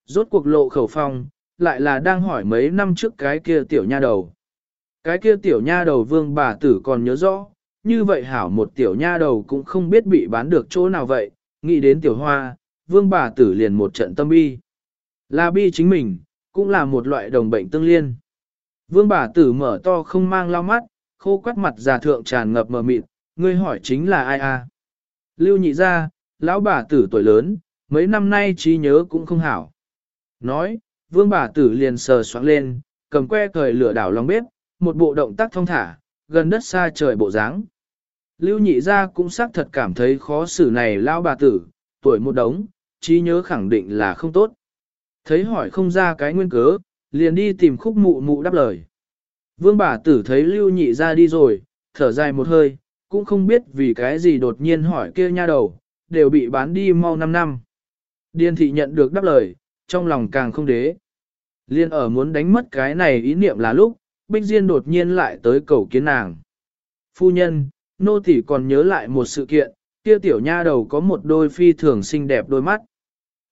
Rốt cuộc lộ khẩu phong, lại là đang hỏi mấy năm trước cái kia tiểu nha đầu. Cái kia tiểu nha đầu vương bà tử còn nhớ rõ, như vậy hảo một tiểu nha đầu cũng không biết bị bán được chỗ nào vậy, nghĩ đến tiểu hoa, vương bà tử liền một trận tâm bi. Là bi chính mình, cũng là một loại đồng bệnh tương liên. Vương bà tử mở to không mang lao mắt, khô quắt mặt già thượng tràn ngập mờ mịt, ngươi hỏi chính là ai à? Lưu nhị ra, lão bà tử tuổi lớn, mấy năm nay trí nhớ cũng không hảo. Nói, vương bà tử liền sờ soáng lên, cầm que cởi lửa đảo lòng bếp, một bộ động tác thông thả, gần đất xa trời bộ dáng. Lưu nhị ra cũng xác thật cảm thấy khó xử này lão bà tử, tuổi một đống, trí nhớ khẳng định là không tốt. Thấy hỏi không ra cái nguyên cớ, liền đi tìm khúc mụ mụ đáp lời. Vương bà tử thấy lưu nhị ra đi rồi, thở dài một hơi, cũng không biết vì cái gì đột nhiên hỏi kia nha đầu, đều bị bán đi mau 5 năm. Điên thị nhận được đáp lời, trong lòng càng không đế. Liên ở muốn đánh mất cái này ý niệm là lúc, Bích Diên đột nhiên lại tới cầu kiến nàng. Phu nhân, nô tỷ còn nhớ lại một sự kiện, kia tiểu nha đầu có một đôi phi thường xinh đẹp đôi mắt.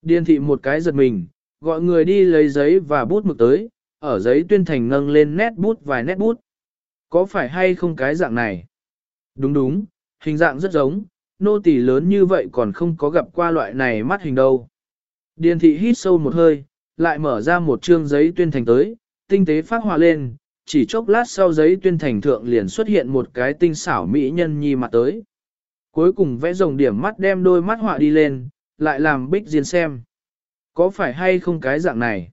Điền thị một cái giật mình, gọi người đi lấy giấy và bút mực tới, ở giấy tuyên thành nâng lên nét bút vài nét bút. Có phải hay không cái dạng này? Đúng đúng, hình dạng rất giống, nô tỷ lớn như vậy còn không có gặp qua loại này mắt hình đâu. Điền thị hít sâu một hơi, lại mở ra một chương giấy tuyên thành tới, tinh tế phát họa lên, chỉ chốc lát sau giấy tuyên thành thượng liền xuất hiện một cái tinh xảo mỹ nhân nhi mặt tới. Cuối cùng vẽ rồng điểm mắt đem đôi mắt họa đi lên, lại làm bích diên xem. Có phải hay không cái dạng này?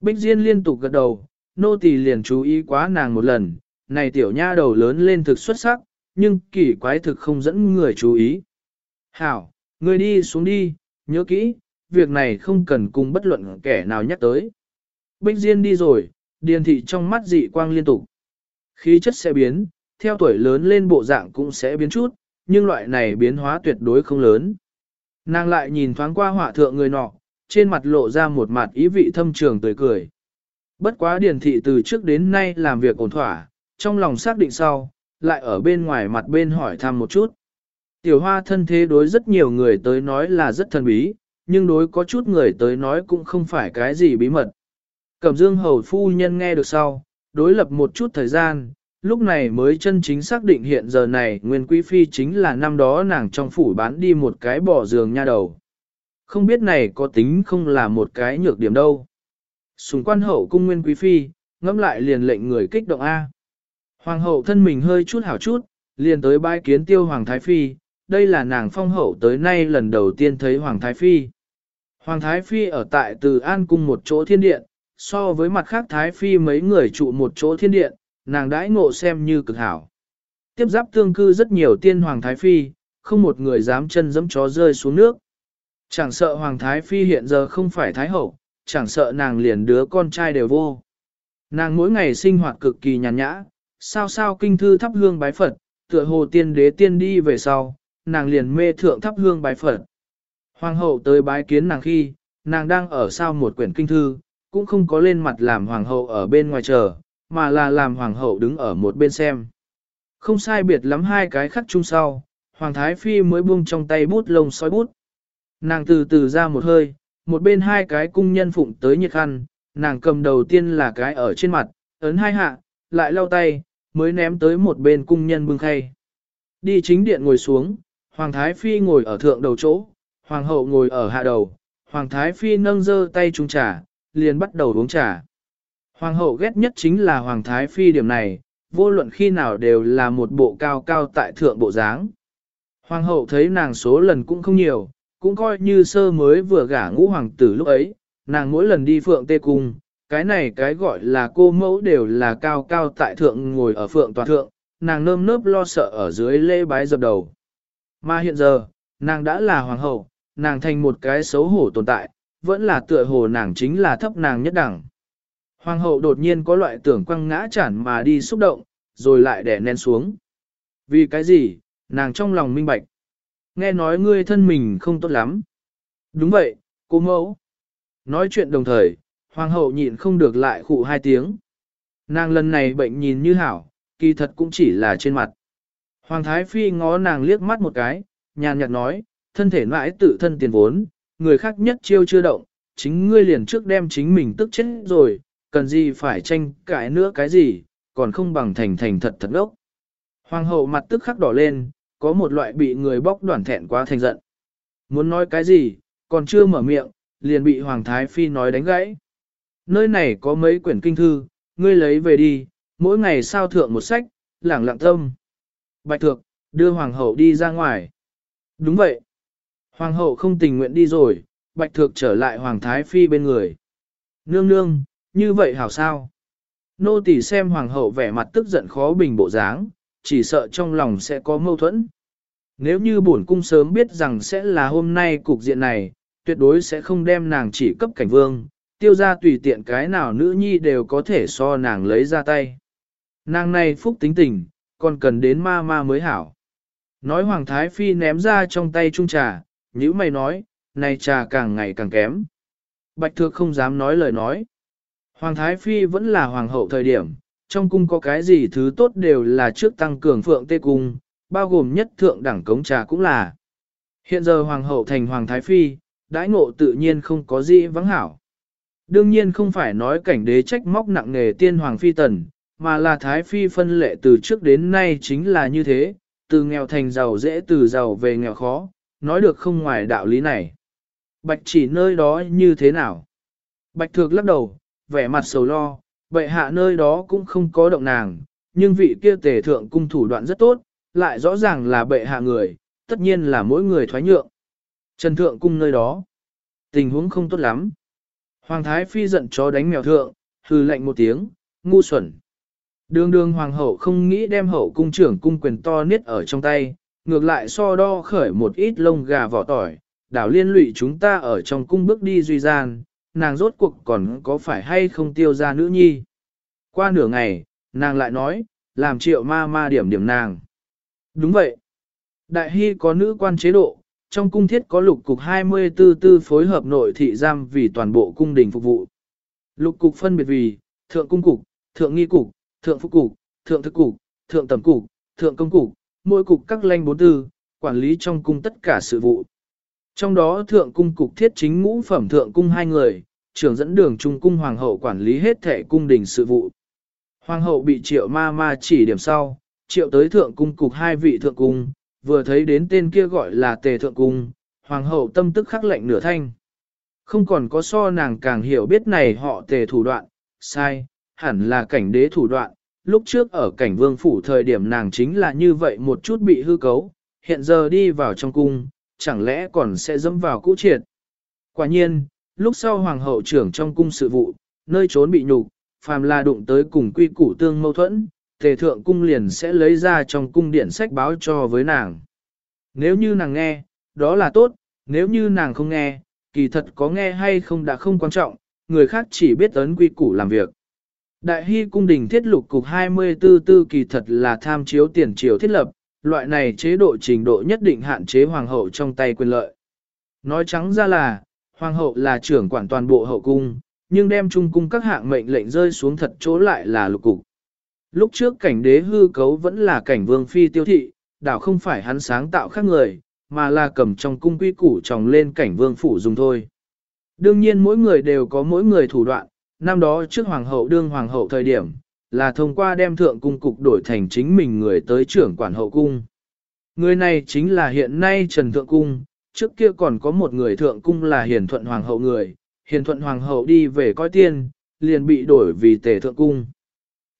Bích Diên liên tục gật đầu, nô tỳ liền chú ý quá nàng một lần, này tiểu nha đầu lớn lên thực xuất sắc, nhưng kỳ quái thực không dẫn người chú ý. Hảo, người đi xuống đi, nhớ kỹ, việc này không cần cùng bất luận kẻ nào nhắc tới. Bích Diên đi rồi, điền thị trong mắt dị quang liên tục. Khí chất sẽ biến, theo tuổi lớn lên bộ dạng cũng sẽ biến chút, nhưng loại này biến hóa tuyệt đối không lớn. Nàng lại nhìn thoáng qua họa thượng người nọ, trên mặt lộ ra một mặt ý vị thâm trường tươi cười. Bất quá điển thị từ trước đến nay làm việc ổn thỏa, trong lòng xác định sau, lại ở bên ngoài mặt bên hỏi thăm một chút. Tiểu hoa thân thế đối rất nhiều người tới nói là rất thần bí, nhưng đối có chút người tới nói cũng không phải cái gì bí mật. Cẩm dương hầu phu nhân nghe được sau, đối lập một chút thời gian, lúc này mới chân chính xác định hiện giờ này nguyên quý phi chính là năm đó nàng trong phủ bán đi một cái bỏ giường nha đầu. Không biết này có tính không là một cái nhược điểm đâu. Sùng quan hậu cung nguyên quý phi, ngẫm lại liền lệnh người kích động A. Hoàng hậu thân mình hơi chút hảo chút, liền tới bái kiến tiêu hoàng thái phi, đây là nàng phong hậu tới nay lần đầu tiên thấy hoàng thái phi. Hoàng thái phi ở tại từ an cung một chỗ thiên điện, so với mặt khác thái phi mấy người trụ một chỗ thiên điện, nàng đãi ngộ xem như cực hảo. Tiếp giáp tương cư rất nhiều tiên hoàng thái phi, không một người dám chân dẫm chó rơi xuống nước. Chẳng sợ hoàng thái phi hiện giờ không phải thái hậu, chẳng sợ nàng liền đứa con trai đều vô. Nàng mỗi ngày sinh hoạt cực kỳ nhàn nhã, sao sao kinh thư thắp hương bái Phật, tựa hồ tiên đế tiên đi về sau, nàng liền mê thượng thắp hương bái Phật. Hoàng hậu tới bái kiến nàng khi, nàng đang ở sau một quyển kinh thư, cũng không có lên mặt làm hoàng hậu ở bên ngoài chờ, mà là làm hoàng hậu đứng ở một bên xem. Không sai biệt lắm hai cái khắc chung sau, hoàng thái phi mới buông trong tay bút lông sói bút. Nàng từ từ ra một hơi, một bên hai cái cung nhân phụng tới nhiệt khăn, nàng cầm đầu tiên là cái ở trên mặt, ấn hai hạ, lại lau tay, mới ném tới một bên cung nhân bưng khay. Đi chính điện ngồi xuống, Hoàng Thái Phi ngồi ở thượng đầu chỗ, Hoàng hậu ngồi ở hạ đầu, Hoàng Thái Phi nâng dơ tay trung trà, liền bắt đầu uống trà. Hoàng hậu ghét nhất chính là Hoàng Thái Phi điểm này, vô luận khi nào đều là một bộ cao cao tại thượng bộ dáng. Hoàng hậu thấy nàng số lần cũng không nhiều, cũng coi như sơ mới vừa gả ngũ hoàng tử lúc ấy, nàng mỗi lần đi phượng tê cung, cái này cái gọi là cô mẫu đều là cao cao tại thượng ngồi ở phượng toàn thượng, nàng nơm nớp lo sợ ở dưới lễ bái dập đầu. Mà hiện giờ, nàng đã là hoàng hậu, nàng thành một cái xấu hổ tồn tại, vẫn là tựa hồ nàng chính là thấp nàng nhất đẳng. Hoàng hậu đột nhiên có loại tưởng quăng ngã chản mà đi xúc động, rồi lại đè nén xuống. Vì cái gì, nàng trong lòng minh bạch. Nghe nói ngươi thân mình không tốt lắm. Đúng vậy, cô mẫu. Nói chuyện đồng thời, hoàng hậu nhịn không được lại khụ hai tiếng. Nàng lần này bệnh nhìn như hảo, kỳ thật cũng chỉ là trên mặt. Hoàng thái phi ngó nàng liếc mắt một cái, nhàn nhạt nói, thân thể mãi tự thân tiền vốn, người khác nhất chiêu chưa động, chính ngươi liền trước đem chính mình tức chết rồi, cần gì phải tranh cãi nữa cái gì, còn không bằng thành thành thật thật ốc. Hoàng hậu mặt tức khắc đỏ lên, có một loại bị người bóc đoàn thẹn quá thành giận. Muốn nói cái gì, còn chưa mở miệng, liền bị Hoàng Thái Phi nói đánh gãy. Nơi này có mấy quyển kinh thư, ngươi lấy về đi, mỗi ngày sao thượng một sách, lảng lặng tâm. Bạch thượng, đưa Hoàng hậu đi ra ngoài. Đúng vậy. Hoàng hậu không tình nguyện đi rồi, Bạch thượng trở lại Hoàng Thái Phi bên người. Nương nương, như vậy hảo sao? Nô tỳ xem Hoàng hậu vẻ mặt tức giận khó bình bộ dáng, chỉ sợ trong lòng sẽ có mâu thuẫn. Nếu như bổn cung sớm biết rằng sẽ là hôm nay cục diện này, tuyệt đối sẽ không đem nàng chỉ cấp cảnh vương, tiêu ra tùy tiện cái nào nữ nhi đều có thể so nàng lấy ra tay. Nàng này phúc tính tình, còn cần đến ma ma mới hảo. Nói Hoàng Thái Phi ném ra trong tay trung trà, nhữ mày nói, này trà càng ngày càng kém. Bạch Thược không dám nói lời nói. Hoàng Thái Phi vẫn là hoàng hậu thời điểm, trong cung có cái gì thứ tốt đều là trước tăng cường phượng tê cung, bao gồm nhất thượng đẳng cống trà cũng là. Hiện giờ hoàng hậu thành hoàng thái phi, đãi ngộ tự nhiên không có gì vắng hảo. Đương nhiên không phải nói cảnh đế trách móc nặng nghề tiên hoàng phi tần, mà là thái phi phân lệ từ trước đến nay chính là như thế, từ nghèo thành giàu dễ từ giàu về nghèo khó, nói được không ngoài đạo lý này. Bạch chỉ nơi đó như thế nào? Bạch thược lắc đầu, vẻ mặt sầu lo, bệ hạ nơi đó cũng không có động nàng, nhưng vị kia tề thượng cung thủ đoạn rất tốt, lại rõ ràng là bệ hạ người, tất nhiên là mỗi người thoái nhượng. Trần thượng cung nơi đó, tình huống không tốt lắm. Hoàng thái phi giận chó đánh mèo thượng, hừ lạnh một tiếng, ngu xuẩn. Đường đường hoàng hậu không nghĩ đem hậu cung trưởng cung quyền to niết ở trong tay, ngược lại so đo khởi một ít lông gà vỏ tỏi, đảo liên lụy chúng ta ở trong cung bước đi duy gian, nàng rốt cuộc còn có phải hay không tiêu ra nữ nhi. Qua nửa ngày, nàng lại nói, làm triệu ma ma điểm điểm nàng. Đúng vậy. Đại hy có nữ quan chế độ, trong cung thiết có lục cục 24 tư phối hợp nội thị giam vì toàn bộ cung đình phục vụ. Lục cục phân biệt vì, thượng cung cục, thượng nghi cục, thượng phúc cục, thượng thực cục, thượng tầm cục, thượng công cục, mỗi cục các lanh bốn tư, quản lý trong cung tất cả sự vụ. Trong đó thượng cung cục thiết chính ngũ phẩm thượng cung hai người, trưởng dẫn đường trung cung hoàng hậu quản lý hết thể cung đình sự vụ. Hoàng hậu bị triệu ma ma chỉ điểm sau, triệu tới thượng cung cục hai vị thượng cung, vừa thấy đến tên kia gọi là tề thượng cung, hoàng hậu tâm tức khắc lệnh nửa thanh. Không còn có so nàng càng hiểu biết này họ tề thủ đoạn, sai, hẳn là cảnh đế thủ đoạn, lúc trước ở cảnh vương phủ thời điểm nàng chính là như vậy một chút bị hư cấu, hiện giờ đi vào trong cung, chẳng lẽ còn sẽ dẫm vào cũ triệt. Quả nhiên, lúc sau hoàng hậu trưởng trong cung sự vụ, nơi trốn bị nhục, phàm là đụng tới cùng quy củ tương mâu thuẫn, tề thượng cung liền sẽ lấy ra trong cung điện sách báo cho với nàng. Nếu như nàng nghe, đó là tốt, nếu như nàng không nghe, kỳ thật có nghe hay không đã không quan trọng, người khác chỉ biết ấn quy củ làm việc. Đại hy cung đình thiết lục cục 24 tư kỳ thật là tham chiếu tiền triều thiết lập, loại này chế độ trình độ nhất định hạn chế hoàng hậu trong tay quyền lợi. Nói trắng ra là, hoàng hậu là trưởng quản toàn bộ hậu cung, nhưng đem trung cung các hạng mệnh lệnh rơi xuống thật chỗ lại là lục cục. Lúc trước cảnh đế hư cấu vẫn là cảnh vương phi tiêu thị, đảo không phải hắn sáng tạo khác người, mà là cầm trong cung quy củ tròng lên cảnh vương phủ dùng thôi. Đương nhiên mỗi người đều có mỗi người thủ đoạn, năm đó trước hoàng hậu đương hoàng hậu thời điểm, là thông qua đem thượng cung cục đổi thành chính mình người tới trưởng quản hậu cung. Người này chính là hiện nay Trần Thượng Cung, trước kia còn có một người Thượng Cung là Hiền Thuận Hoàng hậu người, Hiền Thuận Hoàng hậu đi về coi tiên, liền bị đổi vì Tề Thượng Cung.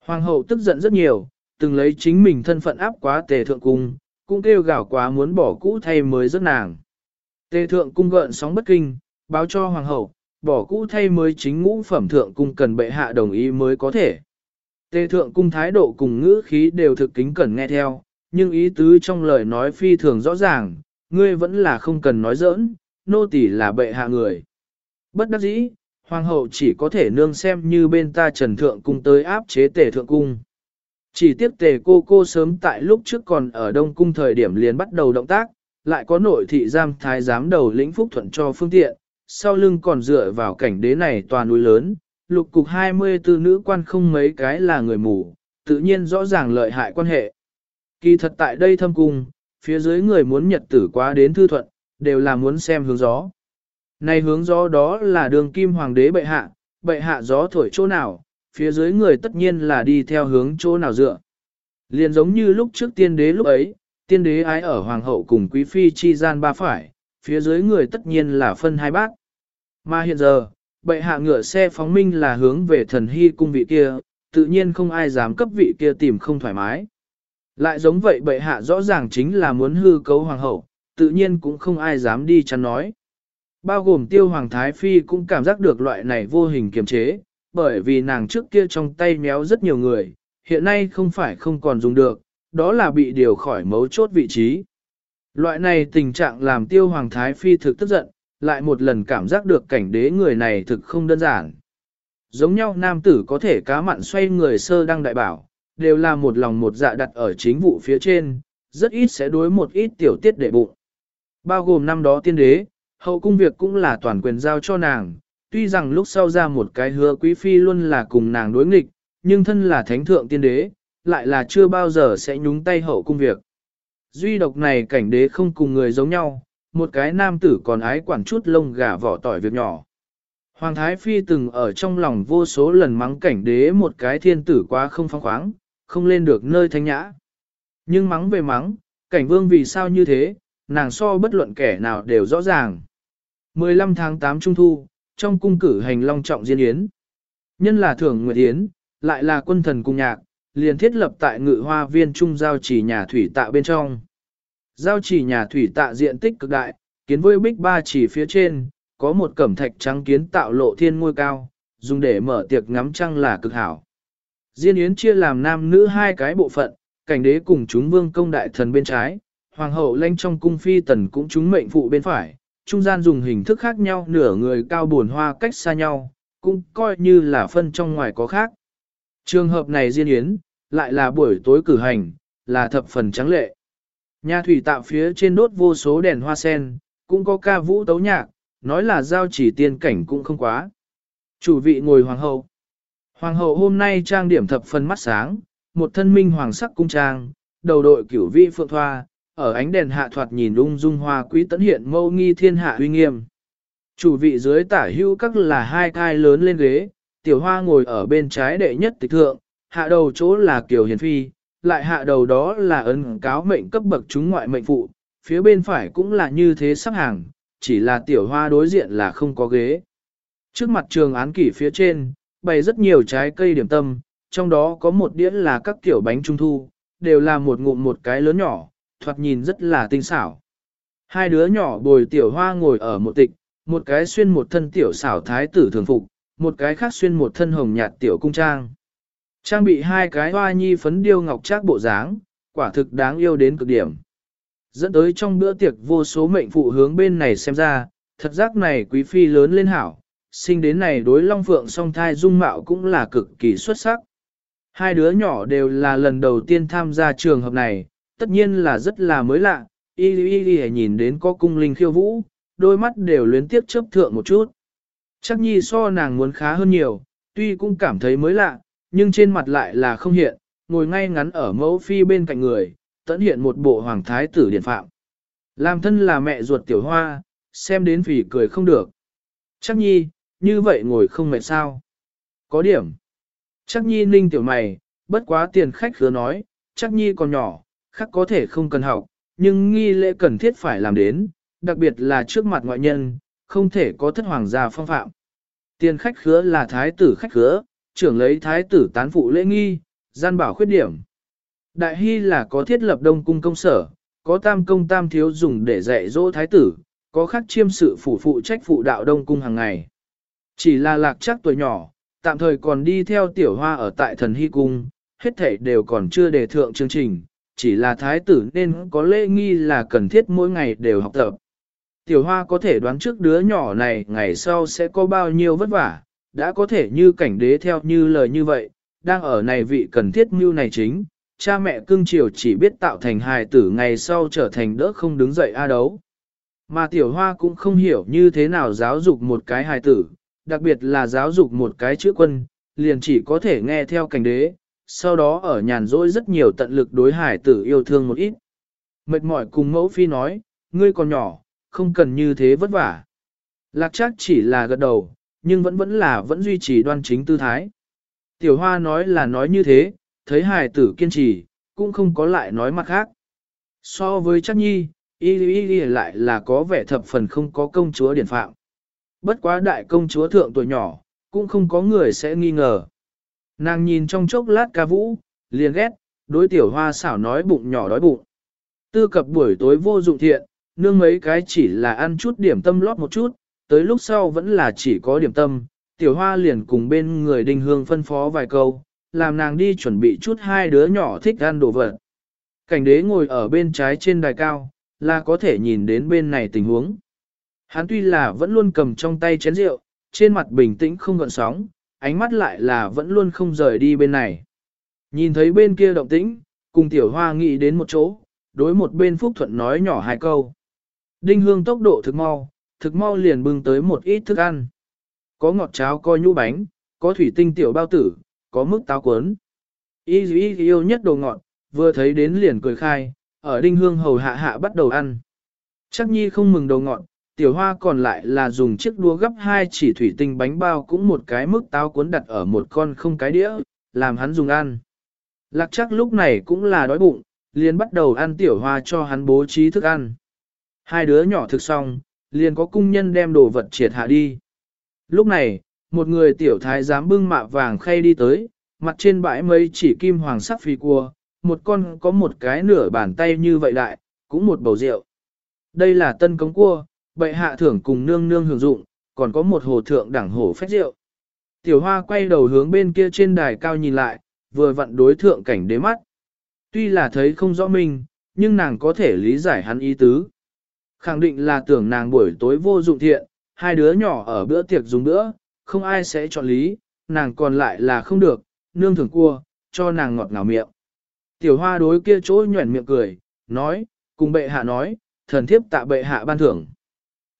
Hoàng hậu tức giận rất nhiều, từng lấy chính mình thân phận áp quá Tề Thượng Cung, cũng kêu gào quá muốn bỏ cũ thay mới rất nàng. Tề Thượng Cung gợn sóng bất kinh, báo cho Hoàng hậu, bỏ cũ thay mới chính ngũ phẩm Thượng Cung cần bệ hạ đồng ý mới có thể. Tề thượng cung thái độ cùng ngữ khí đều thực kính cần nghe theo, nhưng ý tứ trong lời nói phi thường rõ ràng, ngươi vẫn là không cần nói giỡn, nô tỳ là bệ hạ người. Bất đắc dĩ, hoàng hậu chỉ có thể nương xem như bên ta trần thượng cung tới áp chế tề thượng cung. Chỉ tiếc tề cô cô sớm tại lúc trước còn ở đông cung thời điểm liền bắt đầu động tác, lại có nội thị giam thái giám đầu lĩnh phúc thuận cho phương tiện, sau lưng còn dựa vào cảnh đế này toàn núi lớn, lục cục 24 nữ quan không mấy cái là người mù, tự nhiên rõ ràng lợi hại quan hệ. Kỳ thật tại đây thâm cung, phía dưới người muốn nhật tử quá đến thư thuận, đều là muốn xem hướng gió. Này hướng gió đó là đường kim hoàng đế bệ hạ, bệ hạ gió thổi chỗ nào, phía dưới người tất nhiên là đi theo hướng chỗ nào dựa. Liền giống như lúc trước tiên đế lúc ấy, tiên đế ái ở hoàng hậu cùng quý phi chi gian ba phải, phía dưới người tất nhiên là phân hai bát. Mà hiện giờ, bệ hạ ngựa xe phóng minh là hướng về thần hy cung vị kia, tự nhiên không ai dám cấp vị kia tìm không thoải mái. Lại giống vậy bệ hạ rõ ràng chính là muốn hư cấu hoàng hậu, tự nhiên cũng không ai dám đi chắn nói. Bao gồm tiêu hoàng thái phi cũng cảm giác được loại này vô hình kiềm chế, bởi vì nàng trước kia trong tay méo rất nhiều người, hiện nay không phải không còn dùng được, đó là bị điều khỏi mấu chốt vị trí. Loại này tình trạng làm tiêu hoàng thái phi thực tức giận, lại một lần cảm giác được cảnh đế người này thực không đơn giản. Giống nhau nam tử có thể cá mặn xoay người sơ đăng đại bảo, đều là một lòng một dạ đặt ở chính vụ phía trên, rất ít sẽ đối một ít tiểu tiết đệ bụng. Bao gồm năm đó tiên đế, hậu cung việc cũng là toàn quyền giao cho nàng, tuy rằng lúc sau ra một cái hứa quý phi luôn là cùng nàng đối nghịch, nhưng thân là thánh thượng tiên đế, lại là chưa bao giờ sẽ nhúng tay hậu cung việc. Duy độc này cảnh đế không cùng người giống nhau, một cái nam tử còn ái quản chút lông gà vỏ tỏi việc nhỏ. Hoàng Thái Phi từng ở trong lòng vô số lần mắng cảnh đế một cái thiên tử quá không phong khoáng, không lên được nơi thanh nhã. Nhưng mắng về mắng, cảnh vương vì sao như thế, nàng so bất luận kẻ nào đều rõ ràng. 15 tháng 8 Trung Thu, trong cung cử hành long trọng diễn yến. Nhân là thưởng nguyệt yến, lại là quân thần cung nhạc, liền thiết lập tại ngự hoa viên trung giao chỉ nhà thủy tạ bên trong. Giao chỉ nhà thủy tạ diện tích cực đại, kiến với bích ba chỉ phía trên, có một cẩm thạch trắng kiến tạo lộ thiên ngôi cao, dùng để mở tiệc ngắm trăng là cực hảo. Diên yến chia làm nam nữ hai cái bộ phận, cảnh đế cùng chúng vương công đại thần bên trái, hoàng hậu lanh trong cung phi tần cũng chúng mệnh phụ bên phải, trung gian dùng hình thức khác nhau nửa người cao buồn hoa cách xa nhau, cũng coi như là phân trong ngoài có khác. Trường hợp này diên yến, lại là buổi tối cử hành, là thập phần trắng lệ. Nhà thủy tạo phía trên đốt vô số đèn hoa sen, cũng có ca vũ tấu nhạc, nói là giao chỉ tiên cảnh cũng không quá. Chủ vị ngồi hoàng hậu. Hoàng hậu hôm nay trang điểm thập phần mắt sáng, một thân minh hoàng sắc cung trang, đầu đội cửu vị phượng thoa, ở ánh đèn hạ thoạt nhìn ung dung hoa quý tấn hiện mâu nghi thiên hạ uy nghiêm. Chủ vị dưới tả hưu các là hai thai lớn lên ghế, tiểu hoa ngồi ở bên trái đệ nhất tịch thượng, hạ đầu chỗ là Kiều hiền phi, lại hạ đầu đó là ấn cáo mệnh cấp bậc chúng ngoại mệnh phụ, phía bên phải cũng là như thế sắp hàng, chỉ là tiểu hoa đối diện là không có ghế. Trước mặt trường án kỷ phía trên, bày rất nhiều trái cây điểm tâm, trong đó có một đĩa là các kiểu bánh trung thu, đều là một ngụm một cái lớn nhỏ, thoạt nhìn rất là tinh xảo. Hai đứa nhỏ bồi tiểu hoa ngồi ở một tịch, một cái xuyên một thân tiểu xảo thái tử thường phục, một cái khác xuyên một thân hồng nhạt tiểu cung trang. Trang bị hai cái hoa nhi phấn điêu ngọc trác bộ dáng, quả thực đáng yêu đến cực điểm. Dẫn tới trong bữa tiệc vô số mệnh phụ hướng bên này xem ra, thật giác này quý phi lớn lên hảo, sinh đến này đối long phượng song thai dung mạo cũng là cực kỳ xuất sắc. Hai đứa nhỏ đều là lần đầu tiên tham gia trường hợp này, tất nhiên là rất là mới lạ, y y y nhìn đến có cung linh khiêu vũ, đôi mắt đều luyến tiếp chớp thượng một chút. Chắc nhi so nàng muốn khá hơn nhiều, tuy cũng cảm thấy mới lạ, nhưng trên mặt lại là không hiện, ngồi ngay ngắn ở mẫu phi bên cạnh người, tận hiện một bộ hoàng thái tử điện phạm. Làm thân là mẹ ruột tiểu hoa, xem đến phỉ cười không được. Chắc nhi, như vậy ngồi không mệt sao. Có điểm. Chắc nhi ninh tiểu mày, bất quá tiền khách khứa nói, chắc nhi còn nhỏ, khác có thể không cần học, nhưng nghi lễ cần thiết phải làm đến, đặc biệt là trước mặt ngoại nhân, không thể có thất hoàng gia phong phạm. Tiền khách khứa là thái tử khách khứa, trưởng lấy thái tử tán phụ lễ nghi, gian bảo khuyết điểm. Đại hy là có thiết lập đông cung công sở, có tam công tam thiếu dùng để dạy dỗ thái tử, có khắc chiêm sự phủ phụ trách phụ đạo đông cung hàng ngày. Chỉ là lạc chắc tuổi nhỏ, tạm thời còn đi theo tiểu hoa ở tại thần hy cung, hết thảy đều còn chưa đề thượng chương trình, chỉ là thái tử nên có lễ nghi là cần thiết mỗi ngày đều học tập. Tiểu hoa có thể đoán trước đứa nhỏ này ngày sau sẽ có bao nhiêu vất vả, đã có thể như cảnh đế theo như lời như vậy, đang ở này vị cần thiết mưu này chính, cha mẹ cưng chiều chỉ biết tạo thành hài tử ngày sau trở thành đỡ không đứng dậy a đấu. Mà tiểu hoa cũng không hiểu như thế nào giáo dục một cái hài tử, đặc biệt là giáo dục một cái chữ quân, liền chỉ có thể nghe theo cảnh đế, sau đó ở nhàn rỗi rất nhiều tận lực đối hải tử yêu thương một ít. Mệt mỏi cùng mẫu phi nói, ngươi còn nhỏ, không cần như thế vất vả. Lạc chắc chỉ là gật đầu, nhưng vẫn vẫn là vẫn duy trì đoan chính tư thái. Tiểu hoa nói là nói như thế, thấy hài tử kiên trì, cũng không có lại nói mặt khác. So với chắc nhi, y y y lại là có vẻ thập phần không có công chúa điển phạm. Bất quá đại công chúa thượng tuổi nhỏ, cũng không có người sẽ nghi ngờ. Nàng nhìn trong chốc lát ca vũ, liền ghét, đối tiểu hoa xảo nói bụng nhỏ đói bụng. Tư cập buổi tối vô dụng thiện, nương mấy cái chỉ là ăn chút điểm tâm lót một chút, tới lúc sau vẫn là chỉ có điểm tâm, tiểu hoa liền cùng bên người đình hương phân phó vài câu, làm nàng đi chuẩn bị chút hai đứa nhỏ thích ăn đồ vật. Cảnh đế ngồi ở bên trái trên đài cao, là có thể nhìn đến bên này tình huống. Hắn tuy là vẫn luôn cầm trong tay chén rượu, trên mặt bình tĩnh không gợn sóng, ánh mắt lại là vẫn luôn không rời đi bên này. Nhìn thấy bên kia động tĩnh, cùng tiểu hoa nghĩ đến một chỗ, đối một bên Phúc Thuận nói nhỏ hai câu. Đinh hương tốc độ thực mau, thực mau liền bưng tới một ít thức ăn. Có ngọt cháo có nhũ bánh, có thủy tinh tiểu bao tử, có mức táo cuốn. Y y yêu nhất đồ ngọt, vừa thấy đến liền cười khai, ở đinh hương hầu hạ hạ bắt đầu ăn. Chắc nhi không mừng đồ ngọt, tiểu hoa còn lại là dùng chiếc đũa gấp hai chỉ thủy tinh bánh bao cũng một cái mức táo cuốn đặt ở một con không cái đĩa, làm hắn dùng ăn. Lạc chắc lúc này cũng là đói bụng, liền bắt đầu ăn tiểu hoa cho hắn bố trí thức ăn. Hai đứa nhỏ thực xong, liền có cung nhân đem đồ vật triệt hạ đi. Lúc này, một người tiểu thái giám bưng mạ vàng khay đi tới, mặt trên bãi mấy chỉ kim hoàng sắc phi cua, một con có một cái nửa bàn tay như vậy lại, cũng một bầu rượu. Đây là tân cống cua, bệ hạ thưởng cùng nương nương hưởng dụng, còn có một hồ thượng đẳng hổ phách rượu. Tiểu hoa quay đầu hướng bên kia trên đài cao nhìn lại, vừa vặn đối thượng cảnh đế mắt. Tuy là thấy không rõ mình, nhưng nàng có thể lý giải hắn ý tứ. Khẳng định là tưởng nàng buổi tối vô dụng thiện, hai đứa nhỏ ở bữa tiệc dùng bữa, không ai sẽ chọn lý, nàng còn lại là không được, nương thường cua, cho nàng ngọt ngào miệng. Tiểu hoa đối kia chỗ nhuẩn miệng cười, nói, cùng bệ hạ nói, thần thiếp tạ bệ hạ ban thưởng.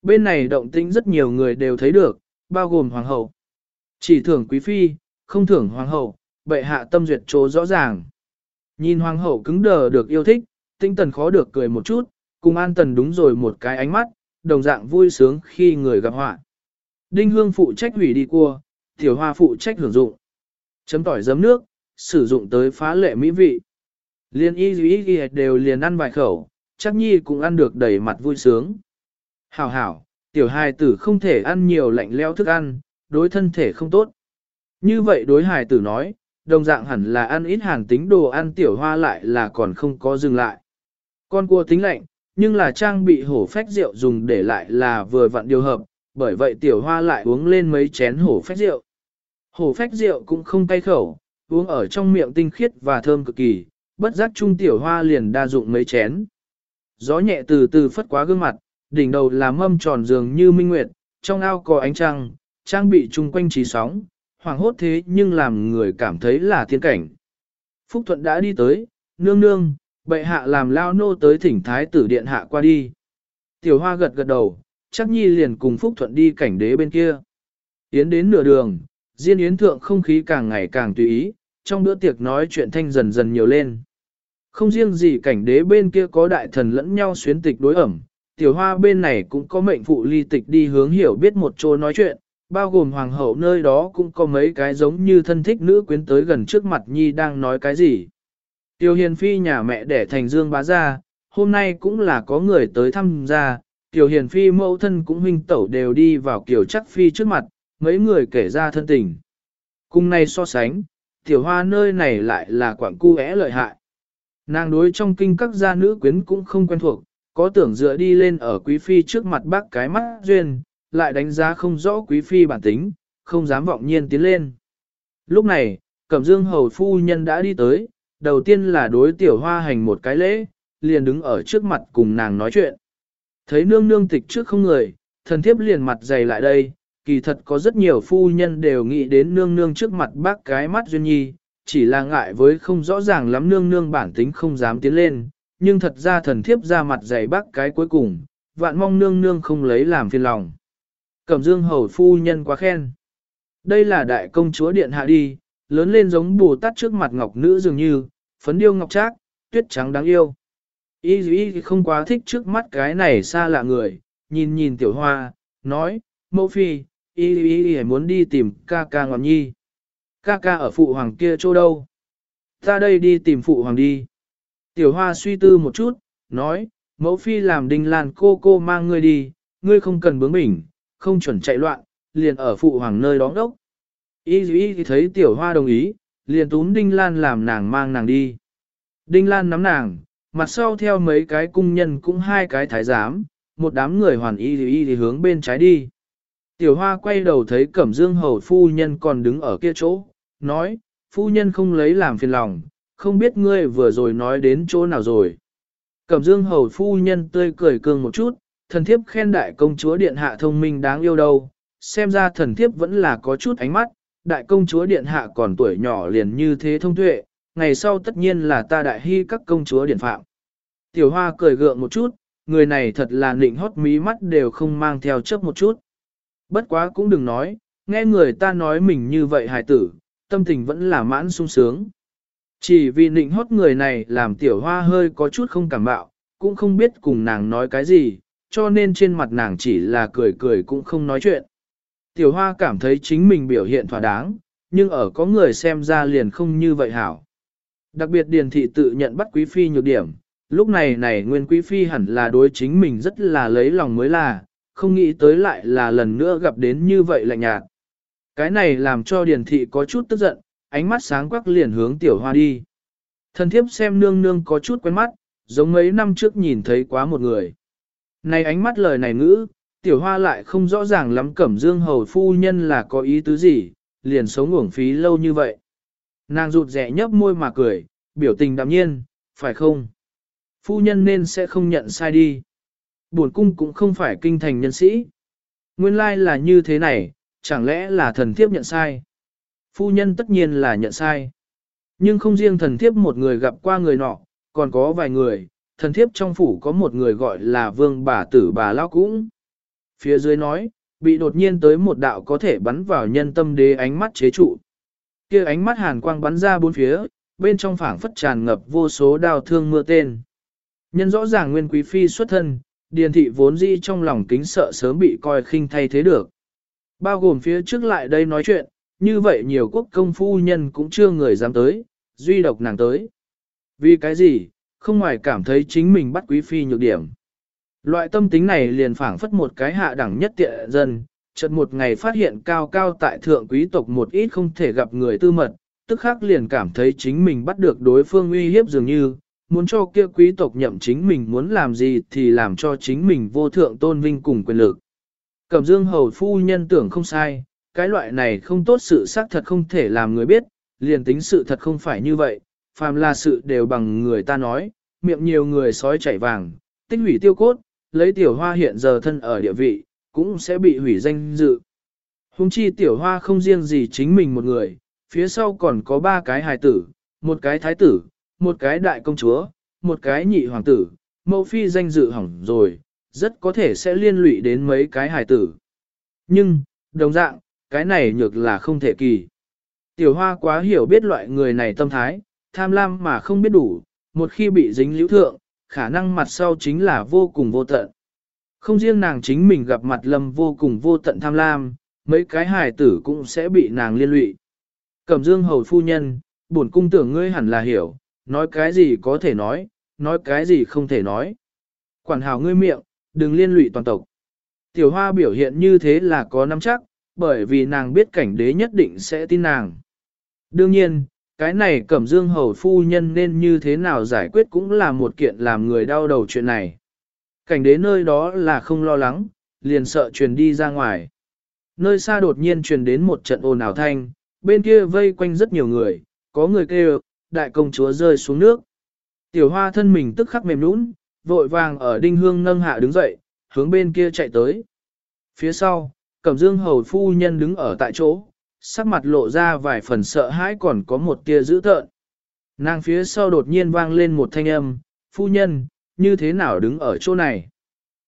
Bên này động tĩnh rất nhiều người đều thấy được, bao gồm hoàng hậu. Chỉ thưởng quý phi, không thưởng hoàng hậu, bệ hạ tâm duyệt chỗ rõ ràng. Nhìn hoàng hậu cứng đờ được yêu thích, tinh tần khó được cười một chút, cùng an tần đúng rồi một cái ánh mắt, đồng dạng vui sướng khi người gặp họa. Đinh hương phụ trách hủy đi cua, tiểu hoa phụ trách hưởng dụng. Chấm tỏi giấm nước, sử dụng tới phá lệ mỹ vị. Liên y dĩ y đều liền ăn vài khẩu, chắc nhi cũng ăn được đầy mặt vui sướng. Hảo hảo, tiểu hài tử không thể ăn nhiều lạnh leo thức ăn, đối thân thể không tốt. Như vậy đối hài tử nói, đồng dạng hẳn là ăn ít hàn tính đồ ăn tiểu hoa lại là còn không có dừng lại. Con cua tính lạnh, nhưng là trang bị hổ phách rượu dùng để lại là vừa vặn điều hợp, bởi vậy tiểu hoa lại uống lên mấy chén hổ phách rượu. Hổ phách rượu cũng không cay khẩu, uống ở trong miệng tinh khiết và thơm cực kỳ, bất giác trung tiểu hoa liền đa dụng mấy chén. Gió nhẹ từ từ phất quá gương mặt, đỉnh đầu là mâm tròn dường như minh nguyệt, trong ao có ánh trăng, trang bị chung quanh trí sóng, hoàng hốt thế nhưng làm người cảm thấy là thiên cảnh. Phúc Thuận đã đi tới, nương nương, bệ hạ làm lao nô tới thỉnh thái tử điện hạ qua đi. Tiểu hoa gật gật đầu, chắc nhi liền cùng Phúc Thuận đi cảnh đế bên kia. Yến đến nửa đường, Diên Yến thượng không khí càng ngày càng tùy ý, trong bữa tiệc nói chuyện thanh dần dần nhiều lên. Không riêng gì cảnh đế bên kia có đại thần lẫn nhau xuyến tịch đối ẩm, tiểu hoa bên này cũng có mệnh phụ ly tịch đi hướng hiểu biết một chỗ nói chuyện, bao gồm hoàng hậu nơi đó cũng có mấy cái giống như thân thích nữ quyến tới gần trước mặt nhi đang nói cái gì. Tiểu hiền phi nhà mẹ đẻ thành dương bá gia, hôm nay cũng là có người tới thăm gia, tiểu hiền phi mẫu thân cũng huynh tẩu đều đi vào kiểu chắc phi trước mặt, mấy người kể ra thân tình. Cùng này so sánh, tiểu hoa nơi này lại là quảng cu é lợi hại. Nàng đối trong kinh các gia nữ quyến cũng không quen thuộc, có tưởng dựa đi lên ở quý phi trước mặt bác cái mắt duyên, lại đánh giá không rõ quý phi bản tính, không dám vọng nhiên tiến lên. Lúc này, Cẩm Dương hầu phu nhân đã đi tới, đầu tiên là đối tiểu hoa hành một cái lễ, liền đứng ở trước mặt cùng nàng nói chuyện. Thấy nương nương tịch trước không người, thần thiếp liền mặt dày lại đây, kỳ thật có rất nhiều phu nhân đều nghĩ đến nương nương trước mặt bác cái mắt duyên nhi, chỉ là ngại với không rõ ràng lắm nương nương bản tính không dám tiến lên, nhưng thật ra thần thiếp ra mặt dày bác cái cuối cùng, vạn mong nương nương không lấy làm phiền lòng. Cẩm dương hầu phu nhân quá khen. Đây là đại công chúa điện hạ đi, lớn lên giống bù tát trước mặt ngọc nữ dường như, phấn điêu ngọc trác, tuyết trắng đáng yêu. Y y không quá thích trước mắt cái này xa lạ người, nhìn nhìn tiểu hoa, nói, mẫu phi, y y y muốn đi tìm ca ca ngọc nhi. Ca ca ở phụ hoàng kia chỗ đâu? Ta đây đi tìm phụ hoàng đi. Tiểu hoa suy tư một chút, nói, mẫu phi làm đinh lan cô cô mang ngươi đi, ngươi không cần bướng bỉnh, không chuẩn chạy loạn, liền ở phụ hoàng nơi đón đốc. Y y thấy tiểu hoa đồng ý, liền túm đinh lan làm nàng mang nàng đi. Đinh lan nắm nàng, mặt sau theo mấy cái cung nhân cũng hai cái thái giám, một đám người hoàn y y thì hướng bên trái đi. Tiểu hoa quay đầu thấy cẩm dương hầu phu nhân còn đứng ở kia chỗ, nói, phu nhân không lấy làm phiền lòng, không biết ngươi vừa rồi nói đến chỗ nào rồi. Cẩm dương hầu phu nhân tươi cười cường một chút, thần thiếp khen đại công chúa điện hạ thông minh đáng yêu đâu, xem ra thần thiếp vẫn là có chút ánh mắt, đại công chúa điện hạ còn tuổi nhỏ liền như thế thông tuệ, ngày sau tất nhiên là ta đại hy các công chúa điện phạm. Tiểu hoa cười gượng một chút, người này thật là nịnh hót mí mắt đều không mang theo chấp một chút. Bất quá cũng đừng nói, nghe người ta nói mình như vậy hài tử, tâm tình vẫn là mãn sung sướng. Chỉ vì nịnh hót người này làm tiểu hoa hơi có chút không cảm bạo, cũng không biết cùng nàng nói cái gì, cho nên trên mặt nàng chỉ là cười cười cũng không nói chuyện. Tiểu hoa cảm thấy chính mình biểu hiện thỏa đáng, nhưng ở có người xem ra liền không như vậy hảo. Đặc biệt điền thị tự nhận bắt quý phi nhược điểm, lúc này này nguyên quý phi hẳn là đối chính mình rất là lấy lòng mới là, không nghĩ tới lại là lần nữa gặp đến như vậy lạnh nhạt. Cái này làm cho điền thị có chút tức giận, ánh mắt sáng quắc liền hướng tiểu hoa đi. Thần thiếp xem nương nương có chút quen mắt, giống mấy năm trước nhìn thấy quá một người. Này ánh mắt lời này ngữ, tiểu hoa lại không rõ ràng lắm cẩm dương hầu phu nhân là có ý tứ gì, liền sống uổng phí lâu như vậy. Nàng rụt rẻ nhấp môi mà cười, biểu tình đạm nhiên, phải không? Phu nhân nên sẽ không nhận sai đi. Buồn cung cũng không phải kinh thành nhân sĩ. Nguyên lai là như thế này, chẳng lẽ là thần thiếp nhận sai? Phu nhân tất nhiên là nhận sai. Nhưng không riêng thần thiếp một người gặp qua người nọ, còn có vài người, thần thiếp trong phủ có một người gọi là vương bà tử bà lao cũng. Phía dưới nói, bị đột nhiên tới một đạo có thể bắn vào nhân tâm đế ánh mắt chế trụ. kia ánh mắt hàn quang bắn ra bốn phía, bên trong phảng phất tràn ngập vô số đao thương mưa tên. Nhân rõ ràng nguyên quý phi xuất thân, điền thị vốn dĩ trong lòng kính sợ sớm bị coi khinh thay thế được. Bao gồm phía trước lại đây nói chuyện, như vậy nhiều quốc công phu nhân cũng chưa người dám tới, duy độc nàng tới. Vì cái gì, không ngoài cảm thấy chính mình bắt quý phi nhược điểm. Loại tâm tính này liền phảng phất một cái hạ đẳng nhất tiện dân, chợt một ngày phát hiện cao cao tại thượng quý tộc một ít không thể gặp người tư mật, tức khắc liền cảm thấy chính mình bắt được đối phương uy hiếp dường như, muốn cho kia quý tộc nhậm chính mình muốn làm gì thì làm cho chính mình vô thượng tôn vinh cùng quyền lực. Cẩm dương hầu phu nhân tưởng không sai, cái loại này không tốt sự xác thật không thể làm người biết, liền tính sự thật không phải như vậy, phàm là sự đều bằng người ta nói, miệng nhiều người sói chảy vàng, tích hủy tiêu cốt, lấy tiểu hoa hiện giờ thân ở địa vị, cũng sẽ bị hủy danh dự. Hùng chi tiểu hoa không riêng gì chính mình một người, phía sau còn có ba cái hài tử, một cái thái tử, một cái đại công chúa, một cái nhị hoàng tử, mẫu phi danh dự hỏng rồi, rất có thể sẽ liên lụy đến mấy cái hài tử. Nhưng, đồng dạng, cái này nhược là không thể kỳ. Tiểu hoa quá hiểu biết loại người này tâm thái, tham lam mà không biết đủ, một khi bị dính liễu thượng, khả năng mặt sau chính là vô cùng vô tận. Không riêng nàng chính mình gặp mặt lâm vô cùng vô tận tham lam, mấy cái hài tử cũng sẽ bị nàng liên lụy. Cẩm dương hầu phu nhân, bổn cung tưởng ngươi hẳn là hiểu, nói cái gì có thể nói, nói cái gì không thể nói. Quản hào ngươi miệng, đừng liên lụy toàn tộc. Tiểu hoa biểu hiện như thế là có nắm chắc, bởi vì nàng biết cảnh đế nhất định sẽ tin nàng. Đương nhiên, cái này cẩm dương hầu phu nhân nên như thế nào giải quyết cũng là một kiện làm người đau đầu chuyện này. Cảnh đế nơi đó là không lo lắng, liền sợ truyền đi ra ngoài. Nơi xa đột nhiên truyền đến một trận ồn ào thanh, bên kia vây quanh rất nhiều người, có người kêu, đại công chúa rơi xuống nước. Tiểu hoa thân mình tức khắc mềm nũng, vội vàng ở đinh hương nâng hạ đứng dậy, hướng bên kia chạy tới. Phía sau, cẩm dương hầu phu nhân đứng ở tại chỗ, sắc mặt lộ ra vài phần sợ hãi còn có một tia dữ tợn. Nàng phía sau đột nhiên vang lên một thanh âm, phu nhân, như thế nào đứng ở chỗ này?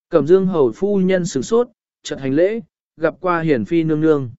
Cẩm dương hầu phu nhân sửng sốt, chợt hành lễ, gặp qua hiển phi nương nương.